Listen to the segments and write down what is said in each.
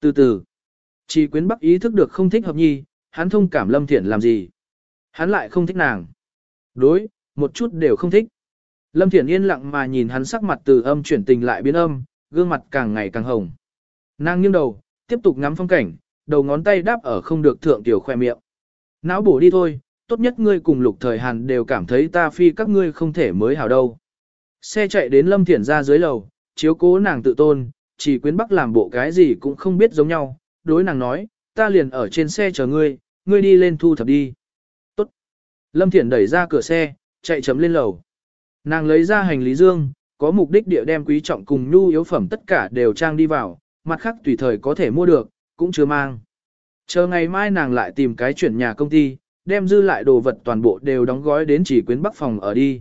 Từ từ, Chỉ quyến bắc ý thức được không thích hợp nhi, hắn thông cảm lâm thiển làm gì. Hắn lại không thích nàng. Đối, một chút đều không thích. Lâm thiển yên lặng mà nhìn hắn sắc mặt từ âm chuyển tình lại biến âm, gương mặt càng ngày càng hồng. Nàng nghiêng đầu, tiếp tục ngắm phong cảnh, đầu ngón tay đáp ở không được thượng tiểu khoe miệng. Não bổ đi thôi, tốt nhất ngươi cùng lục thời hàn đều cảm thấy ta phi các ngươi không thể mới hảo đâu. Xe chạy đến lâm thiển ra dưới lầu, chiếu cố nàng tự tôn, chỉ quyến bắc làm bộ cái gì cũng không biết giống nhau, đối nàng nói, ta liền ở trên xe chờ ngươi, ngươi đi lên thu thập đi. Tốt. Lâm thiển đẩy ra cửa xe, chạy chấm lên lầu. Nàng lấy ra hành lý dương, có mục đích địa đem quý trọng cùng nhu yếu phẩm tất cả đều trang đi vào, mặt khác tùy thời có thể mua được, cũng chưa mang. Chờ ngày mai nàng lại tìm cái chuyển nhà công ty, đem dư lại đồ vật toàn bộ đều đóng gói đến chỉ quyến bắc phòng ở đi.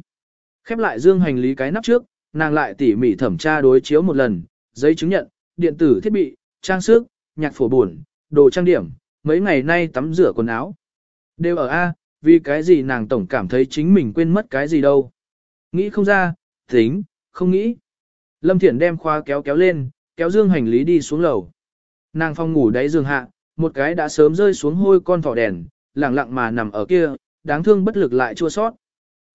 Khép lại dương hành lý cái nắp trước, nàng lại tỉ mỉ thẩm tra đối chiếu một lần, giấy chứng nhận, điện tử thiết bị, trang sức, nhạc phổ buồn, đồ trang điểm, mấy ngày nay tắm rửa quần áo. Đều ở A, vì cái gì nàng tổng cảm thấy chính mình quên mất cái gì đâu. Nghĩ không ra, tính, không nghĩ. Lâm Thiển đem khoa kéo kéo lên, kéo dương hành lý đi xuống lầu. Nàng phong ngủ đáy giường hạ, một cái đã sớm rơi xuống hôi con thỏ đèn, lặng lặng mà nằm ở kia, đáng thương bất lực lại chua sót.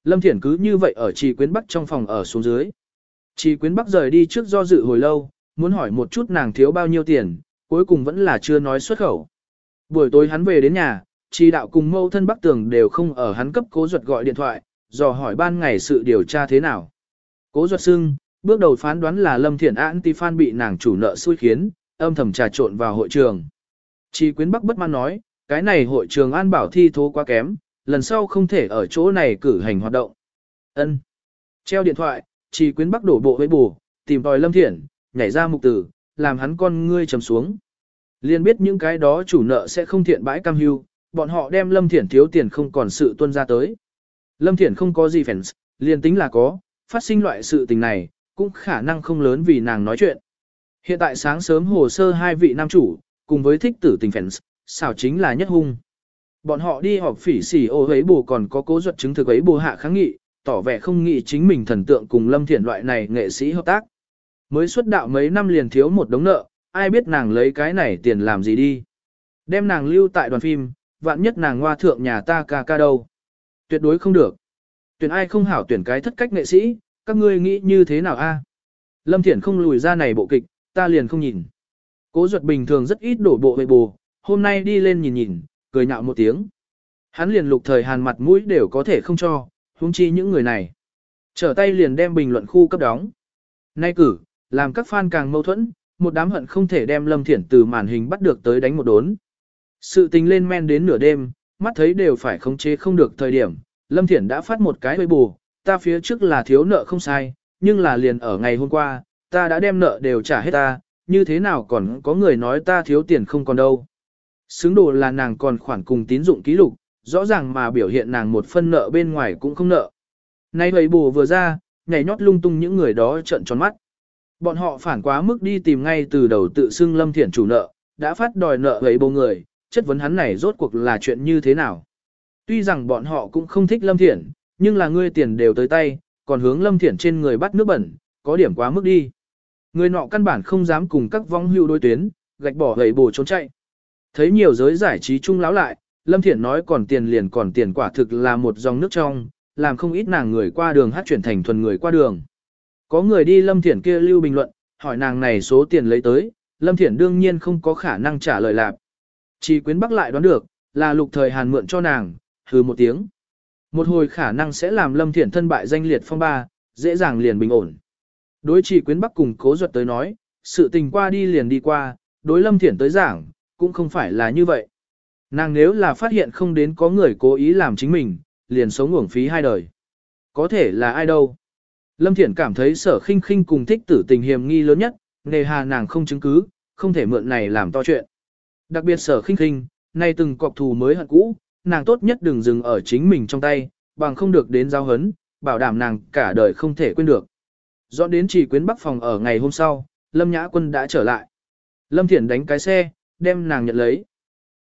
Lâm Thiển cứ như vậy ở trì quyến bắc trong phòng ở xuống dưới. Trì quyến bắc rời đi trước do dự hồi lâu, muốn hỏi một chút nàng thiếu bao nhiêu tiền, cuối cùng vẫn là chưa nói xuất khẩu. Buổi tối hắn về đến nhà, chỉ đạo cùng mâu thân bắc tường đều không ở hắn cấp cố ruột gọi điện thoại, dò hỏi ban ngày sự điều tra thế nào. Cố ruột xưng, bước đầu phán đoán là Lâm Thiện An Tifan bị nàng chủ nợ xui khiến, âm thầm trà trộn vào hội trường. Chỉ quyến bắc bất mãn nói, cái này hội trường an bảo thi thố quá kém, lần sau không thể ở chỗ này cử hành hoạt động. Ân. Treo điện thoại, chỉ quyến bắc đổ bộ với bù, tìm tòi Lâm Thiện, nhảy ra mục tử, làm hắn con ngươi trầm xuống. Liên biết những cái đó chủ nợ sẽ không thiện bãi cam hưu, bọn họ đem Lâm Thiển thiếu tiền không còn sự tuân ra tới. Lâm Thiển không có gì fans, liền tính là có, phát sinh loại sự tình này, cũng khả năng không lớn vì nàng nói chuyện. Hiện tại sáng sớm hồ sơ hai vị nam chủ, cùng với thích tử tình fans, xảo chính là nhất hung. Bọn họ đi họp phỉ xỉ ô ấy bù còn có cố duật chứng thực ấy bù hạ kháng nghị, tỏ vẻ không nghĩ chính mình thần tượng cùng lâm Thiển loại này nghệ sĩ hợp tác. Mới xuất đạo mấy năm liền thiếu một đống nợ, ai biết nàng lấy cái này tiền làm gì đi. Đem nàng lưu tại đoàn phim, vạn nhất nàng hoa thượng nhà ta ca ca đâu. Tuyệt đối không được. Tuyển ai không hảo tuyển cái thất cách nghệ sĩ, các ngươi nghĩ như thế nào a? Lâm Thiển không lùi ra này bộ kịch, ta liền không nhìn. Cố ruột bình thường rất ít đổ bộ về bù, hôm nay đi lên nhìn nhìn, cười nhạo một tiếng. Hắn liền lục thời hàn mặt mũi đều có thể không cho, huống chi những người này. Trở tay liền đem bình luận khu cấp đóng. Nay cử, làm các fan càng mâu thuẫn, một đám hận không thể đem Lâm Thiển từ màn hình bắt được tới đánh một đốn. Sự tình lên men đến nửa đêm, mắt thấy đều phải khống chế không được thời điểm, Lâm Thiển đã phát một cái hơi bù, ta phía trước là thiếu nợ không sai, nhưng là liền ở ngày hôm qua, ta đã đem nợ đều trả hết ta, như thế nào còn có người nói ta thiếu tiền không còn đâu. Xứng đồ là nàng còn khoản cùng tín dụng ký lục, rõ ràng mà biểu hiện nàng một phân nợ bên ngoài cũng không nợ. Nay bầy bù vừa ra, nhảy nhót lung tung những người đó trận tròn mắt. Bọn họ phản quá mức đi tìm ngay từ đầu tự xưng Lâm Thiển chủ nợ, đã phát đòi nợ bầy bầu người, chất vấn hắn này rốt cuộc là chuyện như thế nào. Tuy rằng bọn họ cũng không thích Lâm Thiển, nhưng là ngươi tiền đều tới tay, còn hướng Lâm Thiển trên người bắt nước bẩn, có điểm quá mức đi. Người nọ căn bản không dám cùng các vong hưu đối tuyến, gạch bỏ gầy bổ trốn chạy. Thấy nhiều giới giải trí chung láo lại, Lâm Thiển nói còn tiền liền còn tiền quả thực là một dòng nước trong, làm không ít nàng người qua đường hát chuyển thành thuần người qua đường. Có người đi Lâm Thiển kia lưu bình luận, hỏi nàng này số tiền lấy tới, Lâm Thiển đương nhiên không có khả năng trả lời lạp. Chỉ quyến bắc lại đoán được, là lục thời hàn mượn cho nàng, hừ một tiếng. Một hồi khả năng sẽ làm Lâm Thiển thân bại danh liệt phong ba, dễ dàng liền bình ổn. Đối chỉ quyến bắc cùng cố ruột tới nói, sự tình qua đi liền đi qua, đối Lâm Thiển tới giảng, cũng không phải là như vậy. Nàng nếu là phát hiện không đến có người cố ý làm chính mình, liền sống uổng phí hai đời. Có thể là ai đâu. Lâm Thiển cảm thấy sở khinh khinh cùng thích tử tình hiểm nghi lớn nhất, nề hà nàng không chứng cứ, không thể mượn này làm to chuyện. Đặc biệt sở khinh khinh, nay từng cọc thù mới hận cũ, nàng tốt nhất đừng dừng ở chính mình trong tay, bằng không được đến giao hấn, bảo đảm nàng cả đời không thể quên được. Dọn đến chỉ quyến bắc phòng ở ngày hôm sau, Lâm Nhã Quân đã trở lại. Lâm Thiển đánh cái xe, đem nàng nhận lấy.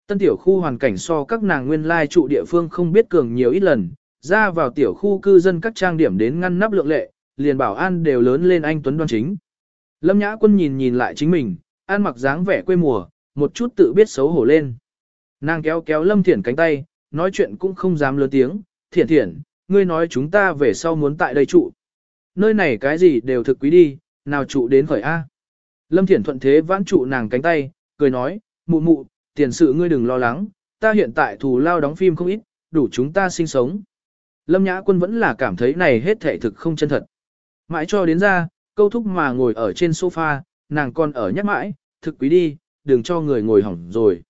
Tân tiểu khu hoàn cảnh so các nàng nguyên lai trụ địa phương không biết cường nhiều ít lần, ra vào tiểu khu cư dân các trang điểm đến ngăn nắp lượng lệ, liền bảo an đều lớn lên anh Tuấn đoan chính. Lâm Nhã Quân nhìn nhìn lại chính mình, an mặc dáng vẻ quê mùa, một chút tự biết xấu hổ lên. Nàng kéo kéo Lâm Thiển cánh tay, nói chuyện cũng không dám lớn tiếng, Thiển Thiển, ngươi nói chúng ta về sau muốn tại đây trụ. Nơi này cái gì đều thực quý đi, nào trụ đến khởi A. Lâm Thiển thuận thế vãn trụ nàng cánh tay, cười nói, mụ mụ, tiền sự ngươi đừng lo lắng, ta hiện tại thù lao đóng phim không ít, đủ chúng ta sinh sống. Lâm Nhã Quân vẫn là cảm thấy này hết thể thực không chân thật. Mãi cho đến ra, câu thúc mà ngồi ở trên sofa, nàng còn ở nhắc mãi, thực quý đi, đừng cho người ngồi hỏng rồi.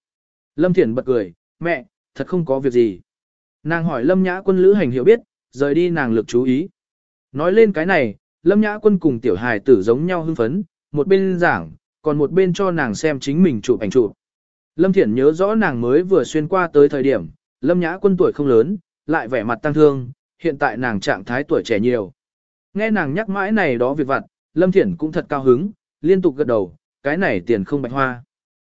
Lâm Thiển bật cười, mẹ, thật không có việc gì. Nàng hỏi Lâm Nhã Quân lữ hành hiểu biết, rời đi nàng lực chú ý. Nói lên cái này, Lâm Nhã Quân cùng tiểu hài tử giống nhau hưng phấn, một bên giảng, còn một bên cho nàng xem chính mình chụp ảnh chụp. Lâm Thiển nhớ rõ nàng mới vừa xuyên qua tới thời điểm, Lâm Nhã Quân tuổi không lớn, lại vẻ mặt tăng thương, hiện tại nàng trạng thái tuổi trẻ nhiều. Nghe nàng nhắc mãi này đó việc vặt, Lâm Thiển cũng thật cao hứng, liên tục gật đầu, cái này tiền không bạch hoa.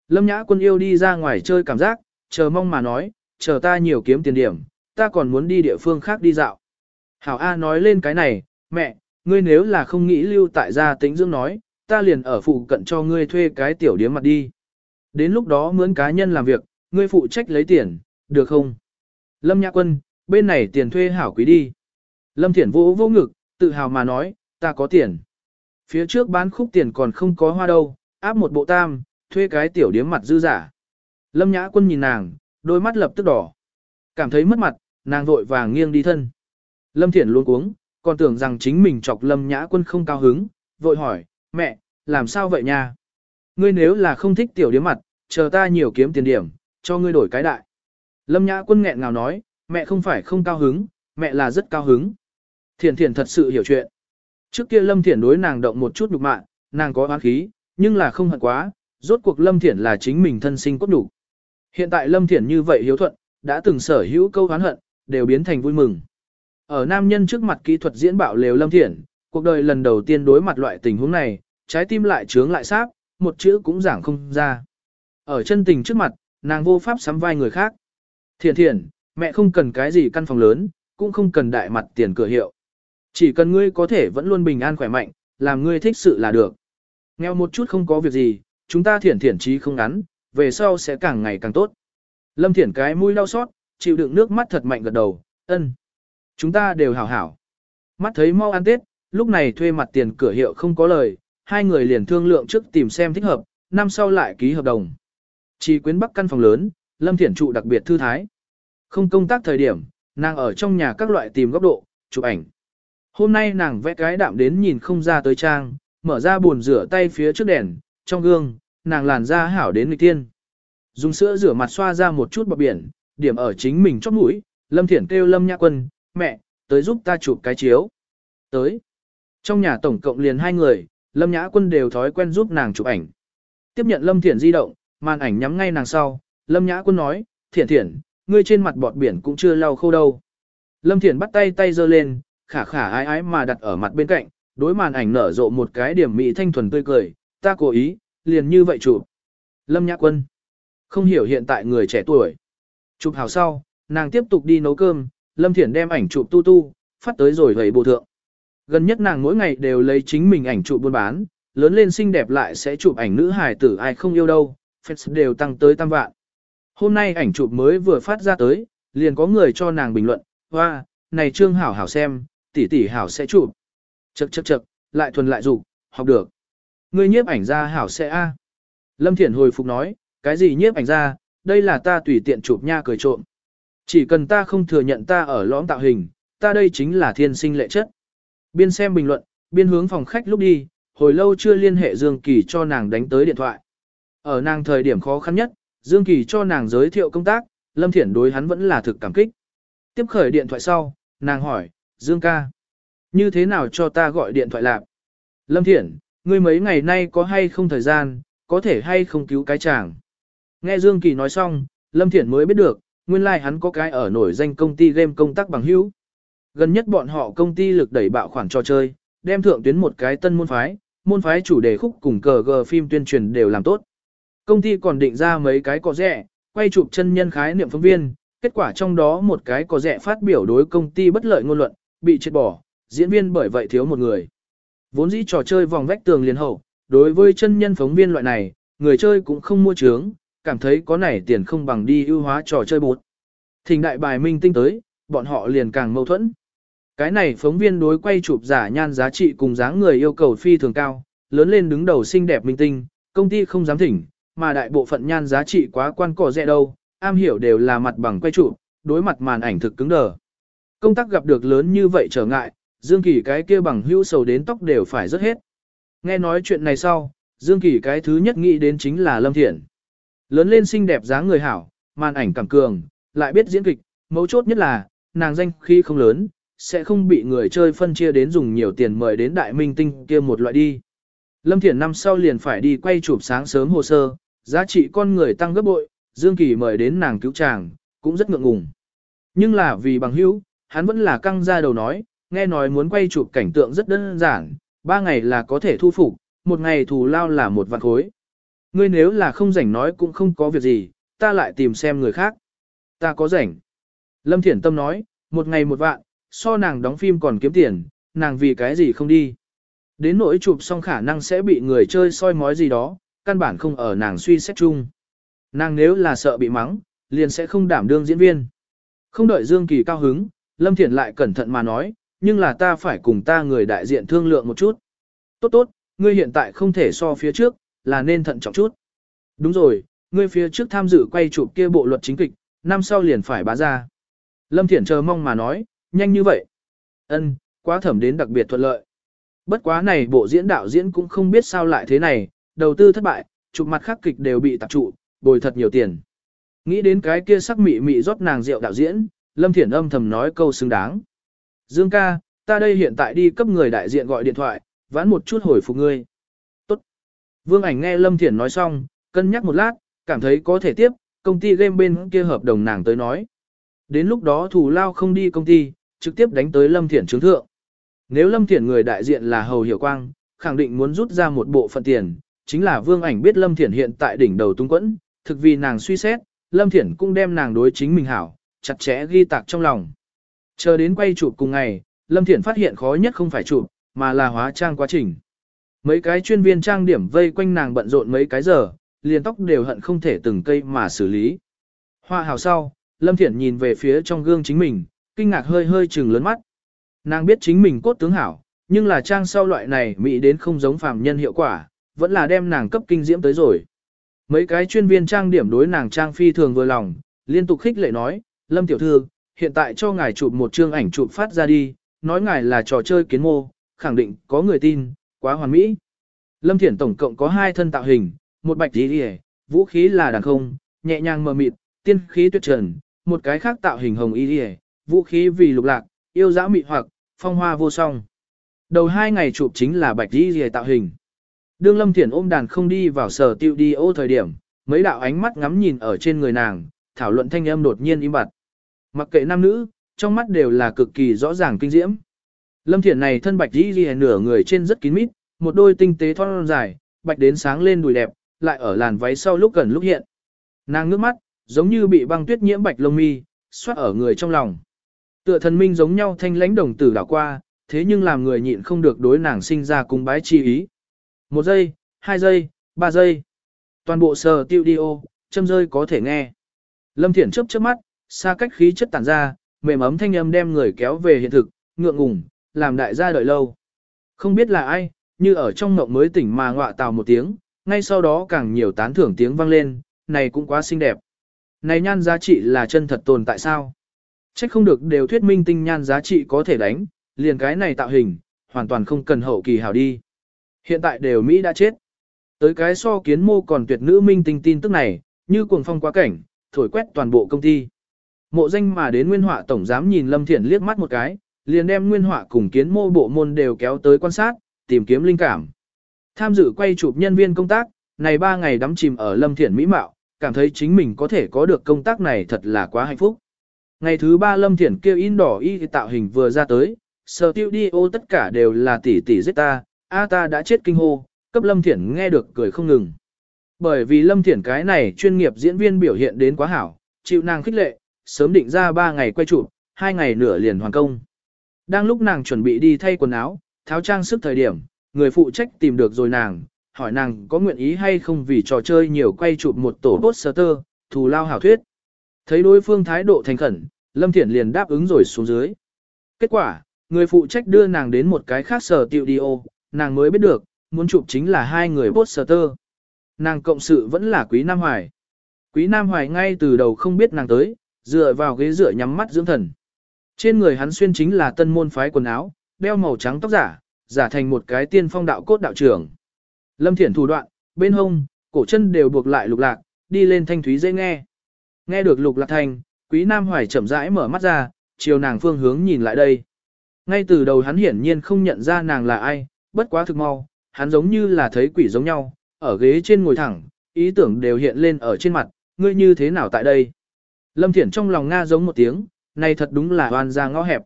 Lâm Nhã Quân yêu đi ra ngoài chơi cảm giác, chờ mong mà nói, chờ ta nhiều kiếm tiền điểm, ta còn muốn đi địa phương khác đi dạo. Hảo A nói lên cái này, mẹ, ngươi nếu là không nghĩ lưu tại gia tĩnh dưỡng nói, ta liền ở phụ cận cho ngươi thuê cái tiểu điếm mặt đi. Đến lúc đó mướn cá nhân làm việc, ngươi phụ trách lấy tiền, được không? Lâm Nhã Quân, bên này tiền thuê hảo quý đi. Lâm Thiển vô vô ngực, tự hào mà nói, ta có tiền. Phía trước bán khúc tiền còn không có hoa đâu, áp một bộ tam, thuê cái tiểu điếm mặt dư giả. Lâm Nhã Quân nhìn nàng, đôi mắt lập tức đỏ. Cảm thấy mất mặt, nàng vội vàng nghiêng đi thân. Lâm Thiển luôn cuống, còn tưởng rằng chính mình chọc Lâm Nhã Quân không cao hứng, vội hỏi, mẹ, làm sao vậy nha? Ngươi nếu là không thích tiểu điếm mặt, chờ ta nhiều kiếm tiền điểm, cho ngươi đổi cái đại. Lâm Nhã Quân nghẹn ngào nói, mẹ không phải không cao hứng, mẹ là rất cao hứng. Thiển Thiển thật sự hiểu chuyện. Trước kia Lâm Thiển đối nàng động một chút nhục mạ, nàng có oán khí, nhưng là không hận quá, rốt cuộc Lâm Thiển là chính mình thân sinh cốt đủ. Hiện tại Lâm Thiển như vậy hiếu thuận, đã từng sở hữu câu oán hận, đều biến thành vui mừng. Ở nam nhân trước mặt kỹ thuật diễn bạo lều Lâm Thiển, cuộc đời lần đầu tiên đối mặt loại tình huống này, trái tim lại trướng lại sáp, một chữ cũng giảng không ra. Ở chân tình trước mặt, nàng vô pháp sắm vai người khác. Thiển thiển, mẹ không cần cái gì căn phòng lớn, cũng không cần đại mặt tiền cửa hiệu. Chỉ cần ngươi có thể vẫn luôn bình an khỏe mạnh, làm ngươi thích sự là được. Nghèo một chút không có việc gì, chúng ta thiển thiển trí không ngắn, về sau sẽ càng ngày càng tốt. Lâm thiển cái mũi đau xót, chịu đựng nước mắt thật mạnh gật đầu, ân. Chúng ta đều hảo hảo. Mắt thấy mau ăn tết, lúc này thuê mặt tiền cửa hiệu không có lời, hai người liền thương lượng trước tìm xem thích hợp, năm sau lại ký hợp đồng. Chỉ quyến bắc căn phòng lớn, Lâm Thiển trụ đặc biệt thư thái. Không công tác thời điểm, nàng ở trong nhà các loại tìm góc độ, chụp ảnh. Hôm nay nàng vẽ cái đạm đến nhìn không ra tới trang, mở ra buồn rửa tay phía trước đèn, trong gương, nàng làn da hảo đến nghịch tiên. Dùng sữa rửa mặt xoa ra một chút bọc biển, điểm ở chính mình chóp mũi, Lâm Thiển kêu Lâm Nhã Quân, mẹ, tới giúp ta chụp cái chiếu. Tới. Trong nhà tổng cộng liền hai người, Lâm Nhã Quân đều thói quen giúp nàng chụp ảnh. Tiếp nhận Lâm Thiển di động, màn ảnh nhắm ngay nàng sau, Lâm Nhã Quân nói, Thiển Thiển, ngươi trên mặt bọt biển cũng chưa lau khâu đâu. Lâm Thiển bắt tay tay giơ lên, khả khả ái ái mà đặt ở mặt bên cạnh, đối màn ảnh nở rộ một cái điểm mỹ thanh thuần tươi cười, ta cố ý, liền như vậy chụp. Lâm Nhã Quân, không hiểu hiện tại người trẻ tuổi. Chụp hào sau, nàng tiếp tục đi nấu cơm, Lâm Thiển đem ảnh chụp tu tu, phát tới rồi gầy bộ thượng. Gần nhất nàng mỗi ngày đều lấy chính mình ảnh chụp buôn bán, lớn lên xinh đẹp lại sẽ chụp ảnh nữ hài tử ai không yêu đâu, fans đều tăng tới tam vạn. Hôm nay ảnh chụp mới vừa phát ra tới, liền có người cho nàng bình luận, hoa, wow, này trương hảo hảo xem, tỷ tỷ hảo sẽ chụp. Chậc chậc chậc, lại thuần lại dục, học được. Ngươi nhiếp ảnh ra hảo sẽ a. Lâm Thiển hồi phục nói, cái gì nhiếp ảnh ra, đây là ta tùy tiện chụp nha cười trộm. Chỉ cần ta không thừa nhận ta ở lõm tạo hình, ta đây chính là thiên sinh lệ chất. Biên xem bình luận, biên hướng phòng khách lúc đi, hồi lâu chưa liên hệ Dương Kỳ cho nàng đánh tới điện thoại. Ở nàng thời điểm khó khăn nhất, Dương Kỳ cho nàng giới thiệu công tác, Lâm Thiển đối hắn vẫn là thực cảm kích. Tiếp khởi điện thoại sau, nàng hỏi, Dương ca, như thế nào cho ta gọi điện thoại lạc? Lâm Thiển, ngươi mấy ngày nay có hay không thời gian, có thể hay không cứu cái chàng? Nghe Dương Kỳ nói xong, Lâm Thiển mới biết được, nguyên lai like hắn có cái ở nổi danh công ty game công tác bằng hữu. Gần nhất bọn họ công ty lực đẩy bạo khoản trò chơi, đem thượng tuyến một cái tân môn phái, môn phái chủ đề khúc cùng cờ gờ phim tuyên truyền đều làm tốt. Công ty còn định ra mấy cái có rẻ, quay chụp chân nhân khái niệm phóng viên, kết quả trong đó một cái có rẻ phát biểu đối công ty bất lợi ngôn luận, bị chết bỏ, diễn viên bởi vậy thiếu một người. Vốn dĩ trò chơi vòng vách tường liền hậu, đối với chân nhân phóng viên loại này, người chơi cũng không mua trướng, cảm thấy có này tiền không bằng đi ưu hóa trò chơi bột. Thỉnh đại bài minh tinh tới, bọn họ liền càng mâu thuẫn. Cái này phóng viên đối quay chụp giả nhan giá trị cùng dáng người yêu cầu phi thường cao, lớn lên đứng đầu xinh đẹp minh tinh, công ty không dám thỉnh, mà đại bộ phận nhan giá trị quá quan cỏ rẻ đâu, am hiểu đều là mặt bằng quay chụp, đối mặt màn ảnh thực cứng đờ. Công tác gặp được lớn như vậy trở ngại, Dương Kỳ cái kia bằng hữu sầu đến tóc đều phải rất hết. Nghe nói chuyện này sau, Dương Kỳ cái thứ nhất nghĩ đến chính là Lâm Thiện. Lớn lên xinh đẹp dáng người hảo, màn ảnh cảm cường, lại biết diễn kịch, mấu chốt nhất là, nàng danh khi không lớn, sẽ không bị người chơi phân chia đến dùng nhiều tiền mời đến đại minh tinh kia một loại đi. Lâm Thiển năm sau liền phải đi quay chụp sáng sớm hồ sơ, giá trị con người tăng gấp bội, Dương Kỳ mời đến nàng cứu chàng, cũng rất ngượng ngùng. Nhưng là vì bằng hữu, hắn vẫn là căng ra đầu nói, nghe nói muốn quay chụp cảnh tượng rất đơn giản, ba ngày là có thể thu phục, một ngày thù lao là một vạn khối. Ngươi nếu là không rảnh nói cũng không có việc gì, ta lại tìm xem người khác. Ta có rảnh. Lâm Thiển Tâm nói, một ngày một vạn, so nàng đóng phim còn kiếm tiền, nàng vì cái gì không đi. Đến nỗi chụp xong khả năng sẽ bị người chơi soi mói gì đó, căn bản không ở nàng suy xét chung. Nàng nếu là sợ bị mắng, liền sẽ không đảm đương diễn viên. Không đợi Dương Kỳ cao hứng, Lâm Thiển lại cẩn thận mà nói, nhưng là ta phải cùng ta người đại diện thương lượng một chút. Tốt tốt, ngươi hiện tại không thể so phía trước, là nên thận trọng chút. Đúng rồi, ngươi phía trước tham dự quay chụp kia bộ luật chính kịch, năm sau liền phải bá ra. Lâm Thiển chờ mong mà nói, nhanh như vậy. Ân, quá thẩm đến đặc biệt thuận lợi. Bất quá này bộ diễn đạo diễn cũng không biết sao lại thế này, đầu tư thất bại, chụp mặt khác kịch đều bị tạp trụ, bồi thật nhiều tiền. Nghĩ đến cái kia sắc mị mị rót nàng rượu đạo diễn, Lâm Thiển âm thầm nói câu xứng đáng. Dương ca, ta đây hiện tại đi cấp người đại diện gọi điện thoại, vãn một chút hồi phục ngươi. Tốt. Vương ảnh nghe Lâm Thiển nói xong, cân nhắc một lát, cảm thấy có thể tiếp, công ty game bên kia hợp đồng nàng tới nói. Đến lúc đó thủ lao không đi công ty, trực tiếp đánh tới Lâm Thiển chứng thượng. Nếu Lâm Thiển người đại diện là Hầu Hiểu Quang, khẳng định muốn rút ra một bộ phận tiền, chính là Vương ảnh biết Lâm Thiển hiện tại đỉnh đầu tung quẫn, thực vì nàng suy xét, Lâm Thiển cũng đem nàng đối chính mình hảo, chặt chẽ ghi tạc trong lòng. Chờ đến quay chụp cùng ngày, Lâm Thiển phát hiện khó nhất không phải chụp, mà là hóa trang quá trình. Mấy cái chuyên viên trang điểm vây quanh nàng bận rộn mấy cái giờ, liền tóc đều hận không thể từng cây mà xử lý. Hoa hào sau, Lâm Thiển nhìn về phía trong gương chính mình, kinh ngạc hơi hơi trừng lớn mắt. Nàng biết chính mình cốt tướng hảo, nhưng là trang sau loại này mỹ đến không giống phàm nhân hiệu quả, vẫn là đem nàng cấp kinh diễm tới rồi. Mấy cái chuyên viên trang điểm đối nàng trang phi thường vừa lòng, liên tục khích lệ nói, Lâm Tiểu Thư, hiện tại cho ngài chụp một chương ảnh chụp phát ra đi, nói ngài là trò chơi kiến mô, khẳng định có người tin, quá hoàn mỹ. Lâm Thiển tổng cộng có hai thân tạo hình, một bạch tí đi vũ khí là đàn không, nhẹ nhàng mờ mịt, tiên khí tuyệt trần, một cái khác tạo hình hồng y đi vũ khí vì lục lạc, yêu dã mị hoặc, phong hoa vô song. Đầu hai ngày chụp chính là bạch đi đi tạo hình. Đương Lâm Thiển ôm đàn không đi vào sở tiêu đi ô thời điểm, mấy đạo ánh mắt ngắm nhìn ở trên người nàng, thảo luận thanh âm đột nhiên im bặt. Mặc kệ nam nữ, trong mắt đều là cực kỳ rõ ràng kinh diễm. Lâm Thiển này thân bạch đi ghi nửa người trên rất kín mít, một đôi tinh tế thon dài, bạch đến sáng lên đùi đẹp, lại ở làn váy sau lúc gần lúc hiện. Nàng ngước mắt, giống như bị băng tuyết nhiễm bạch lông mi, xoát ở người trong lòng. Tựa thần minh giống nhau thanh lãnh đồng tử đảo qua, thế nhưng làm người nhịn không được đối nàng sinh ra cung bái chi ý. Một giây, hai giây, ba giây. Toàn bộ sờ tiêu đi ô, châm rơi có thể nghe. Lâm Thiển chớp chớp mắt, xa cách khí chất tản ra, mềm ấm thanh âm đem người kéo về hiện thực, ngượng ngùng, làm đại gia đợi lâu. Không biết là ai, như ở trong mộng mới tỉnh mà ngọa tào một tiếng, ngay sau đó càng nhiều tán thưởng tiếng vang lên, này cũng quá xinh đẹp. Này nhan giá trị là chân thật tồn tại sao? Trách không được đều thuyết minh tinh nhan giá trị có thể đánh, liền cái này tạo hình, hoàn toàn không cần hậu kỳ hảo đi. Hiện tại đều Mỹ đã chết. Tới cái so kiến mô còn tuyệt nữ minh tinh tin tức này, như cuồng phong quá cảnh, thổi quét toàn bộ công ty. Mộ danh mà đến nguyên họa tổng giám nhìn Lâm Thiển liếc mắt một cái, liền đem nguyên họa cùng kiến mô bộ môn đều kéo tới quan sát, tìm kiếm linh cảm. Tham dự quay chụp nhân viên công tác, này ba ngày đắm chìm ở Lâm Thiển Mỹ Mạo, cảm thấy chính mình có thể có được công tác này thật là quá hạnh phúc. Ngày thứ ba Lâm Thiển kêu in đỏ y tạo hình vừa ra tới, sở tiêu đi ô tất cả đều là tỷ tỷ giết ta, a ta đã chết kinh hô, cấp Lâm Thiển nghe được cười không ngừng. Bởi vì Lâm Thiển cái này chuyên nghiệp diễn viên biểu hiện đến quá hảo, chịu nàng khích lệ, sớm định ra 3 ngày quay chụp, 2 ngày nửa liền hoàn công. Đang lúc nàng chuẩn bị đi thay quần áo, tháo trang sức thời điểm, người phụ trách tìm được rồi nàng, hỏi nàng có nguyện ý hay không vì trò chơi nhiều quay chụp một tổ poster, thù lao hảo thuyết. Thấy đối phương thái độ thành khẩn, Lâm Thiển liền đáp ứng rồi xuống dưới. Kết quả, người phụ trách đưa nàng đến một cái khác sở tiệu đi ô, nàng mới biết được, muốn chụp chính là hai người poster. Nàng cộng sự vẫn là Quý Nam Hoài. Quý Nam Hoài ngay từ đầu không biết nàng tới, dựa vào ghế dựa nhắm mắt dưỡng thần. Trên người hắn xuyên chính là tân môn phái quần áo, đeo màu trắng tóc giả, giả thành một cái tiên phong đạo cốt đạo trưởng. Lâm Thiển thủ đoạn, bên hông, cổ chân đều buộc lại lục lạc, đi lên thanh thúy dễ nghe. Nghe được lục lạc thành quý nam hoài chậm rãi mở mắt ra, chiều nàng phương hướng nhìn lại đây. Ngay từ đầu hắn hiển nhiên không nhận ra nàng là ai, bất quá thực mau, hắn giống như là thấy quỷ giống nhau, ở ghế trên ngồi thẳng, ý tưởng đều hiện lên ở trên mặt, ngươi như thế nào tại đây? Lâm Thiển trong lòng Nga giống một tiếng, này thật đúng là hoàn ra ngõ hẹp.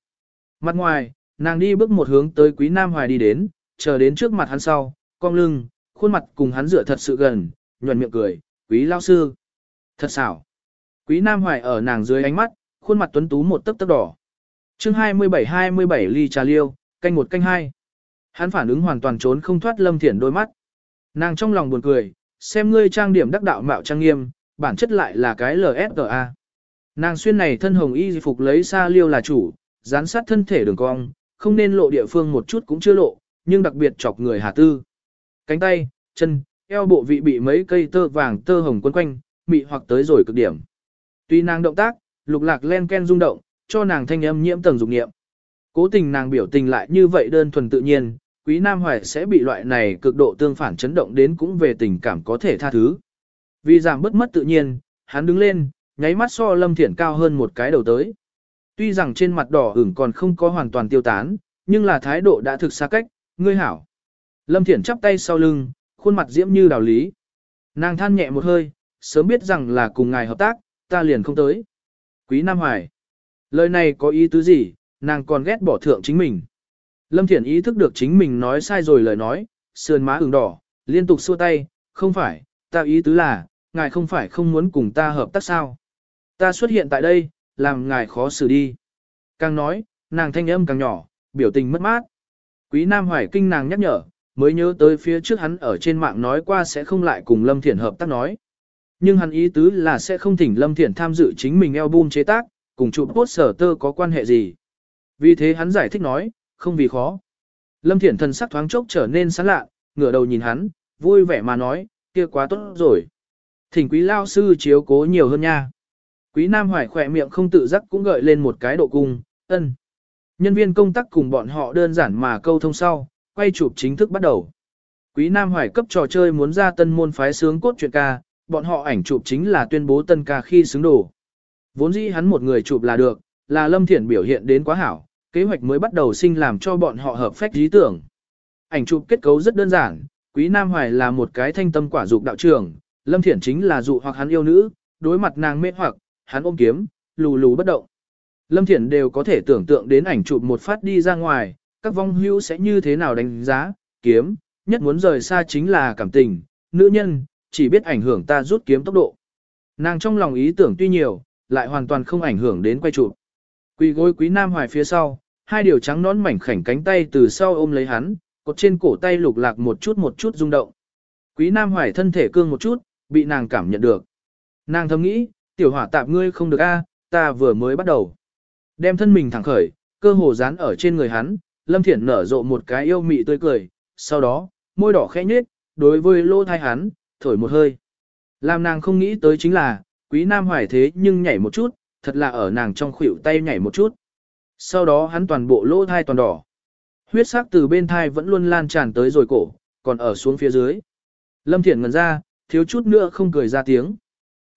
Mặt ngoài, nàng đi bước một hướng tới Quý Nam Hoài đi đến, chờ đến trước mặt hắn sau, cong lưng, khuôn mặt cùng hắn dựa thật sự gần, nhuận miệng cười, Quý lao sư. Thật xảo. Quý Nam Hoài ở nàng dưới ánh mắt, khuôn mặt tuấn tú một tấc tấc đỏ. chương 27-27 ly trà liêu, canh một canh hai. Hắn phản ứng hoàn toàn trốn không thoát Lâm Thiển đôi mắt. Nàng trong lòng buồn cười, xem ngươi trang điểm đắc đạo mạo trang nghiêm, bản chất lại là cái LSGA. Nàng xuyên này thân hồng y phục lấy xa liêu là chủ, gián sát thân thể đường cong, không nên lộ địa phương một chút cũng chưa lộ, nhưng đặc biệt chọc người hà tư. Cánh tay, chân, eo bộ vị bị mấy cây tơ vàng tơ hồng quấn quanh, mị hoặc tới rồi cực điểm. Tuy nàng động tác, lục lạc len ken rung động, cho nàng thanh âm nhiễm tầng dục niệm. Cố tình nàng biểu tình lại như vậy đơn thuần tự nhiên, quý nam hoài sẽ bị loại này cực độ tương phản chấn động đến cũng về tình cảm có thể tha thứ. Vì giảm bất mất tự nhiên, hắn đứng lên, nháy mắt so lâm thiển cao hơn một cái đầu tới. Tuy rằng trên mặt đỏ ửng còn không có hoàn toàn tiêu tán, nhưng là thái độ đã thực xa cách, ngươi hảo. Lâm thiển chắp tay sau lưng, khuôn mặt diễm như đào lý. Nàng than nhẹ một hơi, sớm biết rằng là cùng ngài hợp tác, ta liền không tới. Quý Nam Hoài. Lời này có ý tứ gì, nàng còn ghét bỏ thượng chính mình. Lâm Thiển ý thức được chính mình nói sai rồi lời nói, sườn má ửng đỏ, liên tục xua tay, không phải, ta ý tứ là, ngài không phải không muốn cùng ta hợp tác sao. Ta xuất hiện tại đây, làm ngài khó xử đi. Càng nói, nàng thanh âm càng nhỏ, biểu tình mất mát. Quý Nam Hoài kinh nàng nhắc nhở, mới nhớ tới phía trước hắn ở trên mạng nói qua sẽ không lại cùng Lâm Thiển hợp tác nói. Nhưng hắn ý tứ là sẽ không thỉnh Lâm Thiển tham dự chính mình album chế tác, cùng chụp sở tơ có quan hệ gì. Vì thế hắn giải thích nói, không vì khó. Lâm Thiển thần sắc thoáng chốc trở nên sán lạ, ngửa đầu nhìn hắn, vui vẻ mà nói, kia quá tốt rồi. Thỉnh quý lao sư chiếu cố nhiều hơn nha. Quý Nam Hoài khỏe miệng không tự giác cũng gợi lên một cái độ cung, ân. Nhân viên công tác cùng bọn họ đơn giản mà câu thông sau, quay chụp chính thức bắt đầu. Quý Nam Hoài cấp trò chơi muốn ra tân môn phái sướng cốt truyện ca, bọn họ ảnh chụp chính là tuyên bố tân ca khi xứng đổ. Vốn dĩ hắn một người chụp là được, là Lâm Thiển biểu hiện đến quá hảo, kế hoạch mới bắt đầu sinh làm cho bọn họ hợp phách lý tưởng. Ảnh chụp kết cấu rất đơn giản, Quý Nam Hoài là một cái thanh tâm quả dục đạo trưởng, Lâm Thiển chính là dụ hoặc hắn yêu nữ, đối mặt nàng mê hoặc, hắn ôm kiếm, lù lù bất động. Lâm Thiển đều có thể tưởng tượng đến ảnh chụp một phát đi ra ngoài, các vong hữu sẽ như thế nào đánh giá, kiếm, nhất muốn rời xa chính là cảm tình, nữ nhân, chỉ biết ảnh hưởng ta rút kiếm tốc độ. Nàng trong lòng ý tưởng tuy nhiều, lại hoàn toàn không ảnh hưởng đến quay chụp. Quỳ gối quý nam hoài phía sau, hai điều trắng nón mảnh khảnh cánh tay từ sau ôm lấy hắn, cột trên cổ tay lục lạc một chút một chút rung động. Quý nam hoài thân thể cương một chút, bị nàng cảm nhận được. Nàng thầm nghĩ, tiểu hỏa tạp ngươi không được a, ta vừa mới bắt đầu. Đem thân mình thẳng khởi, cơ hồ dán ở trên người hắn, Lâm Thiển nở rộ một cái yêu mị tươi cười, sau đó, môi đỏ khẽ nhếch, đối với lô thai hắn, thổi một hơi. Làm nàng không nghĩ tới chính là, quý nam hoài thế nhưng nhảy một chút, thật là ở nàng trong khuỷu tay nhảy một chút. Sau đó hắn toàn bộ lỗ thai toàn đỏ. Huyết sắc từ bên thai vẫn luôn lan tràn tới rồi cổ, còn ở xuống phía dưới. Lâm Thiển ngần ra, thiếu chút nữa không cười ra tiếng.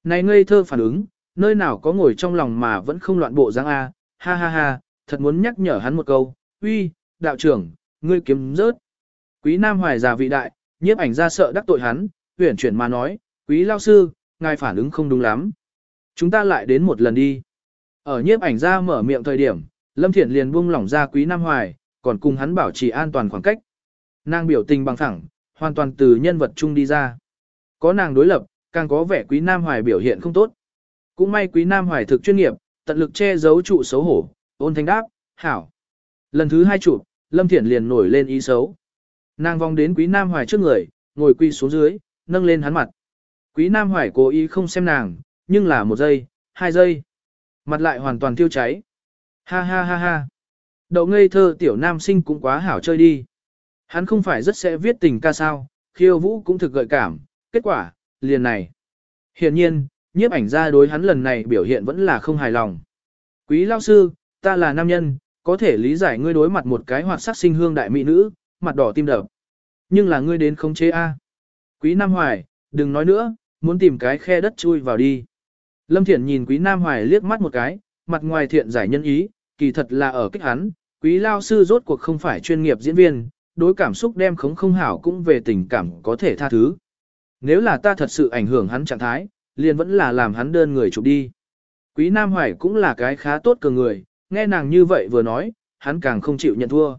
Này ngây thơ phản ứng, nơi nào có ngồi trong lòng mà vẫn không loạn bộ dáng A, ha ha ha, thật muốn nhắc nhở hắn một câu, uy, đạo trưởng, ngươi kiếm rớt. Quý Nam Hoài già vị đại, nhiếp ảnh ra sợ đắc tội hắn, huyển chuyển mà nói, quý lao sư, ngài phản ứng không đúng lắm. Chúng ta lại đến một lần đi. Ở nhiếp ảnh ra mở miệng thời điểm, Lâm Thiển liền buông lỏng ra quý Nam Hoài, còn cùng hắn bảo trì an toàn khoảng cách. Nàng biểu tình bằng thẳng, hoàn toàn từ nhân vật chung đi ra. Có nàng đối lập, càng có vẻ quý Nam Hoài biểu hiện không tốt. Cũng may quý Nam Hoài thực chuyên nghiệp, tận lực che giấu trụ xấu hổ, ôn thanh đáp, hảo. Lần thứ hai chụp, Lâm Thiển liền nổi lên ý xấu. Nàng vòng đến quý Nam Hoài trước người, ngồi quy xuống dưới, nâng lên hắn mặt. Quý Nam Hoài cố ý không xem nàng, nhưng là một giây, hai giây. Mặt lại hoàn toàn tiêu cháy. Ha ha ha ha. Đậu ngây thơ tiểu nam sinh cũng quá hảo chơi đi. Hắn không phải rất sẽ viết tình ca sao, khiêu vũ cũng thực gợi cảm, kết quả, liền này. Hiện nhiên, nhiếp ảnh ra đối hắn lần này biểu hiện vẫn là không hài lòng. Quý lao sư, ta là nam nhân, có thể lý giải ngươi đối mặt một cái hoạt sắc sinh hương đại mỹ nữ, mặt đỏ tim đập. Nhưng là ngươi đến không chế A. Quý Nam Hoài, đừng nói nữa, muốn tìm cái khe đất chui vào đi. Lâm Thiển nhìn Quý Nam Hoài liếc mắt một cái, mặt ngoài thiện giải nhân ý, kỳ thật là ở kích hắn, Quý Lao Sư rốt cuộc không phải chuyên nghiệp diễn viên, đối cảm xúc đem khống không hảo cũng về tình cảm có thể tha thứ. Nếu là ta thật sự ảnh hưởng hắn trạng thái, liền vẫn là làm hắn đơn người chụp đi. Quý Nam Hoài cũng là cái khá tốt cường người, nghe nàng như vậy vừa nói, hắn càng không chịu nhận thua.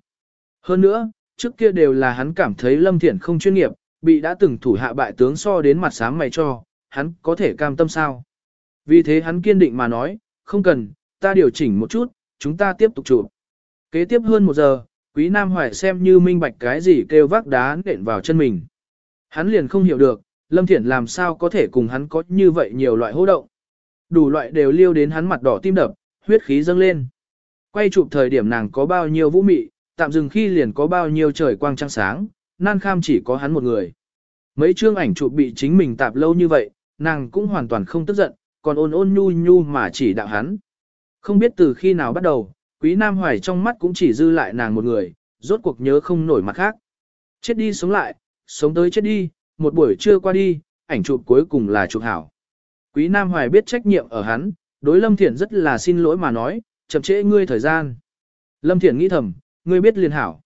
Hơn nữa, trước kia đều là hắn cảm thấy Lâm Thiển không chuyên nghiệp, bị đã từng thủ hạ bại tướng so đến mặt sáng mày cho, hắn có thể cam tâm sao. Vì thế hắn kiên định mà nói, không cần, ta điều chỉnh một chút, chúng ta tiếp tục chụp. Kế tiếp hơn một giờ, Quý Nam Hoài xem như minh bạch cái gì kêu vác đá nện vào chân mình. Hắn liền không hiểu được, Lâm Thiển làm sao có thể cùng hắn có như vậy nhiều loại hô động. Đủ loại đều liêu đến hắn mặt đỏ tim đập, huyết khí dâng lên. Quay chụp thời điểm nàng có bao nhiêu vũ mị, tạm dừng khi liền có bao nhiêu trời quang trăng sáng, nan kham chỉ có hắn một người. Mấy chương ảnh chụp bị chính mình tạp lâu như vậy, nàng cũng hoàn toàn không tức giận, còn ôn ôn nhu nhu mà chỉ đạo hắn. Không biết từ khi nào bắt đầu, quý nam hoài trong mắt cũng chỉ dư lại nàng một người, rốt cuộc nhớ không nổi mặt khác. Chết đi sống lại, sống tới chết đi, một buổi trưa qua đi, ảnh chụp cuối cùng là chụp hảo. Quý Nam Hoài biết trách nhiệm ở hắn, đối Lâm Thiển rất là xin lỗi mà nói, chậm trễ ngươi thời gian. Lâm Thiển nghĩ thầm, ngươi biết liền hảo.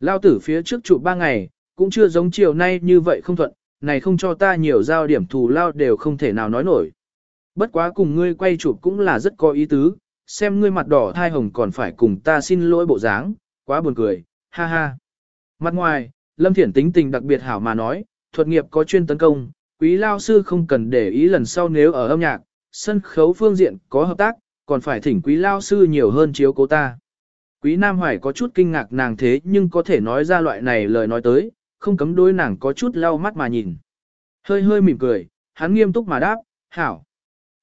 Lao tử phía trước chụp ba ngày, cũng chưa giống chiều nay như vậy không thuận, này không cho ta nhiều giao điểm thù lao đều không thể nào nói nổi. Bất quá cùng ngươi quay chụp cũng là rất có ý tứ, xem ngươi mặt đỏ thai hồng còn phải cùng ta xin lỗi bộ dáng, quá buồn cười, ha ha. Mặt ngoài, Lâm Thiển tính tình đặc biệt hảo mà nói, thuật nghiệp có chuyên tấn công, quý lao sư không cần để ý lần sau nếu ở âm nhạc, sân khấu phương diện có hợp tác, còn phải thỉnh quý lao sư nhiều hơn chiếu cố ta. Quý Nam Hoài có chút kinh ngạc nàng thế nhưng có thể nói ra loại này lời nói tới, không cấm đối nàng có chút lau mắt mà nhìn. Hơi hơi mỉm cười, hắn nghiêm túc mà đáp, hảo.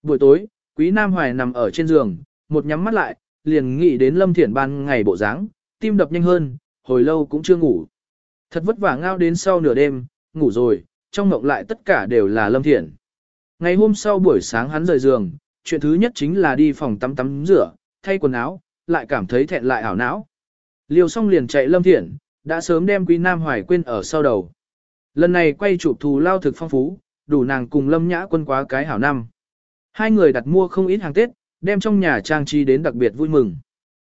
Buổi tối, Quý Nam Hoài nằm ở trên giường, một nhắm mắt lại, liền nghĩ đến Lâm Thiển ban ngày bộ dáng, tim đập nhanh hơn, hồi lâu cũng chưa ngủ. Thật vất vả ngao đến sau nửa đêm, ngủ rồi, trong mộng lại tất cả đều là Lâm Thiển. Ngày hôm sau buổi sáng hắn rời giường, chuyện thứ nhất chính là đi phòng tắm tắm rửa, thay quần áo, lại cảm thấy thẹn lại ảo não. Liều xong liền chạy Lâm Thiển, đã sớm đem Quý Nam Hoài quên ở sau đầu. Lần này quay chụp thù lao thực phong phú, đủ nàng cùng Lâm Nhã quân quá cái hảo năm. Hai người đặt mua không ít hàng Tết, đem trong nhà trang trí đến đặc biệt vui mừng.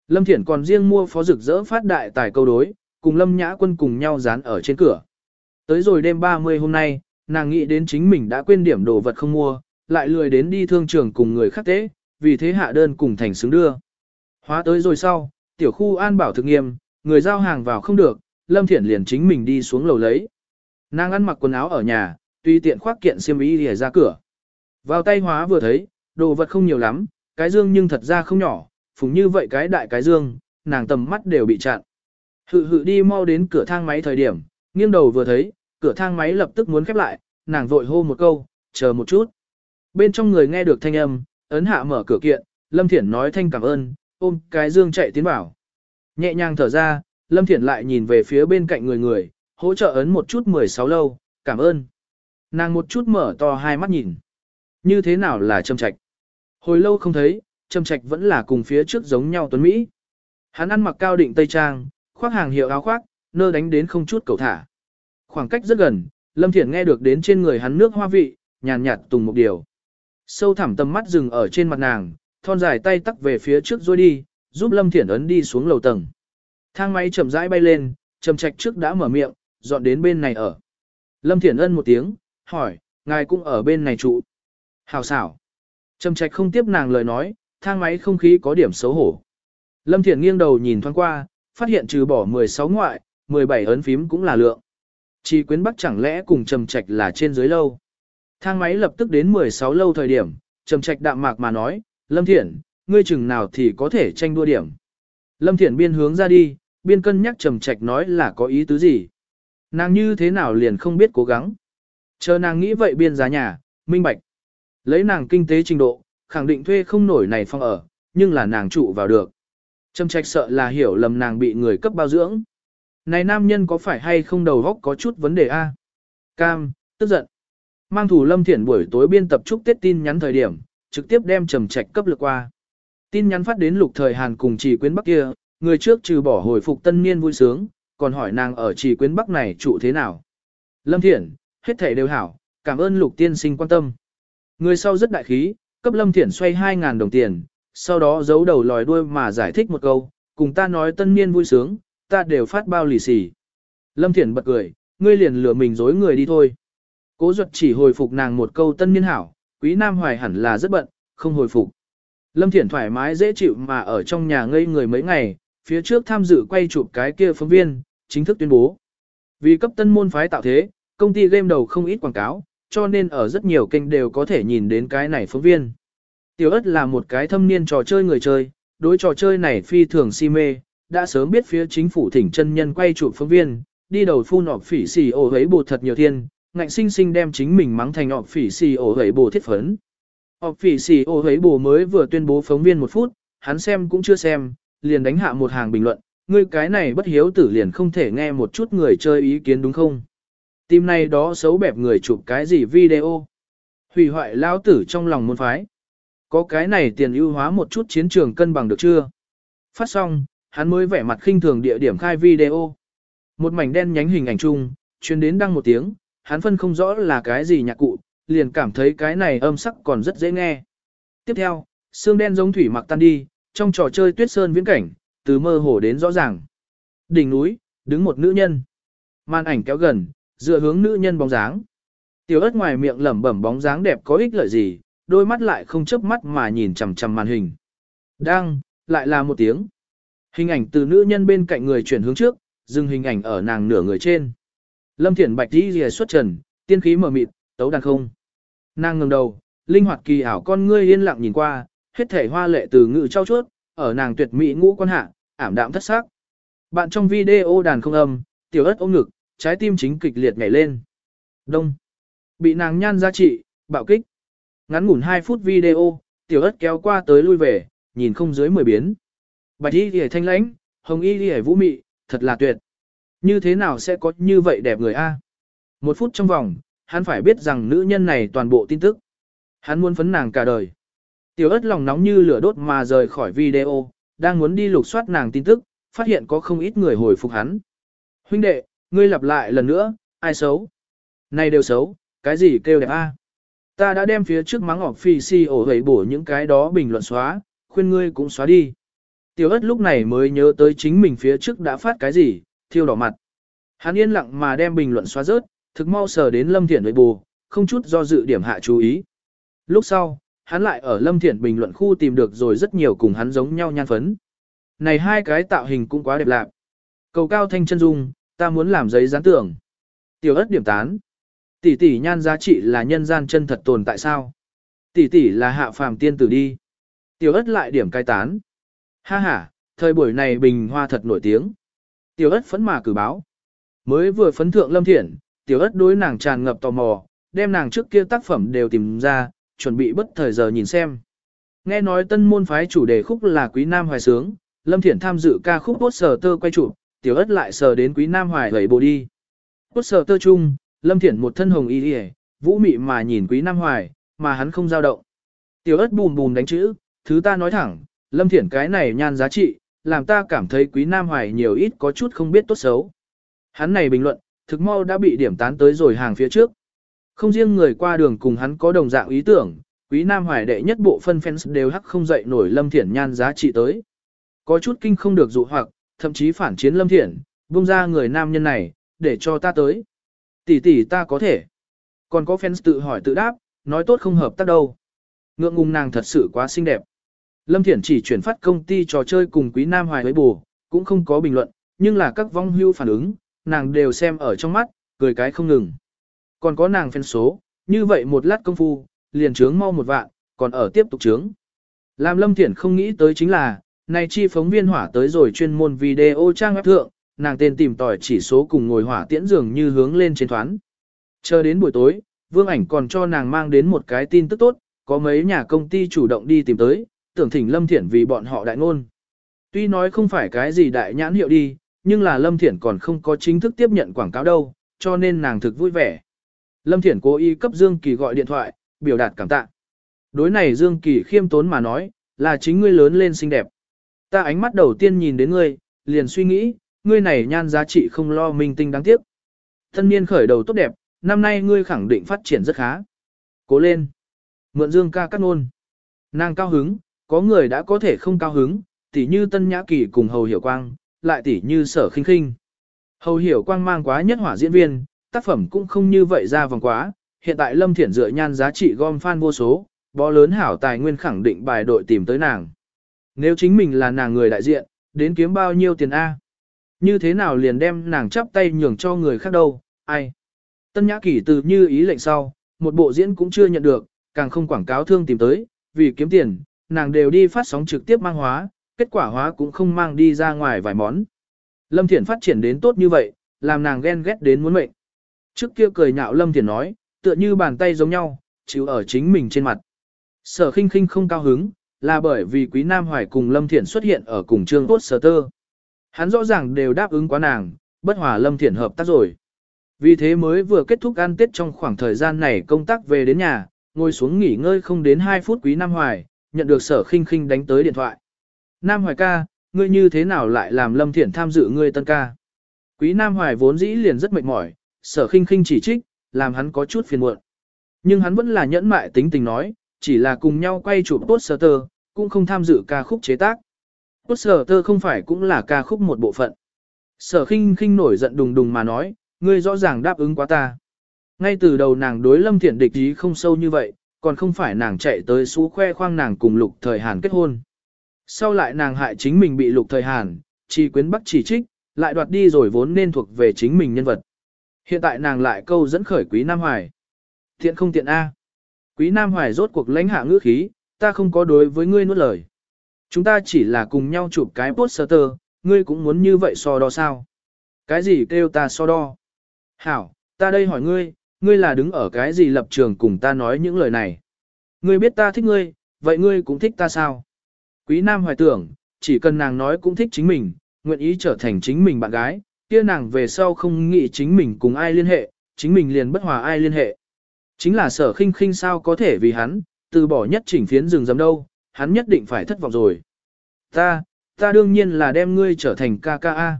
Lâm Thiển còn riêng mua phó rực rỡ phát đại tài câu đối, cùng Lâm Nhã quân cùng nhau dán ở trên cửa. Tới rồi đêm 30 hôm nay, nàng nghĩ đến chính mình đã quên điểm đồ vật không mua, lại lười đến đi thương trường cùng người khác tế, vì thế hạ đơn cùng thành xứng đưa. Hóa tới rồi sau, tiểu khu an bảo thực nghiêm, người giao hàng vào không được, Lâm Thiển liền chính mình đi xuống lầu lấy. Nàng ăn mặc quần áo ở nhà, tùy tiện khoác kiện xiêm y để ra cửa. Vào tay hóa vừa thấy, đồ vật không nhiều lắm, cái dương nhưng thật ra không nhỏ, phùng như vậy cái đại cái dương, nàng tầm mắt đều bị chặn. Hự hự đi mau đến cửa thang máy thời điểm, nghiêng đầu vừa thấy, cửa thang máy lập tức muốn khép lại, nàng vội hô một câu, chờ một chút. Bên trong người nghe được thanh âm, ấn hạ mở cửa kiện, Lâm Thiển nói thanh cảm ơn, ôm cái dương chạy tiến vào. Nhẹ nhàng thở ra, Lâm Thiển lại nhìn về phía bên cạnh người người, hỗ trợ ấn một chút 16 lâu, cảm ơn. Nàng một chút mở to hai mắt nhìn. Như thế nào là châm trạch? Hồi lâu không thấy, châm trạch vẫn là cùng phía trước giống nhau tuấn Mỹ. Hắn ăn mặc cao định tây trang, khoác hàng hiệu áo khoác, nơ đánh đến không chút cầu thả. Khoảng cách rất gần, Lâm Thiển nghe được đến trên người hắn nước hoa vị, nhàn nhạt tùng một điều. Sâu thẳm tầm mắt dừng ở trên mặt nàng, thon dài tay tắc về phía trước rồi đi, giúp Lâm Thiển ấn đi xuống lầu tầng. Thang máy chậm rãi bay lên, trầm trạch trước đã mở miệng, dọn đến bên này ở. Lâm Thiển ân một tiếng, hỏi, ngài cũng ở bên này trụ. Hào xảo. Trầm trạch không tiếp nàng lời nói, thang máy không khí có điểm xấu hổ. Lâm Thiển nghiêng đầu nhìn thoáng qua, phát hiện trừ bỏ 16 ngoại, 17 ấn phím cũng là lượng. Chỉ quyến bắc chẳng lẽ cùng trầm trạch là trên dưới lâu. Thang máy lập tức đến 16 lâu thời điểm, trầm trạch đạm mạc mà nói, Lâm Thiển, ngươi chừng nào thì có thể tranh đua điểm. Lâm Thiển biên hướng ra đi, biên cân nhắc trầm trạch nói là có ý tứ gì. Nàng như thế nào liền không biết cố gắng. Chờ nàng nghĩ vậy biên giá nhà, minh bạch. Lấy nàng kinh tế trình độ, khẳng định thuê không nổi này phòng ở, nhưng là nàng trụ vào được. Trầm trạch sợ là hiểu lầm nàng bị người cấp bao dưỡng. Này nam nhân có phải hay không đầu góc có chút vấn đề a? Cam, tức giận. Mang thủ lâm thiển buổi tối biên tập chúc Tết tin nhắn thời điểm, trực tiếp đem trầm trạch cấp lực qua. Tin nhắn phát đến lục thời Hàn cùng chỉ quyến bắc kia, người trước trừ bỏ hồi phục tân niên vui sướng, còn hỏi nàng ở chỉ quyến bắc này trụ thế nào. Lâm thiển, hết thảy đều hảo, cảm ơn lục tiên sinh quan tâm. Người sau rất đại khí, cấp lâm thiển xoay 2.000 đồng tiền, sau đó giấu đầu lòi đuôi mà giải thích một câu, cùng ta nói tân niên vui sướng, ta đều phát bao lì xì. Lâm thiển bật cười, ngươi liền lừa mình dối người đi thôi. Cố duật chỉ hồi phục nàng một câu tân niên hảo, quý nam hoài hẳn là rất bận, không hồi phục. Lâm Thiển thoải mái dễ chịu mà ở trong nhà ngây người mấy ngày, phía trước tham dự quay chụp cái kia phóng viên, chính thức tuyên bố. Vì cấp tân môn phái tạo thế, công ty game đầu không ít quảng cáo, cho nên ở rất nhiều kênh đều có thể nhìn đến cái này phóng viên. Tiểu ất là một cái thâm niên trò chơi người chơi, đối trò chơi này phi thường si mê, đã sớm biết phía chính phủ thỉnh chân nhân quay chụp phóng viên, đi đầu phun ọp phỉ xì ổ hấy bột thật nhiều thiên, ngạnh sinh sinh đem chính mình mắng thành ọp phỉ xì ổ hấy bồ thiết phấn. Ọp phỉ xì ổ hấy bồ mới vừa tuyên bố phóng viên một phút, hắn xem cũng chưa xem, liền đánh hạ một hàng bình luận, ngươi cái này bất hiếu tử liền không thể nghe một chút người chơi ý kiến đúng không? Tim này đó xấu bẹp người chụp cái gì video. Hủy hoại lao tử trong lòng môn phái. Có cái này tiền ưu hóa một chút chiến trường cân bằng được chưa? Phát xong, hắn mới vẻ mặt khinh thường địa điểm khai video. Một mảnh đen nhánh hình ảnh chung, truyền đến đăng một tiếng, hắn phân không rõ là cái gì nhạc cụ, liền cảm thấy cái này âm sắc còn rất dễ nghe. Tiếp theo, xương đen giống thủy mặc tan đi, trong trò chơi tuyết sơn viễn cảnh, từ mơ hồ đến rõ ràng. Đỉnh núi, đứng một nữ nhân. Màn ảnh kéo gần, dựa hướng nữ nhân bóng dáng. Tiểu ớt ngoài miệng lẩm bẩm bóng dáng đẹp có ích lợi gì, đôi mắt lại không chớp mắt mà nhìn chằm chằm màn hình. Đang, lại là một tiếng. Hình ảnh từ nữ nhân bên cạnh người chuyển hướng trước, dừng hình ảnh ở nàng nửa người trên. Lâm Thiển Bạch đi rìa xuất trần, tiên khí mở mịt, tấu đàn không. Nàng ngẩng đầu, linh hoạt kỳ ảo con ngươi yên lặng nhìn qua, hết thể hoa lệ từ ngự trao chuốt, ở nàng tuyệt mỹ ngũ quan hạ, ảm đạm thất sắc. Bạn trong video đàn không âm, tiểu ớt ôm ngực, trái tim chính kịch liệt nhảy lên. Đông. Bị nàng nhan giá trị, bạo kích. Ngắn ngủn 2 phút video, tiểu ớt kéo qua tới lui về, nhìn không dưới 10 biến. Bạch y lìa thanh lãnh, hồng y lìa vũ mị, thật là tuyệt. Như thế nào sẽ có như vậy đẹp người a? Một phút trong vòng, hắn phải biết rằng nữ nhân này toàn bộ tin tức. Hắn muốn phấn nàng cả đời. Tiểu ớt lòng nóng như lửa đốt mà rời khỏi video, đang muốn đi lục soát nàng tin tức, phát hiện có không ít người hồi phục hắn. Huynh đệ, ngươi lặp lại lần nữa, ai xấu? Này đều xấu, cái gì kêu đẹp a? Ta đã đem phía trước mắng ọc phi si ổ hầy bổ những cái đó bình luận xóa, khuyên ngươi cũng xóa đi. Tiểu ớt lúc này mới nhớ tới chính mình phía trước đã phát cái gì, thiêu đỏ mặt. Hắn yên lặng mà đem bình luận xóa rớt, thực mau sờ đến Lâm Thiển với bù, không chút do dự điểm hạ chú ý. Lúc sau, hắn lại ở Lâm Thiển bình luận khu tìm được rồi rất nhiều cùng hắn giống nhau nhan phấn. Này hai cái tạo hình cũng quá đẹp lạc. Cầu cao thanh chân dung, ta muốn làm giấy dán tưởng. Tiểu ất điểm tán. Tỷ tỷ nhan giá trị là nhân gian chân thật tồn tại sao? Tỷ tỷ là hạ phàm tiên tử đi. Tiểu ất lại điểm cai tán. Ha ha, thời buổi này bình hoa thật nổi tiếng. Tiểu ất phấn mà cử báo. Mới vừa phấn thượng lâm thiện, tiểu ất đối nàng tràn ngập tò mò, đem nàng trước kia tác phẩm đều tìm ra, chuẩn bị bất thời giờ nhìn xem. Nghe nói tân môn phái chủ đề khúc là Quý Nam Hoài Sướng, Lâm Thiển tham dự ca khúc Bốt Sở Tơ quay chụp, tiểu ất lại sờ đến Quý Nam Hoài gầy bộ đi. Bốt Sở Tơ chung, Lâm Thiển một thân hồng y đi vũ mị mà nhìn Quý Nam Hoài, mà hắn không dao động. Tiểu ất bùm bùm đánh chữ, thứ ta nói thẳng, Lâm Thiển cái này nhan giá trị, làm ta cảm thấy Quý Nam Hoài nhiều ít có chút không biết tốt xấu. Hắn này bình luận, thực mau đã bị điểm tán tới rồi hàng phía trước. Không riêng người qua đường cùng hắn có đồng dạng ý tưởng, quý nam hoài đệ nhất bộ phân fans đều hắc không dậy nổi lâm thiển nhan giá trị tới. Có chút kinh không được dụ hoặc, thậm chí phản chiến lâm thiển, buông ra người nam nhân này, để cho ta tới. Tỷ tỷ ta có thể. Còn có fans tự hỏi tự đáp, nói tốt không hợp tác đâu. Ngượng ngùng nàng thật sự quá xinh đẹp. Lâm Thiển chỉ chuyển phát công ty trò chơi cùng Quý Nam Hoài với bù, cũng không có bình luận, nhưng là các vong hưu phản ứng, nàng đều xem ở trong mắt, cười cái không ngừng. Còn có nàng fan số, như vậy một lát công phu, liền trướng mau một vạn, còn ở tiếp tục trướng. Làm Lâm Thiển không nghĩ tới chính là, này chi phóng viên hỏa tới rồi chuyên môn video trang web thượng, nàng tên tìm tòi chỉ số cùng ngồi hỏa tiễn dường như hướng lên trên thoán. Chờ đến buổi tối, vương ảnh còn cho nàng mang đến một cái tin tức tốt, có mấy nhà công ty chủ động đi tìm tới, tưởng thỉnh Lâm Thiển vì bọn họ đại ngôn. Tuy nói không phải cái gì đại nhãn hiệu đi, nhưng là Lâm Thiển còn không có chính thức tiếp nhận quảng cáo đâu, cho nên nàng thực vui vẻ. Lâm Thiển cố ý cấp Dương Kỳ gọi điện thoại, biểu đạt cảm tạ. Đối này Dương Kỳ khiêm tốn mà nói, là chính ngươi lớn lên xinh đẹp. Ta ánh mắt đầu tiên nhìn đến ngươi, liền suy nghĩ, ngươi này nhan giá trị không lo minh tinh đáng tiếc. Thân niên khởi đầu tốt đẹp, năm nay ngươi khẳng định phát triển rất khá. Cố lên. Mượn Dương ca cắt nôn. Nàng cao hứng, có người đã có thể không cao hứng, tỉ như Tân Nhã Kỳ cùng Hầu Hiểu Quang, lại tỉ như Sở Khinh Khinh. Hầu Hiểu Quang mang quá nhất hỏa diễn viên, tác phẩm cũng không như vậy ra vòng quá, hiện tại Lâm Thiển dựa nhan giá trị gom fan vô số, bó lớn hảo tài nguyên khẳng định bài đội tìm tới nàng. Nếu chính mình là nàng người đại diện, đến kiếm bao nhiêu tiền A? Như thế nào liền đem nàng chắp tay nhường cho người khác đâu, ai? Tân Nhã Kỳ từ như ý lệnh sau, một bộ diễn cũng chưa nhận được, càng không quảng cáo thương tìm tới, vì kiếm tiền, nàng đều đi phát sóng trực tiếp mang hóa, kết quả hóa cũng không mang đi ra ngoài vài món. Lâm Thiển phát triển đến tốt như vậy, làm nàng ghen ghét đến muốn mệnh. Trước kia cười nhạo Lâm Thiển nói, tựa như bàn tay giống nhau, chịu ở chính mình trên mặt. Sở khinh khinh không cao hứng, là bởi vì Quý Nam Hoài cùng Lâm Thiển xuất hiện ở cùng trường tốt sở tơ. Hắn rõ ràng đều đáp ứng quá nàng, bất hòa Lâm Thiển hợp tác rồi. Vì thế mới vừa kết thúc ăn tết trong khoảng thời gian này công tác về đến nhà, ngồi xuống nghỉ ngơi không đến 2 phút Quý Nam Hoài, nhận được sở khinh khinh đánh tới điện thoại. Nam Hoài ca, ngươi như thế nào lại làm Lâm Thiển tham dự ngươi tân ca? Quý Nam Hoài vốn dĩ liền rất mệt mỏi, sở khinh khinh chỉ trích, làm hắn có chút phiền muộn. Nhưng hắn vẫn là nhẫn mại tính tình nói, chỉ là cùng nhau quay chụp poster, cũng không tham dự ca khúc chế tác. Poster không phải cũng là ca khúc một bộ phận. Sở khinh khinh nổi giận đùng đùng mà nói, ngươi rõ ràng đáp ứng quá ta. Ngay từ đầu nàng đối lâm Thiển địch ý không sâu như vậy, còn không phải nàng chạy tới xú khoe khoang nàng cùng lục thời Hàn kết hôn. Sau lại nàng hại chính mình bị lục thời Hàn, chỉ quyến Bắc chỉ trích, lại đoạt đi rồi vốn nên thuộc về chính mình nhân vật. Hiện tại nàng lại câu dẫn khởi quý Nam Hoài. Thiện không tiện A. Quý Nam Hoài rốt cuộc lãnh hạ ngữ khí, ta không có đối với ngươi nuốt lời. Chúng ta chỉ là cùng nhau chụp cái poster, ngươi cũng muốn như vậy so đo sao. Cái gì kêu ta so đo? Hảo, ta đây hỏi ngươi, ngươi là đứng ở cái gì lập trường cùng ta nói những lời này? Ngươi biết ta thích ngươi, vậy ngươi cũng thích ta sao? Quý Nam hoài tưởng, chỉ cần nàng nói cũng thích chính mình, nguyện ý trở thành chính mình bạn gái, kia nàng về sau không nghĩ chính mình cùng ai liên hệ, chính mình liền bất hòa ai liên hệ. Chính là sở khinh khinh sao có thể vì hắn, từ bỏ nhất chỉnh phiến rừng rầm đâu, hắn nhất định phải thất vọng rồi. Ta, ta đương nhiên là đem ngươi trở thành ca ca a.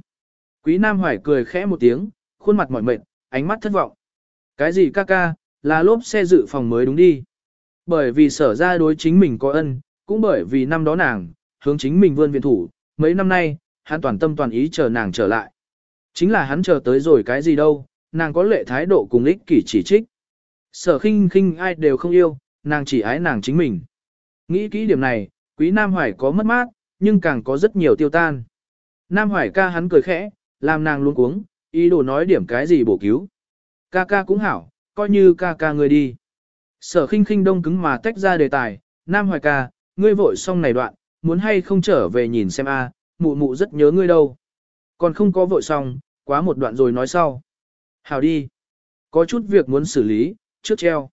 Quý Nam Hoài cười khẽ một tiếng, khuôn mặt mỏi mệt, ánh mắt thất vọng. Cái gì ca ca, là lốp xe dự phòng mới đúng đi. Bởi vì sở ra đối chính mình có ân, cũng bởi vì năm đó nàng, hướng chính mình vươn viện thủ, mấy năm nay, hắn toàn tâm toàn ý chờ nàng trở lại. Chính là hắn chờ tới rồi cái gì đâu, nàng có lệ thái độ cùng ích kỷ chỉ trích. Sở khinh khinh ai đều không yêu, nàng chỉ ái nàng chính mình. Nghĩ kỹ điểm này, quý Nam Hoài có mất mát, nhưng càng có rất nhiều tiêu tan. Nam Hoài ca hắn cười khẽ, làm nàng luôn cuống, ý đồ nói điểm cái gì bổ cứu. Ca ca cũng hảo, coi như ca ca người đi. Sở khinh khinh đông cứng mà tách ra đề tài, Nam Hoài ca, ngươi vội xong này đoạn, muốn hay không trở về nhìn xem a, mụ mụ rất nhớ ngươi đâu. Còn không có vội xong, quá một đoạn rồi nói sau. Hảo đi. Có chút việc muốn xử lý, trước treo.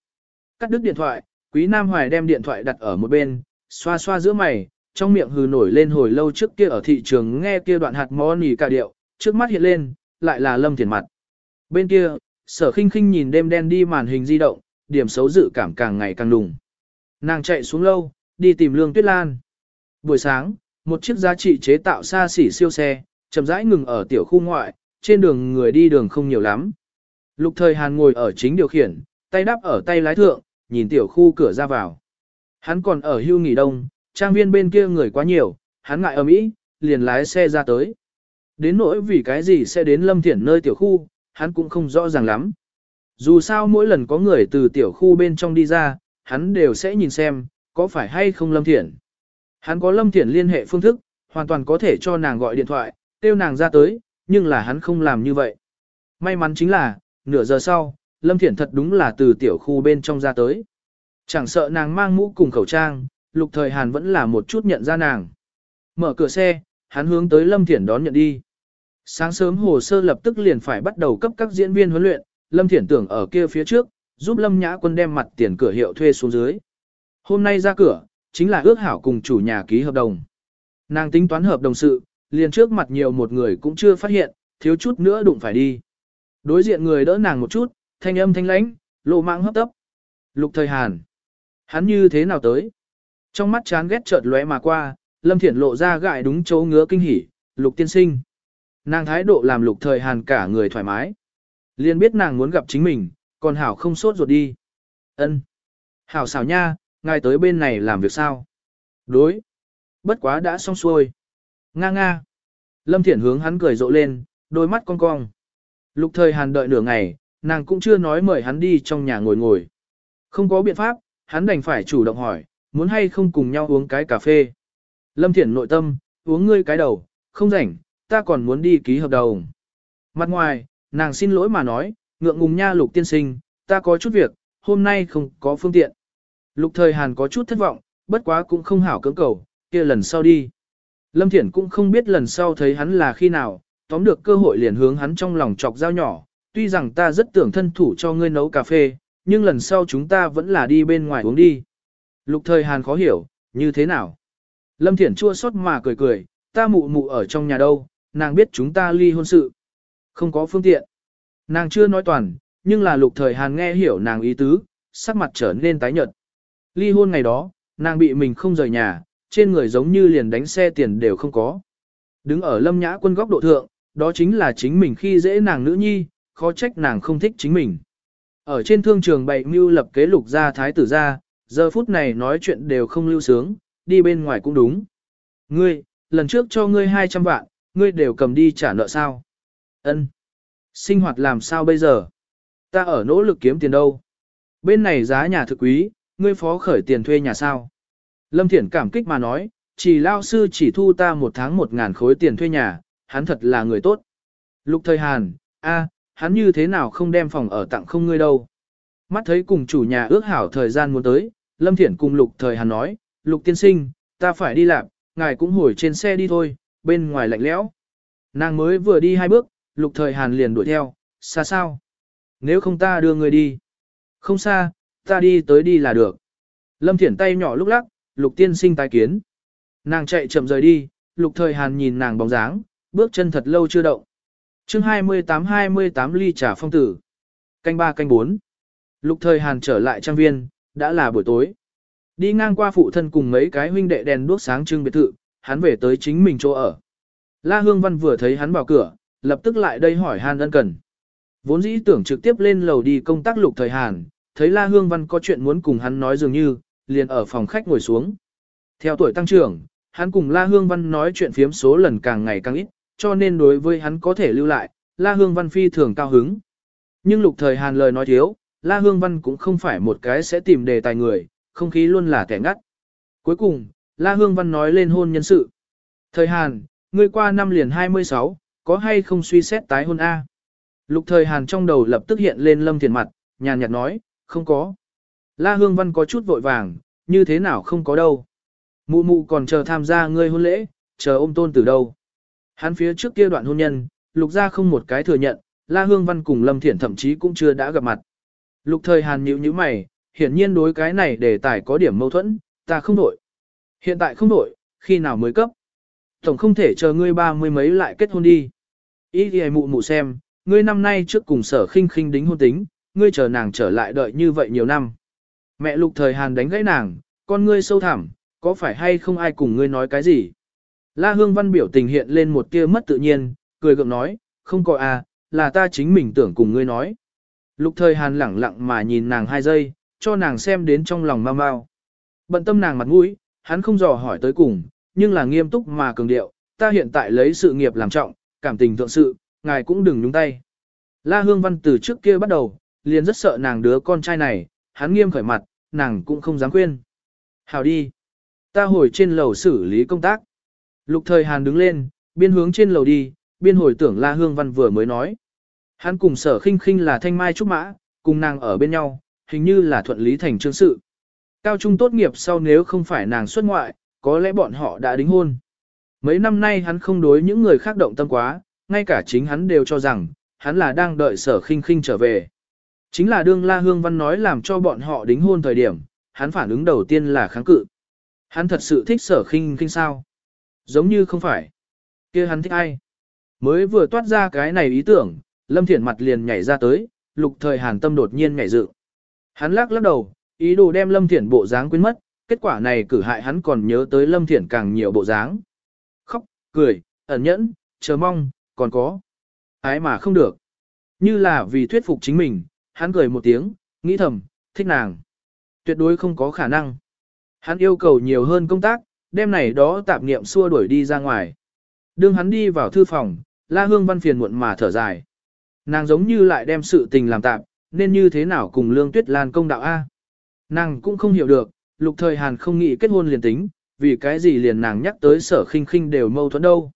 Cắt đứt điện thoại, Quý Nam Hoài đem điện thoại đặt ở một bên, xoa xoa giữa mày, trong miệng hừ nổi lên hồi lâu trước kia ở thị trường nghe kia đoạn hạt mò nỉ cả điệu, trước mắt hiện lên, lại là lâm thiền mặt. Bên kia, sở khinh khinh nhìn đêm đen đi màn hình di động, điểm xấu dự cảm càng ngày càng đùng. Nàng chạy xuống lâu, đi tìm Lương Tuyết Lan. Buổi sáng, một chiếc giá trị chế tạo xa xỉ siêu xe, chậm rãi ngừng ở tiểu khu ngoại, trên đường người đi đường không nhiều lắm. Lục thời Hàn ngồi ở chính điều khiển, tay đắp ở tay lái thượng, nhìn tiểu khu cửa ra vào. Hắn còn ở hưu nghỉ đông, trang viên bên kia người quá nhiều, hắn ngại ở mỹ, liền lái xe ra tới. Đến nỗi vì cái gì sẽ đến lâm thiển nơi tiểu khu, hắn cũng không rõ ràng lắm. Dù sao mỗi lần có người từ tiểu khu bên trong đi ra, hắn đều sẽ nhìn xem, có phải hay không lâm thiển. Hắn có lâm thiển liên hệ phương thức, hoàn toàn có thể cho nàng gọi điện thoại, kêu nàng ra tới, nhưng là hắn không làm như vậy. May mắn chính là, nửa giờ sau, lâm thiển thật đúng là từ tiểu khu bên trong ra tới. Chẳng sợ nàng mang mũ cùng khẩu trang, lục thời Hàn vẫn là một chút nhận ra nàng. Mở cửa xe, hắn hướng tới lâm thiển đón nhận đi. Sáng sớm hồ sơ lập tức liền phải bắt đầu cấp các diễn viên huấn luyện, Lâm Thiển tưởng ở kia phía trước, giúp Lâm Nhã Quân đem mặt tiền cửa hiệu thuê xuống dưới. Hôm nay ra cửa, chính là ước hảo cùng chủ nhà ký hợp đồng. Nàng tính toán hợp đồng sự, liền trước mặt nhiều một người cũng chưa phát hiện, thiếu chút nữa đụng phải đi. Đối diện người đỡ nàng một chút, thanh âm thanh lãnh, lộ mạng hấp tấp. Lục thời Hàn. Hắn như thế nào tới? Trong mắt chán ghét chợt lóe mà qua, Lâm Thiển lộ ra gại đúng chỗ ngứa kinh hỉ, lục tiên sinh. Nàng thái độ làm lục thời Hàn cả người thoải mái. Liền biết nàng muốn gặp chính mình, còn Hảo không sốt ruột đi. ân Hảo xảo nha, ngài tới bên này làm việc sao? Đối. Bất quá đã xong xuôi. Nga nga. Lâm Thiển hướng hắn cười rộ lên, đôi mắt cong cong. Lục thời Hàn đợi nửa ngày, nàng cũng chưa nói mời hắn đi trong nhà ngồi ngồi. Không có biện pháp, hắn đành phải chủ động hỏi, muốn hay không cùng nhau uống cái cà phê. Lâm Thiển nội tâm, uống ngươi cái đầu, không rảnh, ta còn muốn đi ký hợp đồng. Mặt ngoài, nàng xin lỗi mà nói, ngượng ngùng nha lục tiên sinh, ta có chút việc, hôm nay không có phương tiện. Lục thời Hàn có chút thất vọng, bất quá cũng không hảo cưỡng cầu, kia lần sau đi. Lâm Thiển cũng không biết lần sau thấy hắn là khi nào, tóm được cơ hội liền hướng hắn trong lòng chọc dao nhỏ, tuy rằng ta rất tưởng thân thủ cho ngươi nấu cà phê, nhưng lần sau chúng ta vẫn là đi bên ngoài uống đi. Lục thời Hàn khó hiểu, như thế nào? Lâm Thiển chua xót mà cười cười, ta mụ mụ ở trong nhà đâu, nàng biết chúng ta ly hôn sự. Không có phương tiện. Nàng chưa nói toàn, nhưng là lục thời Hàn nghe hiểu nàng ý tứ, sắc mặt trở nên tái nhợt. Ly hôn ngày đó, nàng bị mình không rời nhà, trên người giống như liền đánh xe tiền đều không có. Đứng ở lâm nhã quân góc độ thượng, đó chính là chính mình khi dễ nàng nữ nhi, khó trách nàng không thích chính mình. Ở trên thương trường bày mưu lập kế lục gia thái tử gia, giờ phút này nói chuyện đều không lưu sướng, đi bên ngoài cũng đúng. Ngươi, lần trước cho ngươi 200 vạn, ngươi đều cầm đi trả nợ sao? Ân. Sinh hoạt làm sao bây giờ? Ta ở nỗ lực kiếm tiền đâu? Bên này giá nhà thực quý, ngươi phó khởi tiền thuê nhà sao? Lâm Thiển cảm kích mà nói, chỉ lao sư chỉ thu ta một tháng một ngàn khối tiền thuê nhà, hắn thật là người tốt. Lục thời Hàn, a, hắn như thế nào không đem phòng ở tặng không ngươi đâu. Mắt thấy cùng chủ nhà ước hảo thời gian muốn tới, Lâm Thiển cùng Lục thời Hàn nói, Lục tiên sinh, ta phải đi làm, ngài cũng hồi trên xe đi thôi, bên ngoài lạnh lẽo. Nàng mới vừa đi hai bước, Lục thời Hàn liền đuổi theo, xa sao? Nếu không ta đưa người đi. Không xa, ta đi tới đi là được. Lâm Thiển tay nhỏ lúc lắc, Lục tiên sinh tái kiến. Nàng chạy chậm rời đi, Lục thời Hàn nhìn nàng bóng dáng, bước chân thật lâu chưa động chương 28-28 ly trà phong tử. Canh 3 canh 4. Lục thời Hàn trở lại trang viên, đã là buổi tối. Đi ngang qua phụ thân cùng mấy cái huynh đệ đèn đuốc sáng trưng biệt thự, hắn về tới chính mình chỗ ở. La Hương Văn vừa thấy hắn vào cửa, lập tức lại đây hỏi Hàn ân cần. Vốn dĩ tưởng trực tiếp lên lầu đi công tác lục thời Hàn, thấy La Hương Văn có chuyện muốn cùng hắn nói dường như, liền ở phòng khách ngồi xuống. Theo tuổi tăng trưởng, hắn cùng La Hương Văn nói chuyện phiếm số lần càng ngày càng ít, cho nên đối với hắn có thể lưu lại, La Hương Văn phi thường cao hứng. Nhưng lục thời Hàn lời nói thiếu, La Hương Văn cũng không phải một cái sẽ tìm đề tài người, không khí luôn là kẻ ngắt. Cuối cùng, La Hương Văn nói lên hôn nhân sự. Thời Hàn, ngươi qua năm liền 26, có hay không suy xét tái hôn A? Lục thời Hàn trong đầu lập tức hiện lên lâm thiền mặt, nhàn nhạt nói, không có. La Hương Văn có chút vội vàng, như thế nào không có đâu. Mụ mụ còn chờ tham gia ngươi hôn lễ, chờ ôm tôn từ đâu. Hắn phía trước kia đoạn hôn nhân, lục gia không một cái thừa nhận, La Hương Văn cùng Lâm Thiển thậm chí cũng chưa đã gặp mặt. Lục thời Hàn nhíu nhíu mày, hiển nhiên đối cái này để tài có điểm mâu thuẫn, ta không đổi. Hiện tại không đổi, khi nào mới cấp? Tổng không thể chờ ngươi ba mươi mấy lại kết hôn đi. Ý thì mụ mụ xem, ngươi năm nay trước cùng sở khinh khinh đính hôn tính, ngươi chờ nàng trở lại đợi như vậy nhiều năm. Mẹ lục thời Hàn đánh gãy nàng, con ngươi sâu thẳm, có phải hay không ai cùng ngươi nói cái gì? La Hương Văn biểu tình hiện lên một tia mất tự nhiên, cười gượng nói, không có à, là ta chính mình tưởng cùng ngươi nói. Lục thời hàn lẳng lặng mà nhìn nàng hai giây, cho nàng xem đến trong lòng mau mau. Bận tâm nàng mặt mũi, hắn không dò hỏi tới cùng, nhưng là nghiêm túc mà cường điệu, ta hiện tại lấy sự nghiệp làm trọng, cảm tình thượng sự, ngài cũng đừng nhúng tay. La Hương Văn từ trước kia bắt đầu, liền rất sợ nàng đứa con trai này, hắn nghiêm khởi mặt, nàng cũng không dám khuyên. Hào đi. Ta hồi trên lầu xử lý công tác. Lục thời Hàn đứng lên, biên hướng trên lầu đi, biên hồi tưởng La Hương Văn vừa mới nói. Hắn cùng sở khinh khinh là thanh mai trúc mã, cùng nàng ở bên nhau, hình như là thuận lý thành trương sự. Cao trung tốt nghiệp sau nếu không phải nàng xuất ngoại, có lẽ bọn họ đã đính hôn. Mấy năm nay hắn không đối những người khác động tâm quá, ngay cả chính hắn đều cho rằng, hắn là đang đợi sở khinh khinh trở về. Chính là đương La Hương Văn nói làm cho bọn họ đính hôn thời điểm, hắn phản ứng đầu tiên là kháng cự. Hắn thật sự thích sở khinh khinh sao? Giống như không phải. kia hắn thích ai? Mới vừa toát ra cái này ý tưởng, Lâm Thiển mặt liền nhảy ra tới, lục thời hàn tâm đột nhiên nhảy dự. Hắn lắc lắc đầu, ý đồ đem Lâm Thiển bộ dáng quên mất, kết quả này cử hại hắn còn nhớ tới Lâm Thiển càng nhiều bộ dáng. Khóc, cười, ẩn nhẫn, chờ mong, còn có. Ái mà không được. Như là vì thuyết phục chính mình, hắn cười một tiếng, nghĩ thầm, thích nàng. Tuyệt đối không có khả năng. Hắn yêu cầu nhiều hơn công tác, đêm này đó tạp niệm xua đuổi đi ra ngoài. Đương hắn đi vào thư phòng, La Hương Văn phiền muộn mà thở dài. Nàng giống như lại đem sự tình làm tạm, nên như thế nào cùng Lương Tuyết Lan công đạo A. Nàng cũng không hiểu được, lục thời Hàn không nghĩ kết hôn liền tính, vì cái gì liền nàng nhắc tới sở khinh khinh đều mâu thuẫn đâu.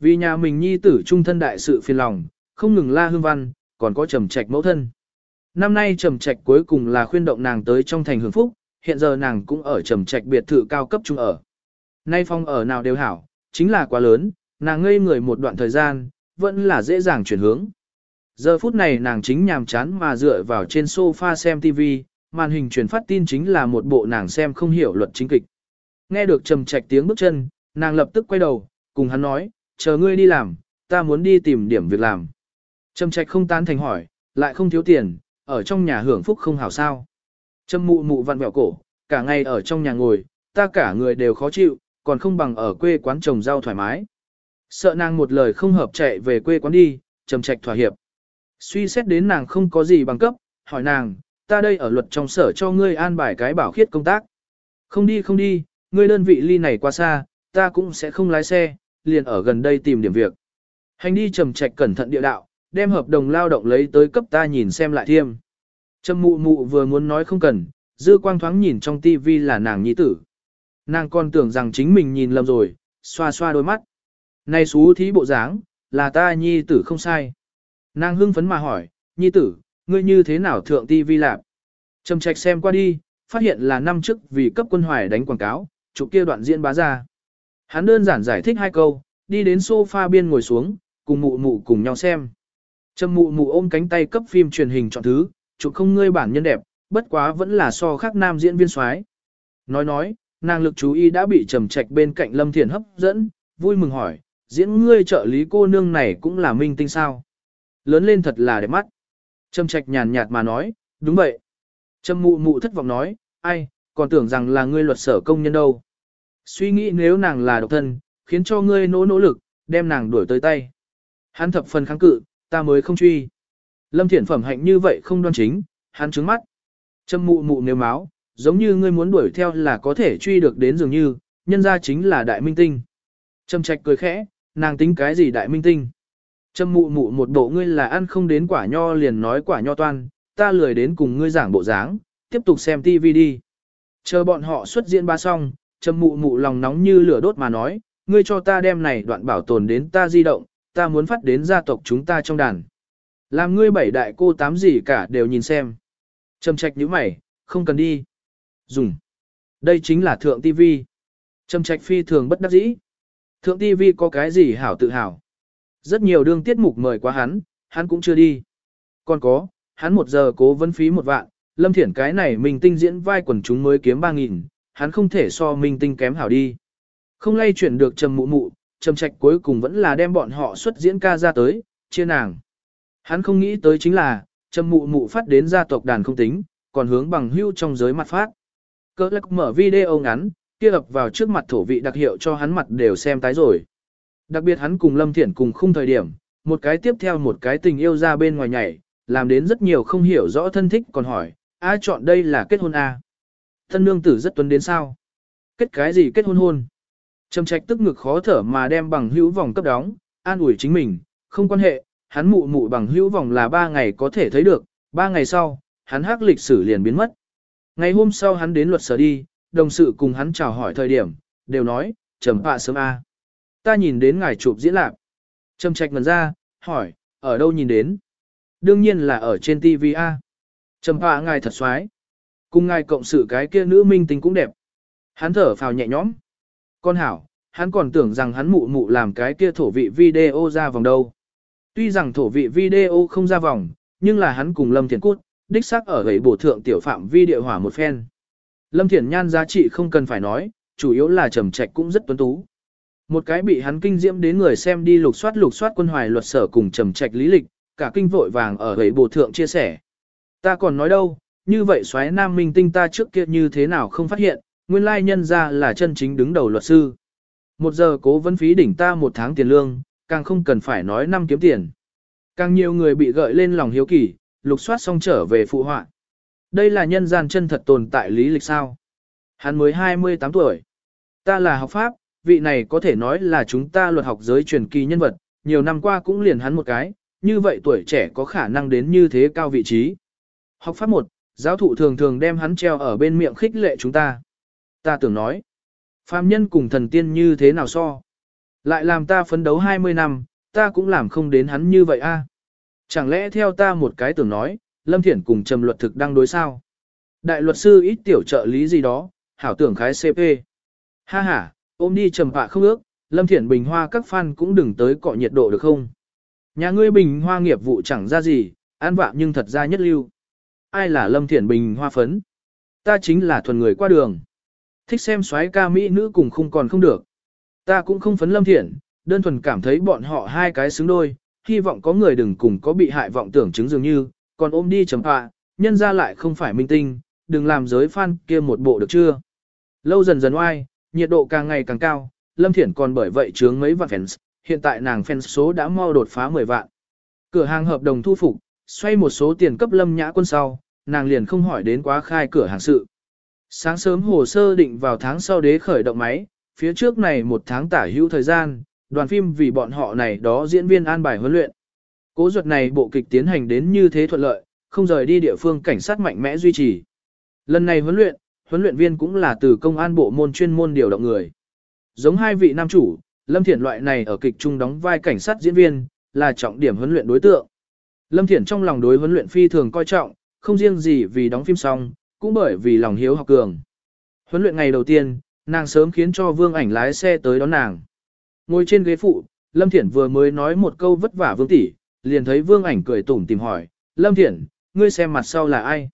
Vì nhà mình nhi tử trung thân đại sự phiền lòng, không ngừng La Hương Văn, còn có trầm trạch mẫu thân. Năm nay trầm trạch cuối cùng là khuyên động nàng tới trong thành hưởng phúc, hiện giờ nàng cũng ở trầm trạch biệt thự cao cấp trung ở. Nay phong ở nào đều hảo, chính là quá lớn, nàng ngây người một đoạn thời gian, vẫn là dễ dàng chuyển hướng. Giờ phút này nàng chính nhàm chán mà dựa vào trên sofa xem TV, màn hình truyền phát tin chính là một bộ nàng xem không hiểu luật chính kịch. Nghe được trầm trạch tiếng bước chân, nàng lập tức quay đầu, cùng hắn nói, chờ ngươi đi làm, ta muốn đi tìm điểm việc làm. Trầm trạch không tán thành hỏi, lại không thiếu tiền, ở trong nhà hưởng phúc không hảo sao. Trầm mụ mụ vặn vẹo cổ, cả ngày ở trong nhà ngồi, ta cả người đều khó chịu, còn không bằng ở quê quán trồng rau thoải mái. Sợ nàng một lời không hợp chạy về quê quán đi, trầm trạch thỏa hiệp. Suy xét đến nàng không có gì bằng cấp, hỏi nàng, ta đây ở luật trong sở cho ngươi an bài cái bảo khiết công tác. Không đi không đi, ngươi đơn vị ly này quá xa, ta cũng sẽ không lái xe, liền ở gần đây tìm điểm việc. Hành đi trầm trạch cẩn thận địa đạo, đem hợp đồng lao động lấy tới cấp ta nhìn xem lại thiêm. Trầm mụ mụ vừa muốn nói không cần, dư quang thoáng nhìn trong tivi là nàng nhi tử. Nàng còn tưởng rằng chính mình nhìn lầm rồi, xoa xoa đôi mắt. Này xú thí bộ dáng, là ta nhi tử không sai. Nàng hưng phấn mà hỏi, nhi tử, ngươi như thế nào thượng tivi lạp? Trầm trạch xem qua đi, phát hiện là năm trước vì cấp quân hoài đánh quảng cáo, chụp kia đoạn diễn bá ra. Hắn đơn giản giải thích hai câu, đi đến sofa biên ngồi xuống, cùng mụ mụ cùng nhau xem. Trầm mụ mụ ôm cánh tay cấp phim truyền hình chọn thứ, chụp không ngươi bản nhân đẹp, bất quá vẫn là so khác nam diễn viên soái. Nói nói, nàng lực chú ý đã bị trầm trạch bên cạnh Lâm Thiển hấp dẫn, vui mừng hỏi, diễn ngươi trợ lý cô nương này cũng là minh tinh sao. Lớn lên thật là đẹp mắt trâm trạch nhàn nhạt mà nói, đúng vậy. trâm mụ mụ thất vọng nói, ai, còn tưởng rằng là ngươi luật sở công nhân đâu. Suy nghĩ nếu nàng là độc thân, khiến cho ngươi nỗ nỗ lực, đem nàng đuổi tới tay. Hắn thập phần kháng cự, ta mới không truy. Lâm Thiển phẩm hạnh như vậy không đoan chính, hắn trứng mắt. trâm mụ mụ nếu máu, giống như ngươi muốn đuổi theo là có thể truy được đến dường như, nhân ra chính là đại minh tinh. trâm trạch cười khẽ, nàng tính cái gì đại minh tinh. Trâm mụ mụ một bộ ngươi là ăn không đến quả nho liền nói quả nho toan, ta lười đến cùng ngươi giảng bộ dáng, tiếp tục xem TV đi. Chờ bọn họ xuất diễn ba xong, Trâm mụ mụ lòng nóng như lửa đốt mà nói, ngươi cho ta đem này đoạn bảo tồn đến ta di động, ta muốn phát đến gia tộc chúng ta trong đàn. Làm ngươi bảy đại cô tám gì cả đều nhìn xem. Trầm trạch như mày, không cần đi. Dùng. Đây chính là thượng TV. Trầm trạch phi thường bất đắc dĩ. Thượng TV có cái gì hảo tự hào. Rất nhiều đương tiết mục mời qua hắn, hắn cũng chưa đi. Còn có, hắn một giờ cố vấn phí một vạn, lâm thiển cái này mình tinh diễn vai quần chúng mới kiếm ba nghìn, hắn không thể so mình tinh kém hảo đi. Không lay chuyển được trầm mụ mụ, trầm trạch cuối cùng vẫn là đem bọn họ xuất diễn ca ra tới, chia nàng. Hắn không nghĩ tới chính là, trầm mụ mụ phát đến gia tộc đàn không tính, còn hướng bằng hưu trong giới mặt phát. Cơ lắc mở video ngắn, kia ập vào trước mặt thổ vị đặc hiệu cho hắn mặt đều xem tái rồi. Đặc biệt hắn cùng Lâm Thiển cùng khung thời điểm, một cái tiếp theo một cái tình yêu ra bên ngoài nhảy, làm đến rất nhiều không hiểu rõ thân thích còn hỏi, ai chọn đây là kết hôn A. Thân nương tử rất tuấn đến sao? Kết cái gì kết hôn hôn? Trầm trạch tức ngực khó thở mà đem bằng hữu vòng cấp đóng, an ủi chính mình, không quan hệ, hắn mụ mụ bằng hữu vòng là ba ngày có thể thấy được, ba ngày sau, hắn hắc lịch sử liền biến mất. Ngày hôm sau hắn đến luật sở đi, đồng sự cùng hắn chào hỏi thời điểm, đều nói, trầm họa sớm A. Ta nhìn đến ngài chụp diễn lạc. Trầm trạch ngần ra, hỏi, ở đâu nhìn đến? Đương nhiên là ở trên TV A. Trầm họa ngài thật xoái. Cùng ngài cộng sự cái kia nữ minh tính cũng đẹp. Hắn thở phào nhẹ nhõm. Con hảo, hắn còn tưởng rằng hắn mụ mụ làm cái kia thổ vị video ra vòng đâu. Tuy rằng thổ vị video không ra vòng, nhưng là hắn cùng Lâm Thiển Cút, đích xác ở gầy bổ thượng tiểu phạm vi địa hỏa một phen. Lâm Thiển Nhan giá trị không cần phải nói, chủ yếu là trầm trạch cũng rất tuấn tú. Một cái bị hắn kinh diễm đến người xem đi lục soát lục soát quân hoài luật sở cùng trầm trạch lý lịch, cả kinh vội vàng ở gầy bộ thượng chia sẻ. Ta còn nói đâu, như vậy xoáy nam minh tinh ta trước kia như thế nào không phát hiện, nguyên lai nhân ra là chân chính đứng đầu luật sư. Một giờ cố vấn phí đỉnh ta một tháng tiền lương, càng không cần phải nói năm kiếm tiền. Càng nhiều người bị gợi lên lòng hiếu kỳ, lục soát xong trở về phụ họa. Đây là nhân gian chân thật tồn tại lý lịch sao. Hắn mới 28 tuổi. Ta là học pháp, vị này có thể nói là chúng ta luật học giới truyền kỳ nhân vật, nhiều năm qua cũng liền hắn một cái, như vậy tuổi trẻ có khả năng đến như thế cao vị trí. Học pháp một, giáo thụ thường thường đem hắn treo ở bên miệng khích lệ chúng ta. Ta tưởng nói, phàm nhân cùng thần tiên như thế nào so. Lại làm ta phấn đấu 20 năm, ta cũng làm không đến hắn như vậy a. Chẳng lẽ theo ta một cái tưởng nói, Lâm Thiển cùng Trầm luật thực đang đối sao? Đại luật sư ít tiểu trợ lý gì đó, hảo tưởng khái CP. Ha ha, ôm đi trầm hạ không ước, Lâm Thiển bình hoa các fan cũng đừng tới cọ nhiệt độ được không? Nhà ngươi bình hoa nghiệp vụ chẳng ra gì, an vạ nhưng thật ra nhất lưu. Ai là Lâm Thiển bình hoa phấn? Ta chính là thuần người qua đường. Thích xem xoái ca mỹ nữ cùng không còn không được. Ta cũng không phấn Lâm Thiển, đơn thuần cảm thấy bọn họ hai cái xứng đôi, hy vọng có người đừng cùng có bị hại vọng tưởng chứng dường như, còn ôm đi chấm hạ, nhân ra lại không phải minh tinh, đừng làm giới fan kia một bộ được chưa. Lâu dần dần oai, nhiệt độ càng ngày càng cao, Lâm Thiển còn bởi vậy chướng mấy vạn fans, hiện tại nàng fans số đã mau đột phá 10 vạn. Cửa hàng hợp đồng thu phục, xoay một số tiền cấp Lâm Nhã quân sau, nàng liền không hỏi đến quá khai cửa hàng sự. Sáng sớm hồ sơ định vào tháng sau đế khởi động máy, phía trước này một tháng tả hữu thời gian, đoàn phim vì bọn họ này đó diễn viên an bài huấn luyện. Cố ruột này bộ kịch tiến hành đến như thế thuận lợi, không rời đi địa phương cảnh sát mạnh mẽ duy trì. Lần này huấn luyện, huấn luyện viên cũng là từ công an bộ môn chuyên môn điều động người. Giống hai vị nam chủ, Lâm Thiển loại này ở kịch trung đóng vai cảnh sát diễn viên, là trọng điểm huấn luyện đối tượng. Lâm Thiển trong lòng đối huấn luyện phi thường coi trọng, không riêng gì vì đóng phim xong, cũng bởi vì lòng hiếu học cường. Huấn luyện ngày đầu tiên, nàng sớm khiến cho Vương Ảnh lái xe tới đón nàng. Ngồi trên ghế phụ, Lâm Thiển vừa mới nói một câu vất vả Vương tỷ, liền thấy Vương Ảnh cười tủm tìm hỏi, "Lâm Thiển, ngươi xem mặt sau là ai?"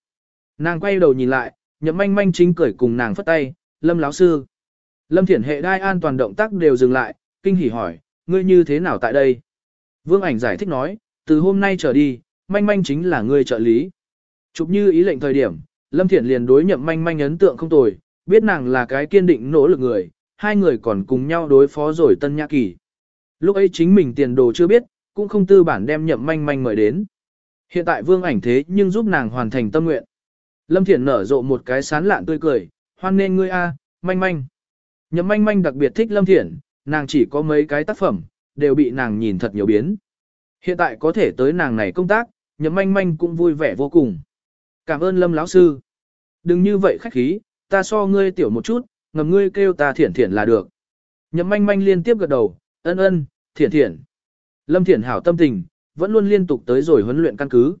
Nàng quay đầu nhìn lại, Nhậm Manh Manh chính cười cùng nàng phất tay, "Lâm lão sư." Lâm Thiển hệ đai an toàn động tác đều dừng lại, kinh hỉ hỏi, "Ngươi như thế nào tại đây?" Vương Ảnh giải thích nói, "Từ hôm nay trở đi, Manh Manh chính là ngươi trợ lý." Chụp như ý lệnh thời điểm, Lâm Thiển liền đối Nhậm Manh Manh ấn tượng không tồi, biết nàng là cái kiên định nỗ lực người, hai người còn cùng nhau đối phó rồi Tân Nhã Kỳ. Lúc ấy chính mình tiền đồ chưa biết, cũng không tư bản đem nhậm manh manh mời đến. Hiện tại vương ảnh thế nhưng giúp nàng hoàn thành tâm nguyện. Lâm Thiển nở rộ một cái sán lạn tươi cười, hoan nên ngươi a, manh manh. Nhậm manh manh đặc biệt thích Lâm Thiển, nàng chỉ có mấy cái tác phẩm, đều bị nàng nhìn thật nhiều biến. Hiện tại có thể tới nàng này công tác, nhậm manh manh cũng vui vẻ vô cùng. Cảm ơn Lâm lão sư. Đừng như vậy khách khí, ta so ngươi tiểu một chút, ngầm ngươi kêu ta thiển thiển là được. Nhậm manh manh liên tiếp gật đầu, ân ân, thiển thiển. Lâm thiển hảo tâm tình, vẫn luôn liên tục tới rồi huấn luyện căn cứ.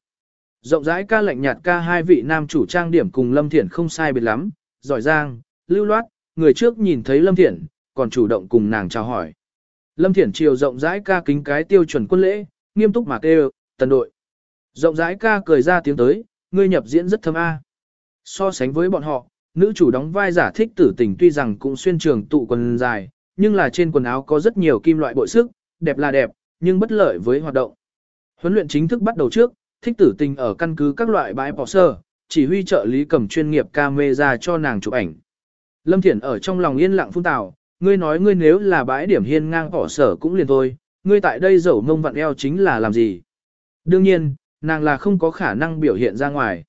Rộng rãi ca lạnh nhạt ca hai vị nam chủ trang điểm cùng Lâm Thiển không sai biệt lắm, giỏi giang, lưu loát, người trước nhìn thấy Lâm Thiển, còn chủ động cùng nàng chào hỏi. Lâm Thiển chiều rộng rãi ca kính cái tiêu chuẩn quân lễ, nghiêm túc mà kêu, tần đội. Rộng rãi ca cười ra tiếng tới, ngươi nhập diễn rất thâm A. So sánh với bọn họ, nữ chủ đóng vai giả thích tử tình tuy rằng cũng xuyên trường tụ quần dài, nhưng là trên quần áo có rất nhiều kim loại bội sức, đẹp là đẹp, nhưng bất lợi với hoạt động. Huấn luyện chính thức bắt đầu trước, thích tử tình ở căn cứ các loại bãi bỏ sơ, chỉ huy trợ lý cầm chuyên nghiệp camera cho nàng chụp ảnh. Lâm Thiển ở trong lòng yên lặng phun tào, ngươi nói ngươi nếu là bãi điểm hiên ngang bỏ sở cũng liền thôi, ngươi tại đây dẫu mông vặn eo chính là làm gì. Đương nhiên, nàng là không có khả năng biểu hiện ra ngoài.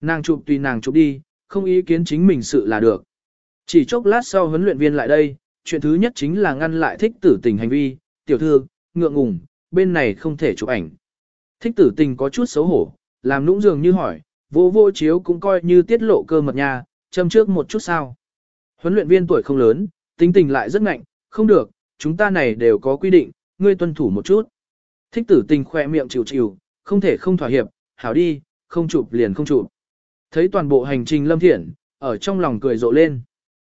Nàng chụp tùy nàng chụp đi, không ý kiến chính mình sự là được. Chỉ chốc lát sau huấn luyện viên lại đây, chuyện thứ nhất chính là ngăn lại thích tử tình hành vi, tiểu thư, ngượng ngùng, bên này không thể chụp ảnh. Thích tử tình có chút xấu hổ, làm nũng dường như hỏi, vô vô chiếu cũng coi như tiết lộ cơ mật nha, châm trước một chút sao. Huấn luyện viên tuổi không lớn, tính tình lại rất ngạnh, không được, chúng ta này đều có quy định, ngươi tuân thủ một chút. Thích tử tình khỏe miệng chịu chịu, không thể không thỏa hiệp, hảo đi, không chụp liền không chụp. Thấy toàn bộ hành trình lâm thiện, ở trong lòng cười rộ lên.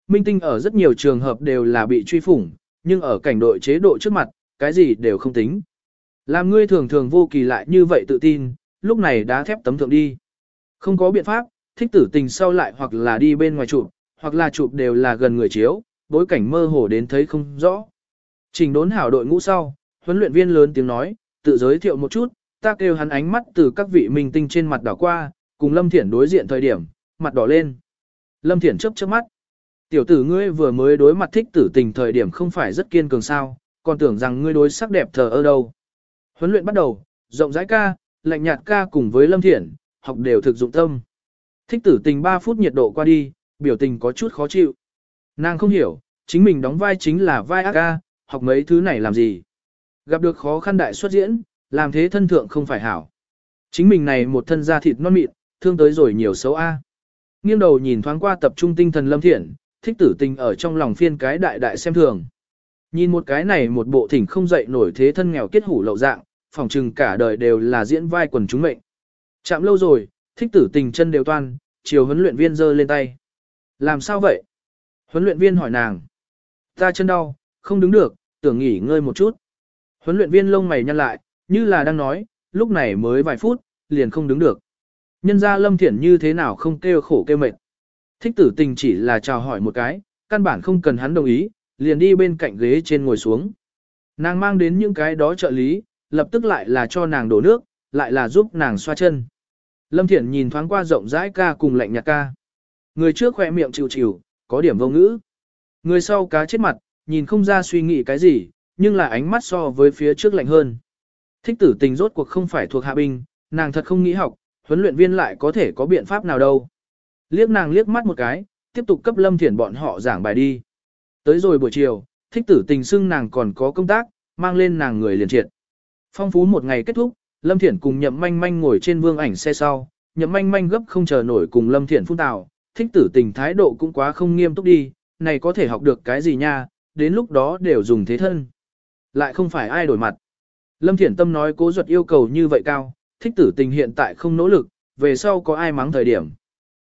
Minh tinh ở rất nhiều trường hợp đều là bị truy phủng, nhưng ở cảnh đội chế độ trước mặt, cái gì đều không tính. Làm ngươi thường thường vô kỳ lại như vậy tự tin, lúc này đã thép tấm thượng đi. Không có biện pháp, thích tử tình sau lại hoặc là đi bên ngoài chụp, hoặc là chụp đều là gần người chiếu, bối cảnh mơ hồ đến thấy không rõ. Trình đốn hảo đội ngũ sau, huấn luyện viên lớn tiếng nói, tự giới thiệu một chút, ta kêu hắn ánh mắt từ các vị minh tinh trên mặt đảo qua, cùng Lâm Thiển đối diện thời điểm, mặt đỏ lên. Lâm Thiển chớp chớp mắt. Tiểu tử ngươi vừa mới đối mặt thích tử tình thời điểm không phải rất kiên cường sao, còn tưởng rằng ngươi đối sắc đẹp thờ ơ đâu. Huấn luyện bắt đầu, rộng rãi ca, lạnh nhạt ca cùng với Lâm Thiển, học đều thực dụng tâm. Thích tử tình 3 phút nhiệt độ qua đi, biểu tình có chút khó chịu. Nàng không hiểu, chính mình đóng vai chính là vai ác ca, học mấy thứ này làm gì. Gặp được khó khăn đại xuất diễn, làm thế thân thượng không phải hảo. Chính mình này một thân da thịt non mịn, thương tới rồi nhiều xấu A. Nghiêng đầu nhìn thoáng qua tập trung tinh thần lâm thiện, thích tử tình ở trong lòng phiên cái đại đại xem thường. Nhìn một cái này một bộ thỉnh không dậy nổi thế thân nghèo kết hủ lậu dạng, phòng trừng cả đời đều là diễn vai quần chúng mệnh. Chạm lâu rồi, thích tử tình chân đều toan, chiều huấn luyện viên giơ lên tay. Làm sao vậy? Huấn luyện viên hỏi nàng. Ta chân đau, không đứng được, tưởng nghỉ ngơi một chút. Huấn luyện viên lông mày nhăn lại, như là đang nói, lúc này mới vài phút, liền không đứng được. Nhân ra lâm thiển như thế nào không kêu khổ kêu mệt. Thích tử tình chỉ là chào hỏi một cái, căn bản không cần hắn đồng ý, liền đi bên cạnh ghế trên ngồi xuống. Nàng mang đến những cái đó trợ lý, lập tức lại là cho nàng đổ nước, lại là giúp nàng xoa chân. Lâm Thiển nhìn thoáng qua rộng rãi ca cùng lạnh nhạt ca. Người trước khỏe miệng chịu chịu, có điểm vô ngữ. Người sau cá chết mặt, nhìn không ra suy nghĩ cái gì, nhưng là ánh mắt so với phía trước lạnh hơn. Thích tử tình rốt cuộc không phải thuộc hạ binh, nàng thật không nghĩ học, huấn luyện viên lại có thể có biện pháp nào đâu. Liếc nàng liếc mắt một cái, tiếp tục cấp lâm thiển bọn họ giảng bài đi. Tới rồi buổi chiều, thích tử tình xưng nàng còn có công tác, mang lên nàng người liền triệt. Phong phú một ngày kết thúc, lâm thiển cùng nhậm manh manh ngồi trên vương ảnh xe sau, nhậm manh manh gấp không chờ nổi cùng lâm thiển phun tào, thích tử tình thái độ cũng quá không nghiêm túc đi, này có thể học được cái gì nha, đến lúc đó đều dùng thế thân. Lại không phải ai đổi mặt. Lâm Thiển Tâm nói cố ruột yêu cầu như vậy cao, thích tử tình hiện tại không nỗ lực, về sau có ai mắng thời điểm.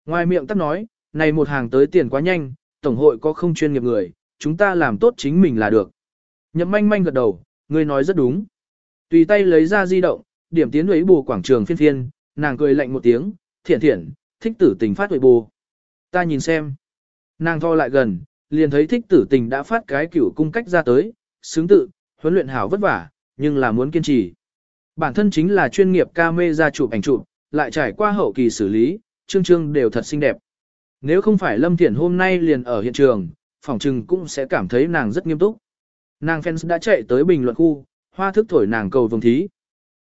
Ngoài miệng tắt nói, này một hàng tới tiền quá nhanh, tổng hội có không chuyên nghiệp người, chúng ta làm tốt chính mình là được. Nhậm manh manh gật đầu, người nói rất đúng. Tùy tay lấy ra di động, điểm tiến ấy bù quảng trường phiên phiên, nàng cười lạnh một tiếng, thiện thiện, thích tử tình phát huệ bù. Ta nhìn xem. Nàng tho lại gần, liền thấy thích tử tình đã phát cái cửu cung cách ra tới, xứng tự, huấn luyện hảo vất vả, nhưng là muốn kiên trì. Bản thân chính là chuyên nghiệp ca mê ra chụp ảnh chụp, lại trải qua hậu kỳ xử lý, chương chương đều thật xinh đẹp. Nếu không phải Lâm Thiển hôm nay liền ở hiện trường, phòng trừng cũng sẽ cảm thấy nàng rất nghiêm túc. Nàng fans đã chạy tới bình luận khu, hoa thức thổi nàng cầu vồng thí.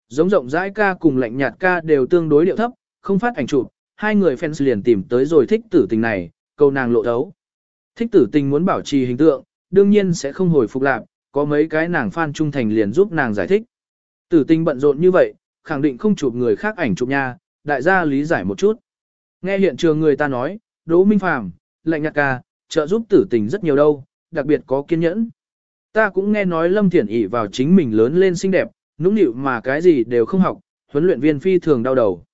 Giống rộng rãi ca cùng lạnh nhạt ca đều tương đối điệu thấp, không phát ảnh chụp, hai người fans liền tìm tới rồi thích tử tình này, cầu nàng lộ thấu. Thích tử tình muốn bảo trì hình tượng, đương nhiên sẽ không hồi phục lạc, có mấy cái nàng fan trung thành liền giúp nàng giải thích. Tử tình bận rộn như vậy, khẳng định không chụp người khác ảnh chụp nha, đại gia lý giải một chút. Nghe hiện trường người ta nói, Đỗ Minh Phàm, lạnh nhạt ca, trợ giúp tử tình rất nhiều đâu, đặc biệt có kiên nhẫn. Ta cũng nghe nói Lâm Thiển ỉ vào chính mình lớn lên xinh đẹp, nũng nịu mà cái gì đều không học, huấn luyện viên phi thường đau đầu.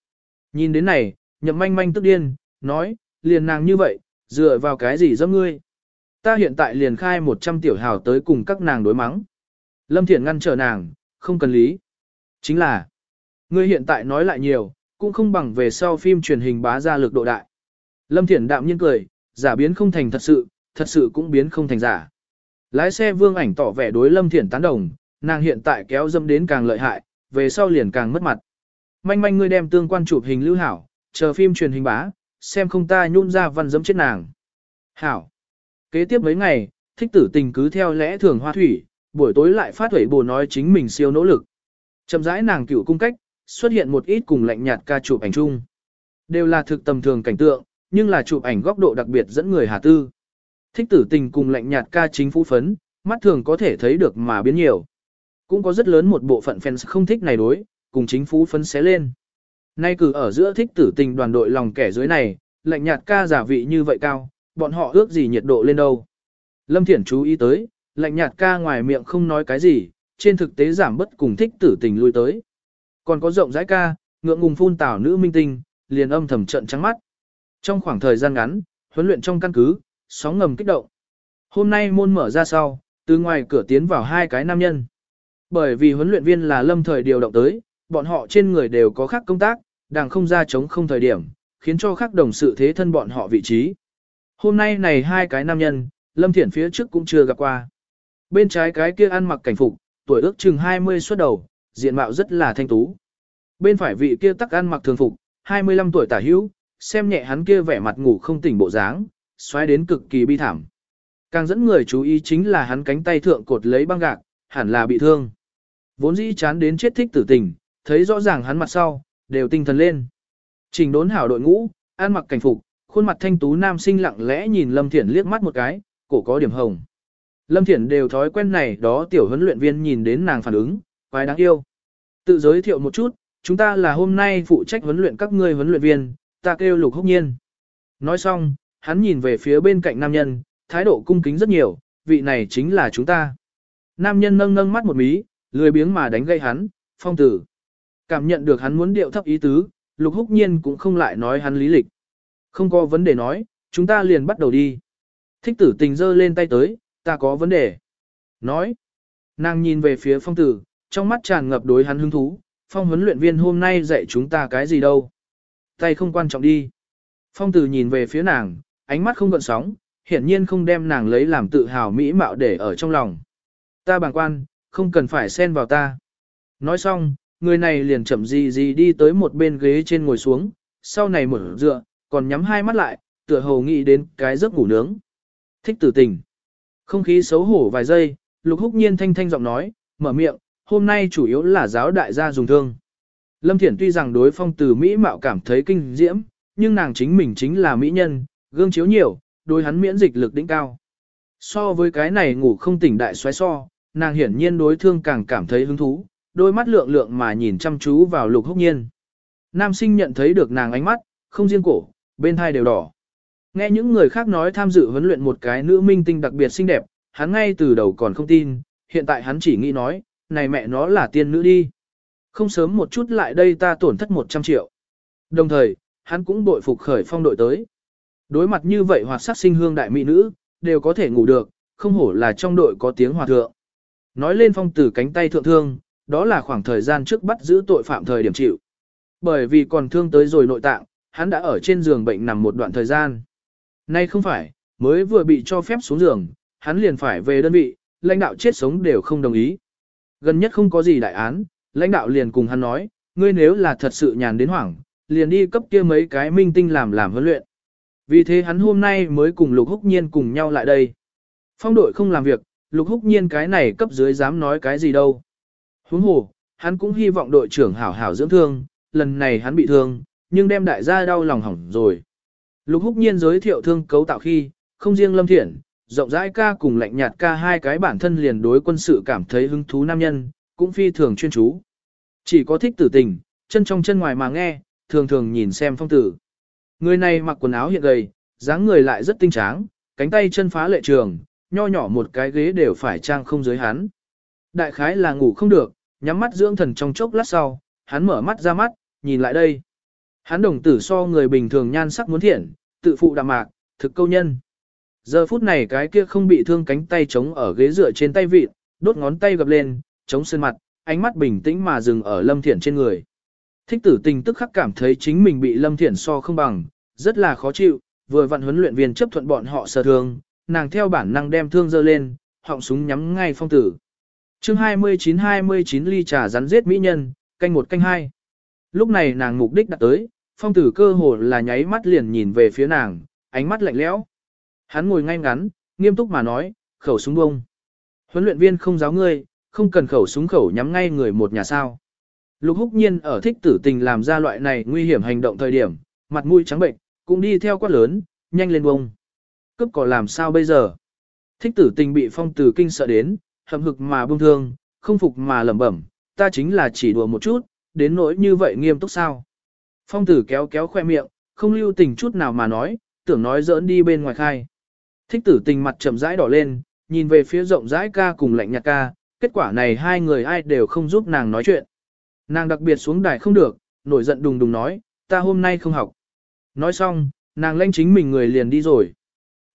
Nhìn đến này, nhậm manh manh tức điên, nói, liền nàng như vậy, dựa vào cái gì dâm ngươi. Ta hiện tại liền khai 100 tiểu hào tới cùng các nàng đối mắng. Lâm Thiển ngăn trở nàng, không cần lý. Chính là, ngươi hiện tại nói lại nhiều, cũng không bằng về sau phim truyền hình bá ra lực độ đại. Lâm Thiển đạm nhiên cười, giả biến không thành thật sự, thật sự cũng biến không thành giả. Lái xe vương ảnh tỏ vẻ đối Lâm Thiển tán đồng, nàng hiện tại kéo dâm đến càng lợi hại, về sau liền càng mất mặt. Manh manh ngươi đem tương quan chụp hình lưu hảo, chờ phim truyền hình bá, xem không ta nhún ra văn dẫm chết nàng. Hảo. Kế tiếp mấy ngày, thích tử tình cứ theo lẽ thường hoa thủy, buổi tối lại phát huẩy bồ nói chính mình siêu nỗ lực. Chậm rãi nàng cựu cung cách, xuất hiện một ít cùng lạnh nhạt ca chụp ảnh chung. Đều là thực tầm thường cảnh tượng, nhưng là chụp ảnh góc độ đặc biệt dẫn người hà tư. Thích tử tình cùng lạnh nhạt ca chính phú phấn, mắt thường có thể thấy được mà biến nhiều. Cũng có rất lớn một bộ phận fans không thích này đối, cùng chính phú phấn xé lên. Nay cử ở giữa thích tử tình đoàn đội lòng kẻ dưới này, lạnh nhạt ca giả vị như vậy cao, bọn họ ước gì nhiệt độ lên đâu. Lâm Thiển chú ý tới, lạnh nhạt ca ngoài miệng không nói cái gì, trên thực tế giảm bất cùng thích tử tình lui tới. Còn có rộng rãi ca, ngượng ngùng phun tảo nữ minh tinh, liền âm thầm trận trắng mắt. Trong khoảng thời gian ngắn, huấn luyện trong căn cứ, sóng ngầm kích động. Hôm nay môn mở ra sau, từ ngoài cửa tiến vào hai cái nam nhân. Bởi vì huấn luyện viên là lâm thời điều động tới, bọn họ trên người đều có khác công tác, đang không ra chống không thời điểm, khiến cho khác đồng sự thế thân bọn họ vị trí. Hôm nay này hai cái nam nhân, Lâm Thiển phía trước cũng chưa gặp qua. Bên trái cái kia ăn mặc cảnh phục, tuổi ước chừng 20 xuất đầu, diện mạo rất là thanh tú. Bên phải vị kia tắc ăn mặc thường phục, 25 tuổi tả hữu, xem nhẹ hắn kia vẻ mặt ngủ không tỉnh bộ dáng, xoáy đến cực kỳ bi thảm. Càng dẫn người chú ý chính là hắn cánh tay thượng cột lấy băng gạc, hẳn là bị thương. Vốn dĩ chán đến chết thích tử tình, thấy rõ ràng hắn mặt sau, đều tinh thần lên. Trình đốn hảo đội ngũ, ăn mặc cảnh phục, khuôn mặt thanh tú nam sinh lặng lẽ nhìn Lâm Thiển liếc mắt một cái, cổ có điểm hồng. Lâm Thiển đều thói quen này đó tiểu huấn luyện viên nhìn đến nàng phản ứng, quái đáng yêu. Tự giới thiệu một chút, chúng ta là hôm nay phụ trách huấn luyện các ngươi huấn luyện viên, ta kêu lục húc nhiên. Nói xong, hắn nhìn về phía bên cạnh nam nhân, thái độ cung kính rất nhiều, vị này chính là chúng ta. Nam nhân nâng nâng mắt một mí, lười biếng mà đánh gây hắn, phong tử. Cảm nhận được hắn muốn điệu thấp ý tứ, lục húc nhiên cũng không lại nói hắn lý lịch. Không có vấn đề nói, chúng ta liền bắt đầu đi. Thích tử tình giơ lên tay tới, ta có vấn đề. Nói. Nàng nhìn về phía phong tử, trong mắt tràn ngập đối hắn hứng thú, phong huấn luyện viên hôm nay dạy chúng ta cái gì đâu. Tay không quan trọng đi. Phong tử nhìn về phía nàng, ánh mắt không gợn sóng, hiển nhiên không đem nàng lấy làm tự hào mỹ mạo để ở trong lòng. Ta bàng quan, không cần phải xen vào ta. Nói xong, người này liền chậm gì gì đi tới một bên ghế trên ngồi xuống, sau này mở dựa, còn nhắm hai mắt lại, tựa hồ nghĩ đến cái giấc ngủ nướng. Thích tử tình. Không khí xấu hổ vài giây, lục húc nhiên thanh thanh giọng nói, mở miệng, hôm nay chủ yếu là giáo đại gia dùng thương. Lâm Thiển tuy rằng đối phong từ Mỹ mạo cảm thấy kinh diễm, nhưng nàng chính mình chính là mỹ nhân, gương chiếu nhiều, đối hắn miễn dịch lực đỉnh cao. So với cái này ngủ không tỉnh đại xoáy so, nàng hiển nhiên đối thương càng cảm thấy hứng thú, đôi mắt lượng lượng mà nhìn chăm chú vào lục húc nhiên. Nam sinh nhận thấy được nàng ánh mắt, không riêng cổ, bên hai đều đỏ. Nghe những người khác nói tham dự huấn luyện một cái nữ minh tinh đặc biệt xinh đẹp, hắn ngay từ đầu còn không tin, hiện tại hắn chỉ nghĩ nói, này mẹ nó là tiên nữ đi. Không sớm một chút lại đây ta tổn thất 100 triệu. Đồng thời, hắn cũng bội phục khởi phong đội tới. Đối mặt như vậy hoạt sắc sinh hương đại mỹ nữ, đều có thể ngủ được, không hổ là trong đội có tiếng hòa thượng. Nói lên phong tử cánh tay thượng thương, đó là khoảng thời gian trước bắt giữ tội phạm thời điểm chịu. Bởi vì còn thương tới rồi nội tạng, hắn đã ở trên giường bệnh nằm một đoạn thời gian. Nay không phải, mới vừa bị cho phép xuống giường, hắn liền phải về đơn vị, lãnh đạo chết sống đều không đồng ý. Gần nhất không có gì đại án, lãnh đạo liền cùng hắn nói, ngươi nếu là thật sự nhàn đến hoảng, liền đi cấp kia mấy cái minh tinh làm làm huấn luyện. Vì thế hắn hôm nay mới cùng Lục Húc Nhiên cùng nhau lại đây. Phong đội không làm việc, Lục Húc Nhiên cái này cấp dưới dám nói cái gì đâu. Huống hồ, hắn cũng hy vọng đội trưởng hảo hảo dưỡng thương, lần này hắn bị thương, nhưng đem đại gia đau lòng hỏng rồi. Lục Húc Nhiên giới thiệu thương cấu tạo khi, không riêng Lâm Thiển, rộng rãi ca cùng lạnh nhạt ca hai cái bản thân liền đối quân sự cảm thấy hứng thú nam nhân, cũng phi thường chuyên chú. Chỉ có thích tử tình, chân trong chân ngoài mà nghe, thường thường nhìn xem phong tử. Người này mặc quần áo hiện gầy, dáng người lại rất tinh tráng, cánh tay chân phá lệ trường, nho nhỏ một cái ghế đều phải trang không giới hắn. Đại khái là ngủ không được, nhắm mắt dưỡng thần trong chốc lát sau, hắn mở mắt ra mắt, nhìn lại đây. Hắn đồng tử so người bình thường nhan sắc muốn thiện, tự phụ đạm mạc, thực câu nhân. Giờ phút này cái kia không bị thương cánh tay chống ở ghế dựa trên tay vịt, đốt ngón tay gập lên, chống sơn mặt, ánh mắt bình tĩnh mà dừng ở Lâm Thiện trên người. Thích tử tình tức khắc cảm thấy chính mình bị Lâm Thiển so không bằng, rất là khó chịu, vừa vặn huấn luyện viên chấp thuận bọn họ sơ thương, nàng theo bản năng đem thương dơ lên, họng súng nhắm ngay phong tử. chương 29-29 ly trà rắn giết mỹ nhân, canh một canh hai. Lúc này nàng mục đích đặt tới, phong tử cơ hồ là nháy mắt liền nhìn về phía nàng, ánh mắt lạnh lẽo. Hắn ngồi ngay ngắn, nghiêm túc mà nói, khẩu súng bông. Huấn luyện viên không giáo ngươi, không cần khẩu súng khẩu nhắm ngay người một nhà sao. Lục húc nhiên ở thích tử tình làm ra loại này nguy hiểm hành động thời điểm, mặt mũi trắng bệnh, cũng đi theo quát lớn, nhanh lên bông. Cướp có làm sao bây giờ? Thích tử tình bị phong tử kinh sợ đến, hậm hực mà bông thương, không phục mà lẩm bẩm, ta chính là chỉ đùa một chút, đến nỗi như vậy nghiêm túc sao? Phong tử kéo kéo khoe miệng, không lưu tình chút nào mà nói, tưởng nói giỡn đi bên ngoài khai. Thích tử tình mặt chậm rãi đỏ lên, nhìn về phía rộng rãi ca cùng lạnh nhạt ca, kết quả này hai người ai đều không giúp nàng nói chuyện. Nàng đặc biệt xuống đài không được, nổi giận đùng đùng nói, ta hôm nay không học. Nói xong, nàng lanh chính mình người liền đi rồi.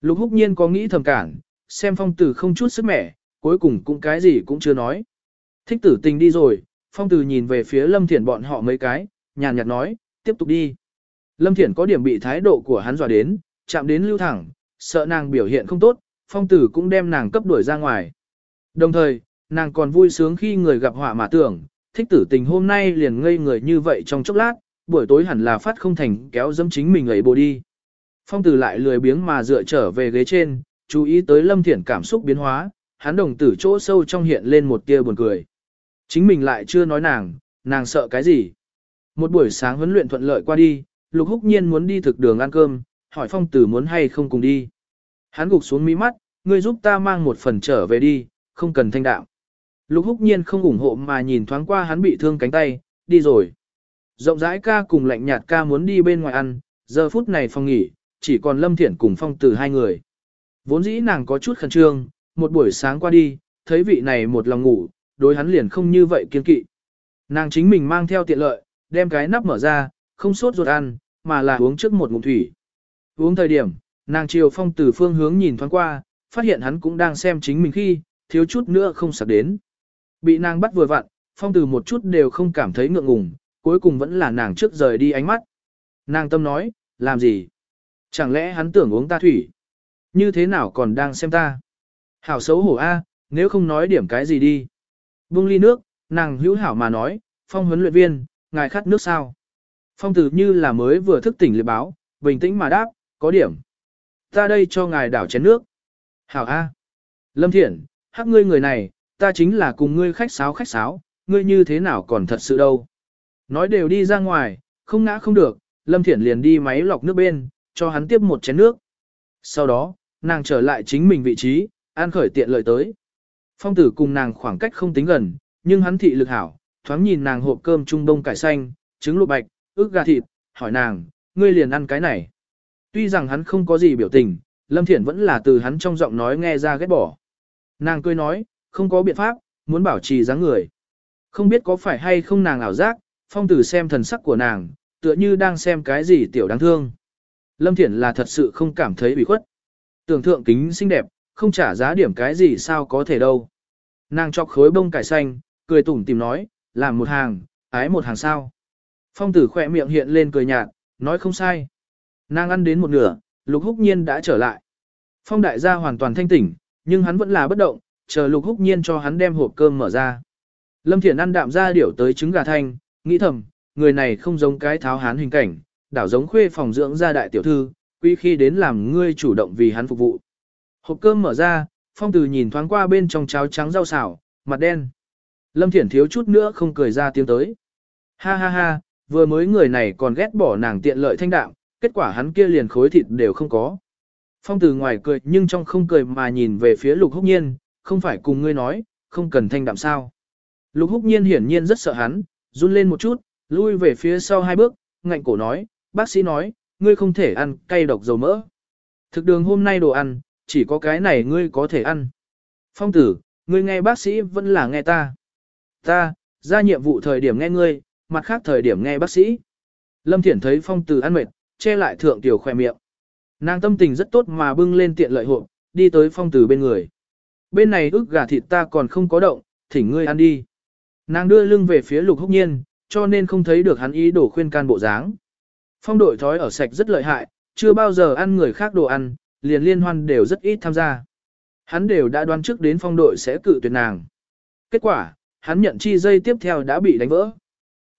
Lục húc nhiên có nghĩ thầm cản, xem phong tử không chút sức mẻ, cuối cùng cũng cái gì cũng chưa nói. Thích tử tình đi rồi, phong tử nhìn về phía lâm thiển bọn họ mấy cái, nhàn nhạt nói, tiếp tục đi. Lâm thiển có điểm bị thái độ của hắn dọa đến, chạm đến lưu thẳng, sợ nàng biểu hiện không tốt, phong tử cũng đem nàng cấp đuổi ra ngoài. Đồng thời, nàng còn vui sướng khi người gặp họa mà tưởng, thích tử tình hôm nay liền ngây người như vậy trong chốc lát, buổi tối hẳn là phát không thành kéo dâm chính mình ấy bồ đi. Phong tử lại lười biếng mà dựa trở về ghế trên, chú ý tới lâm thiển cảm xúc biến hóa, hắn đồng tử chỗ sâu trong hiện lên một tia buồn cười. Chính mình lại chưa nói nàng, nàng sợ cái gì. Một buổi sáng huấn luyện thuận lợi qua đi, lục húc nhiên muốn đi thực đường ăn cơm, hỏi phong tử muốn hay không cùng đi. Hắn gục xuống mí mắt, ngươi giúp ta mang một phần trở về đi, không cần thanh đạo. Lục húc nhiên không ủng hộ mà nhìn thoáng qua hắn bị thương cánh tay, đi rồi. Rộng rãi ca cùng lạnh nhạt ca muốn đi bên ngoài ăn, giờ phút này phòng nghỉ, chỉ còn Lâm Thiển cùng phong tử hai người. Vốn dĩ nàng có chút khẩn trương, một buổi sáng qua đi, thấy vị này một lòng ngủ, đối hắn liền không như vậy kiên kỵ. Nàng chính mình mang theo tiện lợi, đem cái nắp mở ra, không sốt ruột ăn, mà là uống trước một ngụm thủy. Uống thời điểm, nàng chiều phong từ phương hướng nhìn thoáng qua, phát hiện hắn cũng đang xem chính mình khi, thiếu chút nữa không sạc đến. Bị nàng bắt vừa vặn, phong từ một chút đều không cảm thấy ngượng ngùng, cuối cùng vẫn là nàng trước rời đi ánh mắt. Nàng tâm nói, làm gì? Chẳng lẽ hắn tưởng uống ta thủy? Như thế nào còn đang xem ta? Hảo xấu hổ a, nếu không nói điểm cái gì đi. Bưng ly nước, nàng hữu hảo mà nói, phong huấn luyện viên, ngài khát nước sao? Phong tử như là mới vừa thức tỉnh liệt báo, bình tĩnh mà đáp, có điểm. Ta đây cho ngài đảo chén nước. Hảo A. Lâm Thiển, hắc ngươi người này, ta chính là cùng ngươi khách sáo khách sáo, ngươi như thế nào còn thật sự đâu. Nói đều đi ra ngoài, không ngã không được, Lâm Thiển liền đi máy lọc nước bên, cho hắn tiếp một chén nước. Sau đó, nàng trở lại chính mình vị trí, an khởi tiện lợi tới. Phong tử cùng nàng khoảng cách không tính gần, nhưng hắn thị lực hảo, thoáng nhìn nàng hộp cơm trung đông cải xanh, trứng luộc bạch, ức gà thịt, hỏi nàng, ngươi liền ăn cái này. Tuy rằng hắn không có gì biểu tình, Lâm Thiển vẫn là từ hắn trong giọng nói nghe ra ghét bỏ. Nàng cười nói, không có biện pháp, muốn bảo trì dáng người. Không biết có phải hay không nàng ảo giác, phong tử xem thần sắc của nàng, tựa như đang xem cái gì tiểu đáng thương. Lâm Thiển là thật sự không cảm thấy bị khuất. Tưởng thượng kính xinh đẹp, không trả giá điểm cái gì sao có thể đâu. Nàng chọc khối bông cải xanh, cười tủm tìm nói, làm một hàng, ái một hàng sao. Phong tử khỏe miệng hiện lên cười nhạt, nói không sai. Nàng ăn đến một nửa, lục húc nhiên đã trở lại. Phong đại gia hoàn toàn thanh tỉnh, nhưng hắn vẫn là bất động, chờ lục húc nhiên cho hắn đem hộp cơm mở ra. Lâm Thiển ăn đạm ra điểu tới trứng gà thanh, nghĩ thầm, người này không giống cái tháo hán hình cảnh, đảo giống khuê phòng dưỡng gia đại tiểu thư, quý khi đến làm ngươi chủ động vì hắn phục vụ. Hộp cơm mở ra, phong từ nhìn thoáng qua bên trong cháo trắng rau xào, mặt đen. Lâm Thiển thiếu chút nữa không cười ra tiếng tới. Ha ha ha, vừa mới người này còn ghét bỏ nàng tiện lợi thanh đạm, kết quả hắn kia liền khối thịt đều không có. Phong từ ngoài cười nhưng trong không cười mà nhìn về phía lục húc nhiên, không phải cùng ngươi nói, không cần thanh đạm sao. Lục húc nhiên hiển nhiên rất sợ hắn, run lên một chút, lui về phía sau hai bước, ngạnh cổ nói, bác sĩ nói, ngươi không thể ăn cay độc dầu mỡ. Thực đường hôm nay đồ ăn, chỉ có cái này ngươi có thể ăn. Phong tử, ngươi nghe bác sĩ vẫn là nghe ta. Ta, ra nhiệm vụ thời điểm nghe ngươi, mặt khác thời điểm nghe bác sĩ. Lâm Thiển thấy phong tử ăn mệt, che lại thượng tiểu khoe miệng. Nàng tâm tình rất tốt mà bưng lên tiện lợi hộ, đi tới phong tử bên người. Bên này ức gà thịt ta còn không có động, thỉnh ngươi ăn đi. Nàng đưa lưng về phía lục húc nhiên, cho nên không thấy được hắn ý đồ khuyên can bộ dáng. Phong đội thói ở sạch rất lợi hại, chưa bao giờ ăn người khác đồ ăn, liền liên hoan đều rất ít tham gia. Hắn đều đã đoán trước đến phong đội sẽ cự tuyệt nàng. Kết quả, hắn nhận chi dây tiếp theo đã bị đánh vỡ.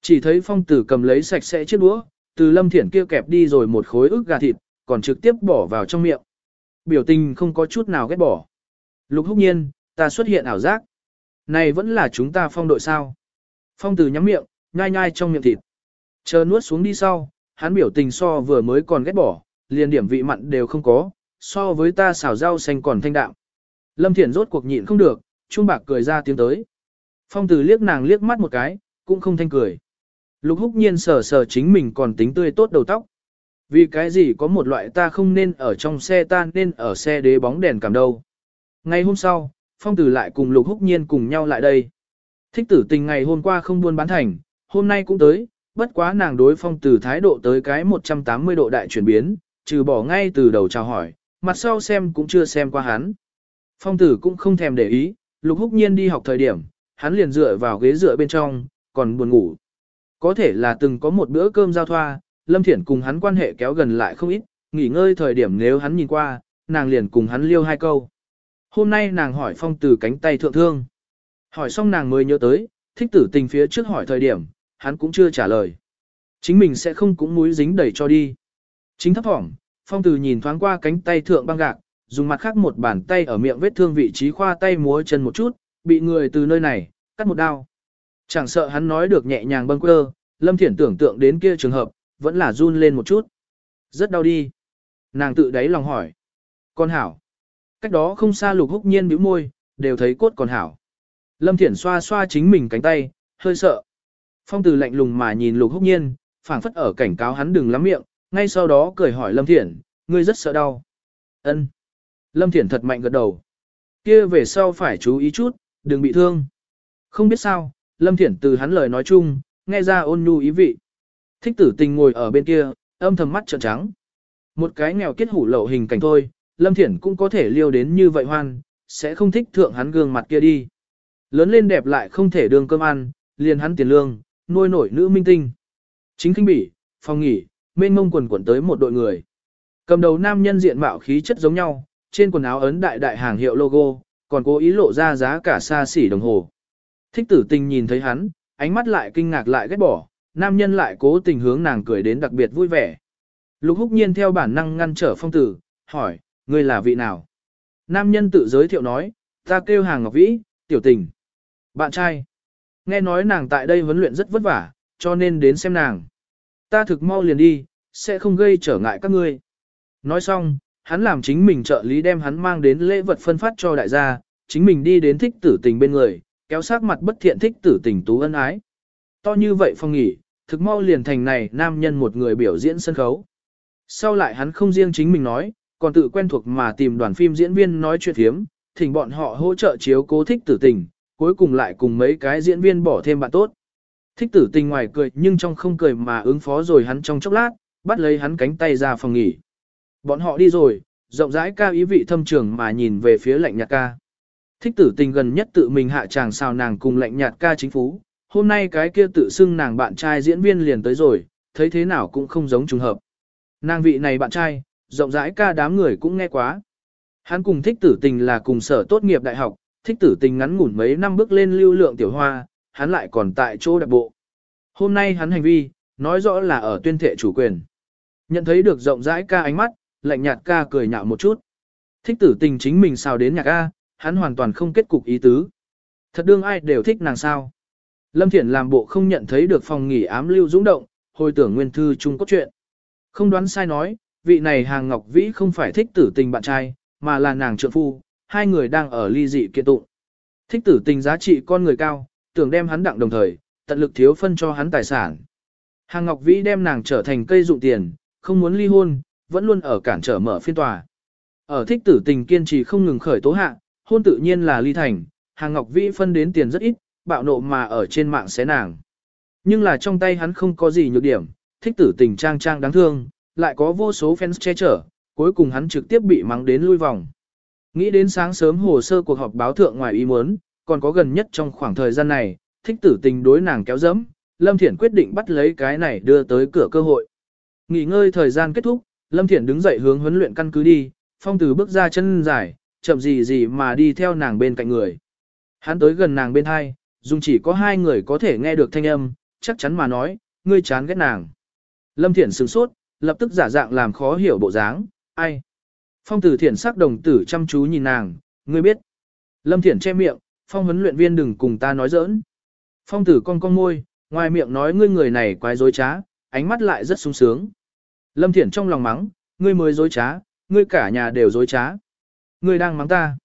Chỉ thấy phong tử cầm lấy sạch sẽ chiếc đũa, từ lâm thiển kia kẹp đi rồi một khối ức gà thịt, còn trực tiếp bỏ vào trong miệng. Biểu tình không có chút nào ghét bỏ. Lục húc nhiên, ta xuất hiện ảo giác. Này vẫn là chúng ta phong đội sao. Phong tử nhắm miệng, nhai nhai trong miệng thịt. Chờ nuốt xuống đi sau, hắn biểu tình so vừa mới còn ghét bỏ, liền điểm vị mặn đều không có, so với ta xào rau xanh còn thanh đạm. Lâm Thiển rốt cuộc nhịn không được, Trung Bạc cười ra tiếng tới. Phong Tử liếc nàng liếc mắt một cái, cũng không thanh cười. Lục húc nhiên sờ sờ chính mình còn tính tươi tốt đầu tóc. Vì cái gì có một loại ta không nên ở trong xe ta nên ở xe đế bóng đèn cảm đâu. Ngày hôm sau, Phong Tử lại cùng Lục húc nhiên cùng nhau lại đây. Thích tử tình ngày hôm qua không buôn bán thành, hôm nay cũng tới, bất quá nàng đối Phong Tử thái độ tới cái 180 độ đại chuyển biến, trừ bỏ ngay từ đầu chào hỏi, mặt sau xem cũng chưa xem qua hắn. Phong tử cũng không thèm để ý, lục húc nhiên đi học thời điểm, hắn liền dựa vào ghế dựa bên trong, còn buồn ngủ. Có thể là từng có một bữa cơm giao thoa, Lâm Thiển cùng hắn quan hệ kéo gần lại không ít, nghỉ ngơi thời điểm nếu hắn nhìn qua, nàng liền cùng hắn liêu hai câu. Hôm nay nàng hỏi phong từ cánh tay thượng thương. Hỏi xong nàng mới nhớ tới, thích tử tình phía trước hỏi thời điểm, hắn cũng chưa trả lời. Chính mình sẽ không cũng muối dính đầy cho đi. Chính thấp thỏm, phong từ nhìn thoáng qua cánh tay thượng băng gạc, dùng mặt khác một bàn tay ở miệng vết thương vị trí khoa tay múa chân một chút, bị người từ nơi này, cắt một đao. Chẳng sợ hắn nói được nhẹ nhàng bâng quơ, Lâm Thiển tưởng tượng đến kia trường hợp, vẫn là run lên một chút. Rất đau đi. Nàng tự đáy lòng hỏi. Con hảo. Cách đó không xa lục húc nhiên bĩu môi, đều thấy cốt còn hảo. Lâm Thiển xoa xoa chính mình cánh tay, hơi sợ. Phong từ lạnh lùng mà nhìn lục húc nhiên, phảng phất ở cảnh cáo hắn đừng lắm miệng, ngay sau đó cười hỏi Lâm Thiển, ngươi rất sợ đau. Ân. Lâm Thiển thật mạnh gật đầu. Kia về sau phải chú ý chút, đừng bị thương. Không biết sao, Lâm Thiển từ hắn lời nói chung, nghe ra ôn nhu ý vị. Thích tử tình ngồi ở bên kia, âm thầm mắt trợn trắng. Một cái nghèo kết hủ lậu hình cảnh thôi, Lâm Thiển cũng có thể liêu đến như vậy hoan, sẽ không thích thượng hắn gương mặt kia đi. Lớn lên đẹp lại không thể đường cơm ăn, liền hắn tiền lương, nuôi nổi nữ minh tinh. Chính kinh bỉ, phòng nghỉ, mênh mông quần quần tới một đội người. Cầm đầu nam nhân diện mạo khí chất giống nhau, trên quần áo ấn đại đại hàng hiệu logo, còn cố ý lộ ra giá cả xa xỉ đồng hồ. Thích tử tình nhìn thấy hắn, ánh mắt lại kinh ngạc lại ghét bỏ, nam nhân lại cố tình hướng nàng cười đến đặc biệt vui vẻ. Lục húc nhiên theo bản năng ngăn trở phong tử, hỏi, ngươi là vị nào? Nam nhân tự giới thiệu nói, ta kêu hàng ngọc vĩ, tiểu tình. Bạn trai. Nghe nói nàng tại đây huấn luyện rất vất vả, cho nên đến xem nàng. Ta thực mau liền đi, sẽ không gây trở ngại các ngươi. Nói xong, hắn làm chính mình trợ lý đem hắn mang đến lễ vật phân phát cho đại gia, chính mình đi đến thích tử tình bên người, kéo sát mặt bất thiện thích tử tình tú ân ái. To như vậy phong nghỉ, thực mau liền thành này nam nhân một người biểu diễn sân khấu. Sau lại hắn không riêng chính mình nói, còn tự quen thuộc mà tìm đoàn phim diễn viên nói chuyện hiếm, thỉnh bọn họ hỗ trợ chiếu cố thích tử tình, cuối cùng lại cùng mấy cái diễn viên bỏ thêm bạn tốt. Thích tử tình ngoài cười nhưng trong không cười mà ứng phó rồi hắn trong chốc lát, bắt lấy hắn cánh tay ra phòng nghỉ. Bọn họ đi rồi, rộng rãi ca ý vị thâm trường mà nhìn về phía lạnh nhạt ca. Thích tử tình gần nhất tự mình hạ chàng xào nàng cùng lạnh nhạt ca chính phú, hôm nay cái kia tự xưng nàng bạn trai diễn viên liền tới rồi, thấy thế nào cũng không giống trùng hợp. Nàng vị này bạn trai, rộng rãi ca đám người cũng nghe quá. Hắn cùng thích tử tình là cùng sở tốt nghiệp đại học, thích tử tình ngắn ngủn mấy năm bước lên lưu lượng tiểu hoa, hắn lại còn tại chỗ đặc bộ. Hôm nay hắn hành vi, nói rõ là ở tuyên thệ chủ quyền. Nhận thấy được rộng rãi ca ánh mắt, lạnh nhạt ca cười nhạo một chút. Thích tử tình chính mình sao đến nhạc ca, hắn hoàn toàn không kết cục ý tứ. Thật đương ai đều thích nàng sao. Lâm Thiển làm bộ không nhận thấy được phòng nghỉ ám lưu dũng động, hồi tưởng nguyên thư chung cốt chuyện, Không đoán sai nói, vị này hàng ngọc vĩ không phải thích tử tình bạn trai, mà là nàng trượng phu, hai người đang ở ly dị kiện tụng. Thích tử tình giá trị con người cao, tưởng đem hắn đặng đồng thời, tận lực thiếu phân cho hắn tài sản. Hàng Ngọc Vĩ đem nàng trở thành cây dụng tiền, không muốn ly hôn, vẫn luôn ở cản trở mở phiên tòa. Ở thích tử tình kiên trì không ngừng khởi tố hạ, hôn tự nhiên là ly thành, Hàng Ngọc Vĩ phân đến tiền rất ít, bạo nộ mà ở trên mạng xé nàng. Nhưng là trong tay hắn không có gì nhược điểm, thích tử tình trang trang đáng thương, lại có vô số fans che chở, cuối cùng hắn trực tiếp bị mắng đến lui vòng. Nghĩ đến sáng sớm hồ sơ cuộc họp báo thượng ngoài ý muốn, còn có gần nhất trong khoảng thời gian này, thích tử tình đối nàng kéo dẫm, Lâm Thiển quyết định bắt lấy cái này đưa tới cửa cơ hội. Nghỉ ngơi thời gian kết thúc, Lâm Thiển đứng dậy hướng huấn luyện căn cứ đi, phong từ bước ra chân dài, chậm gì gì mà đi theo nàng bên cạnh người. Hắn tới gần nàng bên hai, dùng chỉ có hai người có thể nghe được thanh âm, chắc chắn mà nói, ngươi chán ghét nàng. Lâm Thiển sửng sốt, lập tức giả dạng làm khó hiểu bộ dáng, ai. Phong tử thiển sắc đồng tử chăm chú nhìn nàng, ngươi biết. Lâm Thiển che miệng, phong huấn luyện viên đừng cùng ta nói giỡn. Phong tử con con môi, ngoài miệng nói ngươi người này quái dối trá, ánh mắt lại rất sung sướng. Lâm Thiển trong lòng mắng, ngươi mới dối trá, ngươi cả nhà đều dối trá. Ngươi đang mắng ta.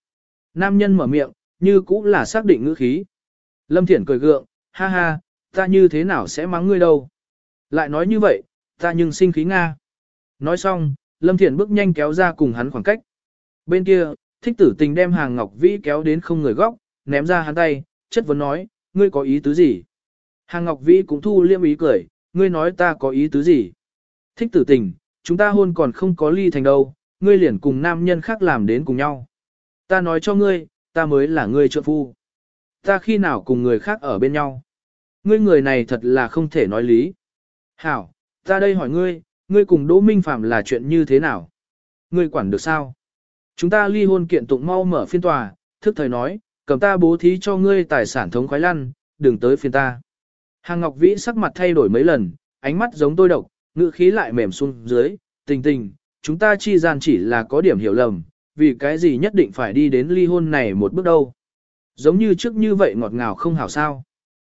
Nam nhân mở miệng, như cũng là xác định ngữ khí. Lâm Thiển cười gượng, ha ha, ta như thế nào sẽ mắng ngươi đâu. Lại nói như vậy, ta nhưng sinh khí Nga. Nói xong, Lâm Thiện bước nhanh kéo ra cùng hắn khoảng cách. Bên kia, thích tử tình đem hàng ngọc vĩ kéo đến không người góc, ném ra hắn tay, chất vấn nói, ngươi có ý tứ gì? Hàng ngọc vĩ cũng thu liêm ý cười, ngươi nói ta có ý tứ gì? Thích tử tình, chúng ta hôn còn không có ly thành đâu, ngươi liền cùng nam nhân khác làm đến cùng nhau. Ta nói cho ngươi, ta mới là ngươi trợ phu. Ta khi nào cùng người khác ở bên nhau? Ngươi người này thật là không thể nói lý. Hảo, ta đây hỏi ngươi, ngươi cùng Đỗ Minh Phạm là chuyện như thế nào? Ngươi quản được sao? Chúng ta ly hôn kiện tụng mau mở phiên tòa, thức thời nói, cầm ta bố thí cho ngươi tài sản thống khoái lăn, đừng tới phiên ta. Hàng Ngọc Vĩ sắc mặt thay đổi mấy lần, ánh mắt giống tôi độc, ngữ khí lại mềm xuống dưới, tình tình, chúng ta chi gian chỉ là có điểm hiểu lầm, vì cái gì nhất định phải đi đến ly hôn này một bước đâu. Giống như trước như vậy ngọt ngào không hảo sao.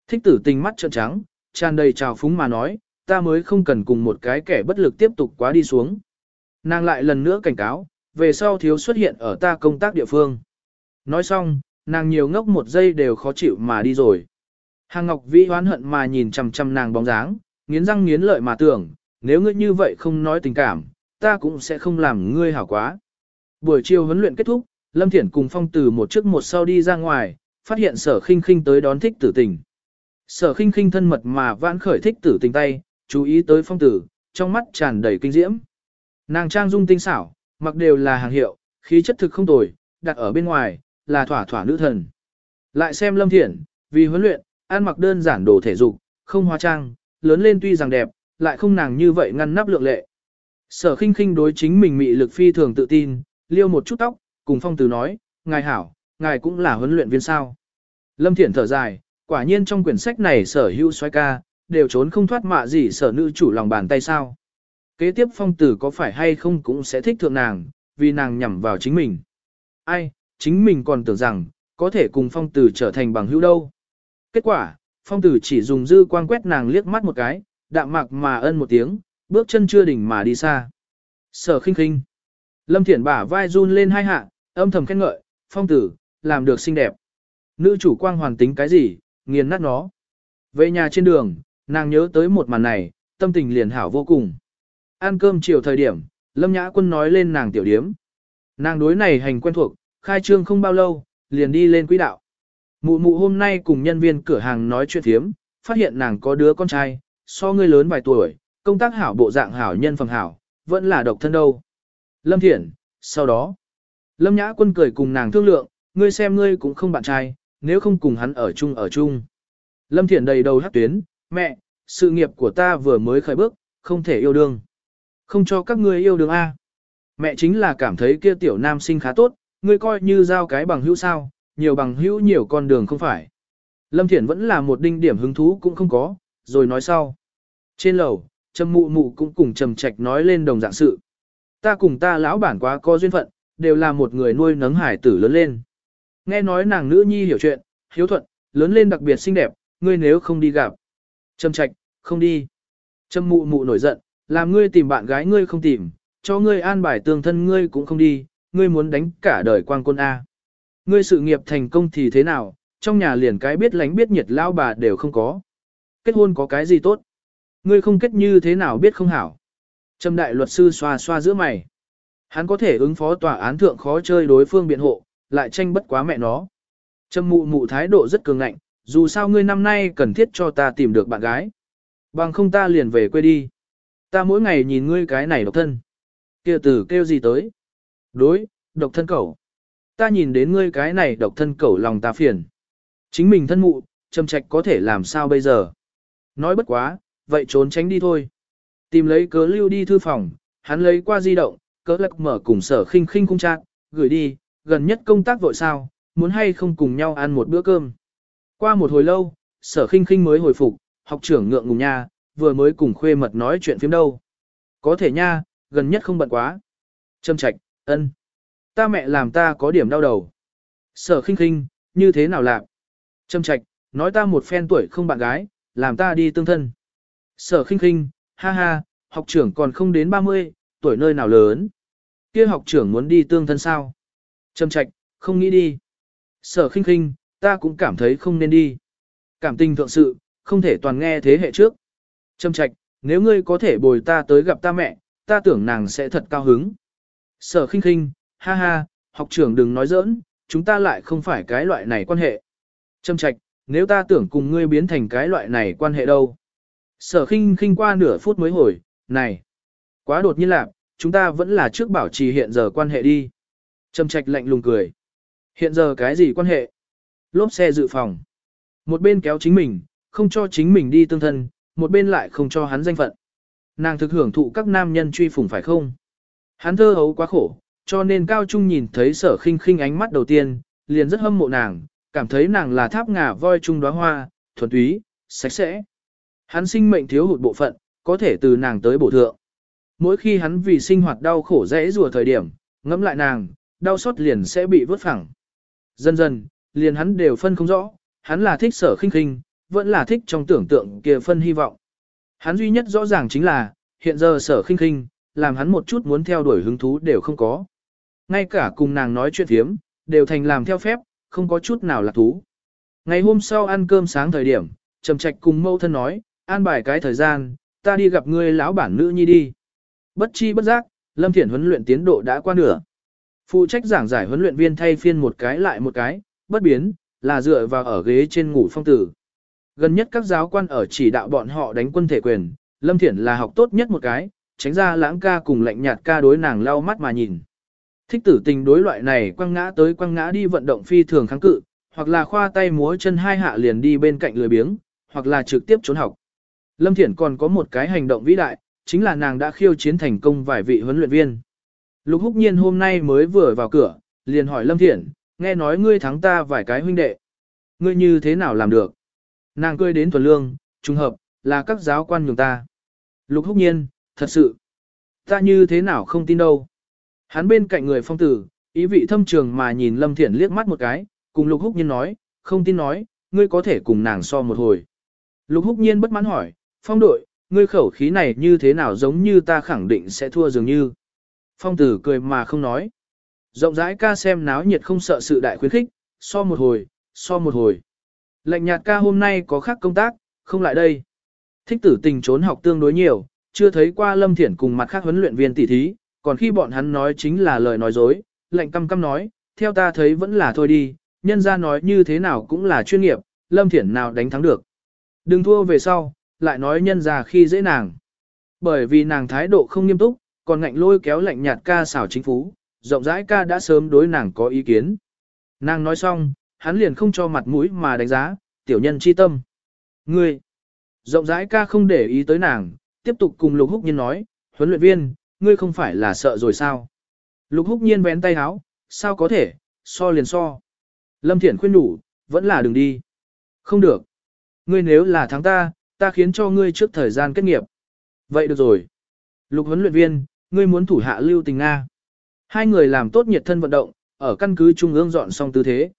Thích tử tình mắt trợn trắng, tràn đầy trào phúng mà nói, ta mới không cần cùng một cái kẻ bất lực tiếp tục quá đi xuống. Nàng lại lần nữa cảnh cáo, về sau thiếu xuất hiện ở ta công tác địa phương. Nói xong, nàng nhiều ngốc một giây đều khó chịu mà đi rồi. Hàng Ngọc Vĩ hoán hận mà nhìn chằm chằm nàng bóng dáng, nghiến răng nghiến lợi mà tưởng, nếu ngươi như vậy không nói tình cảm, ta cũng sẽ không làm ngươi hảo quá. Buổi chiều huấn luyện kết thúc, Lâm Thiển cùng Phong Tử một trước một sau đi ra ngoài, phát hiện Sở Khinh Khinh tới đón thích tử tình. Sở Khinh Khinh thân mật mà vãn khởi thích tử tình tay, chú ý tới Phong Tử, trong mắt tràn đầy kinh diễm. Nàng trang dung tinh xảo, mặc đều là hàng hiệu, khí chất thực không tồi, đặt ở bên ngoài, là thỏa thỏa nữ thần. Lại xem Lâm Thiển, vì huấn luyện, ăn mặc đơn giản đồ thể dục, không hóa trang, lớn lên tuy rằng đẹp, lại không nàng như vậy ngăn nắp lượng lệ. Sở khinh khinh đối chính mình mị lực phi thường tự tin, liêu một chút tóc, cùng phong từ nói, ngài hảo, ngài cũng là huấn luyện viên sao. Lâm Thiển thở dài, quả nhiên trong quyển sách này sở hữu xoay ca, đều trốn không thoát mạ gì sở nữ chủ lòng bàn tay sao. Kế tiếp phong tử có phải hay không cũng sẽ thích thượng nàng, vì nàng nhằm vào chính mình. Ai, chính mình còn tưởng rằng, có thể cùng phong tử trở thành bằng hữu đâu. Kết quả, phong tử chỉ dùng dư quang quét nàng liếc mắt một cái, đạm mạc mà ân một tiếng, bước chân chưa đỉnh mà đi xa. Sở khinh khinh. Lâm Thiển bả vai run lên hai hạ, âm thầm khen ngợi, phong tử, làm được xinh đẹp. Nữ chủ quang hoàn tính cái gì, nghiền nát nó. Về nhà trên đường, nàng nhớ tới một màn này, tâm tình liền hảo vô cùng. Ăn cơm chiều thời điểm, Lâm Nhã Quân nói lên nàng tiểu điếm. Nàng đối này hành quen thuộc, khai trương không bao lâu, liền đi lên quỹ đạo. Mụ mụ hôm nay cùng nhân viên cửa hàng nói chuyện thiếm, phát hiện nàng có đứa con trai, so ngươi lớn vài tuổi, công tác hảo bộ dạng hảo nhân phẩm hảo, vẫn là độc thân đâu. Lâm Thiển, sau đó, Lâm Nhã Quân cười cùng nàng thương lượng, ngươi xem ngươi cũng không bạn trai, nếu không cùng hắn ở chung ở chung. Lâm Thiển đầy đầu hát tuyến, mẹ, sự nghiệp của ta vừa mới khởi bước, không thể yêu đương. Không cho các ngươi yêu đương A. Mẹ chính là cảm thấy kia tiểu nam sinh khá tốt, ngươi coi như giao cái bằng hữu sao, nhiều bằng hữu nhiều con đường không phải. Lâm Thiển vẫn là một đinh điểm hứng thú cũng không có, rồi nói sau. Trên lầu, Trầm Mụ Mụ cũng cùng Trầm Trạch nói lên đồng dạng sự. Ta cùng ta lão bản quá có duyên phận, đều là một người nuôi nấng hải tử lớn lên. Nghe nói nàng nữ nhi hiểu chuyện, hiếu thuận, lớn lên đặc biệt xinh đẹp, ngươi nếu không đi gặp. Trầm Trạch, không đi. Trầm Mụ Mụ nổi giận, làm ngươi tìm bạn gái ngươi không tìm, cho ngươi an bài tương thân ngươi cũng không đi, ngươi muốn đánh cả đời quang quân A. Ngươi sự nghiệp thành công thì thế nào, trong nhà liền cái biết lánh biết nhiệt lao bà đều không có. Kết hôn có cái gì tốt? Ngươi không kết như thế nào biết không hảo? Trầm đại luật sư xoa xoa giữa mày. Hắn có thể ứng phó tòa án thượng khó chơi đối phương biện hộ, lại tranh bất quá mẹ nó. Trầm mụ mụ thái độ rất cường ngạnh, dù sao ngươi năm nay cần thiết cho ta tìm được bạn gái. Bằng không ta liền về quê đi. Ta mỗi ngày nhìn ngươi cái này độc thân. kia tử kêu gì tới? Đối, độc thân cẩu. Ta nhìn đến ngươi cái này độc thân cẩu lòng ta phiền. Chính mình thân mụ, trầm trạch có thể làm sao bây giờ? Nói bất quá, vậy trốn tránh đi thôi. Tìm lấy cớ lưu đi thư phòng, hắn lấy qua di động, cớ lạc mở cùng sở khinh khinh cung trạng, gửi đi, gần nhất công tác vội sao, muốn hay không cùng nhau ăn một bữa cơm. Qua một hồi lâu, sở khinh khinh mới hồi phục, học trưởng ngượng ngùng nha, vừa mới cùng khuê mật nói chuyện phim đâu. Có thể nha, gần nhất không bận quá. Trâm trạch, ân. Ta mẹ làm ta có điểm đau đầu. Sở khinh khinh, như thế nào lạc? Trâm trạch, nói ta một phen tuổi không bạn gái, làm ta đi tương thân. Sở khinh khinh, ha ha, học trưởng còn không đến 30, tuổi nơi nào lớn. kia học trưởng muốn đi tương thân sao? Trâm trạch, không nghĩ đi. Sở khinh khinh, ta cũng cảm thấy không nên đi. Cảm tình thượng sự, không thể toàn nghe thế hệ trước. Trâm trạch, nếu ngươi có thể bồi ta tới gặp ta mẹ, ta tưởng nàng sẽ thật cao hứng. Sở khinh khinh, ha ha, học trưởng đừng nói giỡn, chúng ta lại không phải cái loại này quan hệ. Trâm trạch, nếu ta tưởng cùng ngươi biến thành cái loại này quan hệ đâu. Sở khinh khinh qua nửa phút mới hồi, này, quá đột nhiên lạc, chúng ta vẫn là trước bảo trì hiện giờ quan hệ đi. Trâm trạch lạnh lùng cười. Hiện giờ cái gì quan hệ? Lốp xe dự phòng. Một bên kéo chính mình, không cho chính mình đi tương thân, một bên lại không cho hắn danh phận. Nàng thực hưởng thụ các nam nhân truy phủng phải không? Hắn thơ hấu quá khổ, cho nên Cao Trung nhìn thấy sở khinh khinh ánh mắt đầu tiên, liền rất hâm mộ nàng, cảm thấy nàng là tháp ngà voi trung đóa hoa, thuần túy, sạch sẽ. Hắn sinh mệnh thiếu hụt bộ phận, có thể từ nàng tới bổ thượng. Mỗi khi hắn vì sinh hoạt đau khổ dễ rùa thời điểm, ngẫm lại nàng, đau xót liền sẽ bị vớt phẳng. Dần dần, liền hắn đều phân không rõ, hắn là thích sở khinh khinh, vẫn là thích trong tưởng tượng kia phân hy vọng. Hắn duy nhất rõ ràng chính là, hiện giờ sở khinh khinh, làm hắn một chút muốn theo đuổi hứng thú đều không có. Ngay cả cùng nàng nói chuyện thiếm, đều thành làm theo phép, không có chút nào là thú. Ngày hôm sau ăn cơm sáng thời điểm, Trầm Trạch cùng mâu thân nói, an bài cái thời gian, ta đi gặp ngươi lão bản nữ nhi đi. Bất chi bất giác, Lâm Thiển huấn luyện tiến độ đã qua nửa. Phụ trách giảng giải huấn luyện viên thay phiên một cái lại một cái, bất biến, là dựa vào ở ghế trên ngủ phong tử. Gần nhất các giáo quan ở chỉ đạo bọn họ đánh quân thể quyền, Lâm Thiển là học tốt nhất một cái, tránh ra lãng ca cùng lạnh nhạt ca đối nàng lau mắt mà nhìn. Thích tử tình đối loại này quăng ngã tới quăng ngã đi vận động phi thường kháng cự, hoặc là khoa tay múa chân hai hạ liền đi bên cạnh lười biếng, hoặc là trực tiếp trốn học. Lâm Thiển còn có một cái hành động vĩ đại, chính là nàng đã khiêu chiến thành công vài vị huấn luyện viên. Lục Húc Nhiên hôm nay mới vừa vào cửa, liền hỏi Lâm Thiển, nghe nói ngươi thắng ta vài cái huynh đệ. Ngươi như thế nào làm được? Nàng cười đến thuần lương, trùng hợp, là các giáo quan nhường ta. Lục Húc Nhiên, thật sự. Ta như thế nào không tin đâu. Hắn bên cạnh người phong tử, ý vị thâm trường mà nhìn Lâm Thiển liếc mắt một cái, cùng Lục Húc Nhiên nói, không tin nói, ngươi có thể cùng nàng so một hồi. Lục Húc Nhiên bất mãn hỏi, phong đội, ngươi khẩu khí này như thế nào giống như ta khẳng định sẽ thua dường như. Phong tử cười mà không nói. Rộng rãi ca xem náo nhiệt không sợ sự đại khuyến khích, so một hồi, so một hồi. Lệnh nhạt ca hôm nay có khác công tác, không lại đây. Thích tử tình trốn học tương đối nhiều, chưa thấy qua Lâm Thiển cùng mặt khác huấn luyện viên tỷ thí, còn khi bọn hắn nói chính là lời nói dối, lệnh căm căm nói, theo ta thấy vẫn là thôi đi, nhân ra nói như thế nào cũng là chuyên nghiệp, Lâm Thiển nào đánh thắng được. Đừng thua về sau, lại nói nhân ra khi dễ nàng. Bởi vì nàng thái độ không nghiêm túc, còn ngạnh lôi kéo lạnh nhạt ca xảo chính phú, rộng rãi ca đã sớm đối nàng có ý kiến. Nàng nói xong, hắn liền không cho mặt mũi mà đánh giá, tiểu nhân chi tâm. Ngươi, rộng rãi ca không để ý tới nàng, tiếp tục cùng lục húc nhiên nói, huấn luyện viên, ngươi không phải là sợ rồi sao? Lục húc nhiên vén tay háo, sao có thể, so liền so. Lâm Thiển khuyên đủ, vẫn là đừng đi. Không được. Ngươi nếu là thắng ta, ta khiến cho ngươi trước thời gian kết nghiệp. Vậy được rồi. Lục huấn luyện viên, ngươi muốn thủ hạ lưu tình Nga. Hai người làm tốt nhiệt thân vận động, ở căn cứ trung ương dọn xong tư thế.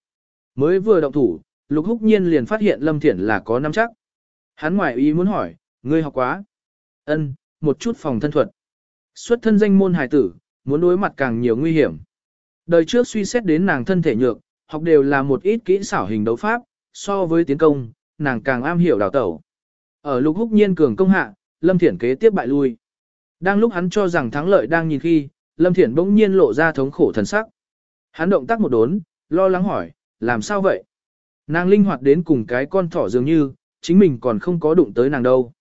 Mới vừa động thủ, Lục Húc Nhiên liền phát hiện Lâm Thiển là có nắm chắc. Hắn ngoài ý muốn hỏi, ngươi học quá. Ân, một chút phòng thân thuật. Xuất thân danh môn hải tử, muốn đối mặt càng nhiều nguy hiểm. Đời trước suy xét đến nàng thân thể nhược, học đều là một ít kỹ xảo hình đấu pháp, so với tiến công, nàng càng am hiểu đào tẩu. Ở lục húc nhiên cường công hạ, Lâm Thiển kế tiếp bại lui. Đang lúc hắn cho rằng thắng lợi đang nhìn khi, Lâm Thiển bỗng nhiên lộ ra thống khổ thần sắc. Hắn động tác một đốn, lo lắng hỏi, làm sao vậy? Nàng linh hoạt đến cùng cái con thỏ dường như, chính mình còn không có đụng tới nàng đâu.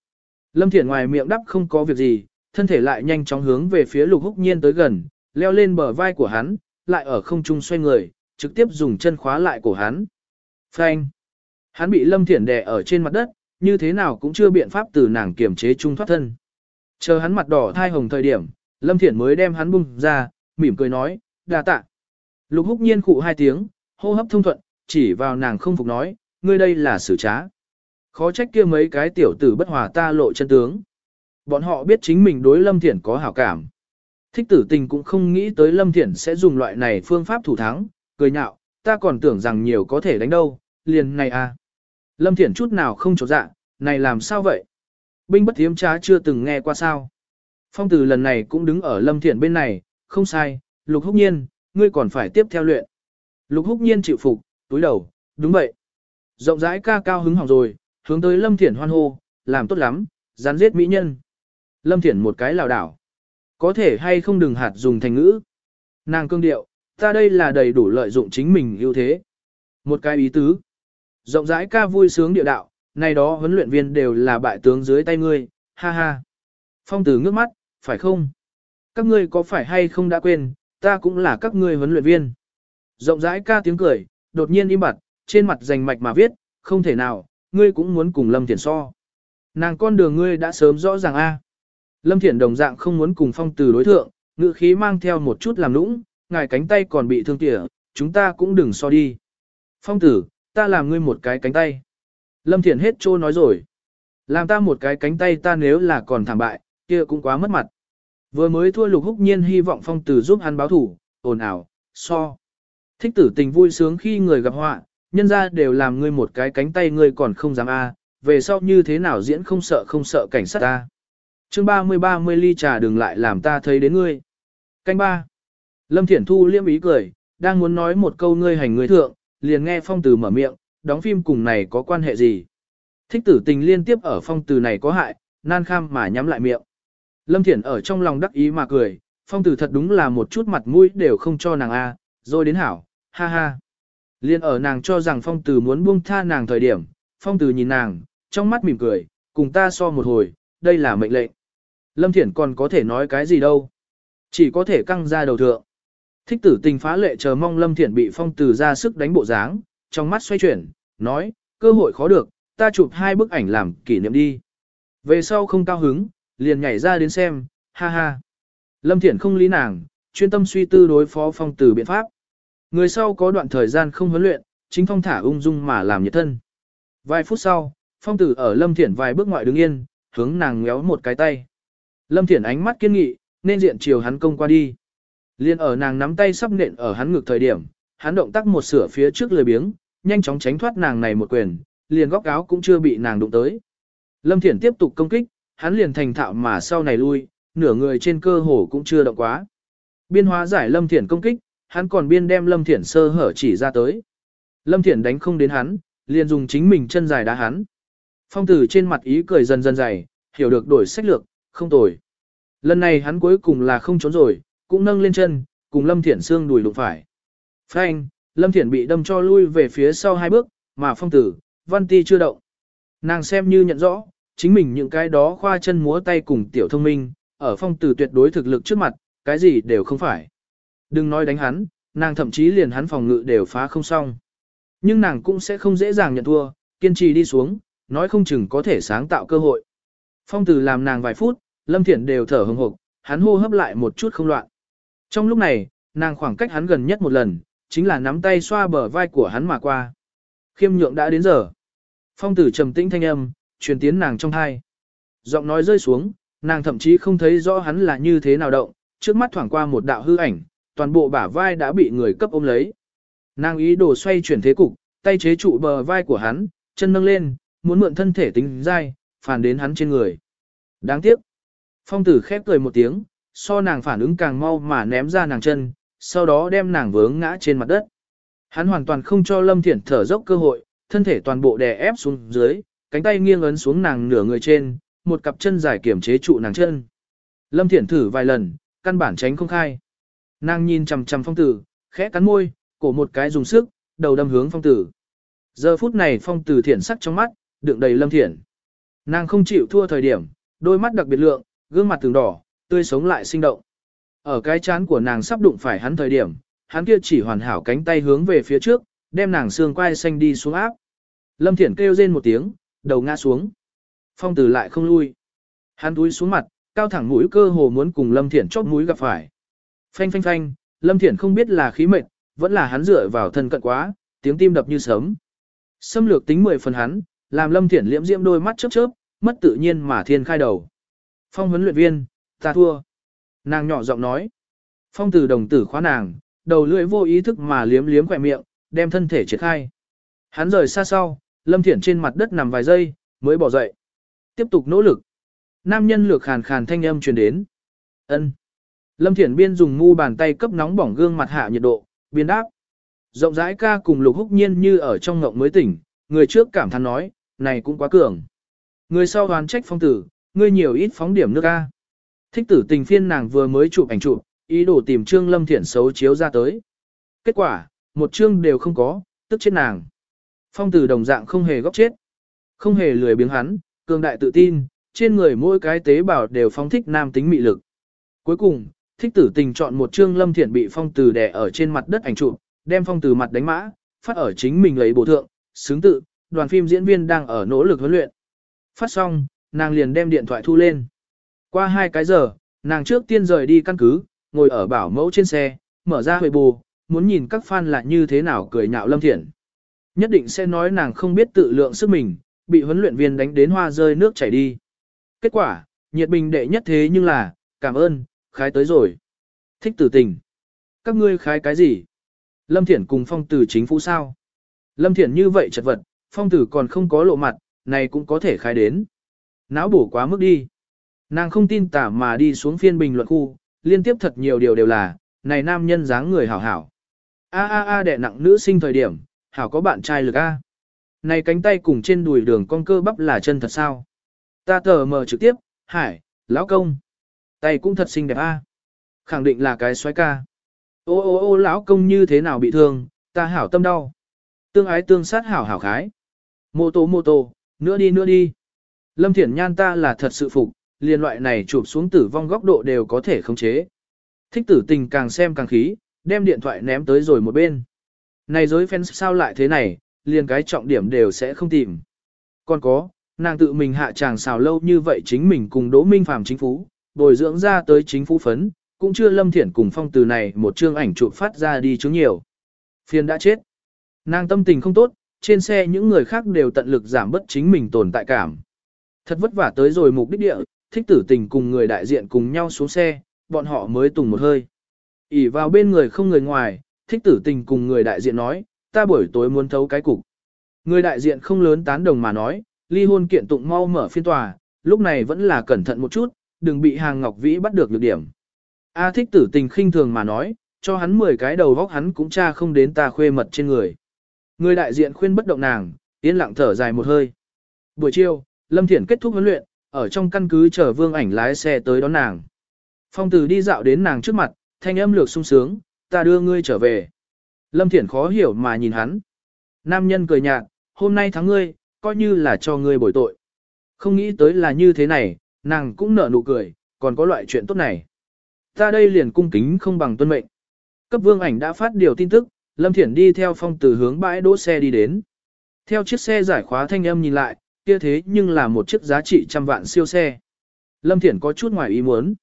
Lâm Thiển ngoài miệng đắp không có việc gì, thân thể lại nhanh chóng hướng về phía lục húc nhiên tới gần, leo lên bờ vai của hắn, lại ở không trung xoay người, trực tiếp dùng chân khóa lại cổ hắn. Phanh! Hắn bị Lâm Thiển đè ở trên mặt đất, như thế nào cũng chưa biện pháp từ nàng kiểm chế trung thoát thân. Chờ hắn mặt đỏ thai hồng thời điểm, Lâm Thiển mới đem hắn bung ra, mỉm cười nói, đà tạ. Lục húc nhiên khụ hai tiếng, hô hấp thông thuận, chỉ vào nàng không phục nói, ngươi đây là xử trá. Khó trách kia mấy cái tiểu tử bất hòa ta lộ chân tướng. Bọn họ biết chính mình đối Lâm Thiển có hảo cảm. Thích tử tình cũng không nghĩ tới Lâm Thiển sẽ dùng loại này phương pháp thủ thắng, cười nhạo, ta còn tưởng rằng nhiều có thể đánh đâu, liền này à. Lâm Thiển chút nào không trột dạ, này làm sao vậy? Binh bất thiếm trá chưa từng nghe qua sao. Phong tử lần này cũng đứng ở Lâm Thiện bên này, không sai, Lục Húc Nhiên, ngươi còn phải tiếp theo luyện. Lục Húc Nhiên chịu phục, túi đầu, đúng vậy. Rộng rãi ca cao hứng hỏng rồi, hướng tới Lâm Thiện hoan hô, làm tốt lắm, gián giết mỹ nhân. Lâm Thiện một cái lào đảo. Có thể hay không đừng hạt dùng thành ngữ. Nàng cương điệu, ta đây là đầy đủ lợi dụng chính mình ưu thế. Một cái ý tứ. Rộng rãi ca vui sướng địa đạo, này đó huấn luyện viên đều là bại tướng dưới tay ngươi, ha ha. Phong tử ngước mắt, phải không? Các ngươi có phải hay không đã quên, ta cũng là các ngươi huấn luyện viên. Rộng rãi ca tiếng cười, đột nhiên im bặt, trên mặt rành mạch mà viết, không thể nào, ngươi cũng muốn cùng Lâm Thiển so. Nàng con đường ngươi đã sớm rõ ràng a. Lâm Thiển đồng dạng không muốn cùng phong từ đối thượng, ngữ khí mang theo một chút làm nũng, ngài cánh tay còn bị thương tỉa, chúng ta cũng đừng so đi. Phong tử, ta làm ngươi một cái cánh tay. Lâm Thiển hết trô nói rồi. Làm ta một cái cánh tay ta nếu là còn thảm bại, kia cũng quá mất mặt. Vừa mới thua lục húc nhiên hy vọng phong tử giúp hắn báo thủ, ồn ào, so. Thích tử tình vui sướng khi người gặp họa, nhân ra đều làm ngươi một cái cánh tay ngươi còn không dám a về sau như thế nào diễn không sợ không sợ cảnh sát ta. chương 30-30 ly trà đừng lại làm ta thấy đến ngươi. Canh ba. Lâm Thiển Thu liêm ý cười, đang muốn nói một câu ngươi hành ngươi thượng, liền nghe phong tử mở miệng, đóng phim cùng này có quan hệ gì. Thích tử tình liên tiếp ở phong tử này có hại, nan kham mà nhắm lại miệng. Lâm Thiển ở trong lòng đắc ý mà cười, phong tử thật đúng là một chút mặt mũi đều không cho nàng a rồi đến hảo, ha ha. Liên ở nàng cho rằng phong tử muốn buông tha nàng thời điểm, phong tử nhìn nàng, trong mắt mỉm cười, cùng ta so một hồi, đây là mệnh lệnh. Lâm Thiển còn có thể nói cái gì đâu. Chỉ có thể căng ra đầu thượng. Thích tử tình phá lệ chờ mong Lâm Thiển bị phong tử ra sức đánh bộ dáng, trong mắt xoay chuyển, nói, cơ hội khó được, ta chụp hai bức ảnh làm kỷ niệm đi. Về sau không cao hứng, liền nhảy ra đến xem, ha ha. Lâm Thiển không lý nàng, chuyên tâm suy tư đối phó phong tử biện pháp. Người sau có đoạn thời gian không huấn luyện, chính phong thả ung dung mà làm nhiệt thân. Vài phút sau, phong tử ở Lâm Thiển vài bước ngoại đứng yên, hướng nàng ngéo một cái tay. Lâm Thiển ánh mắt kiên nghị, nên diện chiều hắn công qua đi. Liên ở nàng nắm tay sắp nện ở hắn ngực thời điểm, hắn động tác một sửa phía trước lười biếng, nhanh chóng tránh thoát nàng này một quyền, liền góc áo cũng chưa bị nàng đụng tới. Lâm Thiển tiếp tục công kích, hắn liền thành thạo mà sau này lui, nửa người trên cơ hồ cũng chưa động quá. Biên hóa giải Lâm Thiển công kích, hắn còn biên đem Lâm Thiển sơ hở chỉ ra tới. Lâm Thiển đánh không đến hắn, liền dùng chính mình chân dài đá hắn. Phong tử trên mặt ý cười dần dần dày, hiểu được đổi sách lược, không tồi. Lần này hắn cuối cùng là không trốn rồi, cũng nâng lên chân, cùng Lâm Thiển xương đùi đụng phải. Phanh, Lâm Thiển bị đâm cho lui về phía sau hai bước, mà phong tử, văn ti chưa động. Nàng xem như nhận rõ, chính mình những cái đó khoa chân múa tay cùng tiểu thông minh, ở phong tử tuyệt đối thực lực trước mặt, cái gì đều không phải. Đừng nói đánh hắn, nàng thậm chí liền hắn phòng ngự đều phá không xong. Nhưng nàng cũng sẽ không dễ dàng nhận thua, kiên trì đi xuống, nói không chừng có thể sáng tạo cơ hội. Phong tử làm nàng vài phút, Lâm Thiển đều thở hừng hực, hắn hô hấp lại một chút không loạn. Trong lúc này, nàng khoảng cách hắn gần nhất một lần, chính là nắm tay xoa bờ vai của hắn mà qua. Khiêm nhượng đã đến giờ. Phong tử trầm tĩnh thanh âm, truyền tiến nàng trong thai. Giọng nói rơi xuống, nàng thậm chí không thấy rõ hắn là như thế nào động, trước mắt thoảng qua một đạo hư ảnh, toàn bộ bả vai đã bị người cấp ôm lấy. Nàng ý đồ xoay chuyển thế cục, tay chế trụ bờ vai của hắn, chân nâng lên, muốn mượn thân thể tính dai, phản đến hắn trên người. Đáng tiếc. Phong tử khép cười một tiếng, so nàng phản ứng càng mau mà ném ra nàng chân, sau đó đem nàng vướng ngã trên mặt đất. Hắn hoàn toàn không cho Lâm Thiển thở dốc cơ hội, thân thể toàn bộ đè ép xuống dưới, cánh tay nghiêng ấn xuống nàng nửa người trên, một cặp chân dài kiểm chế trụ nàng chân. Lâm Thiển thử vài lần, căn bản tránh không khai. Nàng nhìn chằm chằm phong tử, khẽ cắn môi, cổ một cái dùng sức, đầu đâm hướng phong tử. Giờ phút này phong tử thiển sắc trong mắt, đựng đầy Lâm Thiển. Nàng không chịu thua thời điểm, đôi mắt đặc biệt lượng, gương mặt từng đỏ, tươi sống lại sinh động. Ở cái chán của nàng sắp đụng phải hắn thời điểm, hắn kia chỉ hoàn hảo cánh tay hướng về phía trước, đem nàng xương quai xanh đi xuống áp. Lâm Thiển kêu rên một tiếng, đầu ngã xuống. Phong tử lại không lui. Hắn túi xuống mặt, cao thẳng mũi cơ hồ muốn cùng Lâm Thiển chóp mũi gặp phải. Phanh phanh phanh, Lâm Thiển không biết là khí mệt, vẫn là hắn dựa vào thân cận quá, tiếng tim đập như sớm. Xâm lược tính 10 phần hắn, làm Lâm Thiển liễm diễm đôi mắt chớp chớp, mất tự nhiên mà thiên khai đầu. Phong huấn luyện viên, ta thua. Nàng nhỏ giọng nói. Phong tử đồng tử khóa nàng, đầu lưỡi vô ý thức mà liếm liếm khỏe miệng, đem thân thể triệt khai. Hắn rời xa sau, Lâm Thiển trên mặt đất nằm vài giây, mới bỏ dậy. Tiếp tục nỗ lực. Nam nhân lược khàn khàn thanh âm truyền đến. ân Lâm Thiển biên dùng ngu bàn tay cấp nóng bỏng gương mặt hạ nhiệt độ, biên đáp. Rộng rãi ca cùng lục húc nhiên như ở trong ngộng mới tỉnh, người trước cảm thán nói, này cũng quá cường. Người sau hoàn trách phong tử, ngươi nhiều ít phóng điểm nước ca. Thích tử tình phiên nàng vừa mới chụp ảnh chụp, ý đồ tìm Trương Lâm Thiển xấu chiếu ra tới. Kết quả, một chương đều không có, tức chết nàng. Phong tử đồng dạng không hề góc chết. Không hề lười biếng hắn, cường đại tự tin, trên người mỗi cái tế bào đều phóng thích nam tính mị lực. Cuối cùng, thích tử tình chọn một chương Lâm Thiện bị phong tử đè ở trên mặt đất ảnh chụp, đem phong tử mặt đánh mã, phát ở chính mình lấy bổ thượng, xứng tự, đoàn phim diễn viên đang ở nỗ lực huấn luyện. Phát xong, nàng liền đem điện thoại thu lên. Qua hai cái giờ, nàng trước tiên rời đi căn cứ, ngồi ở bảo mẫu trên xe, mở ra huệ bù, muốn nhìn các fan là như thế nào cười nhạo Lâm Thiện. Nhất định sẽ nói nàng không biết tự lượng sức mình, bị huấn luyện viên đánh đến hoa rơi nước chảy đi. Kết quả, nhiệt bình đệ nhất thế nhưng là, cảm ơn, khái tới rồi. Thích tử tình. Các ngươi khái cái gì? Lâm Thiển cùng phong tử chính phủ sao? Lâm Thiển như vậy chật vật, phong tử còn không có lộ mặt, này cũng có thể khái đến. Náo bổ quá mức đi. Nàng không tin tả mà đi xuống phiên bình luận khu, liên tiếp thật nhiều điều đều là, này nam nhân dáng người hảo hảo. A a a đẻ nặng nữ sinh thời điểm, hảo có bạn trai lực a. Này cánh tay cùng trên đùi đường con cơ bắp là chân thật sao? Ta tờ mờ trực tiếp, hải, lão công. Tay cũng thật xinh đẹp a. Khẳng định là cái xoái ca. Ô ô ô lão công như thế nào bị thương, ta hảo tâm đau. Tương ái tương sát hảo hảo khái. Mô tô mô tô, nữa đi nữa đi. Lâm Thiển Nhan ta là thật sự phục, liên loại này chụp xuống tử vong góc độ đều có thể khống chế. Thích tử tình càng xem càng khí, đem điện thoại ném tới rồi một bên. Này giới fans sao lại thế này, liền cái trọng điểm đều sẽ không tìm. Còn có, nàng tự mình hạ chàng xào lâu như vậy chính mình cùng Đỗ Minh Phàm chính phú, bồi dưỡng ra tới chính phú phấn, cũng chưa lâm thiển cùng phong từ này một chương ảnh chụp phát ra đi chứng nhiều. Phiền đã chết. Nàng tâm tình không tốt, trên xe những người khác đều tận lực giảm bớt chính mình tồn tại cảm. Thật vất vả tới rồi mục đích địa, thích tử tình cùng người đại diện cùng nhau xuống xe, bọn họ mới tùng một hơi. ỉ vào bên người không người ngoài, thích tử tình cùng người đại diện nói, ta buổi tối muốn thấu cái cục. Người đại diện không lớn tán đồng mà nói, ly hôn kiện tụng mau mở phiên tòa, lúc này vẫn là cẩn thận một chút, đừng bị hàng ngọc vĩ bắt được lược điểm. A thích tử tình khinh thường mà nói, cho hắn 10 cái đầu vóc hắn cũng tra không đến ta khuê mật trên người. Người đại diện khuyên bất động nàng, yên lặng thở dài một hơi. Buổi chiều, Lâm Thiển kết thúc huấn luyện, ở trong căn cứ chờ vương ảnh lái xe tới đón nàng. Phong tử đi dạo đến nàng trước mặt, thanh âm lược sung sướng, ta đưa ngươi trở về. Lâm Thiển khó hiểu mà nhìn hắn. Nam nhân cười nhạt, hôm nay thắng ngươi, coi như là cho ngươi bồi tội. Không nghĩ tới là như thế này, nàng cũng nở nụ cười, còn có loại chuyện tốt này. Ta đây liền cung kính không bằng tuân mệnh. Cấp vương ảnh đã phát điều tin tức, Lâm Thiển đi theo phong từ hướng bãi đỗ xe đi đến. Theo chiếc xe giải khóa thanh âm nhìn lại, kia thế nhưng là một chiếc giá trị trăm vạn siêu xe. Lâm Thiển có chút ngoài ý muốn.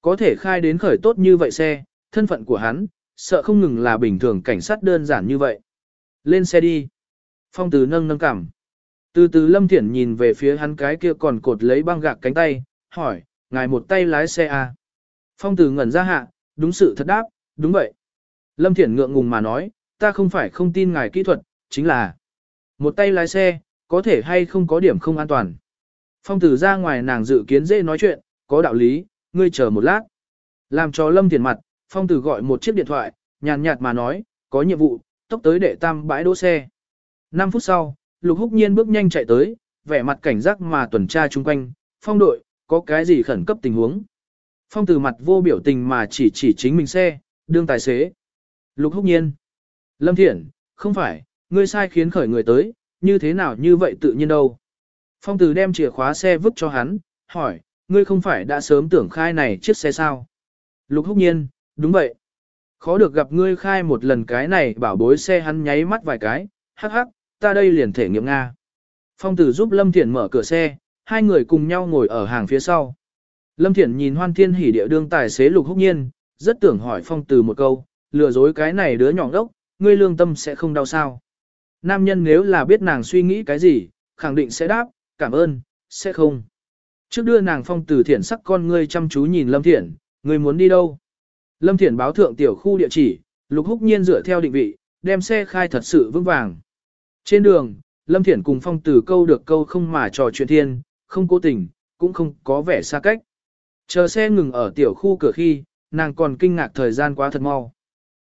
Có thể khai đến khởi tốt như vậy xe, thân phận của hắn, sợ không ngừng là bình thường cảnh sát đơn giản như vậy. Lên xe đi. Phong từ nâng nâng cảm. Từ từ Lâm Thiển nhìn về phía hắn cái kia còn cột lấy băng gạc cánh tay, hỏi, ngài một tay lái xe à? Phong từ ngẩn ra hạ, đúng sự thật đáp, đúng vậy. Lâm Thiển ngượng ngùng mà nói, ta không phải không tin ngài kỹ thuật, chính là một tay lái xe, có thể hay không có điểm không an toàn. Phong tử ra ngoài nàng dự kiến dễ nói chuyện, có đạo lý, ngươi chờ một lát. Làm cho Lâm Thiển mặt, Phong tử gọi một chiếc điện thoại, nhàn nhạt mà nói, có nhiệm vụ, tốc tới để tam bãi đỗ xe. 5 phút sau, Lục Húc Nhiên bước nhanh chạy tới, vẻ mặt cảnh giác mà tuần tra chung quanh, phong đội, có cái gì khẩn cấp tình huống. Phong từ mặt vô biểu tình mà chỉ chỉ chính mình xe, đương tài xế. Lục Húc Nhiên. Lâm Thiển, không phải, ngươi sai khiến khởi người tới, như thế nào như vậy tự nhiên đâu. Phong từ đem chìa khóa xe vứt cho hắn, hỏi, ngươi không phải đã sớm tưởng khai này chiếc xe sao? Lục Húc Nhiên, đúng vậy. Khó được gặp ngươi khai một lần cái này bảo bối xe hắn nháy mắt vài cái, hắc hắc, ta đây liền thể nghiệm Nga. Phong tử giúp Lâm Thiển mở cửa xe, hai người cùng nhau ngồi ở hàng phía sau. Lâm Thiển nhìn hoan thiên hỉ địa đương tài xế lục húc nhiên, rất tưởng hỏi phong tử một câu, lừa dối cái này đứa nhỏ đốc, ngươi lương tâm sẽ không đau sao. Nam nhân nếu là biết nàng suy nghĩ cái gì, khẳng định sẽ đáp, cảm ơn, sẽ không. Trước đưa nàng phong tử thiện sắc con ngươi chăm chú nhìn Lâm Thiển, ngươi muốn đi đâu? Lâm Thiển báo thượng tiểu khu địa chỉ, lục húc nhiên dựa theo định vị, đem xe khai thật sự vững vàng. Trên đường, Lâm Thiển cùng phong tử câu được câu không mà trò chuyện thiên, không cố tình, cũng không có vẻ xa cách. Chờ xe ngừng ở tiểu khu cửa khi, nàng còn kinh ngạc thời gian quá thật mau.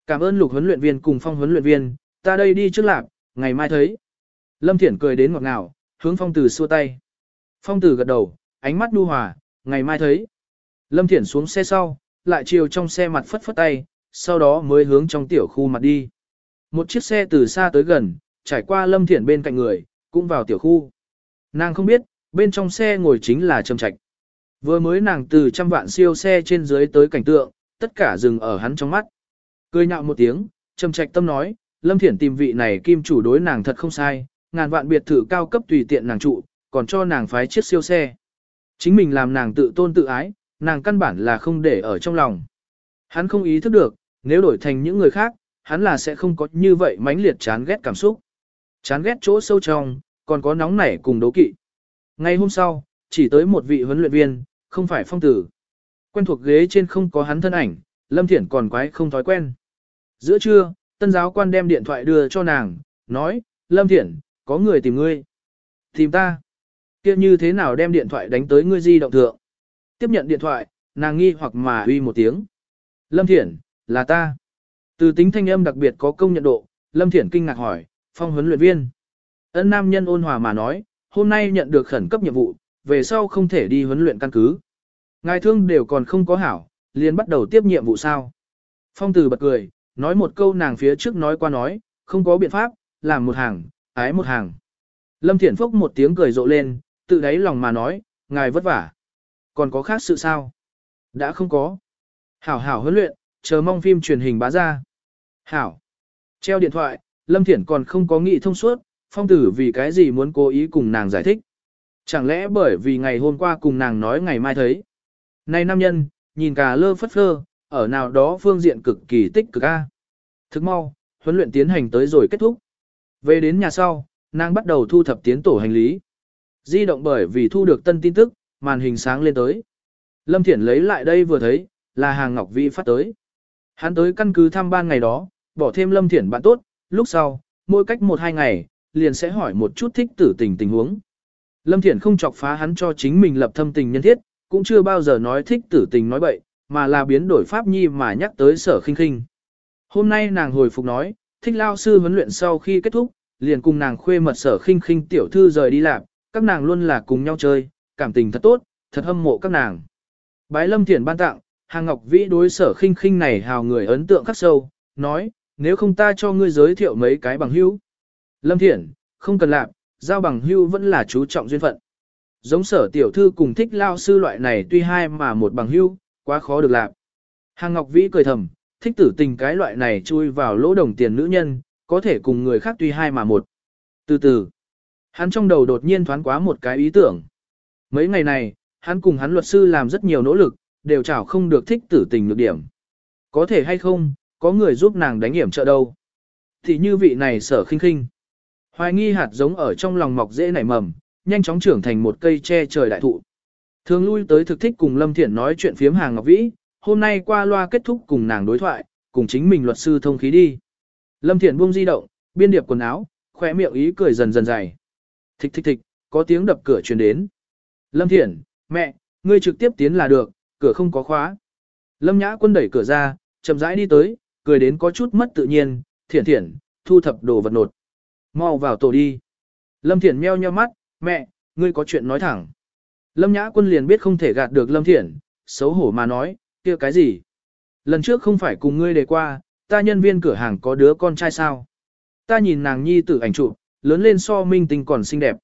Cảm ơn lục huấn luyện viên cùng phong huấn luyện viên, ta đây đi trước lạc, ngày mai thấy. Lâm Thiển cười đến ngọt ngào, hướng phong tử xua tay. Phong tử gật đầu, ánh mắt đu hòa, ngày mai thấy. Lâm Thiển xuống xe sau, lại chiều trong xe mặt phất phất tay, sau đó mới hướng trong tiểu khu mặt đi. Một chiếc xe từ xa tới gần, trải qua Lâm Thiển bên cạnh người, cũng vào tiểu khu. Nàng không biết, bên trong xe ngồi chính là Trầm Trạch. Vừa mới nàng từ trăm vạn siêu xe trên dưới tới cảnh tượng, tất cả dừng ở hắn trong mắt. Cười nhạo một tiếng, Trầm Trạch tâm nói, Lâm Thiển tìm vị này kim chủ đối nàng thật không sai, ngàn vạn biệt thự cao cấp tùy tiện nàng trụ, còn cho nàng phái chiếc siêu xe. Chính mình làm nàng tự tôn tự ái, nàng căn bản là không để ở trong lòng. Hắn không ý thức được, nếu đổi thành những người khác, hắn là sẽ không có như vậy mãnh liệt chán ghét cảm xúc. Chán ghét chỗ sâu trong, còn có nóng nảy cùng đố kỵ. Ngay hôm sau, chỉ tới một vị huấn luyện viên, không phải phong tử. Quen thuộc ghế trên không có hắn thân ảnh, Lâm Thiển còn quái không thói quen. Giữa trưa, tân giáo quan đem điện thoại đưa cho nàng, nói, Lâm Thiển, có người tìm ngươi. Tìm ta. kia như thế nào đem điện thoại đánh tới ngươi di động thượng. Tiếp nhận điện thoại, nàng nghi hoặc mà uy một tiếng. Lâm Thiển, là ta. Từ tính thanh âm đặc biệt có công nhận độ, Lâm Thiển kinh ngạc hỏi, phong huấn luyện viên. ấn nam nhân ôn hòa mà nói, hôm nay nhận được khẩn cấp nhiệm vụ, về sau không thể đi huấn luyện căn cứ. Ngài thương đều còn không có hảo, liền bắt đầu tiếp nhiệm vụ sao. Phong từ bật cười, nói một câu nàng phía trước nói qua nói, không có biện pháp, làm một hàng, ái một hàng. Lâm Thiển Phúc một tiếng cười rộ lên, tự đáy lòng mà nói, ngài vất vả. Còn có khác sự sao? Đã không có. Hảo hảo huấn luyện, chờ mong phim truyền hình bá ra. Hảo. Treo điện thoại, Lâm Thiển còn không có nghĩ thông suốt, phong tử vì cái gì muốn cố ý cùng nàng giải thích. Chẳng lẽ bởi vì ngày hôm qua cùng nàng nói ngày mai thấy. Này nam nhân, nhìn cả lơ phất phơ, ở nào đó phương diện cực kỳ tích cực a. Thức mau, huấn luyện tiến hành tới rồi kết thúc. Về đến nhà sau, nàng bắt đầu thu thập tiến tổ hành lý. Di động bởi vì thu được tân tin tức, màn hình sáng lên tới. Lâm Thiển lấy lại đây vừa thấy, là hàng Ngọc Vĩ phát tới. Hắn tới căn cứ thăm ban ngày đó, bỏ thêm Lâm Thiển bạn tốt, lúc sau, mỗi cách một hai ngày, liền sẽ hỏi một chút thích tử tình tình huống. Lâm Thiển không chọc phá hắn cho chính mình lập thâm tình nhân thiết, cũng chưa bao giờ nói thích tử tình nói bậy, mà là biến đổi pháp nhi mà nhắc tới sở khinh khinh. Hôm nay nàng hồi phục nói, thích lao sư huấn luyện sau khi kết thúc, liền cùng nàng khuê mật sở khinh khinh tiểu thư rời đi làm, các nàng luôn là cùng nhau chơi, cảm tình thật tốt, thật hâm mộ các nàng. Bái Lâm Thiển ban tặng, Hàng Ngọc Vĩ đối sở khinh khinh này hào người ấn tượng khắc sâu, nói, nếu không ta cho ngươi giới thiệu mấy cái bằng hữu. Lâm Thiển, không cần làm, giao bằng hữu vẫn là chú trọng duyên phận. Giống sở tiểu thư cùng thích lao sư loại này tuy hai mà một bằng hữu, quá khó được làm. Hàng Ngọc Vĩ cười thầm, thích tử tình cái loại này chui vào lỗ đồng tiền nữ nhân, có thể cùng người khác tuy hai mà một. Từ từ, hắn trong đầu đột nhiên thoáng quá một cái ý tưởng. Mấy ngày này, hắn cùng hắn luật sư làm rất nhiều nỗ lực, đều chảo không được thích tử tình nhược điểm. Có thể hay không, có người giúp nàng đánh hiểm trợ đâu. Thì như vị này sở khinh khinh. Hoài nghi hạt giống ở trong lòng mọc dễ nảy mầm, nhanh chóng trưởng thành một cây che trời đại thụ. Thường lui tới thực thích cùng Lâm Thiển nói chuyện phiếm hàng Ngọc Vĩ, hôm nay qua loa kết thúc cùng nàng đối thoại, cùng chính mình luật sư thông khí đi. Lâm Thiển buông di động, biên điệp quần áo, khỏe miệng ý cười dần dần dày. Thích thích thích, có tiếng đập cửa truyền đến. Lâm Thiển, mẹ, ngươi trực tiếp tiến là được, cửa không có khóa. Lâm Nhã Quân đẩy cửa ra, chậm rãi đi tới, cười đến có chút mất tự nhiên, thiển thiển, thu thập đồ vật nột. Mau vào tổ đi. Lâm Thiển meo nheo mắt, mẹ, ngươi có chuyện nói thẳng. Lâm Nhã Quân liền biết không thể gạt được Lâm Thiển, xấu hổ mà nói, kia cái gì? Lần trước không phải cùng ngươi đề qua, ta nhân viên cửa hàng có đứa con trai sao? Ta nhìn nàng nhi tử ảnh chụp, lớn lên so minh tinh còn xinh đẹp.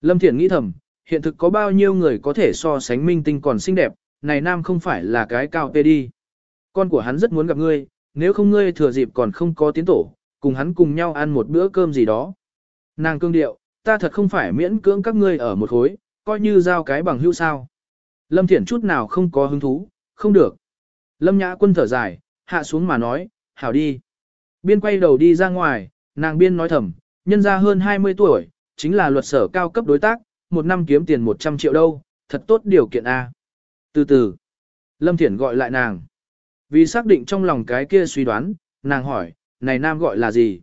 Lâm Thiển nghĩ thầm, hiện thực có bao nhiêu người có thể so sánh minh tinh còn xinh đẹp, này nam không phải là cái cao tê đi. Con của hắn rất muốn gặp ngươi, nếu không ngươi thừa dịp còn không có tiến tổ, cùng hắn cùng nhau ăn một bữa cơm gì đó. Nàng cương điệu, ta thật không phải miễn cưỡng các ngươi ở một khối, coi như giao cái bằng hữu sao. Lâm Thiển chút nào không có hứng thú, không được. Lâm Nhã quân thở dài, hạ xuống mà nói, hảo đi. Biên quay đầu đi ra ngoài, nàng biên nói thầm, nhân ra hơn 20 tuổi, chính là luật sở cao cấp đối tác, một năm kiếm tiền 100 triệu đâu, thật tốt điều kiện A. Từ từ, Lâm Thiển gọi lại nàng. Vì xác định trong lòng cái kia suy đoán, nàng hỏi, này nam gọi là gì?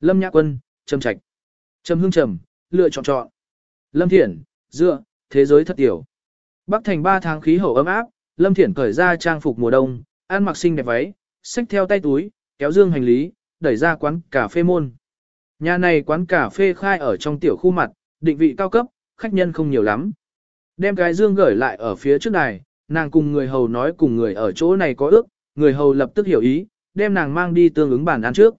Lâm Nhã Quân, Trầm Trạch. Trầm Hương Trầm, lựa chọn chọn. Lâm Thiển, dựa, thế giới thật tiểu. Bắc thành 3 tháng khí hậu ấm áp, Lâm Thiển cởi ra trang phục mùa đông, ăn mặc xinh đẹp váy, xách theo tay túi, kéo dương hành lý, đẩy ra quán cà phê môn. Nhà này quán cà phê khai ở trong tiểu khu mặt, định vị cao cấp, khách nhân không nhiều lắm. Đem cái dương gửi lại ở phía trước này, nàng cùng người hầu nói cùng người ở chỗ này có ước, người hầu lập tức hiểu ý, đem nàng mang đi tương ứng bàn ăn trước.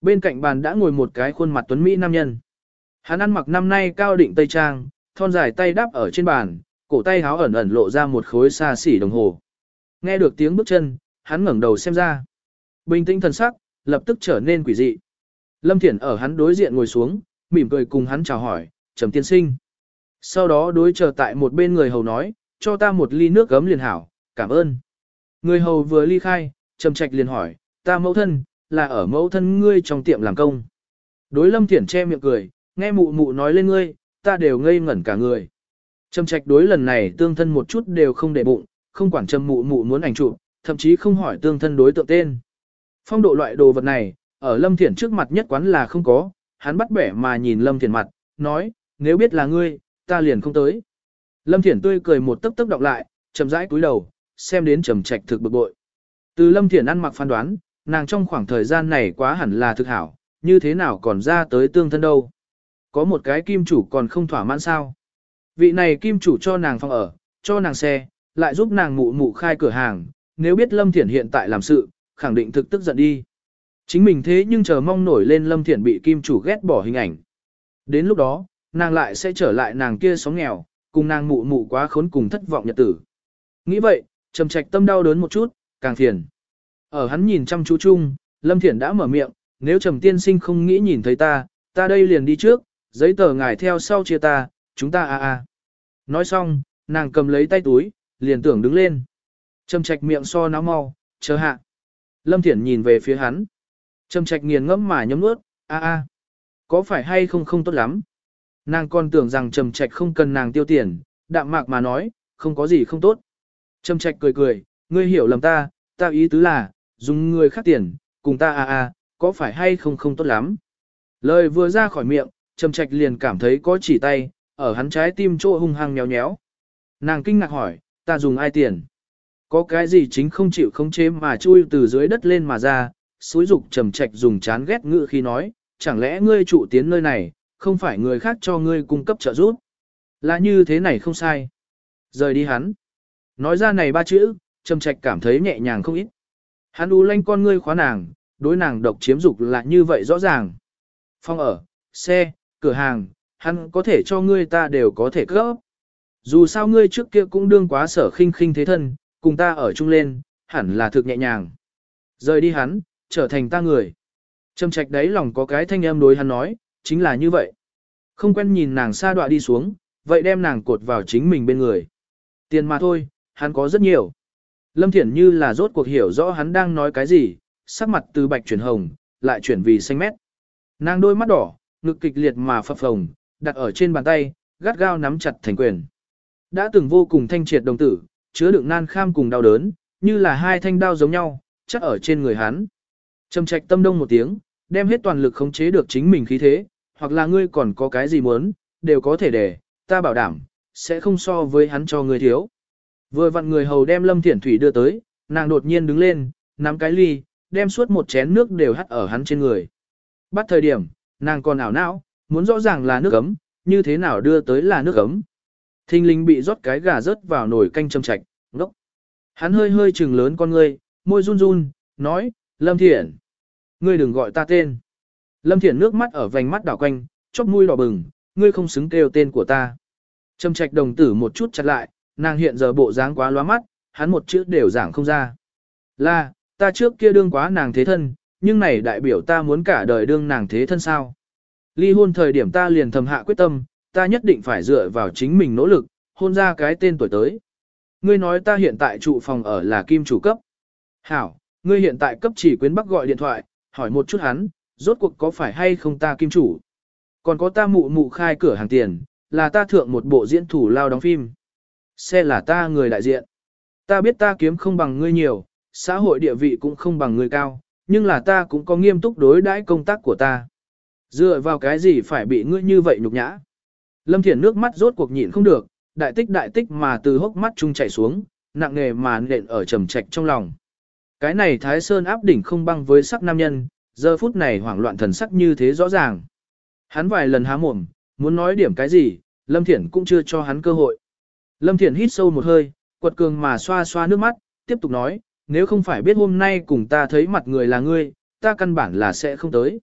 Bên cạnh bàn đã ngồi một cái khuôn mặt tuấn Mỹ nam nhân. Hắn ăn mặc năm nay cao định tây trang, thon dài tay đắp ở trên bàn, cổ tay háo ẩn ẩn lộ ra một khối xa xỉ đồng hồ. Nghe được tiếng bước chân, hắn ngẩng đầu xem ra. Bình tĩnh thần sắc, lập tức trở nên quỷ dị. Lâm Thiển ở hắn đối diện ngồi xuống, mỉm cười cùng hắn chào hỏi, trầm tiên sinh. Sau đó đối chờ tại một bên người hầu nói, cho ta một ly nước gấm liền hảo, cảm ơn. Người hầu vừa ly khai, trầm trạch liền hỏi, ta mẫu thân, là ở mẫu thân ngươi trong tiệm làm công. Đối lâm thiển che miệng cười, nghe mụ mụ nói lên ngươi, ta đều ngây ngẩn cả người. Trầm trạch đối lần này tương thân một chút đều không để bụng, không quản trầm mụ mụ muốn ảnh chụp, thậm chí không hỏi tương thân đối tượng tên. Phong độ loại đồ vật này, ở lâm thiển trước mặt nhất quán là không có, hắn bắt bẻ mà nhìn lâm thiển mặt, nói, nếu biết là ngươi, ta liền không tới. Lâm thiển tươi cười một tấc tấc đọc lại, chậm rãi cúi đầu, xem đến trầm trạch thực bực bội. Từ lâm thiển ăn mặc phán đoán, nàng trong khoảng thời gian này quá hẳn là thực hảo, như thế nào còn ra tới tương thân đâu. Có một cái kim chủ còn không thỏa mãn sao. Vị này kim chủ cho nàng phòng ở, cho nàng xe, lại giúp nàng mụ mụ khai cửa hàng, nếu biết Lâm Thiển hiện tại làm sự, khẳng định thực tức giận đi. Chính mình thế nhưng chờ mong nổi lên Lâm Thiển bị kim chủ ghét bỏ hình ảnh. Đến lúc đó, nàng lại sẽ trở lại nàng kia sống nghèo, cùng nàng mụ mụ quá khốn cùng thất vọng nhật tử. Nghĩ vậy, trầm trạch tâm đau đớn một chút, càng phiền. Ở hắn nhìn chăm chú chung, Lâm Thiển đã mở miệng, nếu trầm tiên sinh không nghĩ nhìn thấy ta, ta đây liền đi trước, giấy tờ ngài theo sau chia ta, chúng ta a a. Nói xong, nàng cầm lấy tay túi, liền tưởng đứng lên. Trầm trạch miệng so náo mau, chờ hạ. Lâm Thiển nhìn về phía hắn. Trầm trạch nghiền ngẫm mà nhấm nuốt, a a. Có phải hay không không tốt lắm? Nàng còn tưởng rằng trầm trạch không cần nàng tiêu tiền, đạm mạc mà nói, không có gì không tốt. Trầm trạch cười cười, ngươi hiểu lầm ta, ta ý tứ là, dùng người khác tiền, cùng ta a a, có phải hay không không tốt lắm. Lời vừa ra khỏi miệng, trầm trạch liền cảm thấy có chỉ tay, ở hắn trái tim chỗ hung hăng nhéo nhéo. Nàng kinh ngạc hỏi, ta dùng ai tiền? Có cái gì chính không chịu khống chế mà chui từ dưới đất lên mà ra, suối dục trầm trạch dùng chán ghét ngự khi nói, chẳng lẽ ngươi trụ tiến nơi này, không phải người khác cho ngươi cung cấp trợ giúp? Là như thế này không sai. Rời đi hắn. Nói ra này ba chữ, trầm trạch cảm thấy nhẹ nhàng không ít. Hắn u lanh con ngươi khóa nàng, đối nàng độc chiếm dục là như vậy rõ ràng. Phong ở, xe, cửa hàng, hắn có thể cho ngươi ta đều có thể cấp. Dù sao ngươi trước kia cũng đương quá sở khinh khinh thế thân, cùng ta ở chung lên, hẳn là thực nhẹ nhàng. Rời đi hắn, trở thành ta người. Trầm trạch đấy lòng có cái thanh em đối hắn nói, chính là như vậy. Không quen nhìn nàng xa đọa đi xuống, vậy đem nàng cột vào chính mình bên người. Tiền mà thôi, hắn có rất nhiều. Lâm Thiển như là rốt cuộc hiểu rõ hắn đang nói cái gì, sắc mặt từ bạch chuyển hồng, lại chuyển vì xanh mét. Nàng đôi mắt đỏ, ngực kịch liệt mà phập phồng, đặt ở trên bàn tay, gắt gao nắm chặt thành quyền. Đã từng vô cùng thanh triệt đồng tử, chứa đựng nan kham cùng đau đớn, như là hai thanh đao giống nhau, chắc ở trên người hắn. Trầm trạch tâm đông một tiếng, đem hết toàn lực khống chế được chính mình khí thế, hoặc là ngươi còn có cái gì muốn, đều có thể để, ta bảo đảm, sẽ không so với hắn cho ngươi thiếu. Vừa vặn người hầu đem Lâm Thiển Thủy đưa tới, nàng đột nhiên đứng lên, nắm cái ly, đem suốt một chén nước đều hắt ở hắn trên người. Bắt thời điểm, nàng còn ảo não, muốn rõ ràng là nước ấm, như thế nào đưa tới là nước ấm. Thinh linh bị rót cái gà rớt vào nồi canh châm chạch, ngốc. Hắn hơi hơi trừng lớn con ngươi, môi run run, nói, Lâm Thiển. Ngươi đừng gọi ta tên. Lâm Thiển nước mắt ở vành mắt đảo quanh, chóp mũi đỏ bừng, ngươi không xứng kêu tên của ta. Trầm trạch đồng tử một chút chặt lại, nàng hiện giờ bộ dáng quá lóa mắt, hắn một chữ đều giảng không ra. Là, ta trước kia đương quá nàng thế thân, nhưng này đại biểu ta muốn cả đời đương nàng thế thân sao. Ly hôn thời điểm ta liền thầm hạ quyết tâm, ta nhất định phải dựa vào chính mình nỗ lực, hôn ra cái tên tuổi tới. Ngươi nói ta hiện tại trụ phòng ở là kim chủ cấp. Hảo, ngươi hiện tại cấp chỉ quyến bắc gọi điện thoại, hỏi một chút hắn, rốt cuộc có phải hay không ta kim chủ. Còn có ta mụ mụ khai cửa hàng tiền, là ta thượng một bộ diễn thủ lao đóng phim. Xe là ta người đại diện. Ta biết ta kiếm không bằng ngươi nhiều, xã hội địa vị cũng không bằng ngươi cao, nhưng là ta cũng có nghiêm túc đối đãi công tác của ta. Dựa vào cái gì phải bị ngươi như vậy nhục nhã? Lâm Thiển nước mắt rốt cuộc nhịn không được, đại tích đại tích mà từ hốc mắt trung chảy xuống, nặng nề mà nện ở trầm trạch trong lòng. Cái này Thái Sơn áp đỉnh không băng với sắc nam nhân, giờ phút này hoảng loạn thần sắc như thế rõ ràng. Hắn vài lần há mồm, muốn nói điểm cái gì, Lâm Thiển cũng chưa cho hắn cơ hội. Lâm Thiển hít sâu một hơi, quật cường mà xoa xoa nước mắt, tiếp tục nói, nếu không phải biết hôm nay cùng ta thấy mặt người là ngươi, ta căn bản là sẽ không tới.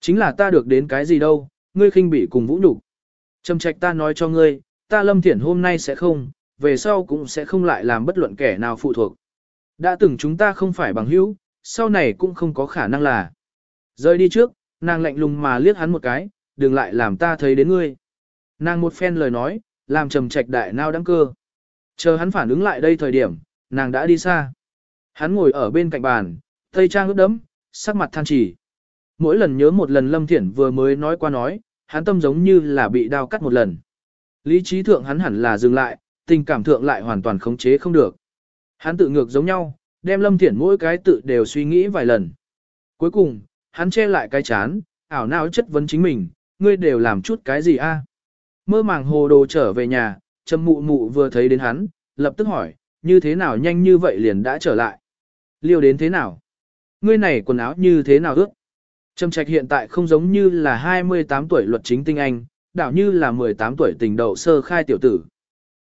Chính là ta được đến cái gì đâu, ngươi khinh bị cùng vũ nhục. Trầm trạch ta nói cho ngươi, ta Lâm Thiển hôm nay sẽ không, về sau cũng sẽ không lại làm bất luận kẻ nào phụ thuộc. Đã từng chúng ta không phải bằng hữu, sau này cũng không có khả năng là. Rời đi trước, Nàng lạnh lùng mà liếc hắn một cái, đừng lại làm ta thấy đến ngươi. Nàng một phen lời nói, làm trầm trạch đại nao đăng cơ. Chờ hắn phản ứng lại đây thời điểm, nàng đã đi xa. Hắn ngồi ở bên cạnh bàn, tây trang ướt đẫm, sắc mặt than chỉ. Mỗi lần nhớ một lần Lâm Thiển vừa mới nói qua nói, hắn tâm giống như là bị đao cắt một lần. Lý trí thượng hắn hẳn là dừng lại, tình cảm thượng lại hoàn toàn khống chế không được. Hắn tự ngược giống nhau, đem Lâm Thiển mỗi cái tự đều suy nghĩ vài lần. Cuối cùng, hắn che lại cái chán, ảo não chất vấn chính mình, ngươi đều làm chút cái gì a? Mơ màng hồ đồ trở về nhà, Trầm Mụ Mụ vừa thấy đến hắn, lập tức hỏi, như thế nào nhanh như vậy liền đã trở lại? Liêu đến thế nào? Ngươi này quần áo như thế nào ước? Trầm Trạch hiện tại không giống như là 28 tuổi luật chính tinh anh, đảo như là 18 tuổi tình đầu sơ khai tiểu tử.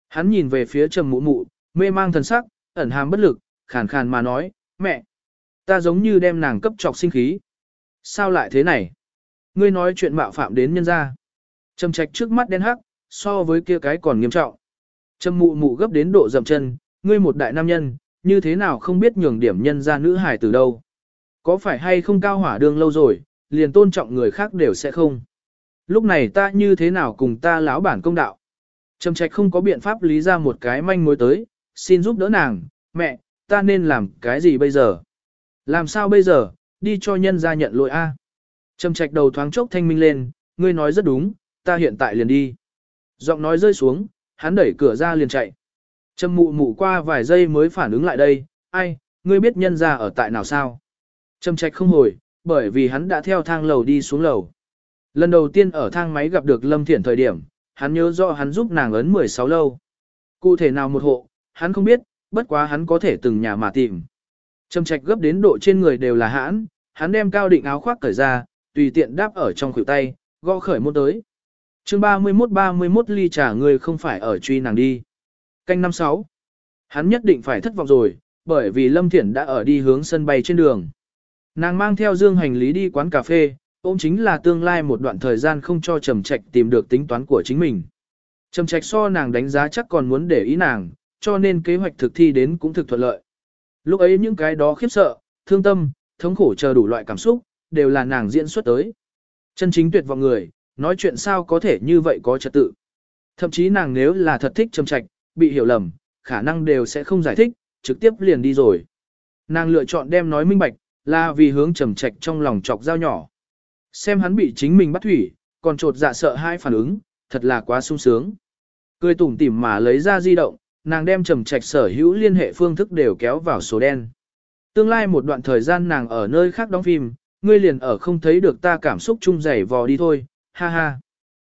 Hắn nhìn về phía Trầm Mụ Mụ, mê mang thần sắc, ẩn hàm bất lực, khàn khàn mà nói, mẹ, ta giống như đem nàng cấp trọc sinh khí. Sao lại thế này? Ngươi nói chuyện mạo phạm đến nhân gia. Trầm trạch trước mắt đen hắc, so với kia cái còn nghiêm trọng. Trầm mụ mụ gấp đến độ dậm chân, ngươi một đại nam nhân, như thế nào không biết nhường điểm nhân gia nữ hài từ đâu. Có phải hay không cao hỏa đường lâu rồi, liền tôn trọng người khác đều sẽ không. Lúc này ta như thế nào cùng ta lão bản công đạo. Trầm trạch không có biện pháp lý ra một cái manh mối tới, xin giúp đỡ nàng, mẹ, ta nên làm cái gì bây giờ? Làm sao bây giờ, đi cho nhân ra nhận lỗi a. Trầm trạch đầu thoáng chốc thanh minh lên, ngươi nói rất đúng, ta hiện tại liền đi. Giọng nói rơi xuống, hắn đẩy cửa ra liền chạy. Trầm mụ mụ qua vài giây mới phản ứng lại đây, ai, ngươi biết nhân ra ở tại nào sao? Trầm trạch không hồi, bởi vì hắn đã theo thang lầu đi xuống lầu. Lần đầu tiên ở thang máy gặp được Lâm Thiển thời điểm, hắn nhớ rõ hắn giúp nàng ấn 16 lâu. Cụ thể nào một hộ, hắn không biết, bất quá hắn có thể từng nhà mà tìm. Trầm trạch gấp đến độ trên người đều là hãn, hắn đem cao định áo khoác cởi ra, tùy tiện đáp ở trong khuỷu tay, gõ khởi môn tới. chương 31-31 ly trà người không phải ở truy nàng đi. Canh năm sáu, Hắn nhất định phải thất vọng rồi, bởi vì Lâm Thiển đã ở đi hướng sân bay trên đường. Nàng mang theo dương hành lý đi quán cà phê, ôm chính là tương lai một đoạn thời gian không cho Trầm Trạch tìm được tính toán của chính mình. Trầm Trạch so nàng đánh giá chắc còn muốn để ý nàng, cho nên kế hoạch thực thi đến cũng thực thuận lợi. Lúc ấy những cái đó khiếp sợ, thương tâm, thống khổ chờ đủ loại cảm xúc, đều là nàng diễn xuất tới. Chân chính tuyệt vọng người, nói chuyện sao có thể như vậy có trật tự. Thậm chí nàng nếu là thật thích trầm trạch, bị hiểu lầm, khả năng đều sẽ không giải thích, trực tiếp liền đi rồi. Nàng lựa chọn đem nói minh bạch, là vì hướng trầm trạch trong lòng chọc dao nhỏ. Xem hắn bị chính mình bắt thủy, còn trột dạ sợ hai phản ứng, thật là quá sung sướng. Cười tủm tỉm mà lấy ra di động, nàng đem trầm trạch sở hữu liên hệ phương thức đều kéo vào số đen. Tương lai một đoạn thời gian nàng ở nơi khác đóng phim, ngươi liền ở không thấy được ta cảm xúc chung dày vò đi thôi, ha ha.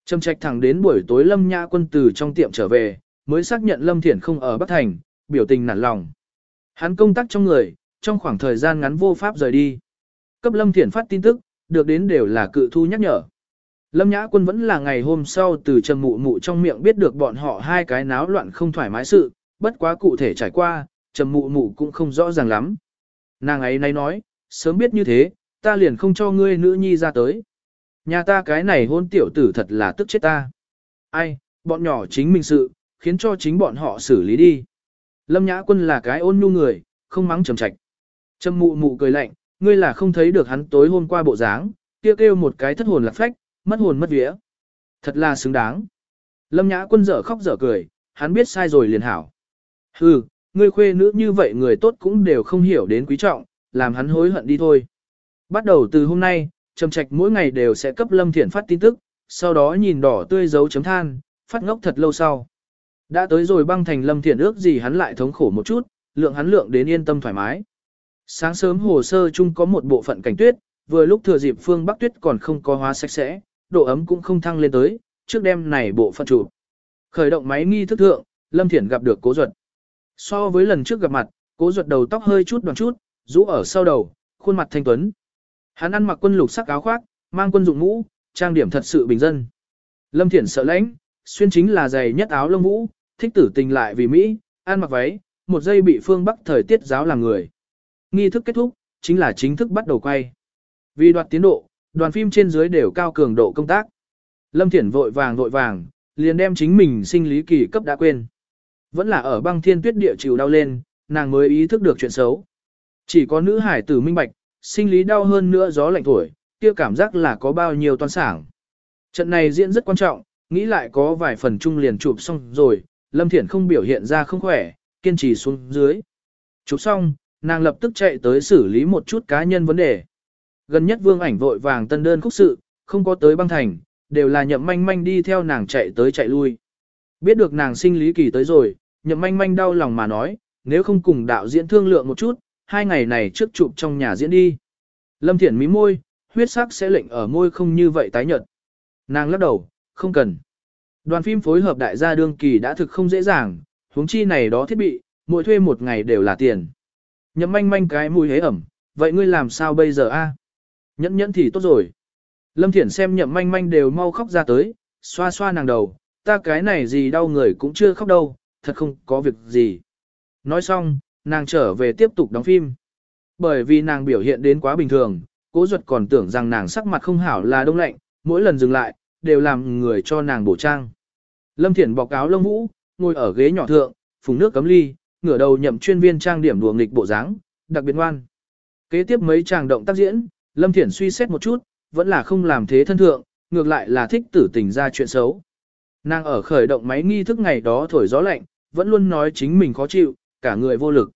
Trầm trạch thẳng đến buổi tối Lâm Nhã quân từ trong tiệm trở về, mới xác nhận Lâm Thiển không ở Bắc Thành, biểu tình nản lòng. Hắn công tác trong người, trong khoảng thời gian ngắn vô pháp rời đi. Cấp Lâm Thiển phát tin tức, được đến đều là cự thu nhắc nhở. Lâm Nhã Quân vẫn là ngày hôm sau từ trầm mụ mụ trong miệng biết được bọn họ hai cái náo loạn không thoải mái sự, bất quá cụ thể trải qua, trầm mụ mụ cũng không rõ ràng lắm. Nàng ấy nay nói, sớm biết như thế, ta liền không cho ngươi nữ nhi ra tới. Nhà ta cái này hôn tiểu tử thật là tức chết ta. Ai, bọn nhỏ chính mình sự, khiến cho chính bọn họ xử lý đi. Lâm Nhã Quân là cái ôn nhu người, không mắng trầm trạch. Trầm mụ mụ cười lạnh, ngươi là không thấy được hắn tối hôm qua bộ dáng, kia kêu, kêu một cái thất hồn lạc phách, mất hồn mất vía. Thật là xứng đáng. Lâm Nhã Quân dở khóc dở cười, hắn biết sai rồi liền hảo. Hừ, ngươi khuê nữ như vậy người tốt cũng đều không hiểu đến quý trọng, làm hắn hối hận đi thôi. Bắt đầu từ hôm nay, Trầm Trạch mỗi ngày đều sẽ cấp Lâm Thiển phát tin tức, sau đó nhìn đỏ tươi dấu chấm than, phát ngốc thật lâu sau. Đã tới rồi băng thành Lâm Thiển ước gì hắn lại thống khổ một chút, lượng hắn lượng đến yên tâm thoải mái. Sáng sớm hồ sơ chung có một bộ phận cảnh tuyết, vừa lúc thừa dịp phương Bắc tuyết còn không có hóa sạch sẽ, độ ấm cũng không thăng lên tới, trước đêm này bộ phận chủ. Khởi động máy nghi thức thượng, Lâm Thiển gặp được cố ruột. So với lần trước gặp mặt, cố ruột đầu tóc hơi chút đoàn chút, rũ ở sau đầu, khuôn mặt thanh tuấn. Hắn ăn mặc quân lục sắc áo khoác, mang quân dụng mũ, trang điểm thật sự bình dân. Lâm Thiển sợ lãnh, xuyên chính là giày nhất áo lông vũ, thích tử tình lại vì Mỹ, ăn mặc váy, một giây bị phương Bắc thời tiết giáo làm người. Nghi thức kết thúc, chính là chính thức bắt đầu quay. Vì đoạt tiến độ, đoàn phim trên dưới đều cao cường độ công tác. Lâm Thiển vội vàng vội vàng, liền đem chính mình sinh lý kỳ cấp đã quên. Vẫn là ở băng thiên tuyết địa chịu đau lên, nàng mới ý thức được chuyện xấu. Chỉ có nữ hải tử minh bạch, sinh lý đau hơn nữa gió lạnh thổi, kia cảm giác là có bao nhiêu toan sảng. Trận này diễn rất quan trọng, nghĩ lại có vài phần chung liền chụp xong rồi, Lâm Thiển không biểu hiện ra không khỏe, kiên trì xuống dưới. Chụp xong, nàng lập tức chạy tới xử lý một chút cá nhân vấn đề. Gần nhất vương ảnh vội vàng tân đơn khúc sự, không có tới băng thành, đều là nhậm manh manh đi theo nàng chạy tới chạy lui. Biết được nàng sinh lý kỳ tới rồi, nhậm manh manh đau lòng mà nói, nếu không cùng đạo diễn thương lượng một chút, hai ngày này trước chụp trong nhà diễn đi. Lâm Thiển mí môi, huyết sắc sẽ lệnh ở môi không như vậy tái nhợt. Nàng lắc đầu, không cần. Đoàn phim phối hợp đại gia đương kỳ đã thực không dễ dàng, huống chi này đó thiết bị, mỗi thuê một ngày đều là tiền. Nhậm manh manh cái mùi hế ẩm, vậy ngươi làm sao bây giờ a? Nhẫn nhẫn thì tốt rồi. Lâm Thiển xem nhậm manh manh đều mau khóc ra tới, xoa xoa nàng đầu, ta cái này gì đau người cũng chưa khóc đâu, thật không có việc gì. Nói xong, nàng trở về tiếp tục đóng phim. Bởi vì nàng biểu hiện đến quá bình thường, cố duật còn tưởng rằng nàng sắc mặt không hảo là đông lạnh, mỗi lần dừng lại, đều làm người cho nàng bổ trang. Lâm Thiển bọc áo lông vũ, ngồi ở ghế nhỏ thượng, phùng nước cấm ly, ngửa đầu nhậm chuyên viên trang điểm đùa nghịch bộ dáng, đặc biệt ngoan. Kế tiếp mấy chàng động tác diễn, Lâm Thiển suy xét một chút, vẫn là không làm thế thân thượng, ngược lại là thích tử tình ra chuyện xấu. Nàng ở khởi động máy nghi thức ngày đó thổi gió lạnh, vẫn luôn nói chính mình khó chịu, cả người vô lực.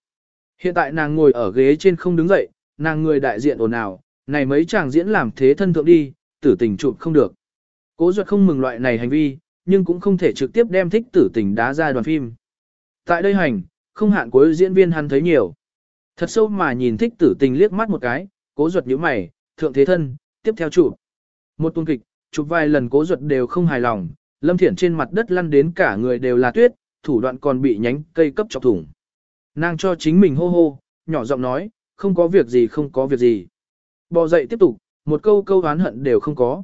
Hiện tại nàng ngồi ở ghế trên không đứng dậy, nàng người đại diện ồn ào, này mấy chàng diễn làm thế thân thượng đi, tử tình chụp không được. Cố duật không mừng loại này hành vi, nhưng cũng không thể trực tiếp đem thích tử tình đá ra đoàn phim. Tại đây hành, không hạn cuối diễn viên hắn thấy nhiều. Thật sâu mà nhìn thích tử tình liếc mắt một cái, cố duật nhíu mày, thượng thế thân, tiếp theo chụp. Một tuần kịch, chụp vài lần cố duật đều không hài lòng, lâm thiển trên mặt đất lăn đến cả người đều là tuyết, thủ đoạn còn bị nhánh cây cấp chọc thủng. Nàng cho chính mình hô hô, nhỏ giọng nói, không có việc gì không có việc gì. Bò dậy tiếp tục, một câu câu oán hận đều không có.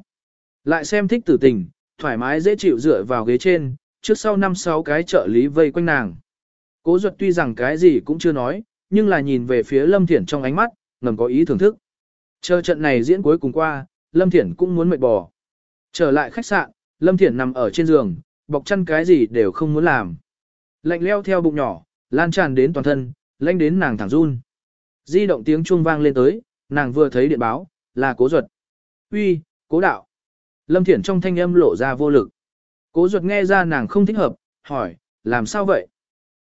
Lại xem thích tử tình, thoải mái dễ chịu dựa vào ghế trên, trước sau năm sáu cái trợ lý vây quanh nàng. Cố duật tuy rằng cái gì cũng chưa nói, nhưng là nhìn về phía Lâm Thiển trong ánh mắt, ngầm có ý thưởng thức. Chờ trận này diễn cuối cùng qua, Lâm Thiển cũng muốn mệt bò. Trở lại khách sạn, Lâm Thiển nằm ở trên giường, bọc chăn cái gì đều không muốn làm. Lạnh leo theo bụng nhỏ, lan tràn đến toàn thân, lanh đến nàng thẳng run. Di động tiếng chuông vang lên tới, nàng vừa thấy điện báo, là cố duật. Uy, cố đạo. Lâm Thiển trong thanh âm lộ ra vô lực. Cố duật nghe ra nàng không thích hợp, hỏi, làm sao vậy?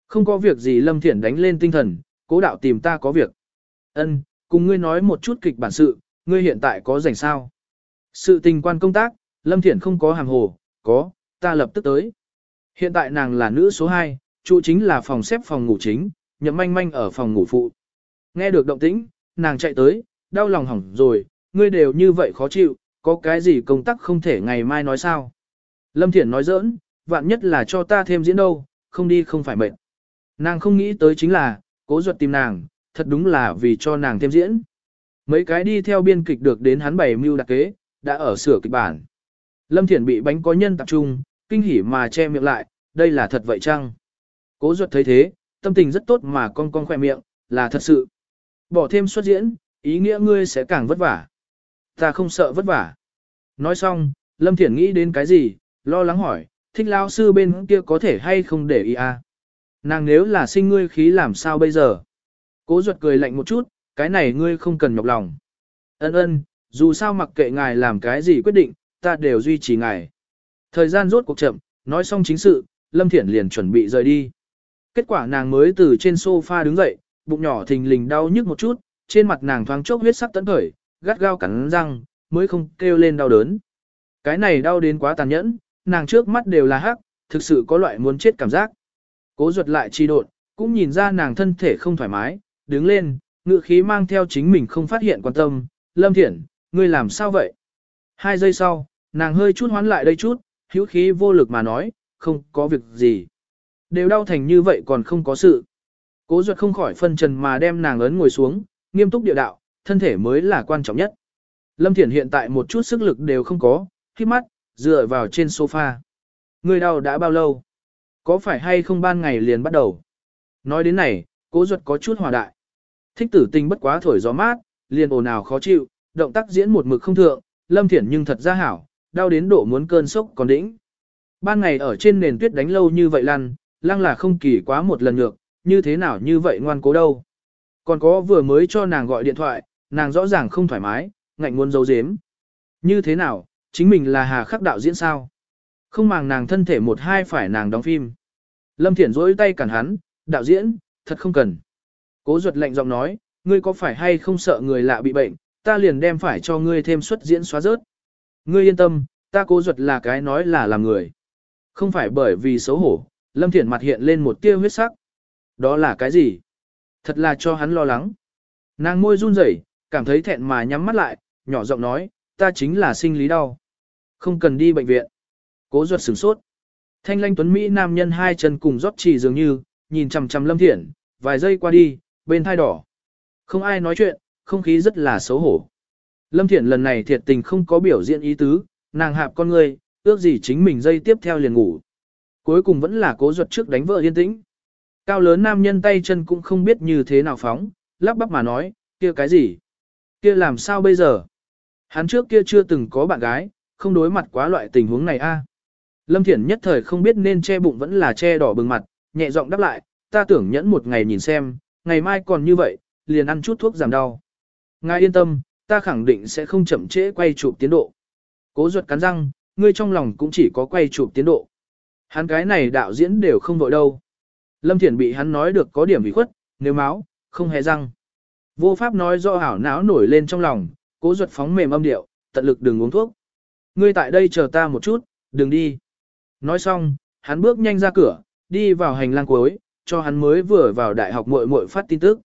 Không có việc gì Lâm Thiển đánh lên tinh thần, cố đạo tìm ta có việc. Ân, cùng ngươi nói một chút kịch bản sự, ngươi hiện tại có rảnh sao? Sự tình quan công tác, Lâm Thiển không có hàng hồ, có, ta lập tức tới. Hiện tại nàng là nữ số 2, trụ chính là phòng xếp phòng ngủ chính, nhậm manh manh ở phòng ngủ phụ. Nghe được động tĩnh, nàng chạy tới, đau lòng hỏng rồi, ngươi đều như vậy khó chịu, có cái gì công tác không thể ngày mai nói sao. Lâm Thiển nói giỡn, vạn nhất là cho ta thêm diễn đâu, không đi không phải mệt. Nàng không nghĩ tới chính là, cố ruột tìm nàng, thật đúng là vì cho nàng thêm diễn. Mấy cái đi theo biên kịch được đến hắn bày mưu đặc kế, đã ở sửa kịch bản. Lâm Thiển bị bánh có nhân tập trung, kinh hỉ mà che miệng lại, đây là thật vậy chăng? Cố ruột thấy thế, tâm tình rất tốt mà con con khỏe miệng, là thật sự. Bỏ thêm xuất diễn, ý nghĩa ngươi sẽ càng vất vả. Ta không sợ vất vả. Nói xong, Lâm Thiển nghĩ đến cái gì, lo lắng hỏi, thích lao sư bên kia có thể hay không để ý à? Nàng nếu là sinh ngươi khí làm sao bây giờ? Cố ruột cười lạnh một chút, cái này ngươi không cần nhọc lòng. Ân ân, dù sao mặc kệ ngài làm cái gì quyết định, ta đều duy trì ngài. Thời gian rốt cuộc chậm, nói xong chính sự, Lâm Thiển liền chuẩn bị rời đi. Kết quả nàng mới từ trên sofa đứng dậy, bụng nhỏ thình lình đau nhức một chút, trên mặt nàng thoáng chốc huyết sắc tấn khởi, gắt gao cắn răng, mới không kêu lên đau đớn. Cái này đau đến quá tàn nhẫn, nàng trước mắt đều là hắc, thực sự có loại muốn chết cảm giác. Cố ruột lại chi đột, cũng nhìn ra nàng thân thể không thoải mái, đứng lên, ngự khí mang theo chính mình không phát hiện quan tâm, lâm Thiển, ngươi làm sao vậy? Hai giây sau, nàng hơi chút hoán lại đây chút, hữu khí vô lực mà nói, không có việc gì. Đều đau thành như vậy còn không có sự. Cố ruột không khỏi phân trần mà đem nàng ấn ngồi xuống, nghiêm túc địa đạo, thân thể mới là quan trọng nhất. Lâm Thiển hiện tại một chút sức lực đều không có, khi mắt, dựa vào trên sofa. Người đau đã bao lâu? Có phải hay không ban ngày liền bắt đầu? Nói đến này, cố ruột có chút hòa đại. Thích tử tình bất quá thổi gió mát, liền ồn ào khó chịu, động tác diễn một mực không thượng, Lâm Thiển nhưng thật ra hảo, đau đến độ muốn cơn sốc còn đỉnh. Ban ngày ở trên nền tuyết đánh lâu như vậy lăn, lăng là không kỳ quá một lần ngược, như thế nào như vậy ngoan cố đâu. Còn có vừa mới cho nàng gọi điện thoại, nàng rõ ràng không thoải mái, ngạnh muốn giấu giếm, Như thế nào, chính mình là hà khắc đạo diễn sao? Không màng nàng thân thể một hai phải nàng đóng phim. Lâm Thiển rỗi tay cản hắn, đạo diễn, thật không cần. Cố ruột lạnh giọng nói, ngươi có phải hay không sợ người lạ bị bệnh, ta liền đem phải cho ngươi thêm suất diễn xóa rớt. Ngươi yên tâm, ta cố ruột là cái nói là làm người. Không phải bởi vì xấu hổ, Lâm Thiển mặt hiện lên một tia huyết sắc. Đó là cái gì? Thật là cho hắn lo lắng. Nàng môi run rẩy, cảm thấy thẹn mà nhắm mắt lại, nhỏ giọng nói, ta chính là sinh lý đau. Không cần đi bệnh viện. Cố ruột sửng sốt. Thanh lanh tuấn Mỹ nam nhân hai chân cùng rót chỉ dường như, nhìn chằm chằm Lâm Thiển, vài giây qua đi, bên thai đỏ. Không ai nói chuyện, không khí rất là xấu hổ. Lâm Thiển lần này thiệt tình không có biểu diễn ý tứ, nàng hạp con người, ước gì chính mình dây tiếp theo liền ngủ. Cuối cùng vẫn là cố ruột trước đánh vợ yên tĩnh. Cao lớn nam nhân tay chân cũng không biết như thế nào phóng, lắp bắp mà nói, kia cái gì? Kia làm sao bây giờ? Hắn trước kia chưa từng có bạn gái, không đối mặt quá loại tình huống này a. Lâm Thiển nhất thời không biết nên che bụng vẫn là che đỏ bừng mặt, nhẹ giọng đáp lại, ta tưởng nhẫn một ngày nhìn xem, ngày mai còn như vậy, liền ăn chút thuốc giảm đau. Ngài yên tâm, ta khẳng định sẽ không chậm trễ quay chụp tiến độ. Cố ruột cắn răng, ngươi trong lòng cũng chỉ có quay chụp tiến độ. Hắn cái này đạo diễn đều không vội đâu. Lâm Thiển bị hắn nói được có điểm bị khuất, nếu máu, không hề răng. Vô pháp nói do hảo não nổi lên trong lòng, cố ruột phóng mềm âm điệu, tận lực đừng uống thuốc. Ngươi tại đây chờ ta một chút, đừng đi. Nói xong, hắn bước nhanh ra cửa, đi vào hành lang cuối, cho hắn mới vừa vào đại học muội muội phát tin tức.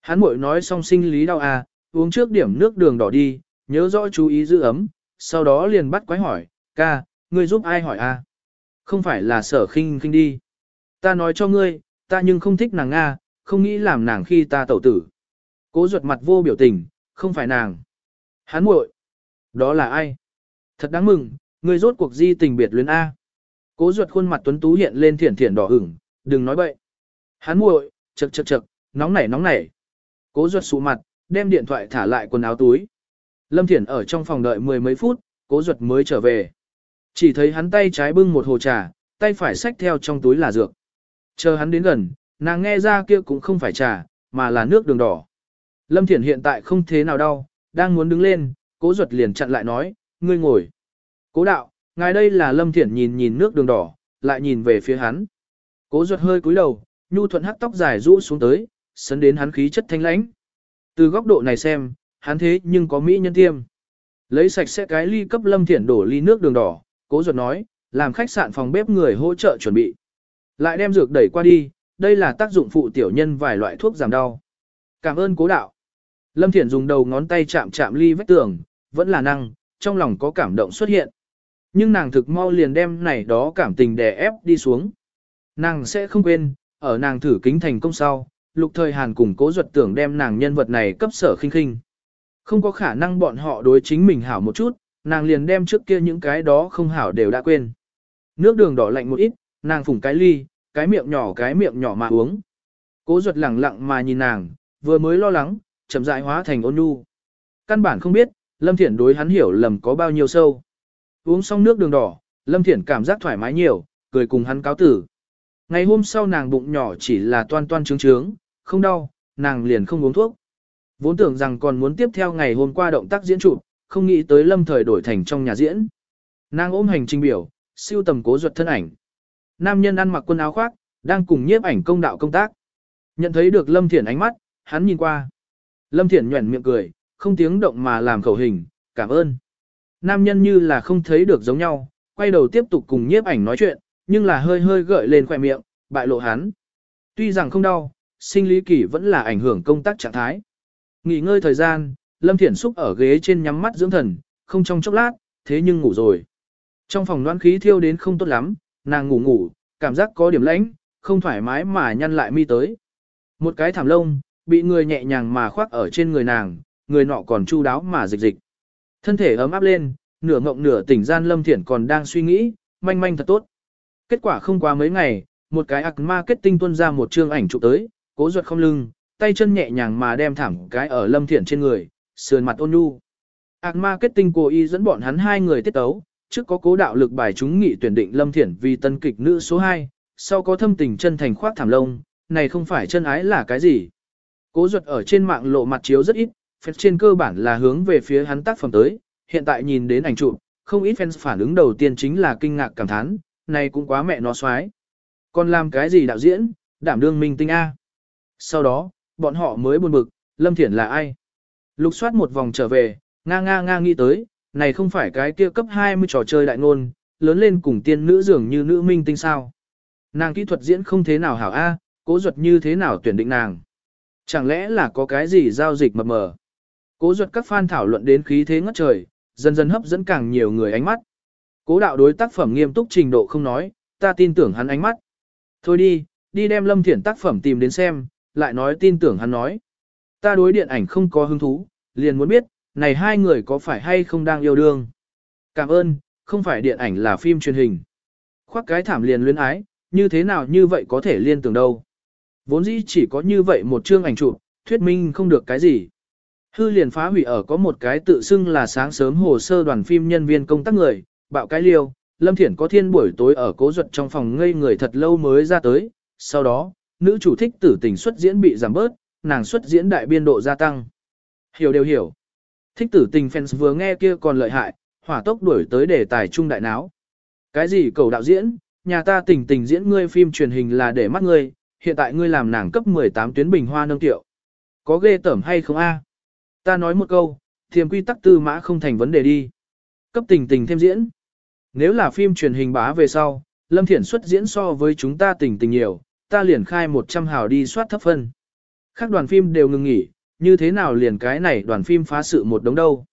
Hắn muội nói xong sinh lý đau à, uống trước điểm nước đường đỏ đi, nhớ rõ chú ý giữ ấm, sau đó liền bắt quái hỏi, ca, ngươi giúp ai hỏi à? Không phải là sở khinh khinh đi. Ta nói cho ngươi, ta nhưng không thích nàng Nga, không nghĩ làm nàng khi ta tẩu tử. Cố ruột mặt vô biểu tình, không phải nàng. Hắn muội, Đó là ai? Thật đáng mừng, ngươi rốt cuộc di tình biệt luyến A. Cố ruột khuôn mặt tuấn tú hiện lên thiển thiển đỏ ửng, đừng nói bậy. Hắn muội, chậc chậc chậc, nóng nảy nóng nảy. Cố Duật sụ mặt, đem điện thoại thả lại quần áo túi. Lâm Thiển ở trong phòng đợi mười mấy phút, cố Duật mới trở về. Chỉ thấy hắn tay trái bưng một hồ trà, tay phải xách theo trong túi là dược. Chờ hắn đến gần, nàng nghe ra kia cũng không phải trà, mà là nước đường đỏ. Lâm Thiển hiện tại không thế nào đau, đang muốn đứng lên, cố Duật liền chặn lại nói, ngươi ngồi. Cố đạo, ngài đây là Lâm Thiển nhìn nhìn nước đường đỏ, lại nhìn về phía hắn. Cố Duật hơi cúi đầu, nhu thuận hắc tóc dài rũ xuống tới, sấn đến hắn khí chất thanh lãnh. Từ góc độ này xem, hắn thế nhưng có mỹ nhân tiêm. Lấy sạch sẽ cái ly cấp Lâm Thiển đổ ly nước đường đỏ, cố ruột nói, làm khách sạn phòng bếp người hỗ trợ chuẩn bị. Lại đem dược đẩy qua đi, đây là tác dụng phụ tiểu nhân vài loại thuốc giảm đau. Cảm ơn cố đạo. Lâm Thiển dùng đầu ngón tay chạm chạm ly vách tường, vẫn là năng, trong lòng có cảm động xuất hiện. Nhưng nàng thực mau liền đem này đó cảm tình đè ép đi xuống. Nàng sẽ không quên, ở nàng thử kính thành công sau, lục thời Hàn cùng cố duật tưởng đem nàng nhân vật này cấp sở khinh khinh. Không có khả năng bọn họ đối chính mình hảo một chút, nàng liền đem trước kia những cái đó không hảo đều đã quên. Nước đường đỏ lạnh một ít, nàng phủng cái ly, cái miệng nhỏ cái miệng nhỏ mà uống. Cố duật lẳng lặng mà nhìn nàng, vừa mới lo lắng, chậm rãi hóa thành ôn nhu. Căn bản không biết, Lâm Thiển đối hắn hiểu lầm có bao nhiêu sâu. Uống xong nước đường đỏ, Lâm Thiển cảm giác thoải mái nhiều, cười cùng hắn cáo tử. Ngày hôm sau nàng bụng nhỏ chỉ là toan toan trướng trướng, không đau, nàng liền không uống thuốc. Vốn tưởng rằng còn muốn tiếp theo ngày hôm qua động tác diễn chụp, không nghĩ tới lâm thời đổi thành trong nhà diễn. Nàng ôm hành trình biểu, siêu tầm cố ruột thân ảnh. Nam nhân ăn mặc quần áo khoác, đang cùng nhiếp ảnh công đạo công tác. Nhận thấy được Lâm Thiển ánh mắt, hắn nhìn qua. Lâm Thiển nhuẩn miệng cười, không tiếng động mà làm khẩu hình, cảm ơn. Nam nhân như là không thấy được giống nhau, quay đầu tiếp tục cùng nhiếp ảnh nói chuyện, nhưng là hơi hơi gợi lên khỏe miệng, bại lộ hắn. Tuy rằng không đau, sinh lý kỳ vẫn là ảnh hưởng công tác trạng thái. Nghỉ ngơi thời gian, Lâm Thiển Xúc ở ghế trên nhắm mắt dưỡng thần, không trong chốc lát, thế nhưng ngủ rồi. Trong phòng đoán khí thiêu đến không tốt lắm, nàng ngủ ngủ, cảm giác có điểm lãnh, không thoải mái mà nhăn lại mi tới. Một cái thảm lông, bị người nhẹ nhàng mà khoác ở trên người nàng, người nọ còn chu đáo mà dịch dịch. Thân thể ấm áp lên, nửa ngộng nửa tỉnh gian Lâm Thiển còn đang suy nghĩ, manh manh thật tốt. Kết quả không qua mấy ngày, một cái ạc marketing tuân ra một chương ảnh chụp tới, cố ruột không lưng, tay chân nhẹ nhàng mà đem thẳng cái ở Lâm Thiển trên người, sườn mặt ôn nhu. Ạc marketing cố ý dẫn bọn hắn hai người tiết tấu, trước có cố đạo lực bài chúng nghị tuyển định Lâm Thiển vì tân kịch nữ số 2, sau có thâm tình chân thành khoác thảm lông, này không phải chân ái là cái gì. Cố ruột ở trên mạng lộ mặt chiếu rất ít, phép trên cơ bản là hướng về phía hắn tác phẩm tới, hiện tại nhìn đến ảnh chụp, không ít fans phản ứng đầu tiên chính là kinh ngạc cảm thán, này cũng quá mẹ nó xoái. Còn làm cái gì đạo diễn, đảm đương minh tinh A. Sau đó, bọn họ mới buồn bực, Lâm Thiển là ai? Lục soát một vòng trở về, nga nga nga nghĩ tới, này không phải cái kia cấp 20 trò chơi đại ngôn, lớn lên cùng tiên nữ dường như nữ minh tinh sao. Nàng kỹ thuật diễn không thế nào hảo A, cố duật như thế nào tuyển định nàng. Chẳng lẽ là có cái gì giao dịch mập mờ. Cố duật các fan thảo luận đến khí thế ngất trời, dần dần hấp dẫn càng nhiều người ánh mắt. Cố đạo đối tác phẩm nghiêm túc trình độ không nói, ta tin tưởng hắn ánh mắt. Thôi đi, đi đem Lâm Thiển tác phẩm tìm đến xem, lại nói tin tưởng hắn nói. Ta đối điện ảnh không có hứng thú, liền muốn biết, này hai người có phải hay không đang yêu đương. Cảm ơn, không phải điện ảnh là phim truyền hình. Khoác cái thảm liền luyến ái, như thế nào như vậy có thể liên tưởng đâu. Vốn dĩ chỉ có như vậy một chương ảnh chụp, thuyết minh không được cái gì. Hư liền phá hủy ở có một cái tự xưng là sáng sớm hồ sơ đoàn phim nhân viên công tác người, bạo cái liêu, Lâm Thiển có thiên buổi tối ở cố ruột trong phòng ngây người thật lâu mới ra tới, sau đó, nữ chủ thích tử tình xuất diễn bị giảm bớt, nàng xuất diễn đại biên độ gia tăng. Hiểu đều hiểu. Thích tử tình fans vừa nghe kia còn lợi hại, hỏa tốc đuổi tới để tài trung đại náo. Cái gì cầu đạo diễn, nhà ta tình tình diễn ngươi phim truyền hình là để mắt ngươi, hiện tại ngươi làm nàng cấp 18 tuyến bình hoa nâng tiệu. Có ghê tởm hay không a? Ta nói một câu, thiềm quy tắc tư mã không thành vấn đề đi. Cấp tình tình thêm diễn. Nếu là phim truyền hình bá về sau, Lâm Thiển xuất diễn so với chúng ta tình tình nhiều, ta liền khai 100 hào đi soát thấp phân. Các đoàn phim đều ngừng nghỉ, như thế nào liền cái này đoàn phim phá sự một đống đâu.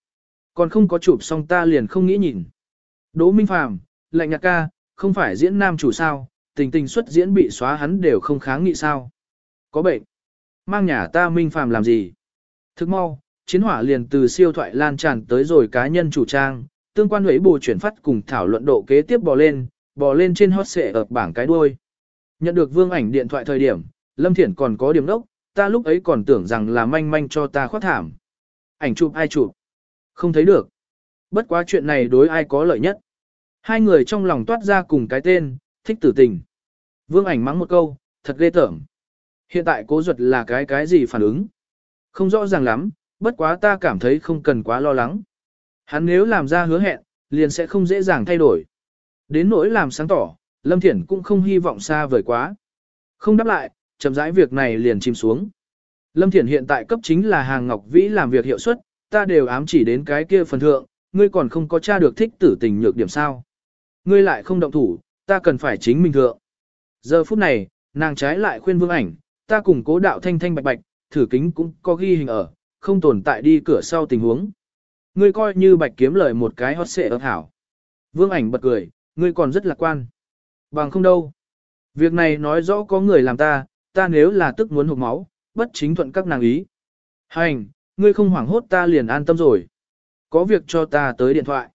Còn không có chụp xong ta liền không nghĩ nhìn. Đỗ Minh Phàm, lạnh nhạc ca, không phải diễn nam chủ sao, tình tình xuất diễn bị xóa hắn đều không kháng nghị sao. Có bệnh. Mang nhà ta Minh Phàm làm gì? Thức mau, chiến hỏa liền từ siêu thoại lan tràn tới rồi cá nhân chủ trang, tương quan huế bù chuyển phát cùng thảo luận độ kế tiếp bò lên, bò lên trên hot xệ ở bảng cái đuôi. Nhận được vương ảnh điện thoại thời điểm, Lâm Thiển còn có điểm đốc, ta lúc ấy còn tưởng rằng là manh manh cho ta khoát thảm. Ảnh chụp ai chụp? Không thấy được. Bất quá chuyện này đối ai có lợi nhất. Hai người trong lòng toát ra cùng cái tên, thích tử tình. Vương ảnh mắng một câu, thật ghê tởm. Hiện tại cố duật là cái cái gì phản ứng? Không rõ ràng lắm, bất quá ta cảm thấy không cần quá lo lắng. Hắn nếu làm ra hứa hẹn, liền sẽ không dễ dàng thay đổi. Đến nỗi làm sáng tỏ, Lâm Thiển cũng không hy vọng xa vời quá. Không đáp lại, chậm rãi việc này liền chìm xuống. Lâm Thiển hiện tại cấp chính là hàng ngọc vĩ làm việc hiệu suất, ta đều ám chỉ đến cái kia phần thượng, ngươi còn không có tra được thích tử tình nhược điểm sao. Ngươi lại không động thủ, ta cần phải chính mình thượng. Giờ phút này, nàng trái lại khuyên vương ảnh, ta cùng cố đạo thanh thanh bạch bạch, thử kính cũng có ghi hình ở, không tồn tại đi cửa sau tình huống. Ngươi coi như bạch kiếm lời một cái hót xệ ớt hảo. Vương ảnh bật cười, ngươi còn rất lạc quan. Bằng không đâu. Việc này nói rõ có người làm ta, ta nếu là tức muốn hụt máu, bất chính thuận các nàng ý. Hành, ngươi không hoảng hốt ta liền an tâm rồi. Có việc cho ta tới điện thoại.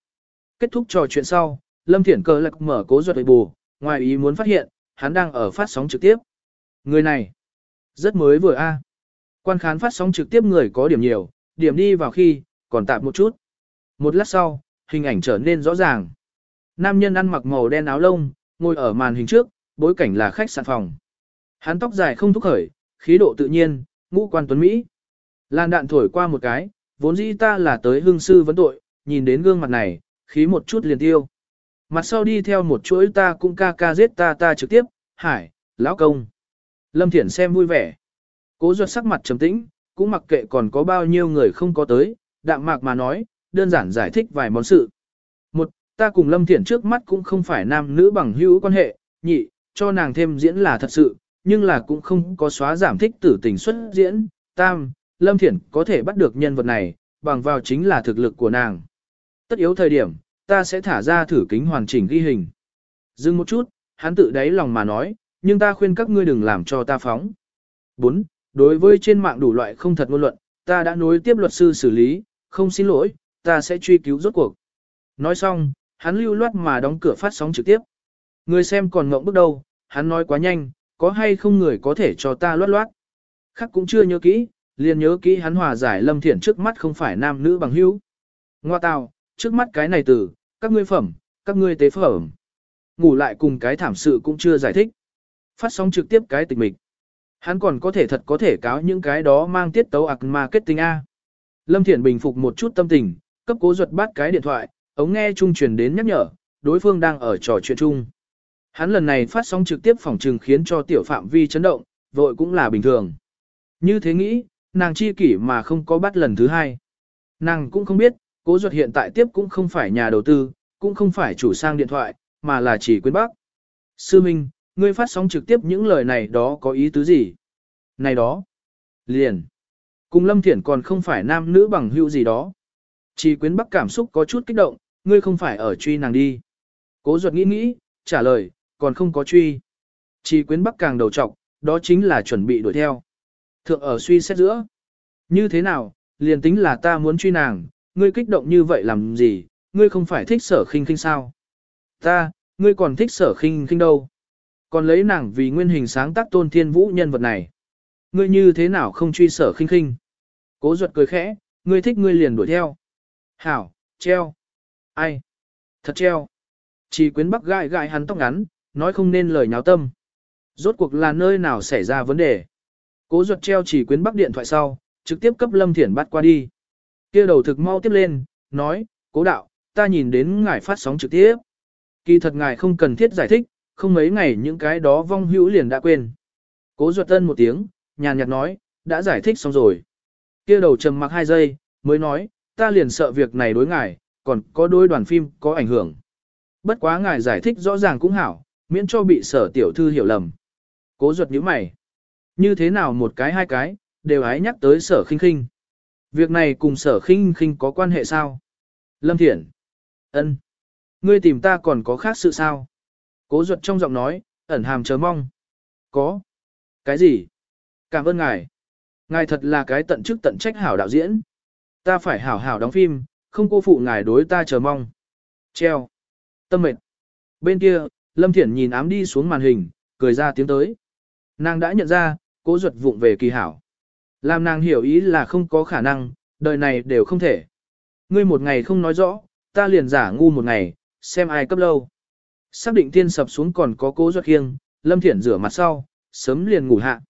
Kết thúc trò chuyện sau, Lâm Thiển cờ lạc mở cố ruột bù, ngoài ý muốn phát hiện, hắn đang ở phát sóng trực tiếp. Người này, rất mới vừa a. Quan khán phát sóng trực tiếp người có điểm nhiều, điểm đi vào khi, còn tạm một chút. Một lát sau, hình ảnh trở nên rõ ràng. Nam nhân ăn mặc màu đen áo lông, ngồi ở màn hình trước, bối cảnh là khách sạn phòng. Hắn tóc dài không thúc khởi, khí độ tự nhiên, ngũ quan tuấn Mỹ. Lan đạn thổi qua một cái, vốn dĩ ta là tới hương sư vấn tội, nhìn đến gương mặt này, khí một chút liền tiêu. Mặt sau đi theo một chuỗi ta cũng ca ca giết ta ta trực tiếp, hải, lão công. Lâm Thiển xem vui vẻ. Cố ruột sắc mặt trầm tĩnh, cũng mặc kệ còn có bao nhiêu người không có tới, đạm mạc mà nói, đơn giản giải thích vài món sự. Một, ta cùng Lâm Thiển trước mắt cũng không phải nam nữ bằng hữu quan hệ, nhị, cho nàng thêm diễn là thật sự, nhưng là cũng không có xóa giảm thích tử tình xuất diễn. Tam, Lâm Thiển có thể bắt được nhân vật này, bằng vào chính là thực lực của nàng. Tất yếu thời điểm, ta sẽ thả ra thử kính hoàn chỉnh ghi hình. Dừng một chút, hắn tự đáy lòng mà nói, nhưng ta khuyên các ngươi đừng làm cho ta phóng. 4. Đối với trên mạng đủ loại không thật ngôn luận, ta đã nối tiếp luật sư xử lý, không xin lỗi, ta sẽ truy cứu rốt cuộc. Nói xong, hắn lưu loát mà đóng cửa phát sóng trực tiếp. Người xem còn ngộng bước đầu, hắn nói quá nhanh, có hay không người có thể cho ta loát loát. Khắc cũng chưa nhớ kỹ, liền nhớ kỹ hắn hòa giải lâm thiện trước mắt không phải nam nữ bằng hữu. Ngoa tào, trước mắt cái này từ, các ngươi phẩm, các ngươi tế phẩm. Ngủ lại cùng cái thảm sự cũng chưa giải thích. Phát sóng trực tiếp cái tịch mịch. Hắn còn có thể thật có thể cáo những cái đó mang tiết tấu ạc marketing A. Lâm Thiện bình phục một chút tâm tình, cấp cố ruột bắt cái điện thoại, ống nghe trung truyền đến nhắc nhở, đối phương đang ở trò chuyện chung. Hắn lần này phát sóng trực tiếp phòng trừng khiến cho tiểu phạm vi chấn động, vội cũng là bình thường. Như thế nghĩ, nàng chi kỷ mà không có bắt lần thứ hai. Nàng cũng không biết, cố ruột hiện tại tiếp cũng không phải nhà đầu tư, cũng không phải chủ sang điện thoại, mà là chỉ quyến bác. Sư Minh, ngươi phát sóng trực tiếp những lời này đó có ý tứ gì? Này đó, liền, cùng Lâm Thiển còn không phải nam nữ bằng hữu gì đó. Chỉ quyến bắc cảm xúc có chút kích động, ngươi không phải ở truy nàng đi. Cố ruột nghĩ nghĩ, trả lời, còn không có truy. Chỉ quyến bắc càng đầu trọc, đó chính là chuẩn bị đuổi theo. Thượng ở suy xét giữa. Như thế nào, liền tính là ta muốn truy nàng, ngươi kích động như vậy làm gì, ngươi không phải thích sở khinh khinh sao? Ta, ngươi còn thích sở khinh khinh đâu? Còn lấy nàng vì nguyên hình sáng tác tôn thiên vũ nhân vật này. Ngươi như thế nào không truy sở khinh khinh? Cố ruột cười khẽ, ngươi thích ngươi liền đuổi theo. Hảo, treo. Ai? Thật treo. Chỉ quyến bắc gai gai hắn tóc ngắn, nói không nên lời nháo tâm. Rốt cuộc là nơi nào xảy ra vấn đề. Cố ruột treo chỉ quyến bắc điện thoại sau, trực tiếp cấp Lâm Thiển bắt qua đi. kia đầu thực mau tiếp lên, nói, cố đạo, ta nhìn đến ngài phát sóng trực tiếp. Kỳ thật ngài không cần thiết giải thích, không mấy ngày những cái đó vong hữu liền đã quên. Cố ruột tân một tiếng, nhàn nhạt nói, đã giải thích xong rồi kia đầu trầm mặc hai giây, mới nói, ta liền sợ việc này đối ngài, còn có đôi đoàn phim có ảnh hưởng. Bất quá ngài giải thích rõ ràng cũng hảo, miễn cho bị sở tiểu thư hiểu lầm. Cố ruột nhíu mày. Như thế nào một cái hai cái, đều ái nhắc tới sở khinh khinh. Việc này cùng sở khinh khinh có quan hệ sao? Lâm Thiển. ân, Ngươi tìm ta còn có khác sự sao? Cố ruột trong giọng nói, ẩn hàm chờ mong. Có. Cái gì? Cảm ơn ngài. Ngài thật là cái tận chức tận trách hảo đạo diễn. Ta phải hảo hảo đóng phim, không cô phụ ngài đối ta chờ mong. Treo. Tâm mệt. Bên kia, Lâm Thiển nhìn ám đi xuống màn hình, cười ra tiếng tới. Nàng đã nhận ra, cố ruột vụng về kỳ hảo. Làm nàng hiểu ý là không có khả năng, đời này đều không thể. Ngươi một ngày không nói rõ, ta liền giả ngu một ngày, xem ai cấp lâu. Xác định tiên sập xuống còn có cố ruột khiêng, Lâm Thiển rửa mặt sau, sớm liền ngủ hạ.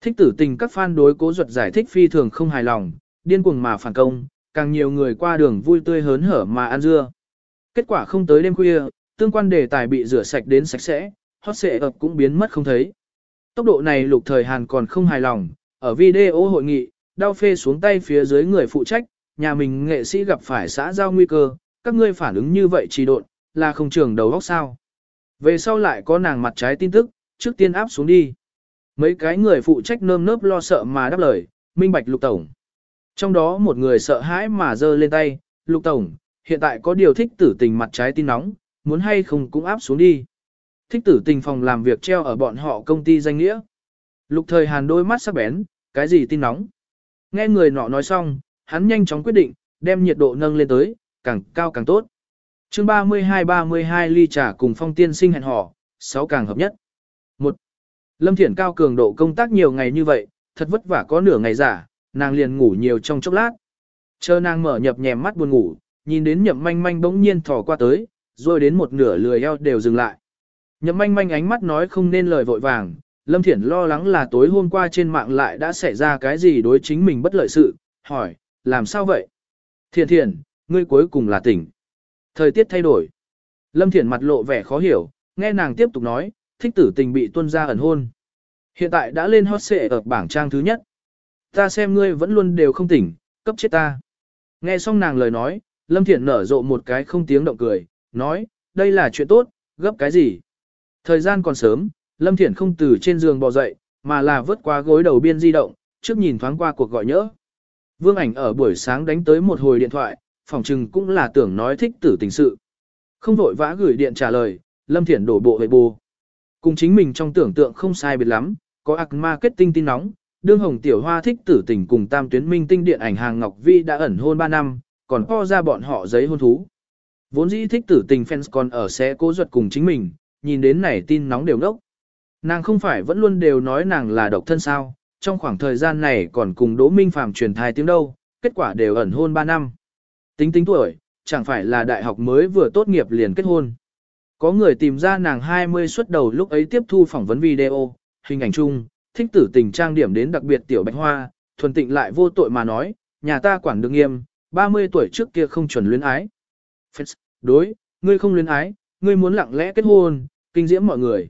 Thích tử tình các fan đối cố ruột giải thích phi thường không hài lòng, điên cuồng mà phản công, càng nhiều người qua đường vui tươi hớn hở mà ăn dưa. Kết quả không tới đêm khuya, tương quan đề tài bị rửa sạch đến sạch sẽ, hot xệ ập cũng biến mất không thấy. Tốc độ này lục thời Hàn còn không hài lòng, ở video hội nghị, đau phê xuống tay phía dưới người phụ trách, nhà mình nghệ sĩ gặp phải xã giao nguy cơ, các ngươi phản ứng như vậy trì độn, là không trường đầu góc sao. Về sau lại có nàng mặt trái tin tức, trước tiên áp xuống đi. Mấy cái người phụ trách nơm nớp lo sợ mà đáp lời, minh bạch lục tổng. Trong đó một người sợ hãi mà giơ lên tay, lục tổng, hiện tại có điều thích tử tình mặt trái tin nóng, muốn hay không cũng áp xuống đi. Thích tử tình phòng làm việc treo ở bọn họ công ty danh nghĩa. Lục thời hàn đôi mắt sắc bén, cái gì tin nóng. Nghe người nọ nói xong, hắn nhanh chóng quyết định, đem nhiệt độ nâng lên tới, càng cao càng tốt. chương 32-32 ly trà cùng phong tiên sinh hẹn hò, 6 càng hợp nhất. Lâm Thiển cao cường độ công tác nhiều ngày như vậy, thật vất vả có nửa ngày giả, nàng liền ngủ nhiều trong chốc lát. Chờ nàng mở nhập nhèm mắt buồn ngủ, nhìn đến nhậm manh manh bỗng nhiên thò qua tới, rồi đến một nửa lười eo đều dừng lại. Nhậm manh manh ánh mắt nói không nên lời vội vàng, Lâm Thiển lo lắng là tối hôm qua trên mạng lại đã xảy ra cái gì đối chính mình bất lợi sự, hỏi, làm sao vậy? Thiển thiển, ngươi cuối cùng là tỉnh. Thời tiết thay đổi. Lâm Thiển mặt lộ vẻ khó hiểu, nghe nàng tiếp tục nói, thích tử tình bị tuân ra ẩn hôn. Hiện tại đã lên hot xệ ở bảng trang thứ nhất. Ta xem ngươi vẫn luôn đều không tỉnh, cấp chết ta. Nghe xong nàng lời nói, Lâm Thiển nở rộ một cái không tiếng động cười, nói, đây là chuyện tốt, gấp cái gì? Thời gian còn sớm, Lâm Thiển không từ trên giường bò dậy, mà là vớt qua gối đầu biên di động, trước nhìn thoáng qua cuộc gọi nhỡ. Vương ảnh ở buổi sáng đánh tới một hồi điện thoại, phòng trừng cũng là tưởng nói thích tử tình sự. Không vội vã gửi điện trả lời, Lâm Thiển đổ bộ về bù. Cùng chính mình trong tưởng tượng không sai biệt lắm, có ạc marketing tin nóng, đương hồng tiểu hoa thích tử tình cùng tam tuyến minh tinh điện ảnh hàng Ngọc Vi đã ẩn hôn 3 năm, còn po ra bọn họ giấy hôn thú. Vốn dĩ thích tử tình fans còn ở xe cố ruột cùng chính mình, nhìn đến này tin nóng đều đốc. Nàng không phải vẫn luôn đều nói nàng là độc thân sao, trong khoảng thời gian này còn cùng Đỗ Minh Phàm truyền thai tiếng đâu, kết quả đều ẩn hôn 3 năm. Tính tính tuổi, chẳng phải là đại học mới vừa tốt nghiệp liền kết hôn. Có người tìm ra nàng 20 xuất đầu lúc ấy tiếp thu phỏng vấn video, hình ảnh chung, thích tử tình trang điểm đến đặc biệt tiểu bạch hoa, thuần tịnh lại vô tội mà nói, nhà ta quản được nghiêm, 30 tuổi trước kia không chuẩn luyến ái. Fans, đối, ngươi không luyến ái, ngươi muốn lặng lẽ kết hôn, kinh diễm mọi người.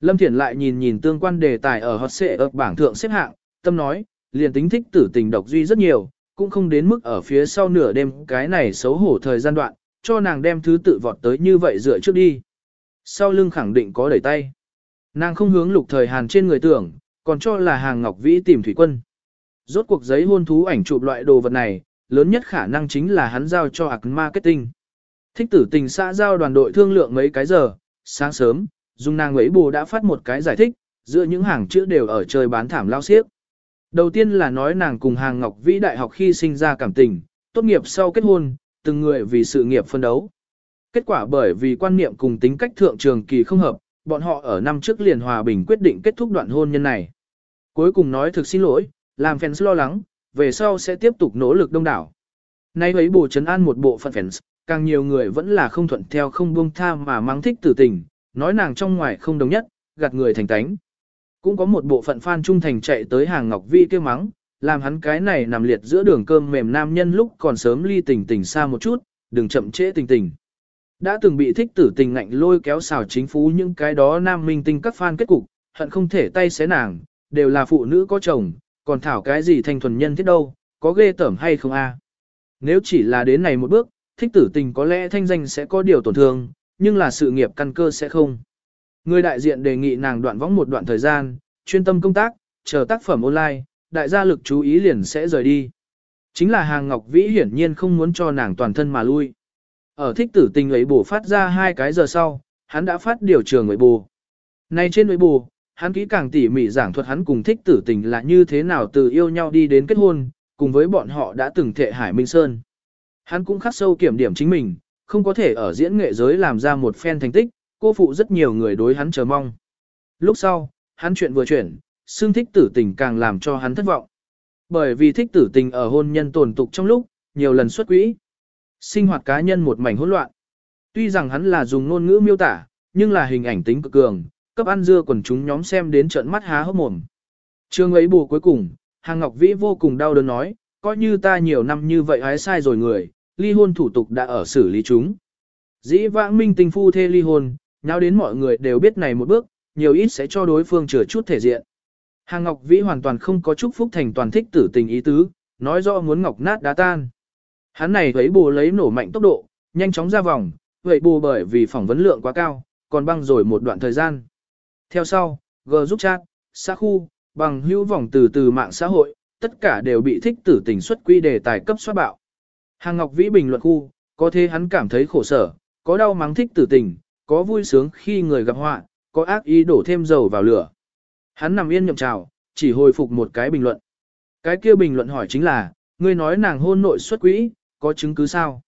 Lâm Thiển lại nhìn nhìn tương quan đề tài ở hot xệ ở bảng thượng xếp hạng, tâm nói, liền tính thích tử tình độc duy rất nhiều, cũng không đến mức ở phía sau nửa đêm cái này xấu hổ thời gian đoạn, cho nàng đem thứ tự vọt tới như vậy dựa trước đi. Sau lưng khẳng định có đẩy tay. Nàng không hướng lục thời hàn trên người tưởng, còn cho là hàng ngọc vĩ tìm thủy quân. Rốt cuộc giấy hôn thú ảnh chụp loại đồ vật này, lớn nhất khả năng chính là hắn giao cho ạc marketing. Thích tử tình xã giao đoàn đội thương lượng mấy cái giờ, sáng sớm, Dung nàng ấy bù đã phát một cái giải thích, giữa những hàng chữ đều ở chơi bán thảm lao xiếc. Đầu tiên là nói nàng cùng hàng ngọc vĩ đại học khi sinh ra cảm tình, tốt nghiệp sau kết hôn, từng người vì sự nghiệp phân đấu. Kết quả bởi vì quan niệm cùng tính cách thượng trường kỳ không hợp, bọn họ ở năm trước liền hòa bình quyết định kết thúc đoạn hôn nhân này. Cuối cùng nói thực xin lỗi, làm fans lo lắng, về sau sẽ tiếp tục nỗ lực đông đảo. Nay ấy bù chấn an một bộ phận fans, càng nhiều người vẫn là không thuận theo không buông tha mà mang thích tử tình, nói nàng trong ngoài không đồng nhất, gạt người thành tánh. Cũng có một bộ phận fan trung thành chạy tới hàng Ngọc Vi kêu mắng, làm hắn cái này nằm liệt giữa đường cơm mềm nam nhân lúc còn sớm ly tình tình xa một chút, đừng chậm trễ tình tình. Đã từng bị thích tử tình ngạnh lôi kéo xào chính phú những cái đó nam minh tinh các fan kết cục, hận không thể tay xé nàng, đều là phụ nữ có chồng, còn thảo cái gì thanh thuần nhân thiết đâu, có ghê tởm hay không a? Nếu chỉ là đến này một bước, thích tử tình có lẽ thanh danh sẽ có điều tổn thương, nhưng là sự nghiệp căn cơ sẽ không. Người đại diện đề nghị nàng đoạn võng một đoạn thời gian, chuyên tâm công tác, chờ tác phẩm online, đại gia lực chú ý liền sẽ rời đi. Chính là hàng Ngọc Vĩ hiển nhiên không muốn cho nàng toàn thân mà lui. Ở thích tử tình ấy bù phát ra hai cái giờ sau, hắn đã phát điều trường ấy bù. Nay trên ấy bù, hắn kỹ càng tỉ mỉ giảng thuật hắn cùng thích tử tình là như thế nào từ yêu nhau đi đến kết hôn, cùng với bọn họ đã từng thệ Hải Minh Sơn. Hắn cũng khắc sâu kiểm điểm chính mình, không có thể ở diễn nghệ giới làm ra một phen thành tích, cô phụ rất nhiều người đối hắn chờ mong. Lúc sau, hắn chuyện vừa chuyển, xương thích tử tình càng làm cho hắn thất vọng. Bởi vì thích tử tình ở hôn nhân tồn tục trong lúc, nhiều lần xuất quỹ. Sinh hoạt cá nhân một mảnh hỗn loạn. Tuy rằng hắn là dùng ngôn ngữ miêu tả, nhưng là hình ảnh tính cực cường, cấp ăn dưa quần chúng nhóm xem đến trợn mắt há hốc mồm. trường ấy bù cuối cùng, Hàng Ngọc Vĩ vô cùng đau đớn nói, coi như ta nhiều năm như vậy hái sai rồi người, ly hôn thủ tục đã ở xử lý chúng. Dĩ vãng minh tình phu thê ly hôn, nào đến mọi người đều biết này một bước, nhiều ít sẽ cho đối phương chừa chút thể diện. Hàng Ngọc Vĩ hoàn toàn không có chúc phúc thành toàn thích tử tình ý tứ, nói rõ muốn ngọc nát đá tan. Hắn này thấy bù lấy nổ mạnh tốc độ, nhanh chóng ra vòng, vậy bù bởi vì phỏng vấn lượng quá cao, còn băng rồi một đoạn thời gian. Theo sau, G giúp chat, xã khu, bằng hữu vòng từ từ mạng xã hội, tất cả đều bị thích tử tình xuất quy đề tài cấp soát bạo. Hàng Ngọc Vĩ bình luận khu, có thế hắn cảm thấy khổ sở, có đau mắng thích tử tình, có vui sướng khi người gặp họa, có ác ý đổ thêm dầu vào lửa. Hắn nằm yên nhậm trào, chỉ hồi phục một cái bình luận. Cái kia bình luận hỏi chính là, ngươi nói nàng hôn nội xuất quỹ, có chứng cứ sao?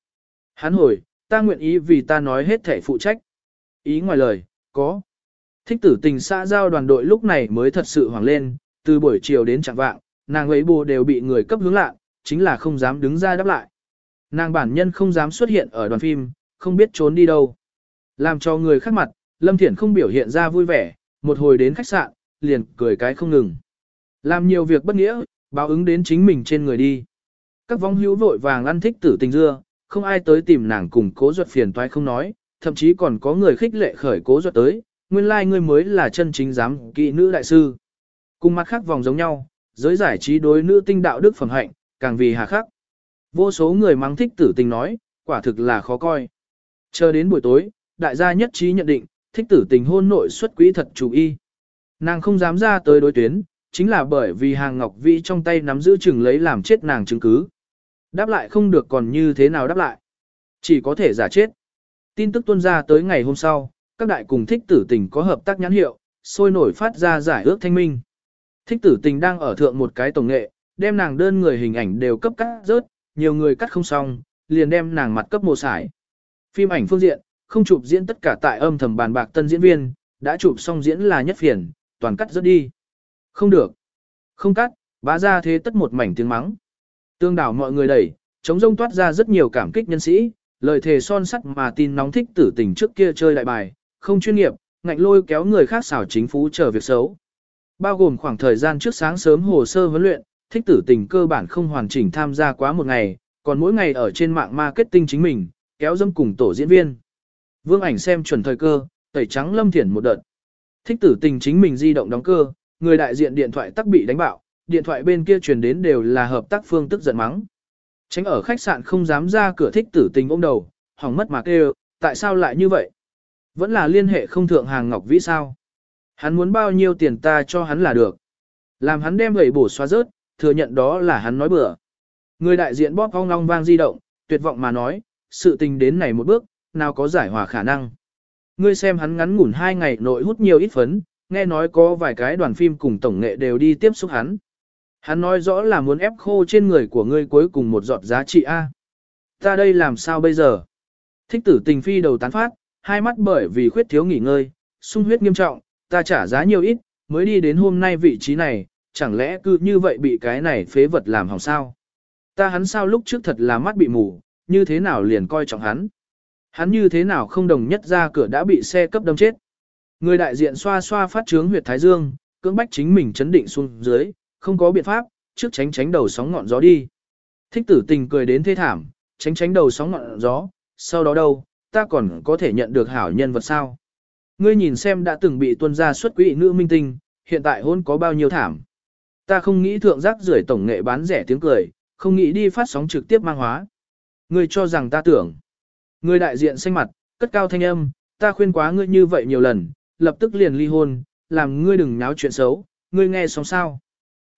Hắn hồi, ta nguyện ý vì ta nói hết thể phụ trách. Ý ngoài lời, có. Thích tử tình xã giao đoàn đội lúc này mới thật sự hoảng lên, từ buổi chiều đến chẳng vạng, nàng ấy bù đều bị người cấp hướng lạ, chính là không dám đứng ra đáp lại. Nàng bản nhân không dám xuất hiện ở đoàn phim, không biết trốn đi đâu. Làm cho người khác mặt, Lâm Thiển không biểu hiện ra vui vẻ, một hồi đến khách sạn, liền cười cái không ngừng. Làm nhiều việc bất nghĩa, báo ứng đến chính mình trên người đi. Các vong hữu vội vàng ăn thích tử tình dưa, không ai tới tìm nàng cùng cố ruột phiền toái không nói, thậm chí còn có người khích lệ khởi cố ruột tới, nguyên lai like ngươi mới là chân chính giám kỵ nữ đại sư. Cùng mặt khác vòng giống nhau, giới giải trí đối nữ tinh đạo đức phẩm hạnh, càng vì hà khắc. Vô số người mang thích tử tình nói, quả thực là khó coi. Chờ đến buổi tối, đại gia nhất trí nhận định, thích tử tình hôn nội xuất quỹ thật chủ y. Nàng không dám ra tới đối tuyến, chính là bởi vì hàng ngọc vĩ trong tay nắm giữ chừng lấy làm chết nàng chứng cứ. Đáp lại không được còn như thế nào đáp lại. Chỉ có thể giả chết. Tin tức tuôn ra tới ngày hôm sau, các đại cùng thích tử tình có hợp tác nhãn hiệu, sôi nổi phát ra giải ước thanh minh. Thích tử tình đang ở thượng một cái tổng nghệ, đem nàng đơn người hình ảnh đều cấp cắt rớt, nhiều người cắt không xong, liền đem nàng mặt cấp mồ sải. Phim ảnh phương diện, không chụp diễn tất cả tại âm thầm bàn bạc tân diễn viên, đã chụp xong diễn là nhất phiền, toàn cắt rớt đi. Không được. Không cắt, bá ra thế tất một mảnh tiếng mắng. Tương đảo mọi người đẩy, chống rông toát ra rất nhiều cảm kích nhân sĩ, lời thề son sắt mà tin nóng thích tử tình trước kia chơi đại bài, không chuyên nghiệp, ngạnh lôi kéo người khác xảo chính phú chờ việc xấu. Bao gồm khoảng thời gian trước sáng sớm hồ sơ huấn luyện, thích tử tình cơ bản không hoàn chỉnh tham gia quá một ngày, còn mỗi ngày ở trên mạng marketing chính mình, kéo dâm cùng tổ diễn viên. Vương ảnh xem chuẩn thời cơ, tẩy trắng Lâm Thiển một đợt. Thích tử tình chính mình di động đóng cơ, người đại diện điện thoại tắc bị đánh bạo, điện thoại bên kia truyền đến đều là hợp tác phương tức giận mắng. Tránh ở khách sạn không dám ra cửa thích tử tình ôm đầu, hỏng mất mà kêu, tại sao lại như vậy? Vẫn là liên hệ không thượng hàng ngọc vĩ sao? Hắn muốn bao nhiêu tiền ta cho hắn là được. Làm hắn đem gầy bổ xóa rớt, thừa nhận đó là hắn nói bừa. Người đại diện bóp ong long vang di động, tuyệt vọng mà nói, sự tình đến này một bước, nào có giải hòa khả năng. Ngươi xem hắn ngắn ngủn hai ngày nội hút nhiều ít phấn, nghe nói có vài cái đoàn phim cùng tổng nghệ đều đi tiếp xúc hắn. Hắn nói rõ là muốn ép khô trên người của ngươi cuối cùng một giọt giá trị A. Ta đây làm sao bây giờ? Thích tử tình phi đầu tán phát, hai mắt bởi vì khuyết thiếu nghỉ ngơi, sung huyết nghiêm trọng, ta trả giá nhiều ít, mới đi đến hôm nay vị trí này, chẳng lẽ cứ như vậy bị cái này phế vật làm hỏng sao? Ta hắn sao lúc trước thật là mắt bị mù, như thế nào liền coi trọng hắn? Hắn như thế nào không đồng nhất ra cửa đã bị xe cấp đâm chết? Người đại diện xoa xoa phát trướng huyệt thái dương, cưỡng bách chính mình chấn định xuống dưới, không có biện pháp, trước tránh tránh đầu sóng ngọn gió đi. Thích tử tình cười đến thê thảm, tránh tránh đầu sóng ngọn gió, sau đó đâu, ta còn có thể nhận được hảo nhân vật sao? Ngươi nhìn xem đã từng bị tuân ra xuất quỹ nữ minh tinh, hiện tại hôn có bao nhiêu thảm. Ta không nghĩ thượng giác rưởi tổng nghệ bán rẻ tiếng cười, không nghĩ đi phát sóng trực tiếp mang hóa. Ngươi cho rằng ta tưởng. Ngươi đại diện xanh mặt, cất cao thanh âm, ta khuyên quá ngươi như vậy nhiều lần, lập tức liền ly hôn, làm ngươi đừng náo chuyện xấu, ngươi nghe xong sao.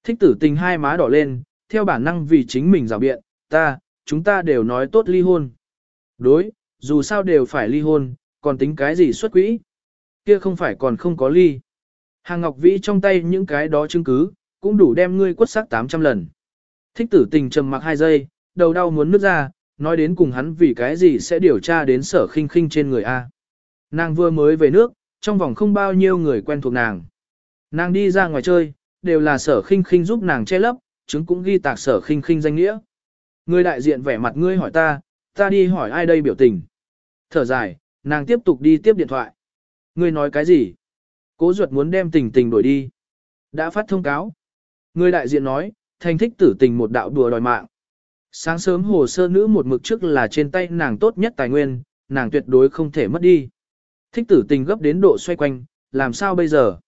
Thích tử tình hai má đỏ lên, theo bản năng vì chính mình rào biện, ta, chúng ta đều nói tốt ly hôn. Đối, dù sao đều phải ly hôn, còn tính cái gì xuất quỹ. Kia không phải còn không có ly. Hàng Ngọc Vĩ trong tay những cái đó chứng cứ, cũng đủ đem ngươi quất sắc 800 lần. Thích tử tình trầm mặc hai giây, đầu đau muốn nứt ra, nói đến cùng hắn vì cái gì sẽ điều tra đến sở khinh khinh trên người A. Nàng vừa mới về nước, trong vòng không bao nhiêu người quen thuộc nàng. Nàng đi ra ngoài chơi, đều là sở khinh khinh giúp nàng che lấp, chứng cũng ghi tạc sở khinh khinh danh nghĩa. Người đại diện vẻ mặt ngươi hỏi ta, ta đi hỏi ai đây biểu tình. Thở dài, nàng tiếp tục đi tiếp điện thoại. Ngươi nói cái gì? Cố ruột muốn đem tình tình đổi đi. Đã phát thông cáo. Người đại diện nói, thành thích tử tình một đạo đùa đòi mạng. Sáng sớm hồ sơ nữ một mực trước là trên tay nàng tốt nhất tài nguyên, nàng tuyệt đối không thể mất đi. Thích tử tình gấp đến độ xoay quanh, làm sao bây giờ?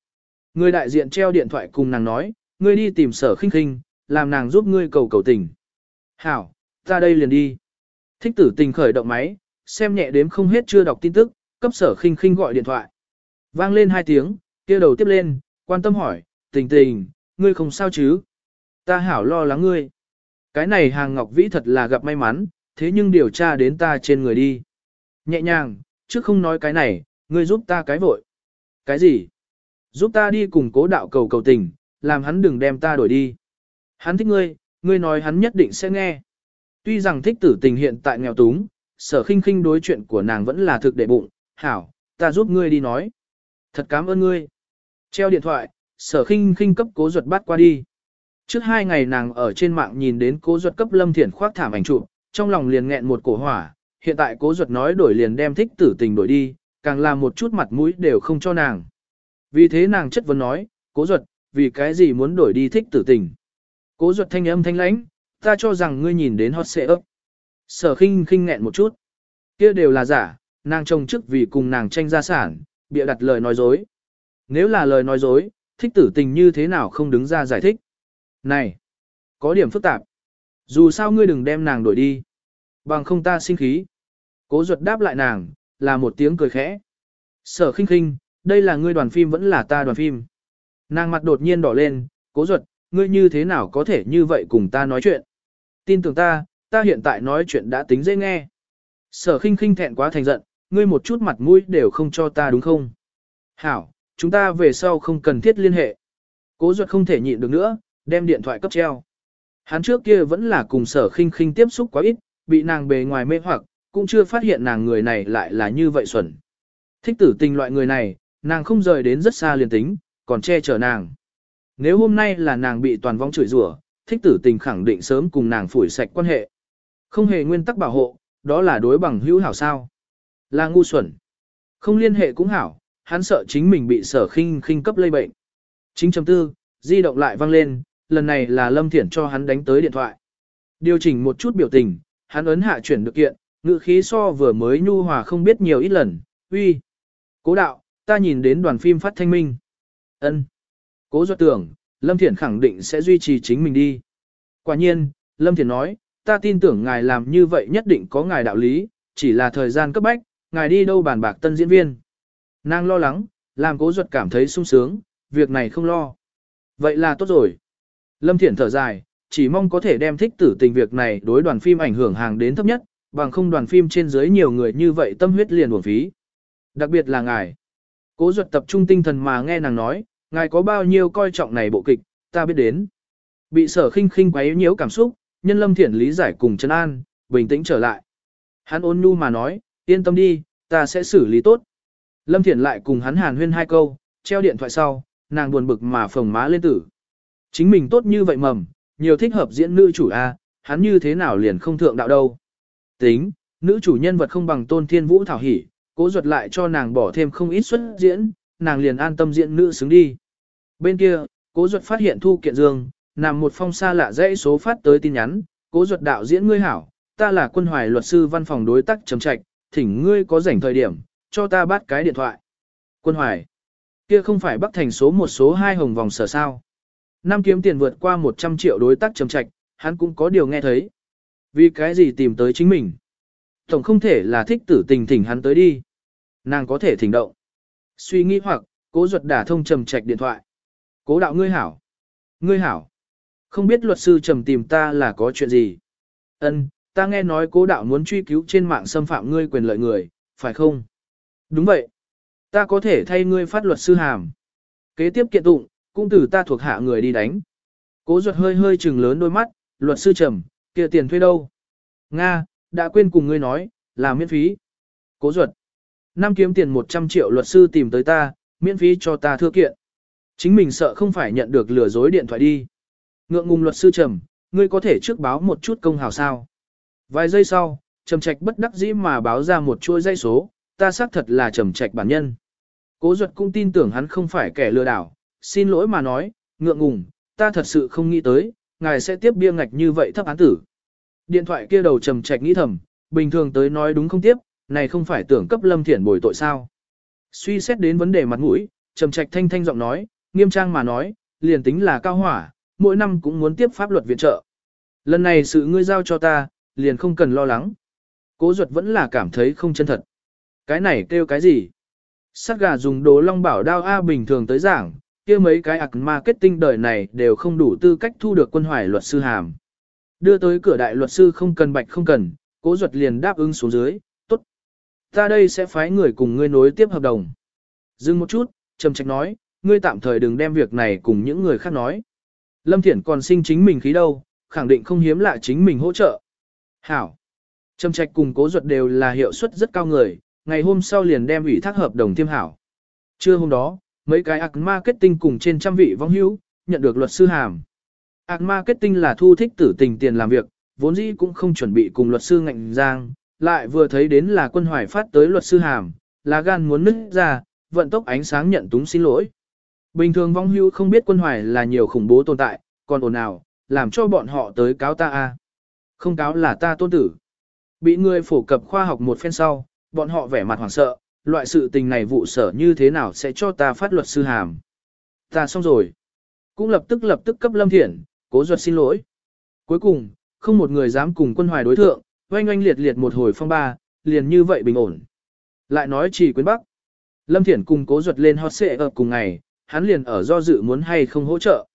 Người đại diện treo điện thoại cùng nàng nói, ngươi đi tìm sở khinh khinh, làm nàng giúp ngươi cầu cầu tình. Hảo, ra đây liền đi. Thích tử tình khởi động máy, xem nhẹ đếm không hết chưa đọc tin tức, cấp sở khinh khinh gọi điện thoại. Vang lên hai tiếng, kia đầu tiếp lên, quan tâm hỏi, tình tình, ngươi không sao chứ? Ta hảo lo lắng ngươi. Cái này hàng ngọc vĩ thật là gặp may mắn, thế nhưng điều tra đến ta trên người đi. Nhẹ nhàng, chứ không nói cái này, ngươi giúp ta cái vội. Cái gì? Giúp ta đi cùng cố đạo cầu cầu tình, làm hắn đừng đem ta đổi đi. Hắn thích ngươi, ngươi nói hắn nhất định sẽ nghe. Tuy rằng thích tử tình hiện tại nghèo túng, sở khinh khinh đối chuyện của nàng vẫn là thực đệ bụng, hảo, ta giúp ngươi đi nói. Thật cảm ơn ngươi. Treo điện thoại, sở khinh khinh cấp cố ruột bắt qua đi. Trước hai ngày nàng ở trên mạng nhìn đến cố Duật cấp lâm thiển khoác thảm ảnh chụp, trong lòng liền nghẹn một cổ hỏa, hiện tại cố Duật nói đổi liền đem thích tử tình đổi đi, càng làm một chút mặt mũi đều không cho nàng. Vì thế nàng chất vấn nói, cố Duật, vì cái gì muốn đổi đi thích tử tình. Cố Duật thanh âm thanh lãnh, ta cho rằng ngươi nhìn đến hot xệ ấp. Sở khinh khinh nghẹn một chút. kia đều là giả, nàng trông trước vì cùng nàng tranh gia sản, bịa đặt lời nói dối. Nếu là lời nói dối, thích tử tình như thế nào không đứng ra giải thích. Này, có điểm phức tạp. Dù sao ngươi đừng đem nàng đổi đi. Bằng không ta sinh khí. Cố ruột đáp lại nàng, là một tiếng cười khẽ. Sở khinh khinh, đây là ngươi đoàn phim vẫn là ta đoàn phim. Nàng mặt đột nhiên đỏ lên, cố ruột, ngươi như thế nào có thể như vậy cùng ta nói chuyện. Tin tưởng ta, ta hiện tại nói chuyện đã tính dễ nghe. Sở khinh khinh thẹn quá thành giận, ngươi một chút mặt mũi đều không cho ta đúng không? Hảo, chúng ta về sau không cần thiết liên hệ. Cố ruột không thể nhịn được nữa, đem điện thoại cấp treo. Hắn trước kia vẫn là cùng sở khinh khinh tiếp xúc quá ít, bị nàng bề ngoài mê hoặc, cũng chưa phát hiện nàng người này lại là như vậy xuẩn. Thích tử tình loại người này, nàng không rời đến rất xa liền tính, còn che chở nàng. Nếu hôm nay là nàng bị toàn vong chửi rủa, thích tử tình khẳng định sớm cùng nàng phủi sạch quan hệ. Không hề nguyên tắc bảo hộ, đó là đối bằng hữu hảo sao. Là ngu xuẩn. Không liên hệ cũng hảo, hắn sợ chính mình bị sở khinh khinh cấp lây bệnh. Chính chấm tư, di động lại vang lên, lần này là Lâm Thiển cho hắn đánh tới điện thoại. Điều chỉnh một chút biểu tình, hắn ấn hạ chuyển được kiện, ngữ khí so vừa mới nhu hòa không biết nhiều ít lần, uy. Cố đạo, ta nhìn đến đoàn phim phát thanh minh. ân Cố do tưởng, Lâm Thiển khẳng định sẽ duy trì chính mình đi. Quả nhiên, Lâm Thiển nói, ta tin tưởng ngài làm như vậy nhất định có ngài đạo lý, chỉ là thời gian cấp bách, ngài đi đâu bàn bạc tân diễn viên. Nàng lo lắng, làm cố ruột cảm thấy sung sướng, việc này không lo. Vậy là tốt rồi. Lâm Thiển thở dài, chỉ mong có thể đem thích tử tình việc này đối đoàn phim ảnh hưởng hàng đến thấp nhất, bằng không đoàn phim trên dưới nhiều người như vậy tâm huyết liền uổng phí. Đặc biệt là ngài. Cố Duật tập trung tinh thần mà nghe nàng nói, ngài có bao nhiêu coi trọng này bộ kịch, ta biết đến. Bị sở khinh khinh quấy nhiễu cảm xúc, nhân lâm thiển lý giải cùng Trần an, bình tĩnh trở lại. Hắn ôn nhu mà nói, yên tâm đi, ta sẽ xử lý tốt. Lâm thiển lại cùng hắn hàn huyên hai câu, treo điện thoại sau, nàng buồn bực mà phồng má lên tử. Chính mình tốt như vậy mầm, nhiều thích hợp diễn nữ chủ A, hắn như thế nào liền không thượng đạo đâu. Tính, nữ chủ nhân vật không bằng tôn thiên vũ thảo hỉ, cố ruột lại cho nàng bỏ thêm không ít xuất diễn, nàng liền an tâm diễn nữ xứng đi. Bên kia, cố ruột phát hiện thu kiện dương, nằm một phong xa lạ dãy số phát tới tin nhắn, cố ruột đạo diễn ngươi hảo, ta là quân hoài luật sư văn phòng đối tác trầm trạch, thỉnh ngươi có rảnh thời điểm, cho ta bắt cái điện thoại. Quân hoài, kia không phải bắt thành số một số hai hồng vòng sở sao. Năm kiếm tiền vượt qua 100 triệu đối tác trầm trạch, hắn cũng có điều nghe thấy. Vì cái gì tìm tới chính mình? Tổng không thể là thích tử tình thỉnh hắn tới đi. Nàng có thể thỉnh động. Suy nghĩ hoặc, cố ruột đả thông trầm trạch điện thoại. Cố đạo ngươi hảo. Ngươi hảo. Không biết luật sư trầm tìm ta là có chuyện gì. Ân, ta nghe nói cố đạo muốn truy cứu trên mạng xâm phạm ngươi quyền lợi người, phải không? Đúng vậy. Ta có thể thay ngươi phát luật sư hàm. Kế tiếp kiện tụng, cũng từ ta thuộc hạ người đi đánh. Cố ruột hơi hơi trừng lớn đôi mắt, luật sư trầm, kia tiền thuê đâu? Nga, đã quên cùng ngươi nói, là miễn phí. Cố ruột. Năm kiếm tiền 100 triệu luật sư tìm tới ta, miễn phí cho ta thưa kiện. Chính mình sợ không phải nhận được lừa dối điện thoại đi. Ngượng ngùng luật sư trầm, ngươi có thể trước báo một chút công hào sao. Vài giây sau, trầm trạch bất đắc dĩ mà báo ra một chuỗi dây số, ta xác thật là trầm trạch bản nhân. Cố duật cũng tin tưởng hắn không phải kẻ lừa đảo, xin lỗi mà nói, ngượng ngùng, ta thật sự không nghĩ tới, ngài sẽ tiếp bia ngạch như vậy thấp án tử. Điện thoại kia đầu trầm trạch nghĩ thầm, bình thường tới nói đúng không tiếp, này không phải tưởng cấp lâm thiển bồi tội sao. Suy xét đến vấn đề mặt mũi, trầm trạch thanh thanh giọng nói, nghiêm trang mà nói, liền tính là cao hỏa, mỗi năm cũng muốn tiếp pháp luật viện trợ. Lần này sự ngươi giao cho ta, liền không cần lo lắng. Cố duật vẫn là cảm thấy không chân thật. Cái này kêu cái gì? Sát gà dùng đồ long bảo đao A bình thường tới giảng, kia mấy cái ạc marketing đời này đều không đủ tư cách thu được quân hoài luật sư hàm. Đưa tới cửa đại luật sư không cần bạch không cần, cố duật liền đáp ứng xuống dưới, tốt. Ta đây sẽ phái người cùng ngươi nối tiếp hợp đồng. Dừng một chút, trầm trạch nói, ngươi tạm thời đừng đem việc này cùng những người khác nói. Lâm Thiển còn sinh chính mình khí đâu, khẳng định không hiếm lạ chính mình hỗ trợ. Hảo. Trầm trạch cùng cố ruột đều là hiệu suất rất cao người, ngày hôm sau liền đem ủy thác hợp đồng tiêm hảo. Trưa hôm đó, mấy cái ạc marketing cùng trên trăm vị vong hữu, nhận được luật sư hàm. Ạc marketing là thu thích tử tình tiền làm việc, vốn dĩ cũng không chuẩn bị cùng luật sư ngạnh giang, lại vừa thấy đến là quân hoài phát tới luật sư hàm, là gan muốn nứt ra, vận tốc ánh sáng nhận túng xin lỗi. Bình thường vong hưu không biết quân hoài là nhiều khủng bố tồn tại, còn ồn nào, làm cho bọn họ tới cáo ta a Không cáo là ta tôn tử. Bị người phổ cập khoa học một phen sau, bọn họ vẻ mặt hoảng sợ, loại sự tình này vụ sở như thế nào sẽ cho ta phát luật sư hàm. Ta xong rồi. Cũng lập tức lập tức cấp lâm Thiển, cố ruột xin lỗi. Cuối cùng, không một người dám cùng quân hoài đối thượng, oanh oanh liệt liệt một hồi phong ba, liền như vậy bình ổn. Lại nói chỉ quyến bắc. Lâm Thiển cùng cố ruột lên hot xệ ở cùng ngày, hắn liền ở do dự muốn hay không hỗ trợ.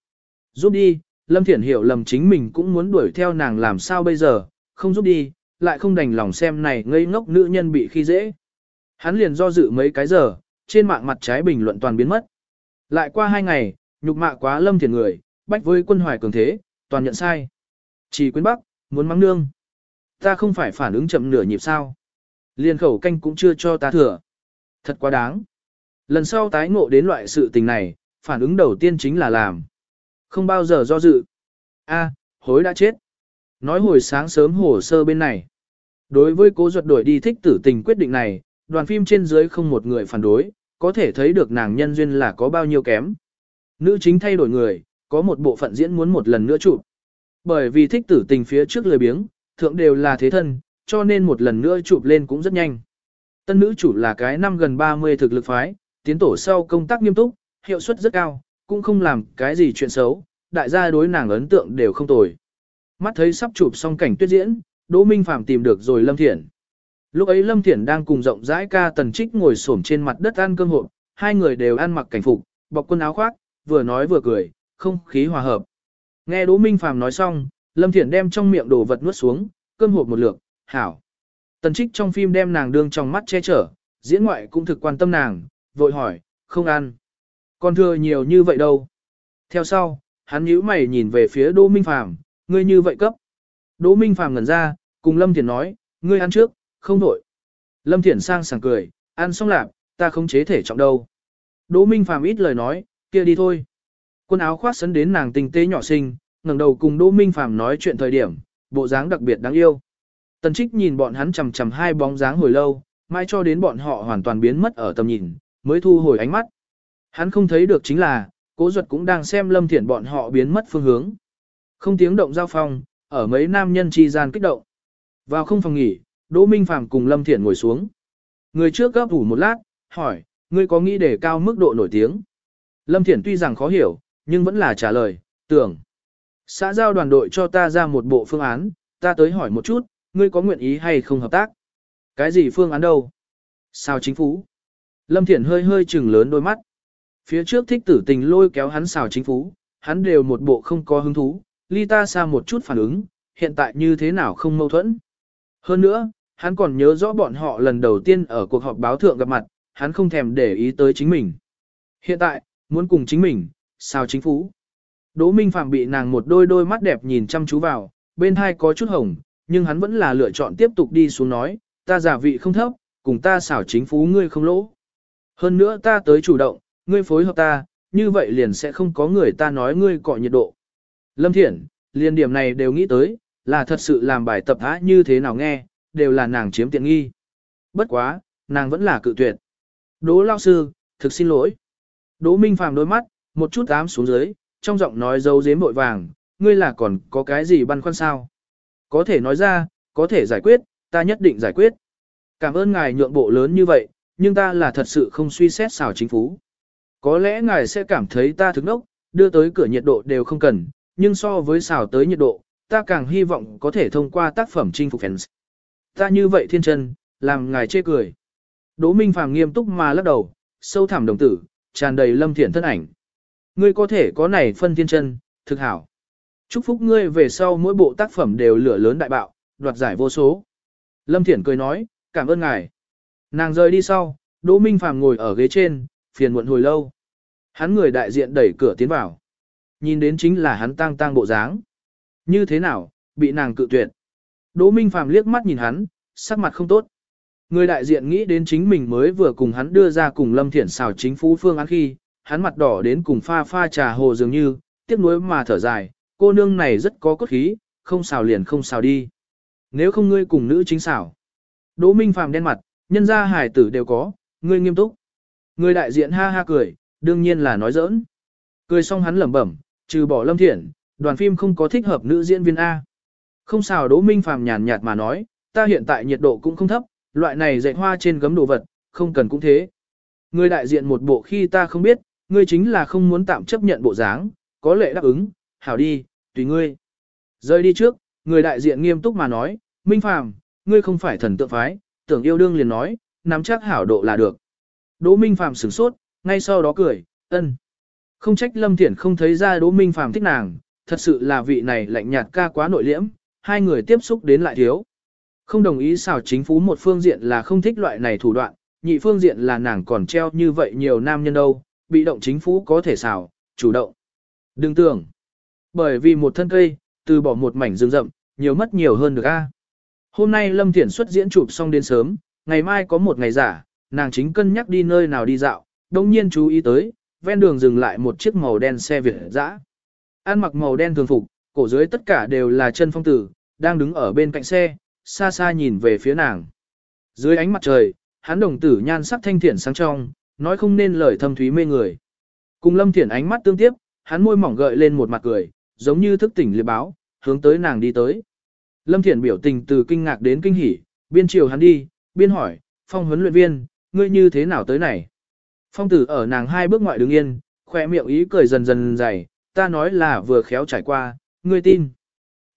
Giúp đi, Lâm Thiển hiểu lầm chính mình cũng muốn đuổi theo nàng làm sao bây giờ, không giúp đi, lại không đành lòng xem này ngây ngốc nữ nhân bị khi dễ. Hắn liền do dự mấy cái giờ, trên mạng mặt trái bình luận toàn biến mất. Lại qua hai ngày, nhục mạ quá Lâm thiền người, bách với quân hoài cường thế, toàn nhận sai. Chỉ quyến bắc, muốn mắng nương. Ta không phải phản ứng chậm nửa nhịp sao. liền khẩu canh cũng chưa cho ta thừa. Thật quá đáng. Lần sau tái ngộ đến loại sự tình này, phản ứng đầu tiên chính là làm. Không bao giờ do dự. A, hối đã chết. Nói hồi sáng sớm hồ sơ bên này. Đối với cố ruột đổi đi thích tử tình quyết định này, đoàn phim trên dưới không một người phản đối, có thể thấy được nàng nhân duyên là có bao nhiêu kém. Nữ chính thay đổi người, có một bộ phận diễn muốn một lần nữa chụp. Bởi vì thích tử tình phía trước lười biếng, thượng đều là thế thân, cho nên một lần nữa chụp lên cũng rất nhanh. Tân nữ chủ là cái năm gần 30 thực lực phái, tiến tổ sau công tác nghiêm túc, hiệu suất rất cao, cũng không làm cái gì chuyện xấu, đại gia đối nàng ấn tượng đều không tồi. Mắt thấy sắp chụp xong cảnh tuyết diễn, Đỗ Minh Phạm tìm được rồi Lâm Thiển. Lúc ấy Lâm Thiển đang cùng rộng rãi ca tần trích ngồi xổm trên mặt đất ăn cơm hộp, hai người đều ăn mặc cảnh phục, bọc quần áo khoác, vừa nói vừa cười, không khí hòa hợp. Nghe Đỗ Minh Phàm nói xong, Lâm Thiển đem trong miệng đồ vật nuốt xuống, cơm hộp một lượt, hảo. Tần trích trong phim đem nàng đương trong mắt che chở, diễn ngoại cũng thực quan tâm nàng, vội hỏi, không ăn. Còn thừa nhiều như vậy đâu. Theo sau, hắn nhíu mày nhìn về phía Đỗ Minh Phàm, ngươi như vậy cấp. Đỗ Minh Phàm ngẩn ra, cùng Lâm Thiển nói, ngươi ăn trước, không đổi. Lâm Thiển sang sảng cười, ăn xong lạp, ta không chế thể trọng đâu. Đỗ Minh Phàm ít lời nói, kia đi thôi. Quần áo khoác sấn đến nàng tinh tế nhỏ xinh, ngẩng đầu cùng Đỗ Minh Phàm nói chuyện thời điểm, bộ dáng đặc biệt đáng yêu. Tần Trích nhìn bọn hắn chằm chằm hai bóng dáng hồi lâu, mai cho đến bọn họ hoàn toàn biến mất ở tầm nhìn, mới thu hồi ánh mắt. Hắn không thấy được chính là, Cố Duật cũng đang xem Lâm Thiển bọn họ biến mất phương hướng. Không tiếng động giao phong, ở mấy nam nhân chi gian kích động. Vào không phòng nghỉ, Đỗ Minh Phàm cùng Lâm Thiển ngồi xuống. Người trước gấp ủ một lát, hỏi, ngươi có nghĩ để cao mức độ nổi tiếng? Lâm Thiển tuy rằng khó hiểu, nhưng vẫn là trả lời, tưởng. Xã giao đoàn đội cho ta ra một bộ phương án, ta tới hỏi một chút, ngươi có nguyện ý hay không hợp tác? Cái gì phương án đâu? Sao chính phủ? Lâm Thiển hơi hơi chừng lớn đôi mắt. Phía trước thích tử tình lôi kéo hắn xào chính phủ, hắn đều một bộ không có hứng thú, ly ta xa một chút phản ứng, hiện tại như thế nào không mâu thuẫn. Hơn nữa, hắn còn nhớ rõ bọn họ lần đầu tiên ở cuộc họp báo thượng gặp mặt, hắn không thèm để ý tới chính mình. Hiện tại, muốn cùng chính mình, sao chính phủ. Đỗ Minh Phạm bị nàng một đôi đôi mắt đẹp nhìn chăm chú vào, bên hai có chút hồng, nhưng hắn vẫn là lựa chọn tiếp tục đi xuống nói, ta giả vị không thấp, cùng ta xảo chính phú ngươi không lỗ. Hơn nữa ta tới chủ động, ngươi phối hợp ta, như vậy liền sẽ không có người ta nói ngươi cọ nhiệt độ. Lâm Thiển, liền điểm này đều nghĩ tới, là thật sự làm bài tập á như thế nào nghe, đều là nàng chiếm tiện nghi. Bất quá, nàng vẫn là cự tuyệt. Đỗ lao sư, thực xin lỗi. Đỗ Minh Phàm đôi mắt, một chút ám xuống dưới, trong giọng nói dấu dếm bội vàng, ngươi là còn có cái gì băn khoăn sao? Có thể nói ra, có thể giải quyết, ta nhất định giải quyết. Cảm ơn ngài nhượng bộ lớn như vậy, nhưng ta là thật sự không suy xét xảo chính phủ. Có lẽ ngài sẽ cảm thấy ta thức nốc, đưa tới cửa nhiệt độ đều không cần, nhưng so với xảo tới nhiệt độ, ta càng hy vọng có thể thông qua tác phẩm chinh phục fans. Ta như vậy thiên chân, làm ngài chê cười. Đỗ Minh Phàm nghiêm túc mà lắc đầu, sâu thẳm đồng tử, tràn đầy lâm thiện thân ảnh. Ngươi có thể có này phân thiên chân, thực hảo. Chúc phúc ngươi về sau mỗi bộ tác phẩm đều lửa lớn đại bạo, đoạt giải vô số. Lâm Thiển cười nói, cảm ơn ngài. Nàng rời đi sau, Đỗ Minh Phàm ngồi ở ghế trên, phiền muộn hồi lâu. Hắn người đại diện đẩy cửa tiến vào. Nhìn đến chính là hắn tang tang bộ dáng. Như thế nào, bị nàng cự tuyệt. Đỗ Minh Phàm liếc mắt nhìn hắn, sắc mặt không tốt. Người đại diện nghĩ đến chính mình mới vừa cùng hắn đưa ra cùng Lâm Thiển xào chính phủ phương án khi, hắn mặt đỏ đến cùng pha pha trà hồ dường như, tiếc nuối mà thở dài, cô nương này rất có cốt khí, không xào liền không xào đi. Nếu không ngươi cùng nữ chính xào. Đỗ Minh Phàm đen mặt, nhân gia hải tử đều có, ngươi nghiêm túc. Người đại diện ha ha cười, đương nhiên là nói giỡn. Cười xong hắn lẩm bẩm, trừ bỏ Lâm Thiển, đoàn phim không có thích hợp nữ diễn viên A. Không xào Đỗ Minh Phàm nhàn nhạt mà nói, ta hiện tại nhiệt độ cũng không thấp, loại này dạy hoa trên gấm đồ vật, không cần cũng thế. Người đại diện một bộ khi ta không biết, ngươi chính là không muốn tạm chấp nhận bộ dáng, có lệ đáp ứng, hảo đi, tùy ngươi. Rơi đi trước, người đại diện nghiêm túc mà nói, Minh Phàm, ngươi không phải thần tượng phái, tưởng yêu đương liền nói, nắm chắc hảo độ là được. Đỗ Minh Phàm sửng sốt, ngay sau đó cười, ân. Không trách Lâm Thiển không thấy ra Đỗ Minh Phàm thích nàng, thật sự là vị này lạnh nhạt ca quá nội liễm, hai người tiếp xúc đến lại thiếu. Không đồng ý xảo chính phú một phương diện là không thích loại này thủ đoạn, nhị phương diện là nàng còn treo như vậy nhiều nam nhân đâu, bị động chính phú có thể xảo, chủ động. Đừng tưởng, bởi vì một thân cây, từ bỏ một mảnh rừng rậm, nhiều mất nhiều hơn được a. Hôm nay Lâm Thiển xuất diễn chụp xong đến sớm, ngày mai có một ngày giả, nàng chính cân nhắc đi nơi nào đi dạo, đồng nhiên chú ý tới, ven đường dừng lại một chiếc màu đen xe Việt dã. An mặc màu đen thường phục, cổ dưới tất cả đều là chân phong tử, đang đứng ở bên cạnh xe, xa xa nhìn về phía nàng. Dưới ánh mặt trời, hắn đồng tử nhan sắc thanh thiện sáng trong, nói không nên lời thâm thúy mê người. Cùng Lâm Thiển ánh mắt tương tiếp, hắn môi mỏng gợi lên một mặt cười, giống như thức tỉnh liệp báo, hướng tới nàng đi tới. Lâm Thiển biểu tình từ kinh ngạc đến kinh hỉ, biên chiều hắn đi, biên hỏi, phong huấn luyện viên, ngươi như thế nào tới này? Phong tử ở nàng hai bước ngoại đứng yên, khoe miệng ý cười dần dần dày, ta nói là vừa khéo trải qua, ngươi tin.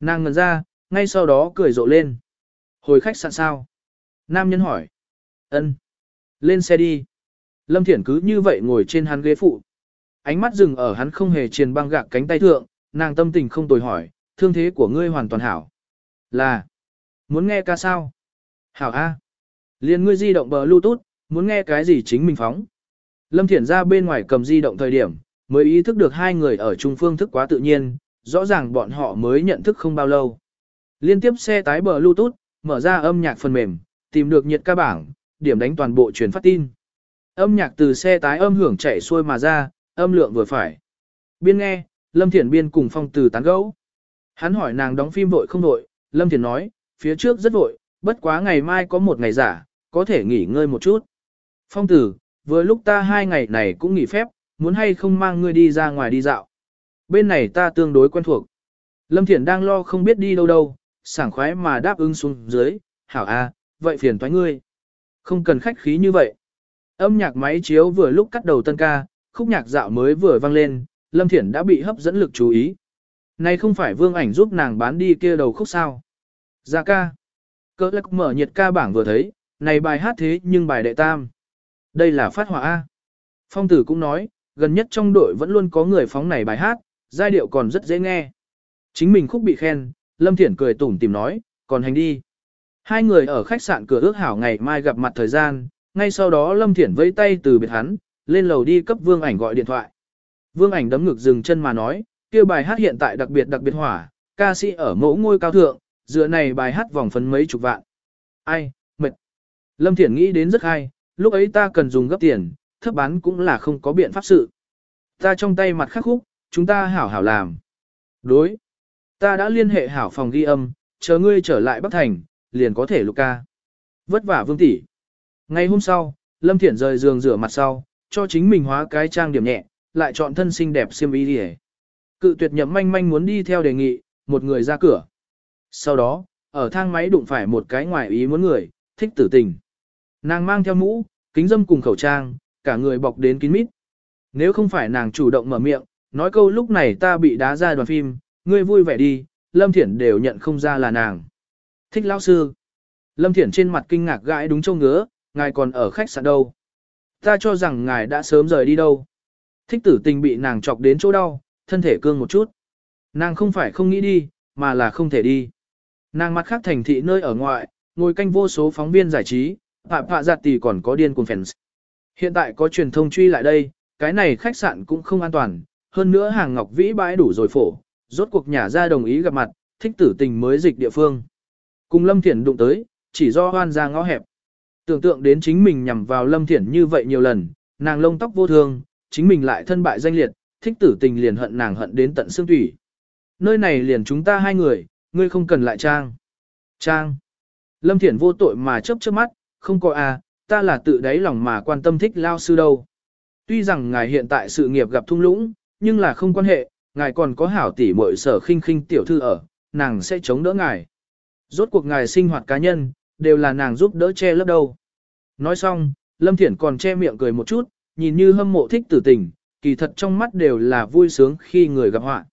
Nàng ngần ra, ngay sau đó cười rộ lên. Hồi khách sạn sao? Nam nhân hỏi. ân Lên xe đi. Lâm Thiển cứ như vậy ngồi trên hắn ghế phụ. Ánh mắt dừng ở hắn không hề triền băng gạc cánh tay thượng, nàng tâm tình không tồi hỏi, thương thế của ngươi hoàn toàn hảo. Là, muốn nghe ca sao? Hảo A. Liên ngươi di động bờ Bluetooth, muốn nghe cái gì chính mình phóng. Lâm Thiển ra bên ngoài cầm di động thời điểm, mới ý thức được hai người ở trung phương thức quá tự nhiên, rõ ràng bọn họ mới nhận thức không bao lâu. Liên tiếp xe tái bờ Bluetooth, mở ra âm nhạc phần mềm, tìm được nhiệt ca bảng, điểm đánh toàn bộ truyền phát tin. Âm nhạc từ xe tái âm hưởng chạy xuôi mà ra, âm lượng vừa phải. Biên nghe, Lâm Thiển biên cùng phong từ tán gẫu. Hắn hỏi nàng đóng phim vội không vội, Lâm Thiển nói, phía trước rất vội, bất quá ngày mai có một ngày giả, có thể nghỉ ngơi một chút. Phong tử, vừa lúc ta hai ngày này cũng nghỉ phép, muốn hay không mang ngươi đi ra ngoài đi dạo. Bên này ta tương đối quen thuộc. Lâm Thiển đang lo không biết đi đâu đâu, sảng khoái mà đáp ứng xuống dưới, hảo a, vậy phiền toái ngươi. Không cần khách khí như vậy. Âm nhạc máy chiếu vừa lúc cắt đầu tân ca, khúc nhạc dạo mới vừa vang lên, Lâm Thiển đã bị hấp dẫn lực chú ý. Này không phải vương ảnh giúp nàng bán đi kia đầu khúc sao. Ra ca. Cơ lắc mở nhiệt ca bảng vừa thấy, này bài hát thế nhưng bài đệ tam. Đây là phát hỏa A. Phong tử cũng nói, gần nhất trong đội vẫn luôn có người phóng này bài hát, giai điệu còn rất dễ nghe. Chính mình khúc bị khen, Lâm Thiển cười tủm tìm nói, còn hành đi. Hai người ở khách sạn cửa ước hảo ngày mai gặp mặt thời gian, ngay sau đó Lâm Thiển vẫy tay từ biệt hắn, lên lầu đi cấp vương ảnh gọi điện thoại. Vương ảnh đấm ngực dừng chân mà nói, kia bài hát hiện tại đặc biệt đặc biệt hỏa, ca sĩ ở mẫu ngôi cao thượng, dựa này bài hát vòng phấn mấy chục vạn. Ai, mệt. Lâm Thiển nghĩ đến rất hay, lúc ấy ta cần dùng gấp tiền, thấp bán cũng là không có biện pháp sự. Ta trong tay mặt khắc khúc, chúng ta hảo hảo làm. Đối. Ta đã liên hệ hảo phòng ghi âm, chờ ngươi trở lại Bắc Thành, liền có thể lục ca. Vất vả vương tỷ. Ngày hôm sau, Lâm Thiển rời giường rửa mặt sau, cho chính mình hóa cái trang điểm nhẹ, lại chọn thân xinh đẹp xiêm y đi Cự tuyệt nhậm manh manh muốn đi theo đề nghị, một người ra cửa. Sau đó, ở thang máy đụng phải một cái ngoài ý muốn người, thích tử tình. Nàng mang theo mũ, kính dâm cùng khẩu trang, cả người bọc đến kín mít. Nếu không phải nàng chủ động mở miệng, nói câu lúc này ta bị đá ra đoàn phim, ngươi vui vẻ đi, Lâm Thiển đều nhận không ra là nàng. Thích lão sư. Lâm Thiển trên mặt kinh ngạc gãi đúng châu ngứa, ngài còn ở khách sạn đâu. Ta cho rằng ngài đã sớm rời đi đâu. Thích tử tình bị nàng chọc đến chỗ đau, thân thể cương một chút. Nàng không phải không nghĩ đi, mà là không thể đi. Nàng mặt khác thành thị nơi ở ngoại, ngồi canh vô số phóng viên giải trí, Phạm Phạ Giặt Tỷ còn có điên cuồng fans. Hiện tại có truyền thông truy lại đây, cái này khách sạn cũng không an toàn, hơn nữa hàng ngọc vĩ bãi đủ rồi phổ, rốt cuộc nhà ra đồng ý gặp mặt, thích tử tình mới dịch địa phương. Cùng Lâm Thiển đụng tới, chỉ do hoan ra ngõ hẹp. Tưởng tượng đến chính mình nhằm vào Lâm Thiển như vậy nhiều lần, nàng lông tóc vô thương, chính mình lại thân bại danh liệt, thích tử tình liền hận nàng hận đến tận xương thủy. Nơi này liền chúng ta hai người, ngươi không cần lại trang. Trang. Lâm Thiển vô tội mà chớp chớp mắt, không có à, ta là tự đáy lòng mà quan tâm thích lao sư đâu. Tuy rằng ngài hiện tại sự nghiệp gặp thung lũng, nhưng là không quan hệ, ngài còn có hảo tỷ muội sở khinh khinh tiểu thư ở, nàng sẽ chống đỡ ngài. Rốt cuộc ngài sinh hoạt cá nhân, đều là nàng giúp đỡ che lấp đâu. Nói xong, Lâm Thiển còn che miệng cười một chút, nhìn như hâm mộ thích tử tình, kỳ thật trong mắt đều là vui sướng khi người gặp họa.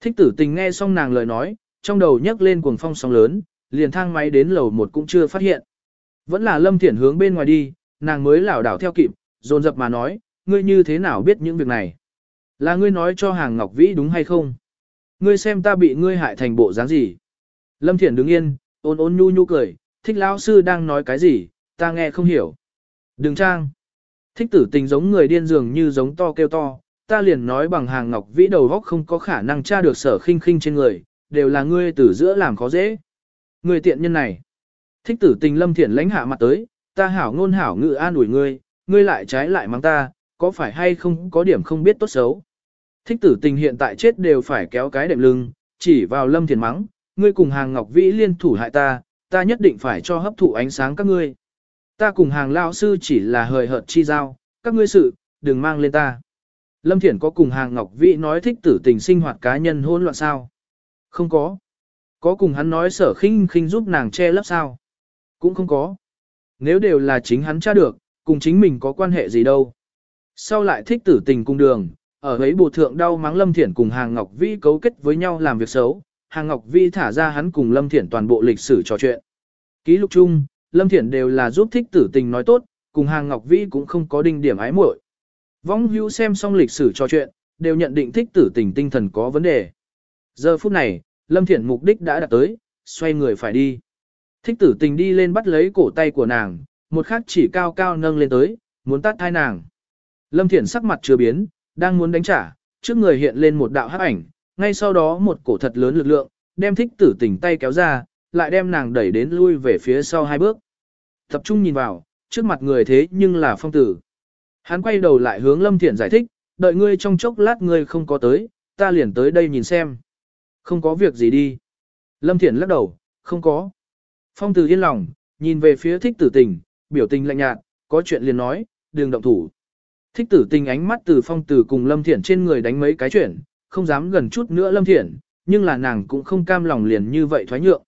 Thích tử tình nghe xong nàng lời nói, trong đầu nhấc lên cuồng phong sóng lớn, liền thang máy đến lầu một cũng chưa phát hiện. Vẫn là Lâm Thiển hướng bên ngoài đi, nàng mới lảo đảo theo kịp, dồn dập mà nói, ngươi như thế nào biết những việc này? Là ngươi nói cho hàng Ngọc Vĩ đúng hay không? Ngươi xem ta bị ngươi hại thành bộ dáng gì? Lâm Thiển đứng yên, ôn ôn nhu nhu cười, thích lão sư đang nói cái gì, ta nghe không hiểu. Đừng trang. Thích tử tình giống người điên dường như giống to kêu to, ta liền nói bằng hàng ngọc vĩ đầu góc không có khả năng tra được sở khinh khinh trên người, đều là ngươi từ giữa làm khó dễ. Ngươi tiện nhân này. Thích tử tình lâm thiện lãnh hạ mặt tới, ta hảo ngôn hảo ngự an ủi ngươi, ngươi lại trái lại mang ta, có phải hay không có điểm không biết tốt xấu. Thích tử tình hiện tại chết đều phải kéo cái đệm lưng, chỉ vào lâm thiền mắng, ngươi cùng hàng ngọc vĩ liên thủ hại ta, ta nhất định phải cho hấp thụ ánh sáng các ngươi. Ta cùng hàng lao sư chỉ là hời hợt chi giao, các ngươi sự, đừng mang lên ta. Lâm Thiển có cùng hàng Ngọc Vĩ nói thích tử tình sinh hoạt cá nhân hỗn loạn sao. Không có. Có cùng hắn nói sở khinh khinh giúp nàng che lấp sao? Cũng không có. Nếu đều là chính hắn tra được, cùng chính mình có quan hệ gì đâu. Sau lại thích tử tình cung đường, ở ấy bộ thượng đau mắng Lâm Thiển cùng Hàng Ngọc Vi cấu kết với nhau làm việc xấu, Hàng Ngọc Vi thả ra hắn cùng Lâm Thiển toàn bộ lịch sử trò chuyện. Ký lục chung, Lâm Thiển đều là giúp thích tử tình nói tốt, cùng Hàng Ngọc Vi cũng không có đinh điểm ái muội. Vong hữu xem xong lịch sử trò chuyện, đều nhận định thích tử tình tinh thần có vấn đề. Giờ phút này, Lâm Thiển mục đích đã đạt tới, xoay người phải đi. Thích tử tình đi lên bắt lấy cổ tay của nàng, một khắc chỉ cao cao nâng lên tới, muốn tắt thai nàng. Lâm Thiển sắc mặt chưa biến, đang muốn đánh trả, trước người hiện lên một đạo hắc ảnh, ngay sau đó một cổ thật lớn lực lượng, đem thích tử tình tay kéo ra, lại đem nàng đẩy đến lui về phía sau hai bước. Tập trung nhìn vào, trước mặt người thế nhưng là phong tử. Hắn quay đầu lại hướng Lâm Thiện giải thích, đợi ngươi trong chốc lát ngươi không có tới, ta liền tới đây nhìn xem. Không có việc gì đi. Lâm Thiện lắc đầu, không có. Phong tử yên lòng, nhìn về phía thích tử tình, biểu tình lạnh nhạt, có chuyện liền nói, đừng động thủ. Thích tử tình ánh mắt từ phong tử cùng Lâm Thiển trên người đánh mấy cái chuyển, không dám gần chút nữa Lâm Thiển, nhưng là nàng cũng không cam lòng liền như vậy thoái nhượng.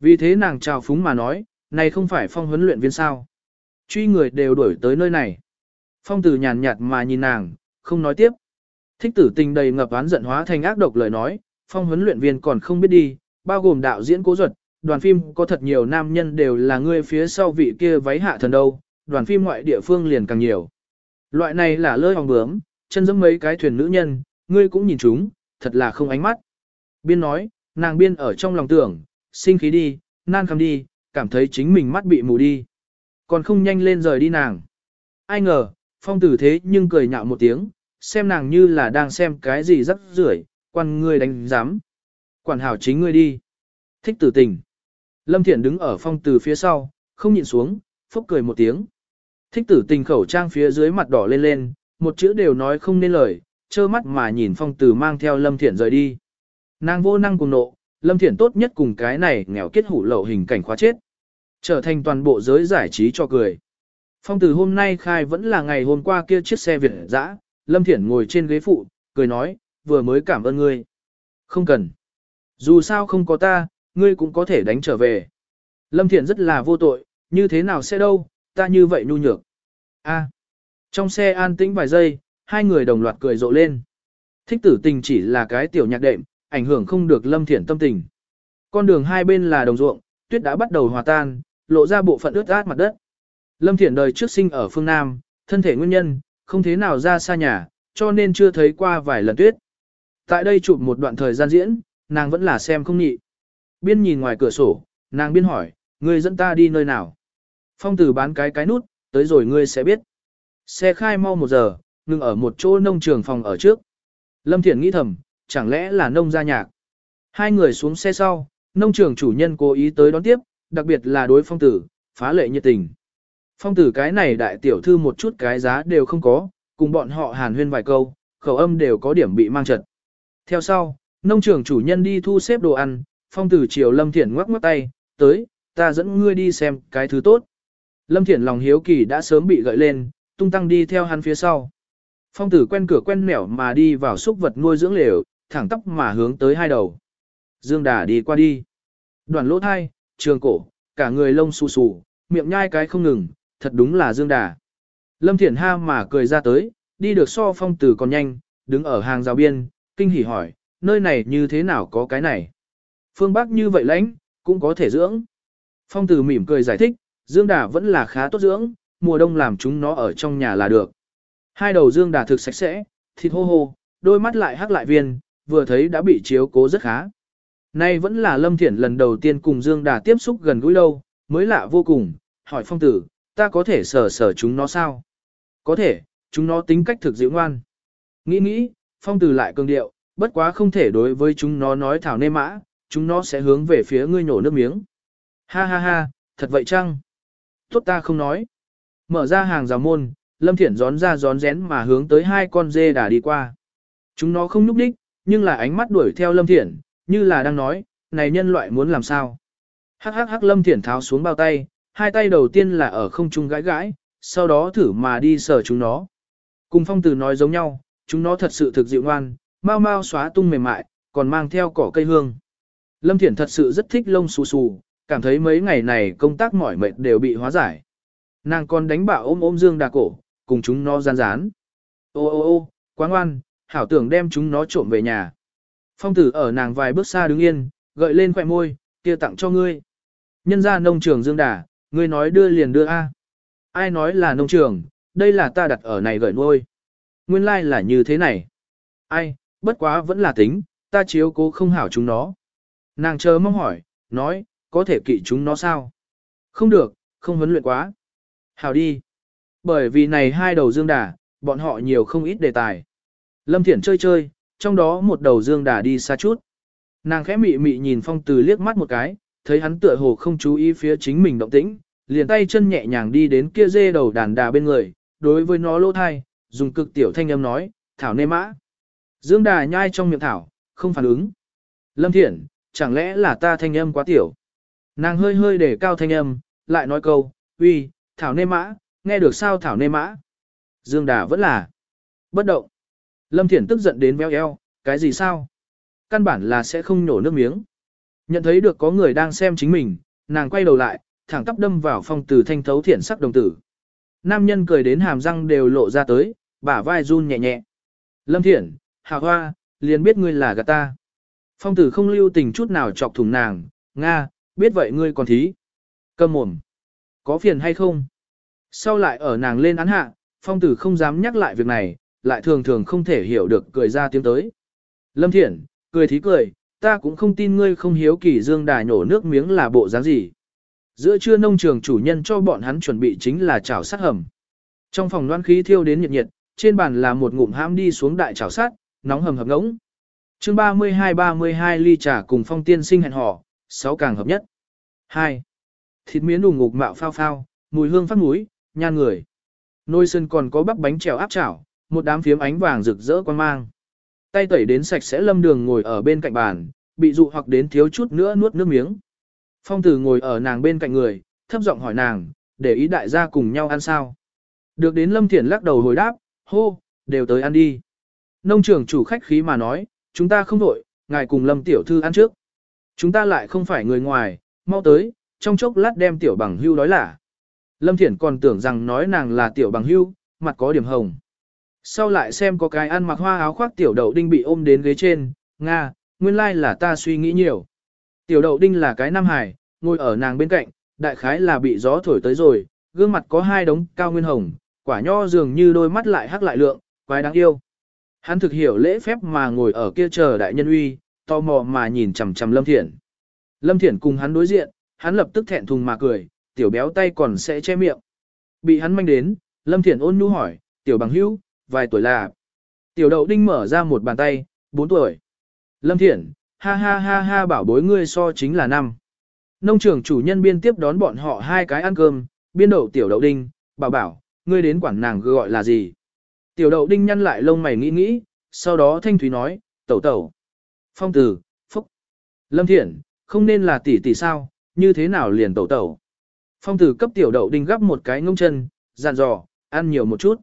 Vì thế nàng chào phúng mà nói, này không phải phong huấn luyện viên sao. Truy người đều đuổi tới nơi này. Phong tử nhàn nhạt mà nhìn nàng, không nói tiếp. Thích tử tình đầy ngập oán giận hóa thành ác độc lời nói, phong huấn luyện viên còn không biết đi, bao gồm đạo diễn cố duật, đoàn phim có thật nhiều nam nhân đều là người phía sau vị kia váy hạ thần đâu, đoàn phim ngoại địa phương liền càng nhiều. Loại này là lơi hòng bướm, chân dẫm mấy cái thuyền nữ nhân, ngươi cũng nhìn chúng, thật là không ánh mắt. Biên nói, nàng biên ở trong lòng tưởng, sinh khí đi, nan khăm đi, cảm thấy chính mình mắt bị mù đi. Còn không nhanh lên rời đi nàng. Ai ngờ, phong tử thế nhưng cười nhạo một tiếng, xem nàng như là đang xem cái gì rắc rưởi, quan ngươi đánh giám. Quản hảo chính ngươi đi. Thích tử tình. Lâm Thiện đứng ở phong tử phía sau, không nhìn xuống, phúc cười một tiếng. Thích tử tình khẩu trang phía dưới mặt đỏ lên lên, một chữ đều nói không nên lời, trơ mắt mà nhìn phong tử mang theo Lâm Thiển rời đi. Nàng vô năng cùng nộ, Lâm Thiển tốt nhất cùng cái này nghèo kết hủ lậu hình cảnh khóa chết. Trở thành toàn bộ giới giải trí cho cười. Phong tử hôm nay khai vẫn là ngày hôm qua kia chiếc xe Việt dã, Lâm Thiển ngồi trên ghế phụ, cười nói, vừa mới cảm ơn ngươi. Không cần. Dù sao không có ta, ngươi cũng có thể đánh trở về. Lâm Thiển rất là vô tội, như thế nào sẽ đâu, ta như vậy nhu nhược. A. Trong xe an tĩnh vài giây, hai người đồng loạt cười rộ lên. Thích tử tình chỉ là cái tiểu nhạc đệm, ảnh hưởng không được Lâm Thiển tâm tình. Con đường hai bên là đồng ruộng, tuyết đã bắt đầu hòa tan, lộ ra bộ phận ướt át mặt đất. Lâm Thiển đời trước sinh ở phương Nam, thân thể nguyên nhân, không thế nào ra xa nhà, cho nên chưa thấy qua vài lần tuyết. Tại đây chụp một đoạn thời gian diễn, nàng vẫn là xem không nhị. Biên nhìn ngoài cửa sổ, nàng biên hỏi, người dẫn ta đi nơi nào? Phong tử bán cái cái nút, tới rồi ngươi sẽ biết. Xe khai mau một giờ, ngừng ở một chỗ nông trường phòng ở trước. Lâm Thiển nghĩ thầm, chẳng lẽ là nông gia nhạc. Hai người xuống xe sau, nông trường chủ nhân cố ý tới đón tiếp, đặc biệt là đối phong tử, phá lệ nhiệt tình. Phong tử cái này đại tiểu thư một chút cái giá đều không có, cùng bọn họ hàn huyên vài câu, khẩu âm đều có điểm bị mang trật. Theo sau, nông trường chủ nhân đi thu xếp đồ ăn, phong tử chiều Lâm Thiển ngoắc ngoắc tay, tới, ta dẫn ngươi đi xem cái thứ tốt. Lâm Thiển lòng hiếu kỳ đã sớm bị gợi lên, tung tăng đi theo hắn phía sau. Phong tử quen cửa quen mẻo mà đi vào xúc vật nuôi dưỡng lều, thẳng tóc mà hướng tới hai đầu. Dương Đà đi qua đi. Đoàn lỗ thai, trường cổ, cả người lông xù xù, miệng nhai cái không ngừng, thật đúng là Dương Đà. Lâm Thiển ha mà cười ra tới, đi được so phong tử còn nhanh, đứng ở hàng rào biên, kinh hỉ hỏi, nơi này như thế nào có cái này? Phương Bắc như vậy lãnh, cũng có thể dưỡng. Phong tử mỉm cười giải thích, Dương Đà vẫn là khá tốt dưỡng, mùa đông làm chúng nó ở trong nhà là được. Hai đầu Dương Đà thực sạch sẽ, thịt hô hô, đôi mắt lại hắc lại viên, vừa thấy đã bị chiếu cố rất khá. Nay vẫn là Lâm Thiển lần đầu tiên cùng Dương Đà tiếp xúc gần gũi lâu, mới lạ vô cùng, hỏi phong tử, ta có thể sở sở chúng nó sao? Có thể, chúng nó tính cách thực dịu ngoan. Nghĩ nghĩ, phong tử lại cường điệu, bất quá không thể đối với chúng nó nói thảo nê mã, chúng nó sẽ hướng về phía ngươi nhổ nước miếng. Ha ha ha, thật vậy chăng? Tốt ta không nói. Mở ra hàng rào môn, Lâm Thiển gión ra gión rén mà hướng tới hai con dê đà đi qua. Chúng nó không nhúc đích, nhưng là ánh mắt đuổi theo Lâm Thiển, như là đang nói, này nhân loại muốn làm sao. Hắc hắc hắc Lâm Thiển tháo xuống bao tay, hai tay đầu tiên là ở không trung gãi gãi, sau đó thử mà đi sờ chúng nó. Cùng phong từ nói giống nhau, chúng nó thật sự thực dịu ngoan, mau mau xóa tung mềm mại, còn mang theo cỏ cây hương. Lâm Thiển thật sự rất thích lông xù xù, cảm thấy mấy ngày này công tác mỏi mệt đều bị hóa giải. Nàng còn đánh bạo ôm ôm Dương Đà cổ, cùng chúng nó gian rán. Ô ô ô, quá ngoan, hảo tưởng đem chúng nó trộm về nhà. Phong tử ở nàng vài bước xa đứng yên, gợi lên khỏe môi, kia tặng cho ngươi. Nhân ra nông trường Dương Đà, ngươi nói đưa liền đưa A. Ai nói là nông trường, đây là ta đặt ở này gợi nuôi. Nguyên lai like là như thế này. Ai, bất quá vẫn là tính, ta chiếu cố không hảo chúng nó. Nàng chờ mong hỏi, nói, có thể kỵ chúng nó sao? Không được, không huấn luyện quá. hào đi. Bởi vì này hai đầu dương đà, bọn họ nhiều không ít đề tài. Lâm Thiển chơi chơi, trong đó một đầu dương đà đi xa chút. Nàng khẽ mị mị nhìn phong từ liếc mắt một cái, thấy hắn tựa hồ không chú ý phía chính mình động tĩnh, liền tay chân nhẹ nhàng đi đến kia dê đầu đàn đà bên người, đối với nó lỗ thai, dùng cực tiểu thanh âm nói, thảo nê mã. Dương đà nhai trong miệng thảo, không phản ứng. Lâm Thiển, chẳng lẽ là ta thanh âm quá tiểu? Nàng hơi hơi để cao thanh âm, lại nói câu, uy, thảo nê mã, nghe được sao thảo nê mã? Dương đà vẫn là bất động. Lâm Thiển tức giận đến véo eo, cái gì sao? Căn bản là sẽ không nhổ nước miếng. Nhận thấy được có người đang xem chính mình, nàng quay đầu lại, thẳng tắp đâm vào phong từ thanh thấu thiện sắc đồng tử. Nam nhân cười đến hàm răng đều lộ ra tới, bả vai run nhẹ nhẹ. Lâm Thiển, Hà Hoa, liền biết ngươi là gạt ta. Phong tử không lưu tình chút nào chọc thủng nàng, Nga, biết vậy ngươi còn thí. Cầm mồm. Có phiền hay không? Sau lại ở nàng lên án hạ, phong tử không dám nhắc lại việc này, lại thường thường không thể hiểu được cười ra tiếng tới. Lâm Thiển, cười thí cười, ta cũng không tin ngươi không hiếu kỳ dương đài nổ nước miếng là bộ dáng gì. Giữa trưa nông trường chủ nhân cho bọn hắn chuẩn bị chính là chảo sắt hầm. Trong phòng loan khí thiêu đến nhiệt nhiệt, trên bàn là một ngụm hãm đi xuống đại chảo sắt, nóng hầm hập ngỗng. Chương 32-32 ly trà cùng phong tiên sinh hẹn hò, sáu càng hợp nhất. 2. Thịt miến đùng ngục mạo phao phao, mùi hương phát mũi, nhan người. Nôi sân còn có bắp bánh trèo áp chảo, một đám phiếm ánh vàng rực rỡ quan mang. Tay tẩy đến sạch sẽ lâm đường ngồi ở bên cạnh bàn, bị dụ hoặc đến thiếu chút nữa nuốt nước miếng. Phong tử ngồi ở nàng bên cạnh người, thấp giọng hỏi nàng, để ý đại gia cùng nhau ăn sao. Được đến lâm thiển lắc đầu hồi đáp, hô, đều tới ăn đi. Nông trường chủ khách khí mà nói, chúng ta không đổi, ngài cùng lâm tiểu thư ăn trước. Chúng ta lại không phải người ngoài, mau tới, trong chốc lát đem tiểu bằng hưu nói là. Lâm Thiển còn tưởng rằng nói nàng là tiểu bằng hưu, mặt có điểm hồng. Sau lại xem có cái ăn mặc hoa áo khoác tiểu đậu đinh bị ôm đến ghế trên, Nga, nguyên lai là ta suy nghĩ nhiều. Tiểu đậu đinh là cái nam hải, ngồi ở nàng bên cạnh, đại khái là bị gió thổi tới rồi, gương mặt có hai đống cao nguyên hồng, quả nho dường như đôi mắt lại hắc lại lượng, quái đáng yêu. Hắn thực hiểu lễ phép mà ngồi ở kia chờ đại nhân uy, tò mò mà nhìn chằm chằm Lâm Thiển. Lâm Thiển cùng hắn đối diện, hắn lập tức thẹn thùng mà cười, tiểu béo tay còn sẽ che miệng. Bị hắn manh đến, Lâm Thiển ôn nhu hỏi, tiểu bằng hữu, vài tuổi là. Tiểu đậu đinh mở ra một bàn tay, bốn tuổi. Lâm Thiển, ha ha ha ha bảo bối ngươi so chính là năm. Nông trường chủ nhân biên tiếp đón bọn họ hai cái ăn cơm, biên đậu tiểu đậu đinh, bảo bảo, ngươi đến quản nàng gọi là gì. Tiểu đậu đinh nhăn lại lông mày nghĩ nghĩ, sau đó thanh thúy nói, tẩu tẩu. Phong tử, phúc. Lâm Thiển, không nên là tỷ tỷ sao, như thế nào liền tẩu tẩu. Phong tử cấp tiểu đậu đinh gắp một cái ngông chân, dặn dò, ăn nhiều một chút.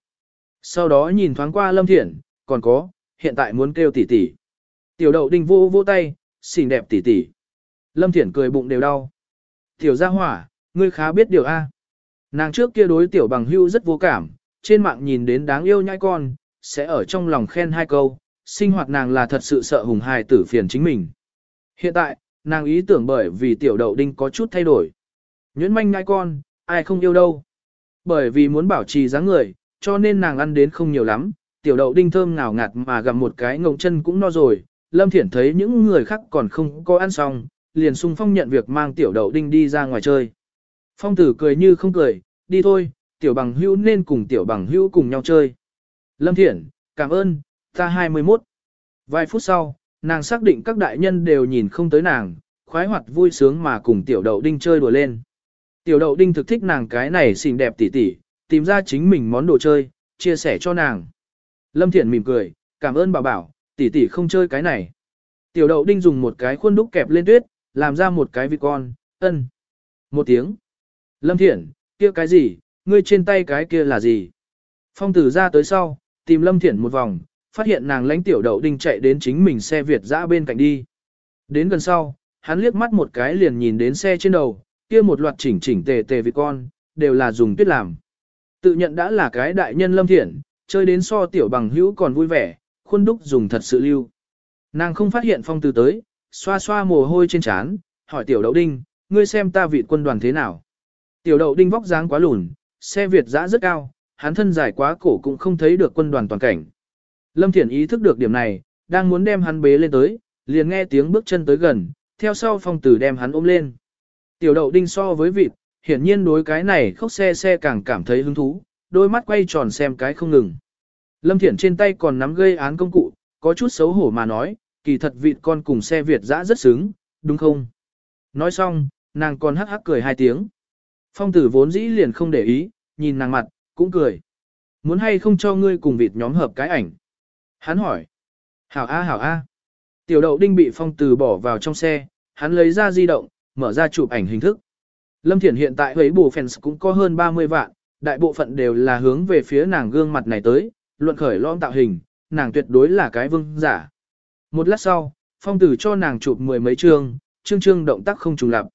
Sau đó nhìn thoáng qua Lâm Thiển, còn có, hiện tại muốn kêu tỷ tỷ. Tiểu đậu đinh vô vô tay, xinh đẹp tỷ tỷ. Lâm Thiển cười bụng đều đau. Tiểu gia hỏa, ngươi khá biết điều A. Nàng trước kia đối tiểu bằng hưu rất vô cảm, trên mạng nhìn đến đáng yêu nhai con, sẽ ở trong lòng khen hai câu, sinh hoạt nàng là thật sự sợ hùng hài tử phiền chính mình. Hiện tại, nàng ý tưởng bởi vì tiểu đậu đinh có chút thay đổi. Nhuyễn manh ngai con, ai không yêu đâu. Bởi vì muốn bảo trì dáng người, cho nên nàng ăn đến không nhiều lắm, tiểu đậu đinh thơm ngào ngạt mà gặm một cái ngộng chân cũng no rồi. Lâm Thiển thấy những người khác còn không có ăn xong, liền sung phong nhận việc mang tiểu đậu đinh đi ra ngoài chơi. Phong tử cười như không cười, đi thôi, tiểu bằng hữu nên cùng tiểu bằng hữu cùng nhau chơi. Lâm Thiển, cảm ơn, ta 21. Vài phút sau, nàng xác định các đại nhân đều nhìn không tới nàng, khoái hoạt vui sướng mà cùng tiểu đậu đinh chơi đùa lên. Tiểu đậu đinh thực thích nàng cái này xinh đẹp tỉ tỉ, tìm ra chính mình món đồ chơi, chia sẻ cho nàng. Lâm Thiển mỉm cười, cảm ơn bảo bảo, tỷ tỷ không chơi cái này. Tiểu đậu đinh dùng một cái khuôn đúc kẹp lên tuyết, làm ra một cái vịt con, ân. Một tiếng. Lâm Thiển, kia cái gì, ngươi trên tay cái kia là gì? Phong tử ra tới sau, tìm Lâm Thiển một vòng, phát hiện nàng lãnh tiểu đậu đinh chạy đến chính mình xe Việt dã bên cạnh đi. Đến gần sau, hắn liếc mắt một cái liền nhìn đến xe trên đầu, kia một loạt chỉnh chỉnh tề tề vị con, đều là dùng tuyết làm. Tự nhận đã là cái đại nhân lâm thiện, chơi đến so tiểu bằng hữu còn vui vẻ, khuôn đúc dùng thật sự lưu. Nàng không phát hiện phong từ tới, xoa xoa mồ hôi trên trán, hỏi tiểu đậu đinh, ngươi xem ta vị quân đoàn thế nào. Tiểu đậu đinh vóc dáng quá lùn, xe Việt dã rất cao, hắn thân dài quá cổ cũng không thấy được quân đoàn toàn cảnh. Lâm Thiển ý thức được điểm này, đang muốn đem hắn bế lên tới, liền nghe tiếng bước chân tới gần, theo sau phong tử đem hắn ôm lên. Tiểu đậu đinh so với vịt, hiển nhiên đối cái này khóc xe xe càng cảm thấy hứng thú, đôi mắt quay tròn xem cái không ngừng. Lâm Thiển trên tay còn nắm gây án công cụ, có chút xấu hổ mà nói, kỳ thật vịt con cùng xe Việt dã rất sướng, đúng không? Nói xong, nàng còn hắc hắc cười hai tiếng. Phong tử vốn dĩ liền không để ý, nhìn nàng mặt, cũng cười. Muốn hay không cho ngươi cùng vịt nhóm hợp cái ảnh? Hắn hỏi. Hảo A hảo A. Tiểu đậu đinh bị phong từ bỏ vào trong xe, hắn lấy ra di động, mở ra chụp ảnh hình thức. Lâm Thiển hiện tại với bù fans cũng có hơn 30 vạn, đại bộ phận đều là hướng về phía nàng gương mặt này tới, luận khởi lõm tạo hình, nàng tuyệt đối là cái vương giả. Một lát sau, phong tử cho nàng chụp mười mấy chương, chương chương động tác không trùng lập.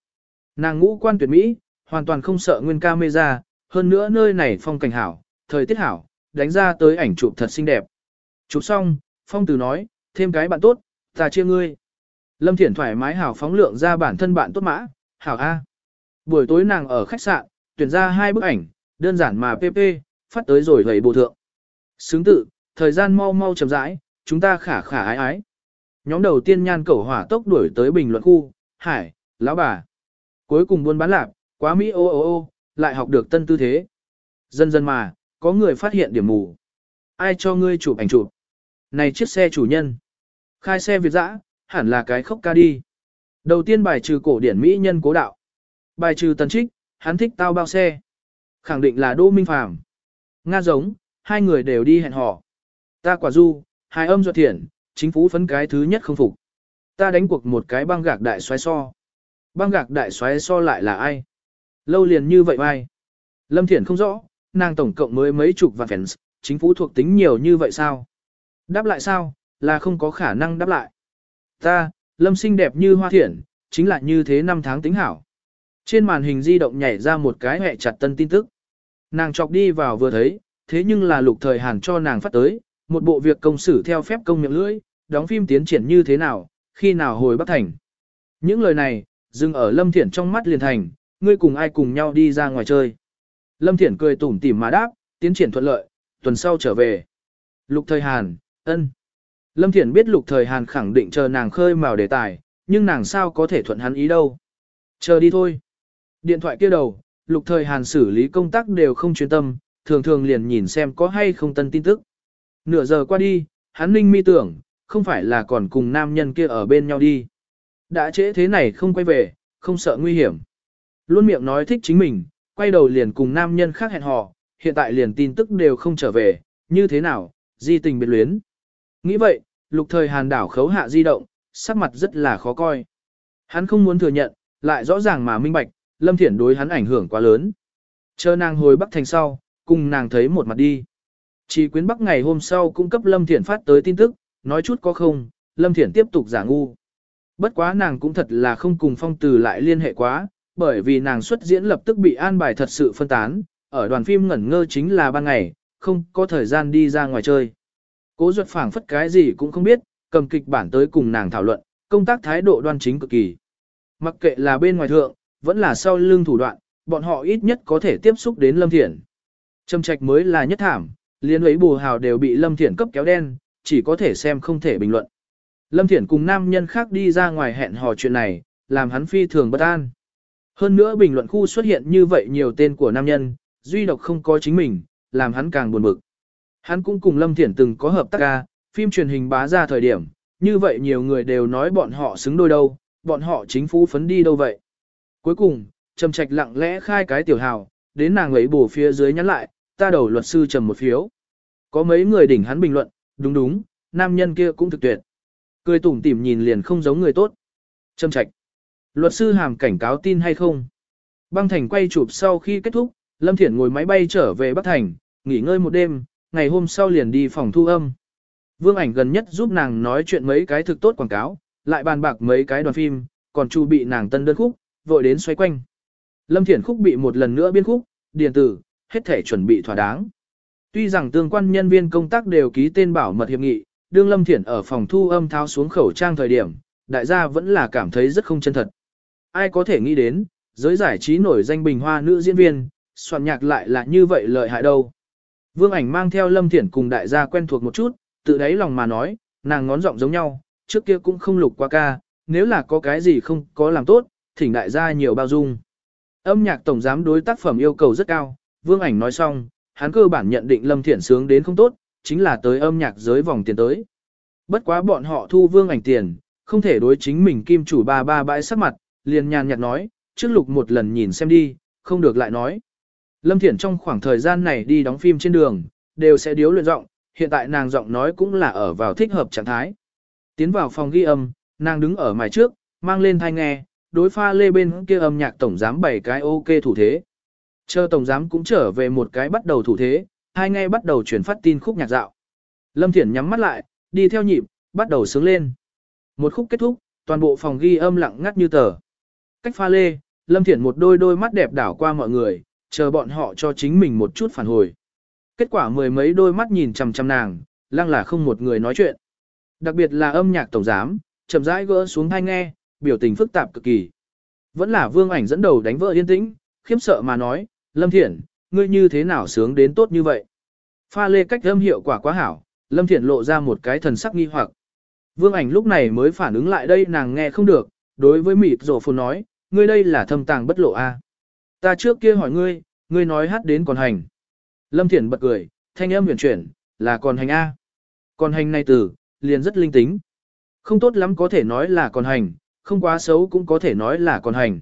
Nàng ngũ quan tuyệt mỹ, hoàn toàn không sợ nguyên camera, hơn nữa nơi này phong cảnh hảo, thời tiết hảo, đánh ra tới ảnh chụp thật xinh đẹp. Chụp xong, phong tử nói, thêm cái bạn tốt, ta chia ngươi. Lâm Thiển thoải mái hảo phóng lượng ra bản thân bạn tốt mã, hảo A. Buổi tối nàng ở khách sạn, tuyển ra hai bức ảnh, đơn giản mà PP, phát tới rồi gầy bộ thượng. Xứng tự, thời gian mau mau chậm rãi, chúng ta khả khả ái ái. Nhóm đầu tiên nhan cẩu hỏa tốc đuổi tới bình luận khu, hải, lão bà. Cuối cùng buôn bán lạc, quá Mỹ ô ô ô, lại học được tân tư thế. Dần dần mà, có người phát hiện điểm mù. Ai cho ngươi chụp ảnh chụp? Này chiếc xe chủ nhân. Khai xe Việt dã, hẳn là cái khốc ca đi. Đầu tiên bài trừ cổ điển Mỹ nhân cố đạo. Bài trừ tần trích, hắn thích tao bao xe. Khẳng định là Đô Minh Phàm Nga giống, hai người đều đi hẹn hò. Ta quả du, hai âm duật thiện, chính phủ phấn cái thứ nhất không phục. Ta đánh cuộc một cái băng gạc đại xoáy so. Băng gạc đại xoáy so lại là ai? Lâu liền như vậy ai? Lâm Thiển không rõ, nàng tổng cộng mới mấy chục vạn fans, chính phủ thuộc tính nhiều như vậy sao? Đáp lại sao? Là không có khả năng đáp lại. Ta, Lâm xinh đẹp như hoa thiển, chính là như thế năm tháng tính hảo. Trên màn hình di động nhảy ra một cái hẹ chặt tân tin tức. Nàng chọc đi vào vừa thấy, thế nhưng là lục thời hàn cho nàng phát tới, một bộ việc công xử theo phép công miệng lưỡi, đóng phim tiến triển như thế nào, khi nào hồi Bắc Thành. Những lời này, dừng ở Lâm Thiển trong mắt liền thành, ngươi cùng ai cùng nhau đi ra ngoài chơi. Lâm Thiển cười tủm tỉm mà đáp, tiến triển thuận lợi, tuần sau trở về. Lục thời Hàn, ân. Lâm Thiển biết lục thời Hàn khẳng định chờ nàng khơi mào đề tài, nhưng nàng sao có thể thuận hắn ý đâu. Chờ đi thôi. Điện thoại kia đầu, lục thời Hàn xử lý công tác đều không chuyên tâm, thường thường liền nhìn xem có hay không tân tin tức. Nửa giờ qua đi, hắn ninh mi tưởng, không phải là còn cùng nam nhân kia ở bên nhau đi. Đã trễ thế này không quay về, không sợ nguy hiểm. Luôn miệng nói thích chính mình, quay đầu liền cùng nam nhân khác hẹn hò, hiện tại liền tin tức đều không trở về, như thế nào, di tình biệt luyến. Nghĩ vậy, lục thời hàn đảo khấu hạ di động, sắc mặt rất là khó coi. Hắn không muốn thừa nhận, lại rõ ràng mà minh bạch, Lâm Thiển đối hắn ảnh hưởng quá lớn. Chờ nàng hồi Bắc Thành sau, cùng nàng thấy một mặt đi. Chỉ quyến Bắc ngày hôm sau cung cấp Lâm Thiển phát tới tin tức, nói chút có không, Lâm Thiển tiếp tục giả ngu. Bất quá nàng cũng thật là không cùng phong từ lại liên hệ quá, bởi vì nàng xuất diễn lập tức bị an bài thật sự phân tán, ở đoàn phim ngẩn ngơ chính là ban ngày, không có thời gian đi ra ngoài chơi. Cố duyệt phảng phất cái gì cũng không biết, cầm kịch bản tới cùng nàng thảo luận, công tác thái độ đoan chính cực kỳ. Mặc kệ là bên ngoài thượng, vẫn là sau lưng thủ đoạn, bọn họ ít nhất có thể tiếp xúc đến Lâm Thiển. Trầm trạch mới là nhất thảm, liên ấy bù hào đều bị Lâm Thiển cấp kéo đen, chỉ có thể xem không thể bình luận. Lâm Thiển cùng nam nhân khác đi ra ngoài hẹn hò chuyện này, làm hắn phi thường bất an. Hơn nữa bình luận khu xuất hiện như vậy nhiều tên của nam nhân, duy độc không có chính mình, làm hắn càng buồn bực. Hắn cũng cùng Lâm Thiển từng có hợp tác ca, phim truyền hình bá ra thời điểm, như vậy nhiều người đều nói bọn họ xứng đôi đâu, bọn họ chính phủ phấn đi đâu vậy. Cuối cùng, Trầm Trạch lặng lẽ khai cái tiểu hào, đến nàng ấy bổ phía dưới nhắn lại, ta đầu luật sư trầm một phiếu. Có mấy người đỉnh hắn bình luận, đúng đúng, nam nhân kia cũng thực tuyệt. Cười tủm tỉm nhìn liền không giống người tốt. Trầm Trạch. Luật sư hàm cảnh cáo tin hay không? Băng Thành quay chụp sau khi kết thúc, Lâm Thiển ngồi máy bay trở về Bắc Thành, nghỉ ngơi một đêm, ngày hôm sau liền đi phòng thu âm. Vương ảnh gần nhất giúp nàng nói chuyện mấy cái thực tốt quảng cáo, lại bàn bạc mấy cái đoàn phim, còn chu bị nàng tân đơn khúc, vội đến xoay quanh. Lâm Thiển khúc bị một lần nữa biên khúc, điền tử, hết thể chuẩn bị thỏa đáng. Tuy rằng tương quan nhân viên công tác đều ký tên bảo mật hiệp nghị, đương Lâm Thiển ở phòng thu âm tháo xuống khẩu trang thời điểm, đại gia vẫn là cảm thấy rất không chân thật. Ai có thể nghĩ đến, giới giải trí nổi danh bình hoa nữ diễn viên, soạn nhạc lại là như vậy lợi hại đâu. Vương ảnh mang theo Lâm Thiển cùng đại gia quen thuộc một chút, tự đáy lòng mà nói, nàng ngón giọng giống nhau, trước kia cũng không lục qua ca, nếu là có cái gì không có làm tốt, thỉnh đại gia nhiều bao dung. Âm nhạc tổng giám đối tác phẩm yêu cầu rất cao, Vương ảnh nói xong, hắn cơ bản nhận định Lâm Thiển sướng đến không tốt, chính là tới âm nhạc giới vòng tiền tới. Bất quá bọn họ thu Vương ảnh tiền, không thể đối chính mình kim chủ ba ba bãi sắc mặt, liền nhàn nhạt nói, trước lục một lần nhìn xem đi, không được lại nói. Lâm Thiển trong khoảng thời gian này đi đóng phim trên đường, đều sẽ điếu luyện giọng, hiện tại nàng giọng nói cũng là ở vào thích hợp trạng thái. Tiến vào phòng ghi âm, nàng đứng ở mài trước, mang lên thanh nghe, đối pha lê bên kia âm nhạc tổng giám bảy cái ok thủ thế. Chờ tổng giám cũng trở về một cái bắt đầu thủ thế, hai nghe bắt đầu chuyển phát tin khúc nhạc dạo. Lâm Thiển nhắm mắt lại, đi theo nhịp, bắt đầu sướng lên. Một khúc kết thúc, toàn bộ phòng ghi âm lặng ngắt như tờ. Cách pha lê, Lâm Thiển một đôi đôi mắt đẹp đảo qua mọi người, chờ bọn họ cho chính mình một chút phản hồi. Kết quả mười mấy đôi mắt nhìn chằm chằm nàng, lăng là không một người nói chuyện. Đặc biệt là âm nhạc tổng giám, chậm rãi gỡ xuống thanh nghe, biểu tình phức tạp cực kỳ. Vẫn là vương ảnh dẫn đầu đánh vỡ yên tĩnh, khiếp sợ mà nói, Lâm Thiển, ngươi như thế nào sướng đến tốt như vậy? Pha lê cách âm hiệu quả quá hảo, Lâm Thiển lộ ra một cái thần sắc nghi hoặc. Vương ảnh lúc này mới phản ứng lại đây nàng nghe không được, đối với mịt rổ phồn nói, ngươi đây là thâm tàng bất lộ a. Ta trước kia hỏi ngươi, ngươi nói hát đến còn hành. Lâm Thiển bật cười, thanh âm huyền chuyển, là còn hành a. Còn hành này từ, liền rất linh tính. Không tốt lắm có thể nói là còn hành, không quá xấu cũng có thể nói là còn hành.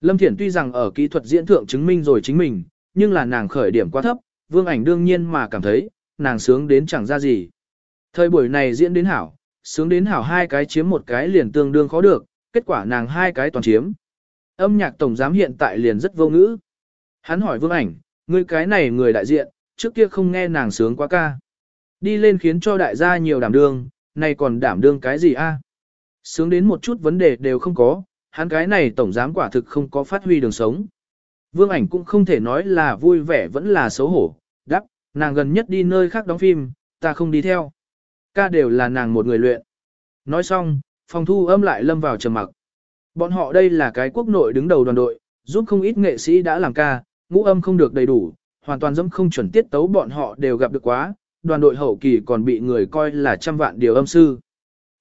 Lâm Thiển tuy rằng ở kỹ thuật diễn thượng chứng minh rồi chính mình, nhưng là nàng khởi điểm quá thấp, vương ảnh đương nhiên mà cảm thấy, nàng sướng đến chẳng ra gì. Thời buổi này diễn đến hảo, sướng đến hảo hai cái chiếm một cái liền tương đương khó được, kết quả nàng hai cái toàn chiếm. Âm nhạc tổng giám hiện tại liền rất vô ngữ. Hắn hỏi vương ảnh, ngươi cái này người đại diện, trước kia không nghe nàng sướng quá ca. Đi lên khiến cho đại gia nhiều đảm đương, này còn đảm đương cái gì a? Sướng đến một chút vấn đề đều không có, hắn cái này tổng giám quả thực không có phát huy đường sống. Vương ảnh cũng không thể nói là vui vẻ vẫn là xấu hổ, đắp, nàng gần nhất đi nơi khác đóng phim, ta không đi theo. Ca đều là nàng một người luyện. Nói xong, phòng thu âm lại lâm vào trầm mặc. Bọn họ đây là cái quốc nội đứng đầu đoàn đội, giúp không ít nghệ sĩ đã làm ca, ngũ âm không được đầy đủ, hoàn toàn dẫm không chuẩn tiết tấu bọn họ đều gặp được quá, đoàn đội hậu kỳ còn bị người coi là trăm vạn điều âm sư.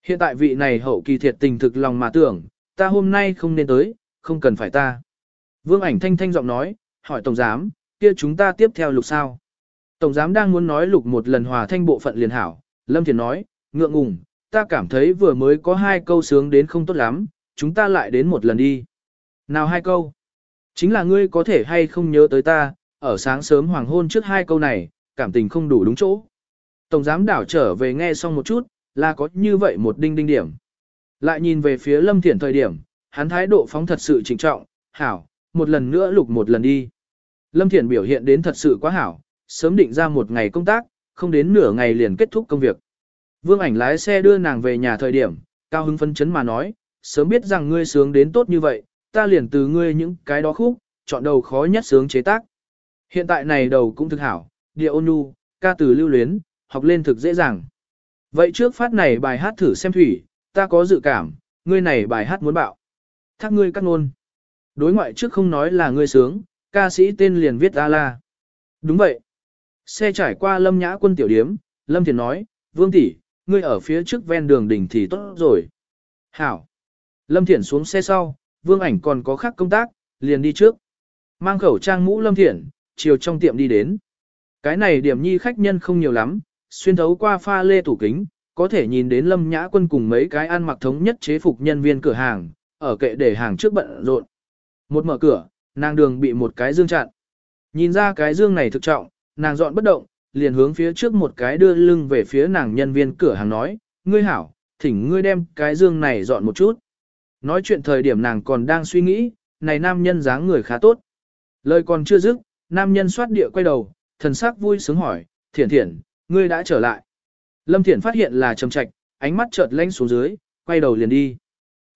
Hiện tại vị này hậu kỳ thiệt tình thực lòng mà tưởng, ta hôm nay không nên tới, không cần phải ta. Vương ảnh thanh thanh giọng nói, hỏi Tổng Giám, kia chúng ta tiếp theo lục sao? Tổng Giám đang muốn nói lục một lần hòa thanh bộ phận liền hảo, Lâm Thiền nói, ngượng ngùng, ta cảm thấy vừa mới có hai câu sướng đến không tốt lắm, chúng ta lại đến một lần đi. Nào hai câu? Chính là ngươi có thể hay không nhớ tới ta, ở sáng sớm hoàng hôn trước hai câu này, cảm tình không đủ đúng chỗ. Tổng giám đảo trở về nghe xong một chút, là có như vậy một đinh đinh điểm. Lại nhìn về phía Lâm Thiển thời điểm, hắn thái độ phóng thật sự trịnh trọng, hảo, một lần nữa lục một lần đi. Lâm Thiển biểu hiện đến thật sự quá hảo, sớm định ra một ngày công tác, không đến nửa ngày liền kết thúc công việc. Vương ảnh lái xe đưa nàng về nhà thời điểm, cao hứng phân chấn mà nói, sớm biết rằng ngươi sướng đến tốt như vậy, ta liền từ ngươi những cái đó khúc, chọn đầu khó nhất sướng chế tác. Hiện tại này đầu cũng thực hảo, địa ôn nhu, ca từ lưu luyến, học lên thực dễ dàng. Vậy trước phát này bài hát thử xem thủy, ta có dự cảm, ngươi này bài hát muốn bạo. Thác ngươi cắt ngôn. Đối ngoại trước không nói là ngươi sướng, ca sĩ tên liền viết A La. Đúng vậy. Xe trải qua lâm nhã quân tiểu điếm, lâm thiền nói, vương tỷ, ngươi ở phía trước ven đường đỉnh thì tốt rồi. Hảo. Lâm thiển xuống xe sau, vương ảnh còn có khác công tác, liền đi trước. Mang khẩu trang mũ lâm thiển, chiều trong tiệm đi đến. Cái này điểm nhi khách nhân không nhiều lắm, xuyên thấu qua pha lê tủ kính, có thể nhìn đến Lâm Nhã Quân cùng mấy cái ăn mặc thống nhất chế phục nhân viên cửa hàng, ở kệ để hàng trước bận rộn. Một mở cửa, nàng đường bị một cái dương chặn. Nhìn ra cái dương này thực trọng, nàng dọn bất động, liền hướng phía trước một cái đưa lưng về phía nàng nhân viên cửa hàng nói, ngươi hảo, thỉnh ngươi đem cái dương này dọn một chút. Nói chuyện thời điểm nàng còn đang suy nghĩ, này nam nhân dáng người khá tốt. Lời còn chưa dứt, nam nhân xoát địa quay đầu, thần sắc vui sướng hỏi, thiển thiển, ngươi đã trở lại. Lâm Thiển phát hiện là trầm trạch, ánh mắt chợt lanh xuống dưới, quay đầu liền đi.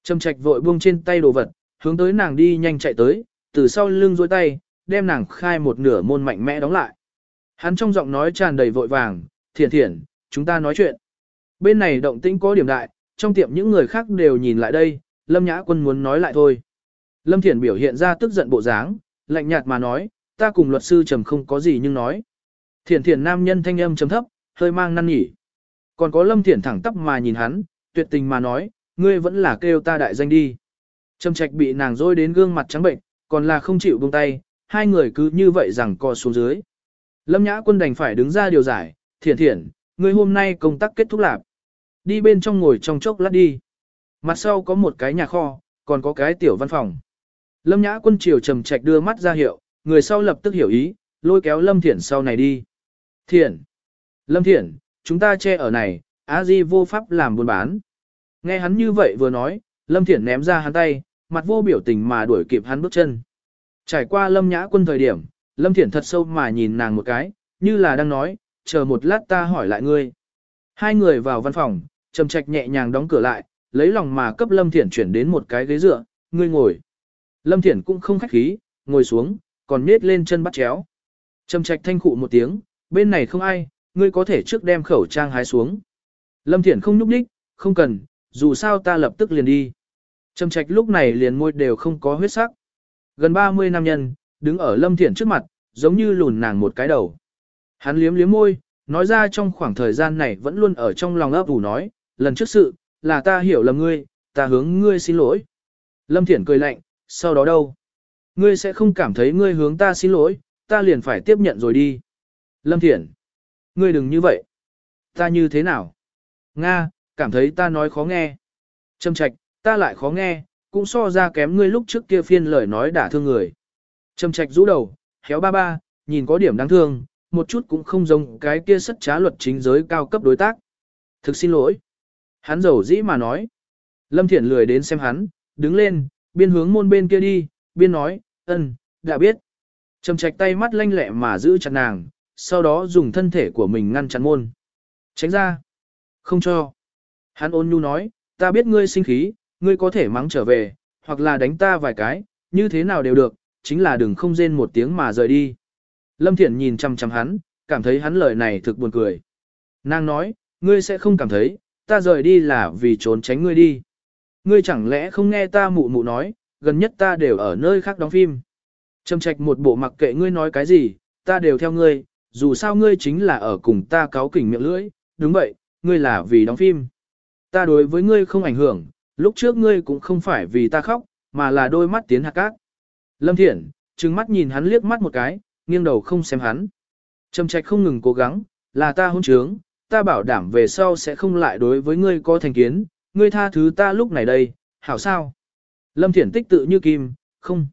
Trầm trạch vội buông trên tay đồ vật, hướng tới nàng đi nhanh chạy tới, từ sau lưng dối tay, đem nàng khai một nửa môn mạnh mẽ đóng lại. Hắn trong giọng nói tràn đầy vội vàng, thiển thiển, chúng ta nói chuyện. Bên này động tĩnh có điểm đại, trong tiệm những người khác đều nhìn lại đây, Lâm Nhã Quân muốn nói lại thôi. Lâm Thiển biểu hiện ra tức giận bộ dáng, lạnh nhạt mà nói, ta cùng luật sư trầm không có gì nhưng nói. Thiển thiển nam nhân thanh âm trầm thấp, hơi mang năn nhỉ. Còn có Lâm Thiển thẳng tắp mà nhìn hắn, tuyệt tình mà nói, ngươi vẫn là kêu ta đại danh đi. Trầm trạch bị nàng dôi đến gương mặt trắng bệnh, còn là không chịu buông tay, hai người cứ như vậy rằng co xuống dưới. Lâm Nhã Quân đành phải đứng ra điều giải, thiển thiển, ngươi hôm nay công tác kết thúc lạp. Đi bên trong ngồi trong chốc lát đi. Mặt sau có một cái nhà kho, còn có cái tiểu văn phòng. Lâm Nhã Quân chiều trầm trạch đưa mắt ra hiệu, người sau lập tức hiểu ý, lôi kéo Lâm Thiển sau này đi. Thiển! Lâm Thiển, chúng ta che ở này, á di vô pháp làm buôn bán. Nghe hắn như vậy vừa nói, Lâm Thiển ném ra hắn tay, mặt vô biểu tình mà đuổi kịp hắn bước chân. Trải qua Lâm Nhã Quân thời điểm, Lâm Thiển thật sâu mà nhìn nàng một cái, như là đang nói, chờ một lát ta hỏi lại ngươi. Hai người vào văn phòng, trầm trạch nhẹ nhàng đóng cửa lại, lấy lòng mà cấp Lâm Thiển chuyển đến một cái ghế dựa, ngươi ngồi. Lâm Thiển cũng không khách khí, ngồi xuống, còn nết lên chân bắt chéo. Trầm trạch thanh khụ một tiếng, bên này không ai, ngươi có thể trước đem khẩu trang hái xuống. Lâm Thiển không nhúc đích, không cần, dù sao ta lập tức liền đi. Trầm trạch lúc này liền môi đều không có huyết sắc. Gần 30 nam nhân, đứng ở Lâm Thiển trước mặt, giống như lùn nàng một cái đầu. Hắn liếm liếm môi, nói ra trong khoảng thời gian này vẫn luôn ở trong lòng ấp ủ nói, lần trước sự, là ta hiểu lầm ngươi, ta hướng ngươi xin lỗi. Lâm Thiển cười lạnh, sau đó đâu? Ngươi sẽ không cảm thấy ngươi hướng ta xin lỗi, ta liền phải tiếp nhận rồi đi. Lâm Thiển, ngươi đừng như vậy. Ta như thế nào? Nga, cảm thấy ta nói khó nghe. Trâm trạch, ta lại khó nghe, cũng so ra kém ngươi lúc trước kia phiên lời nói đả thương người. Trâm trạch rũ đầu, héo ba ba, nhìn có điểm đáng thương, một chút cũng không giống cái kia sất trá luật chính giới cao cấp đối tác. Thực xin lỗi. Hắn rầu dĩ mà nói. Lâm Thiển lười đến xem hắn, đứng lên, biên hướng môn bên kia đi, biên nói, ân, đã biết. Trầm trạch tay mắt lanh lẹ mà giữ chặt nàng, sau đó dùng thân thể của mình ngăn chặn môn. Tránh ra. Không cho. Hắn ôn nhu nói, ta biết ngươi sinh khí, ngươi có thể mắng trở về, hoặc là đánh ta vài cái, như thế nào đều được, chính là đừng không rên một tiếng mà rời đi. Lâm Thiển nhìn chăm chăm hắn, cảm thấy hắn lời này thực buồn cười. Nàng nói, ngươi sẽ không cảm thấy, ta rời đi là vì trốn tránh ngươi đi. Ngươi chẳng lẽ không nghe ta mụ mụ nói, gần nhất ta đều ở nơi khác đóng phim. Trầm trạch một bộ mặc kệ ngươi nói cái gì, ta đều theo ngươi, dù sao ngươi chính là ở cùng ta cáo kỉnh miệng lưỡi, đúng vậy, ngươi là vì đóng phim. Ta đối với ngươi không ảnh hưởng, lúc trước ngươi cũng không phải vì ta khóc, mà là đôi mắt tiến hạt cát. Lâm Thiển, trừng mắt nhìn hắn liếc mắt một cái, nghiêng đầu không xem hắn. Trầm trạch không ngừng cố gắng, là ta hôn trướng, ta bảo đảm về sau sẽ không lại đối với ngươi có thành kiến, ngươi tha thứ ta lúc này đây, hảo sao? Lâm Thiển tích tự như kim, không.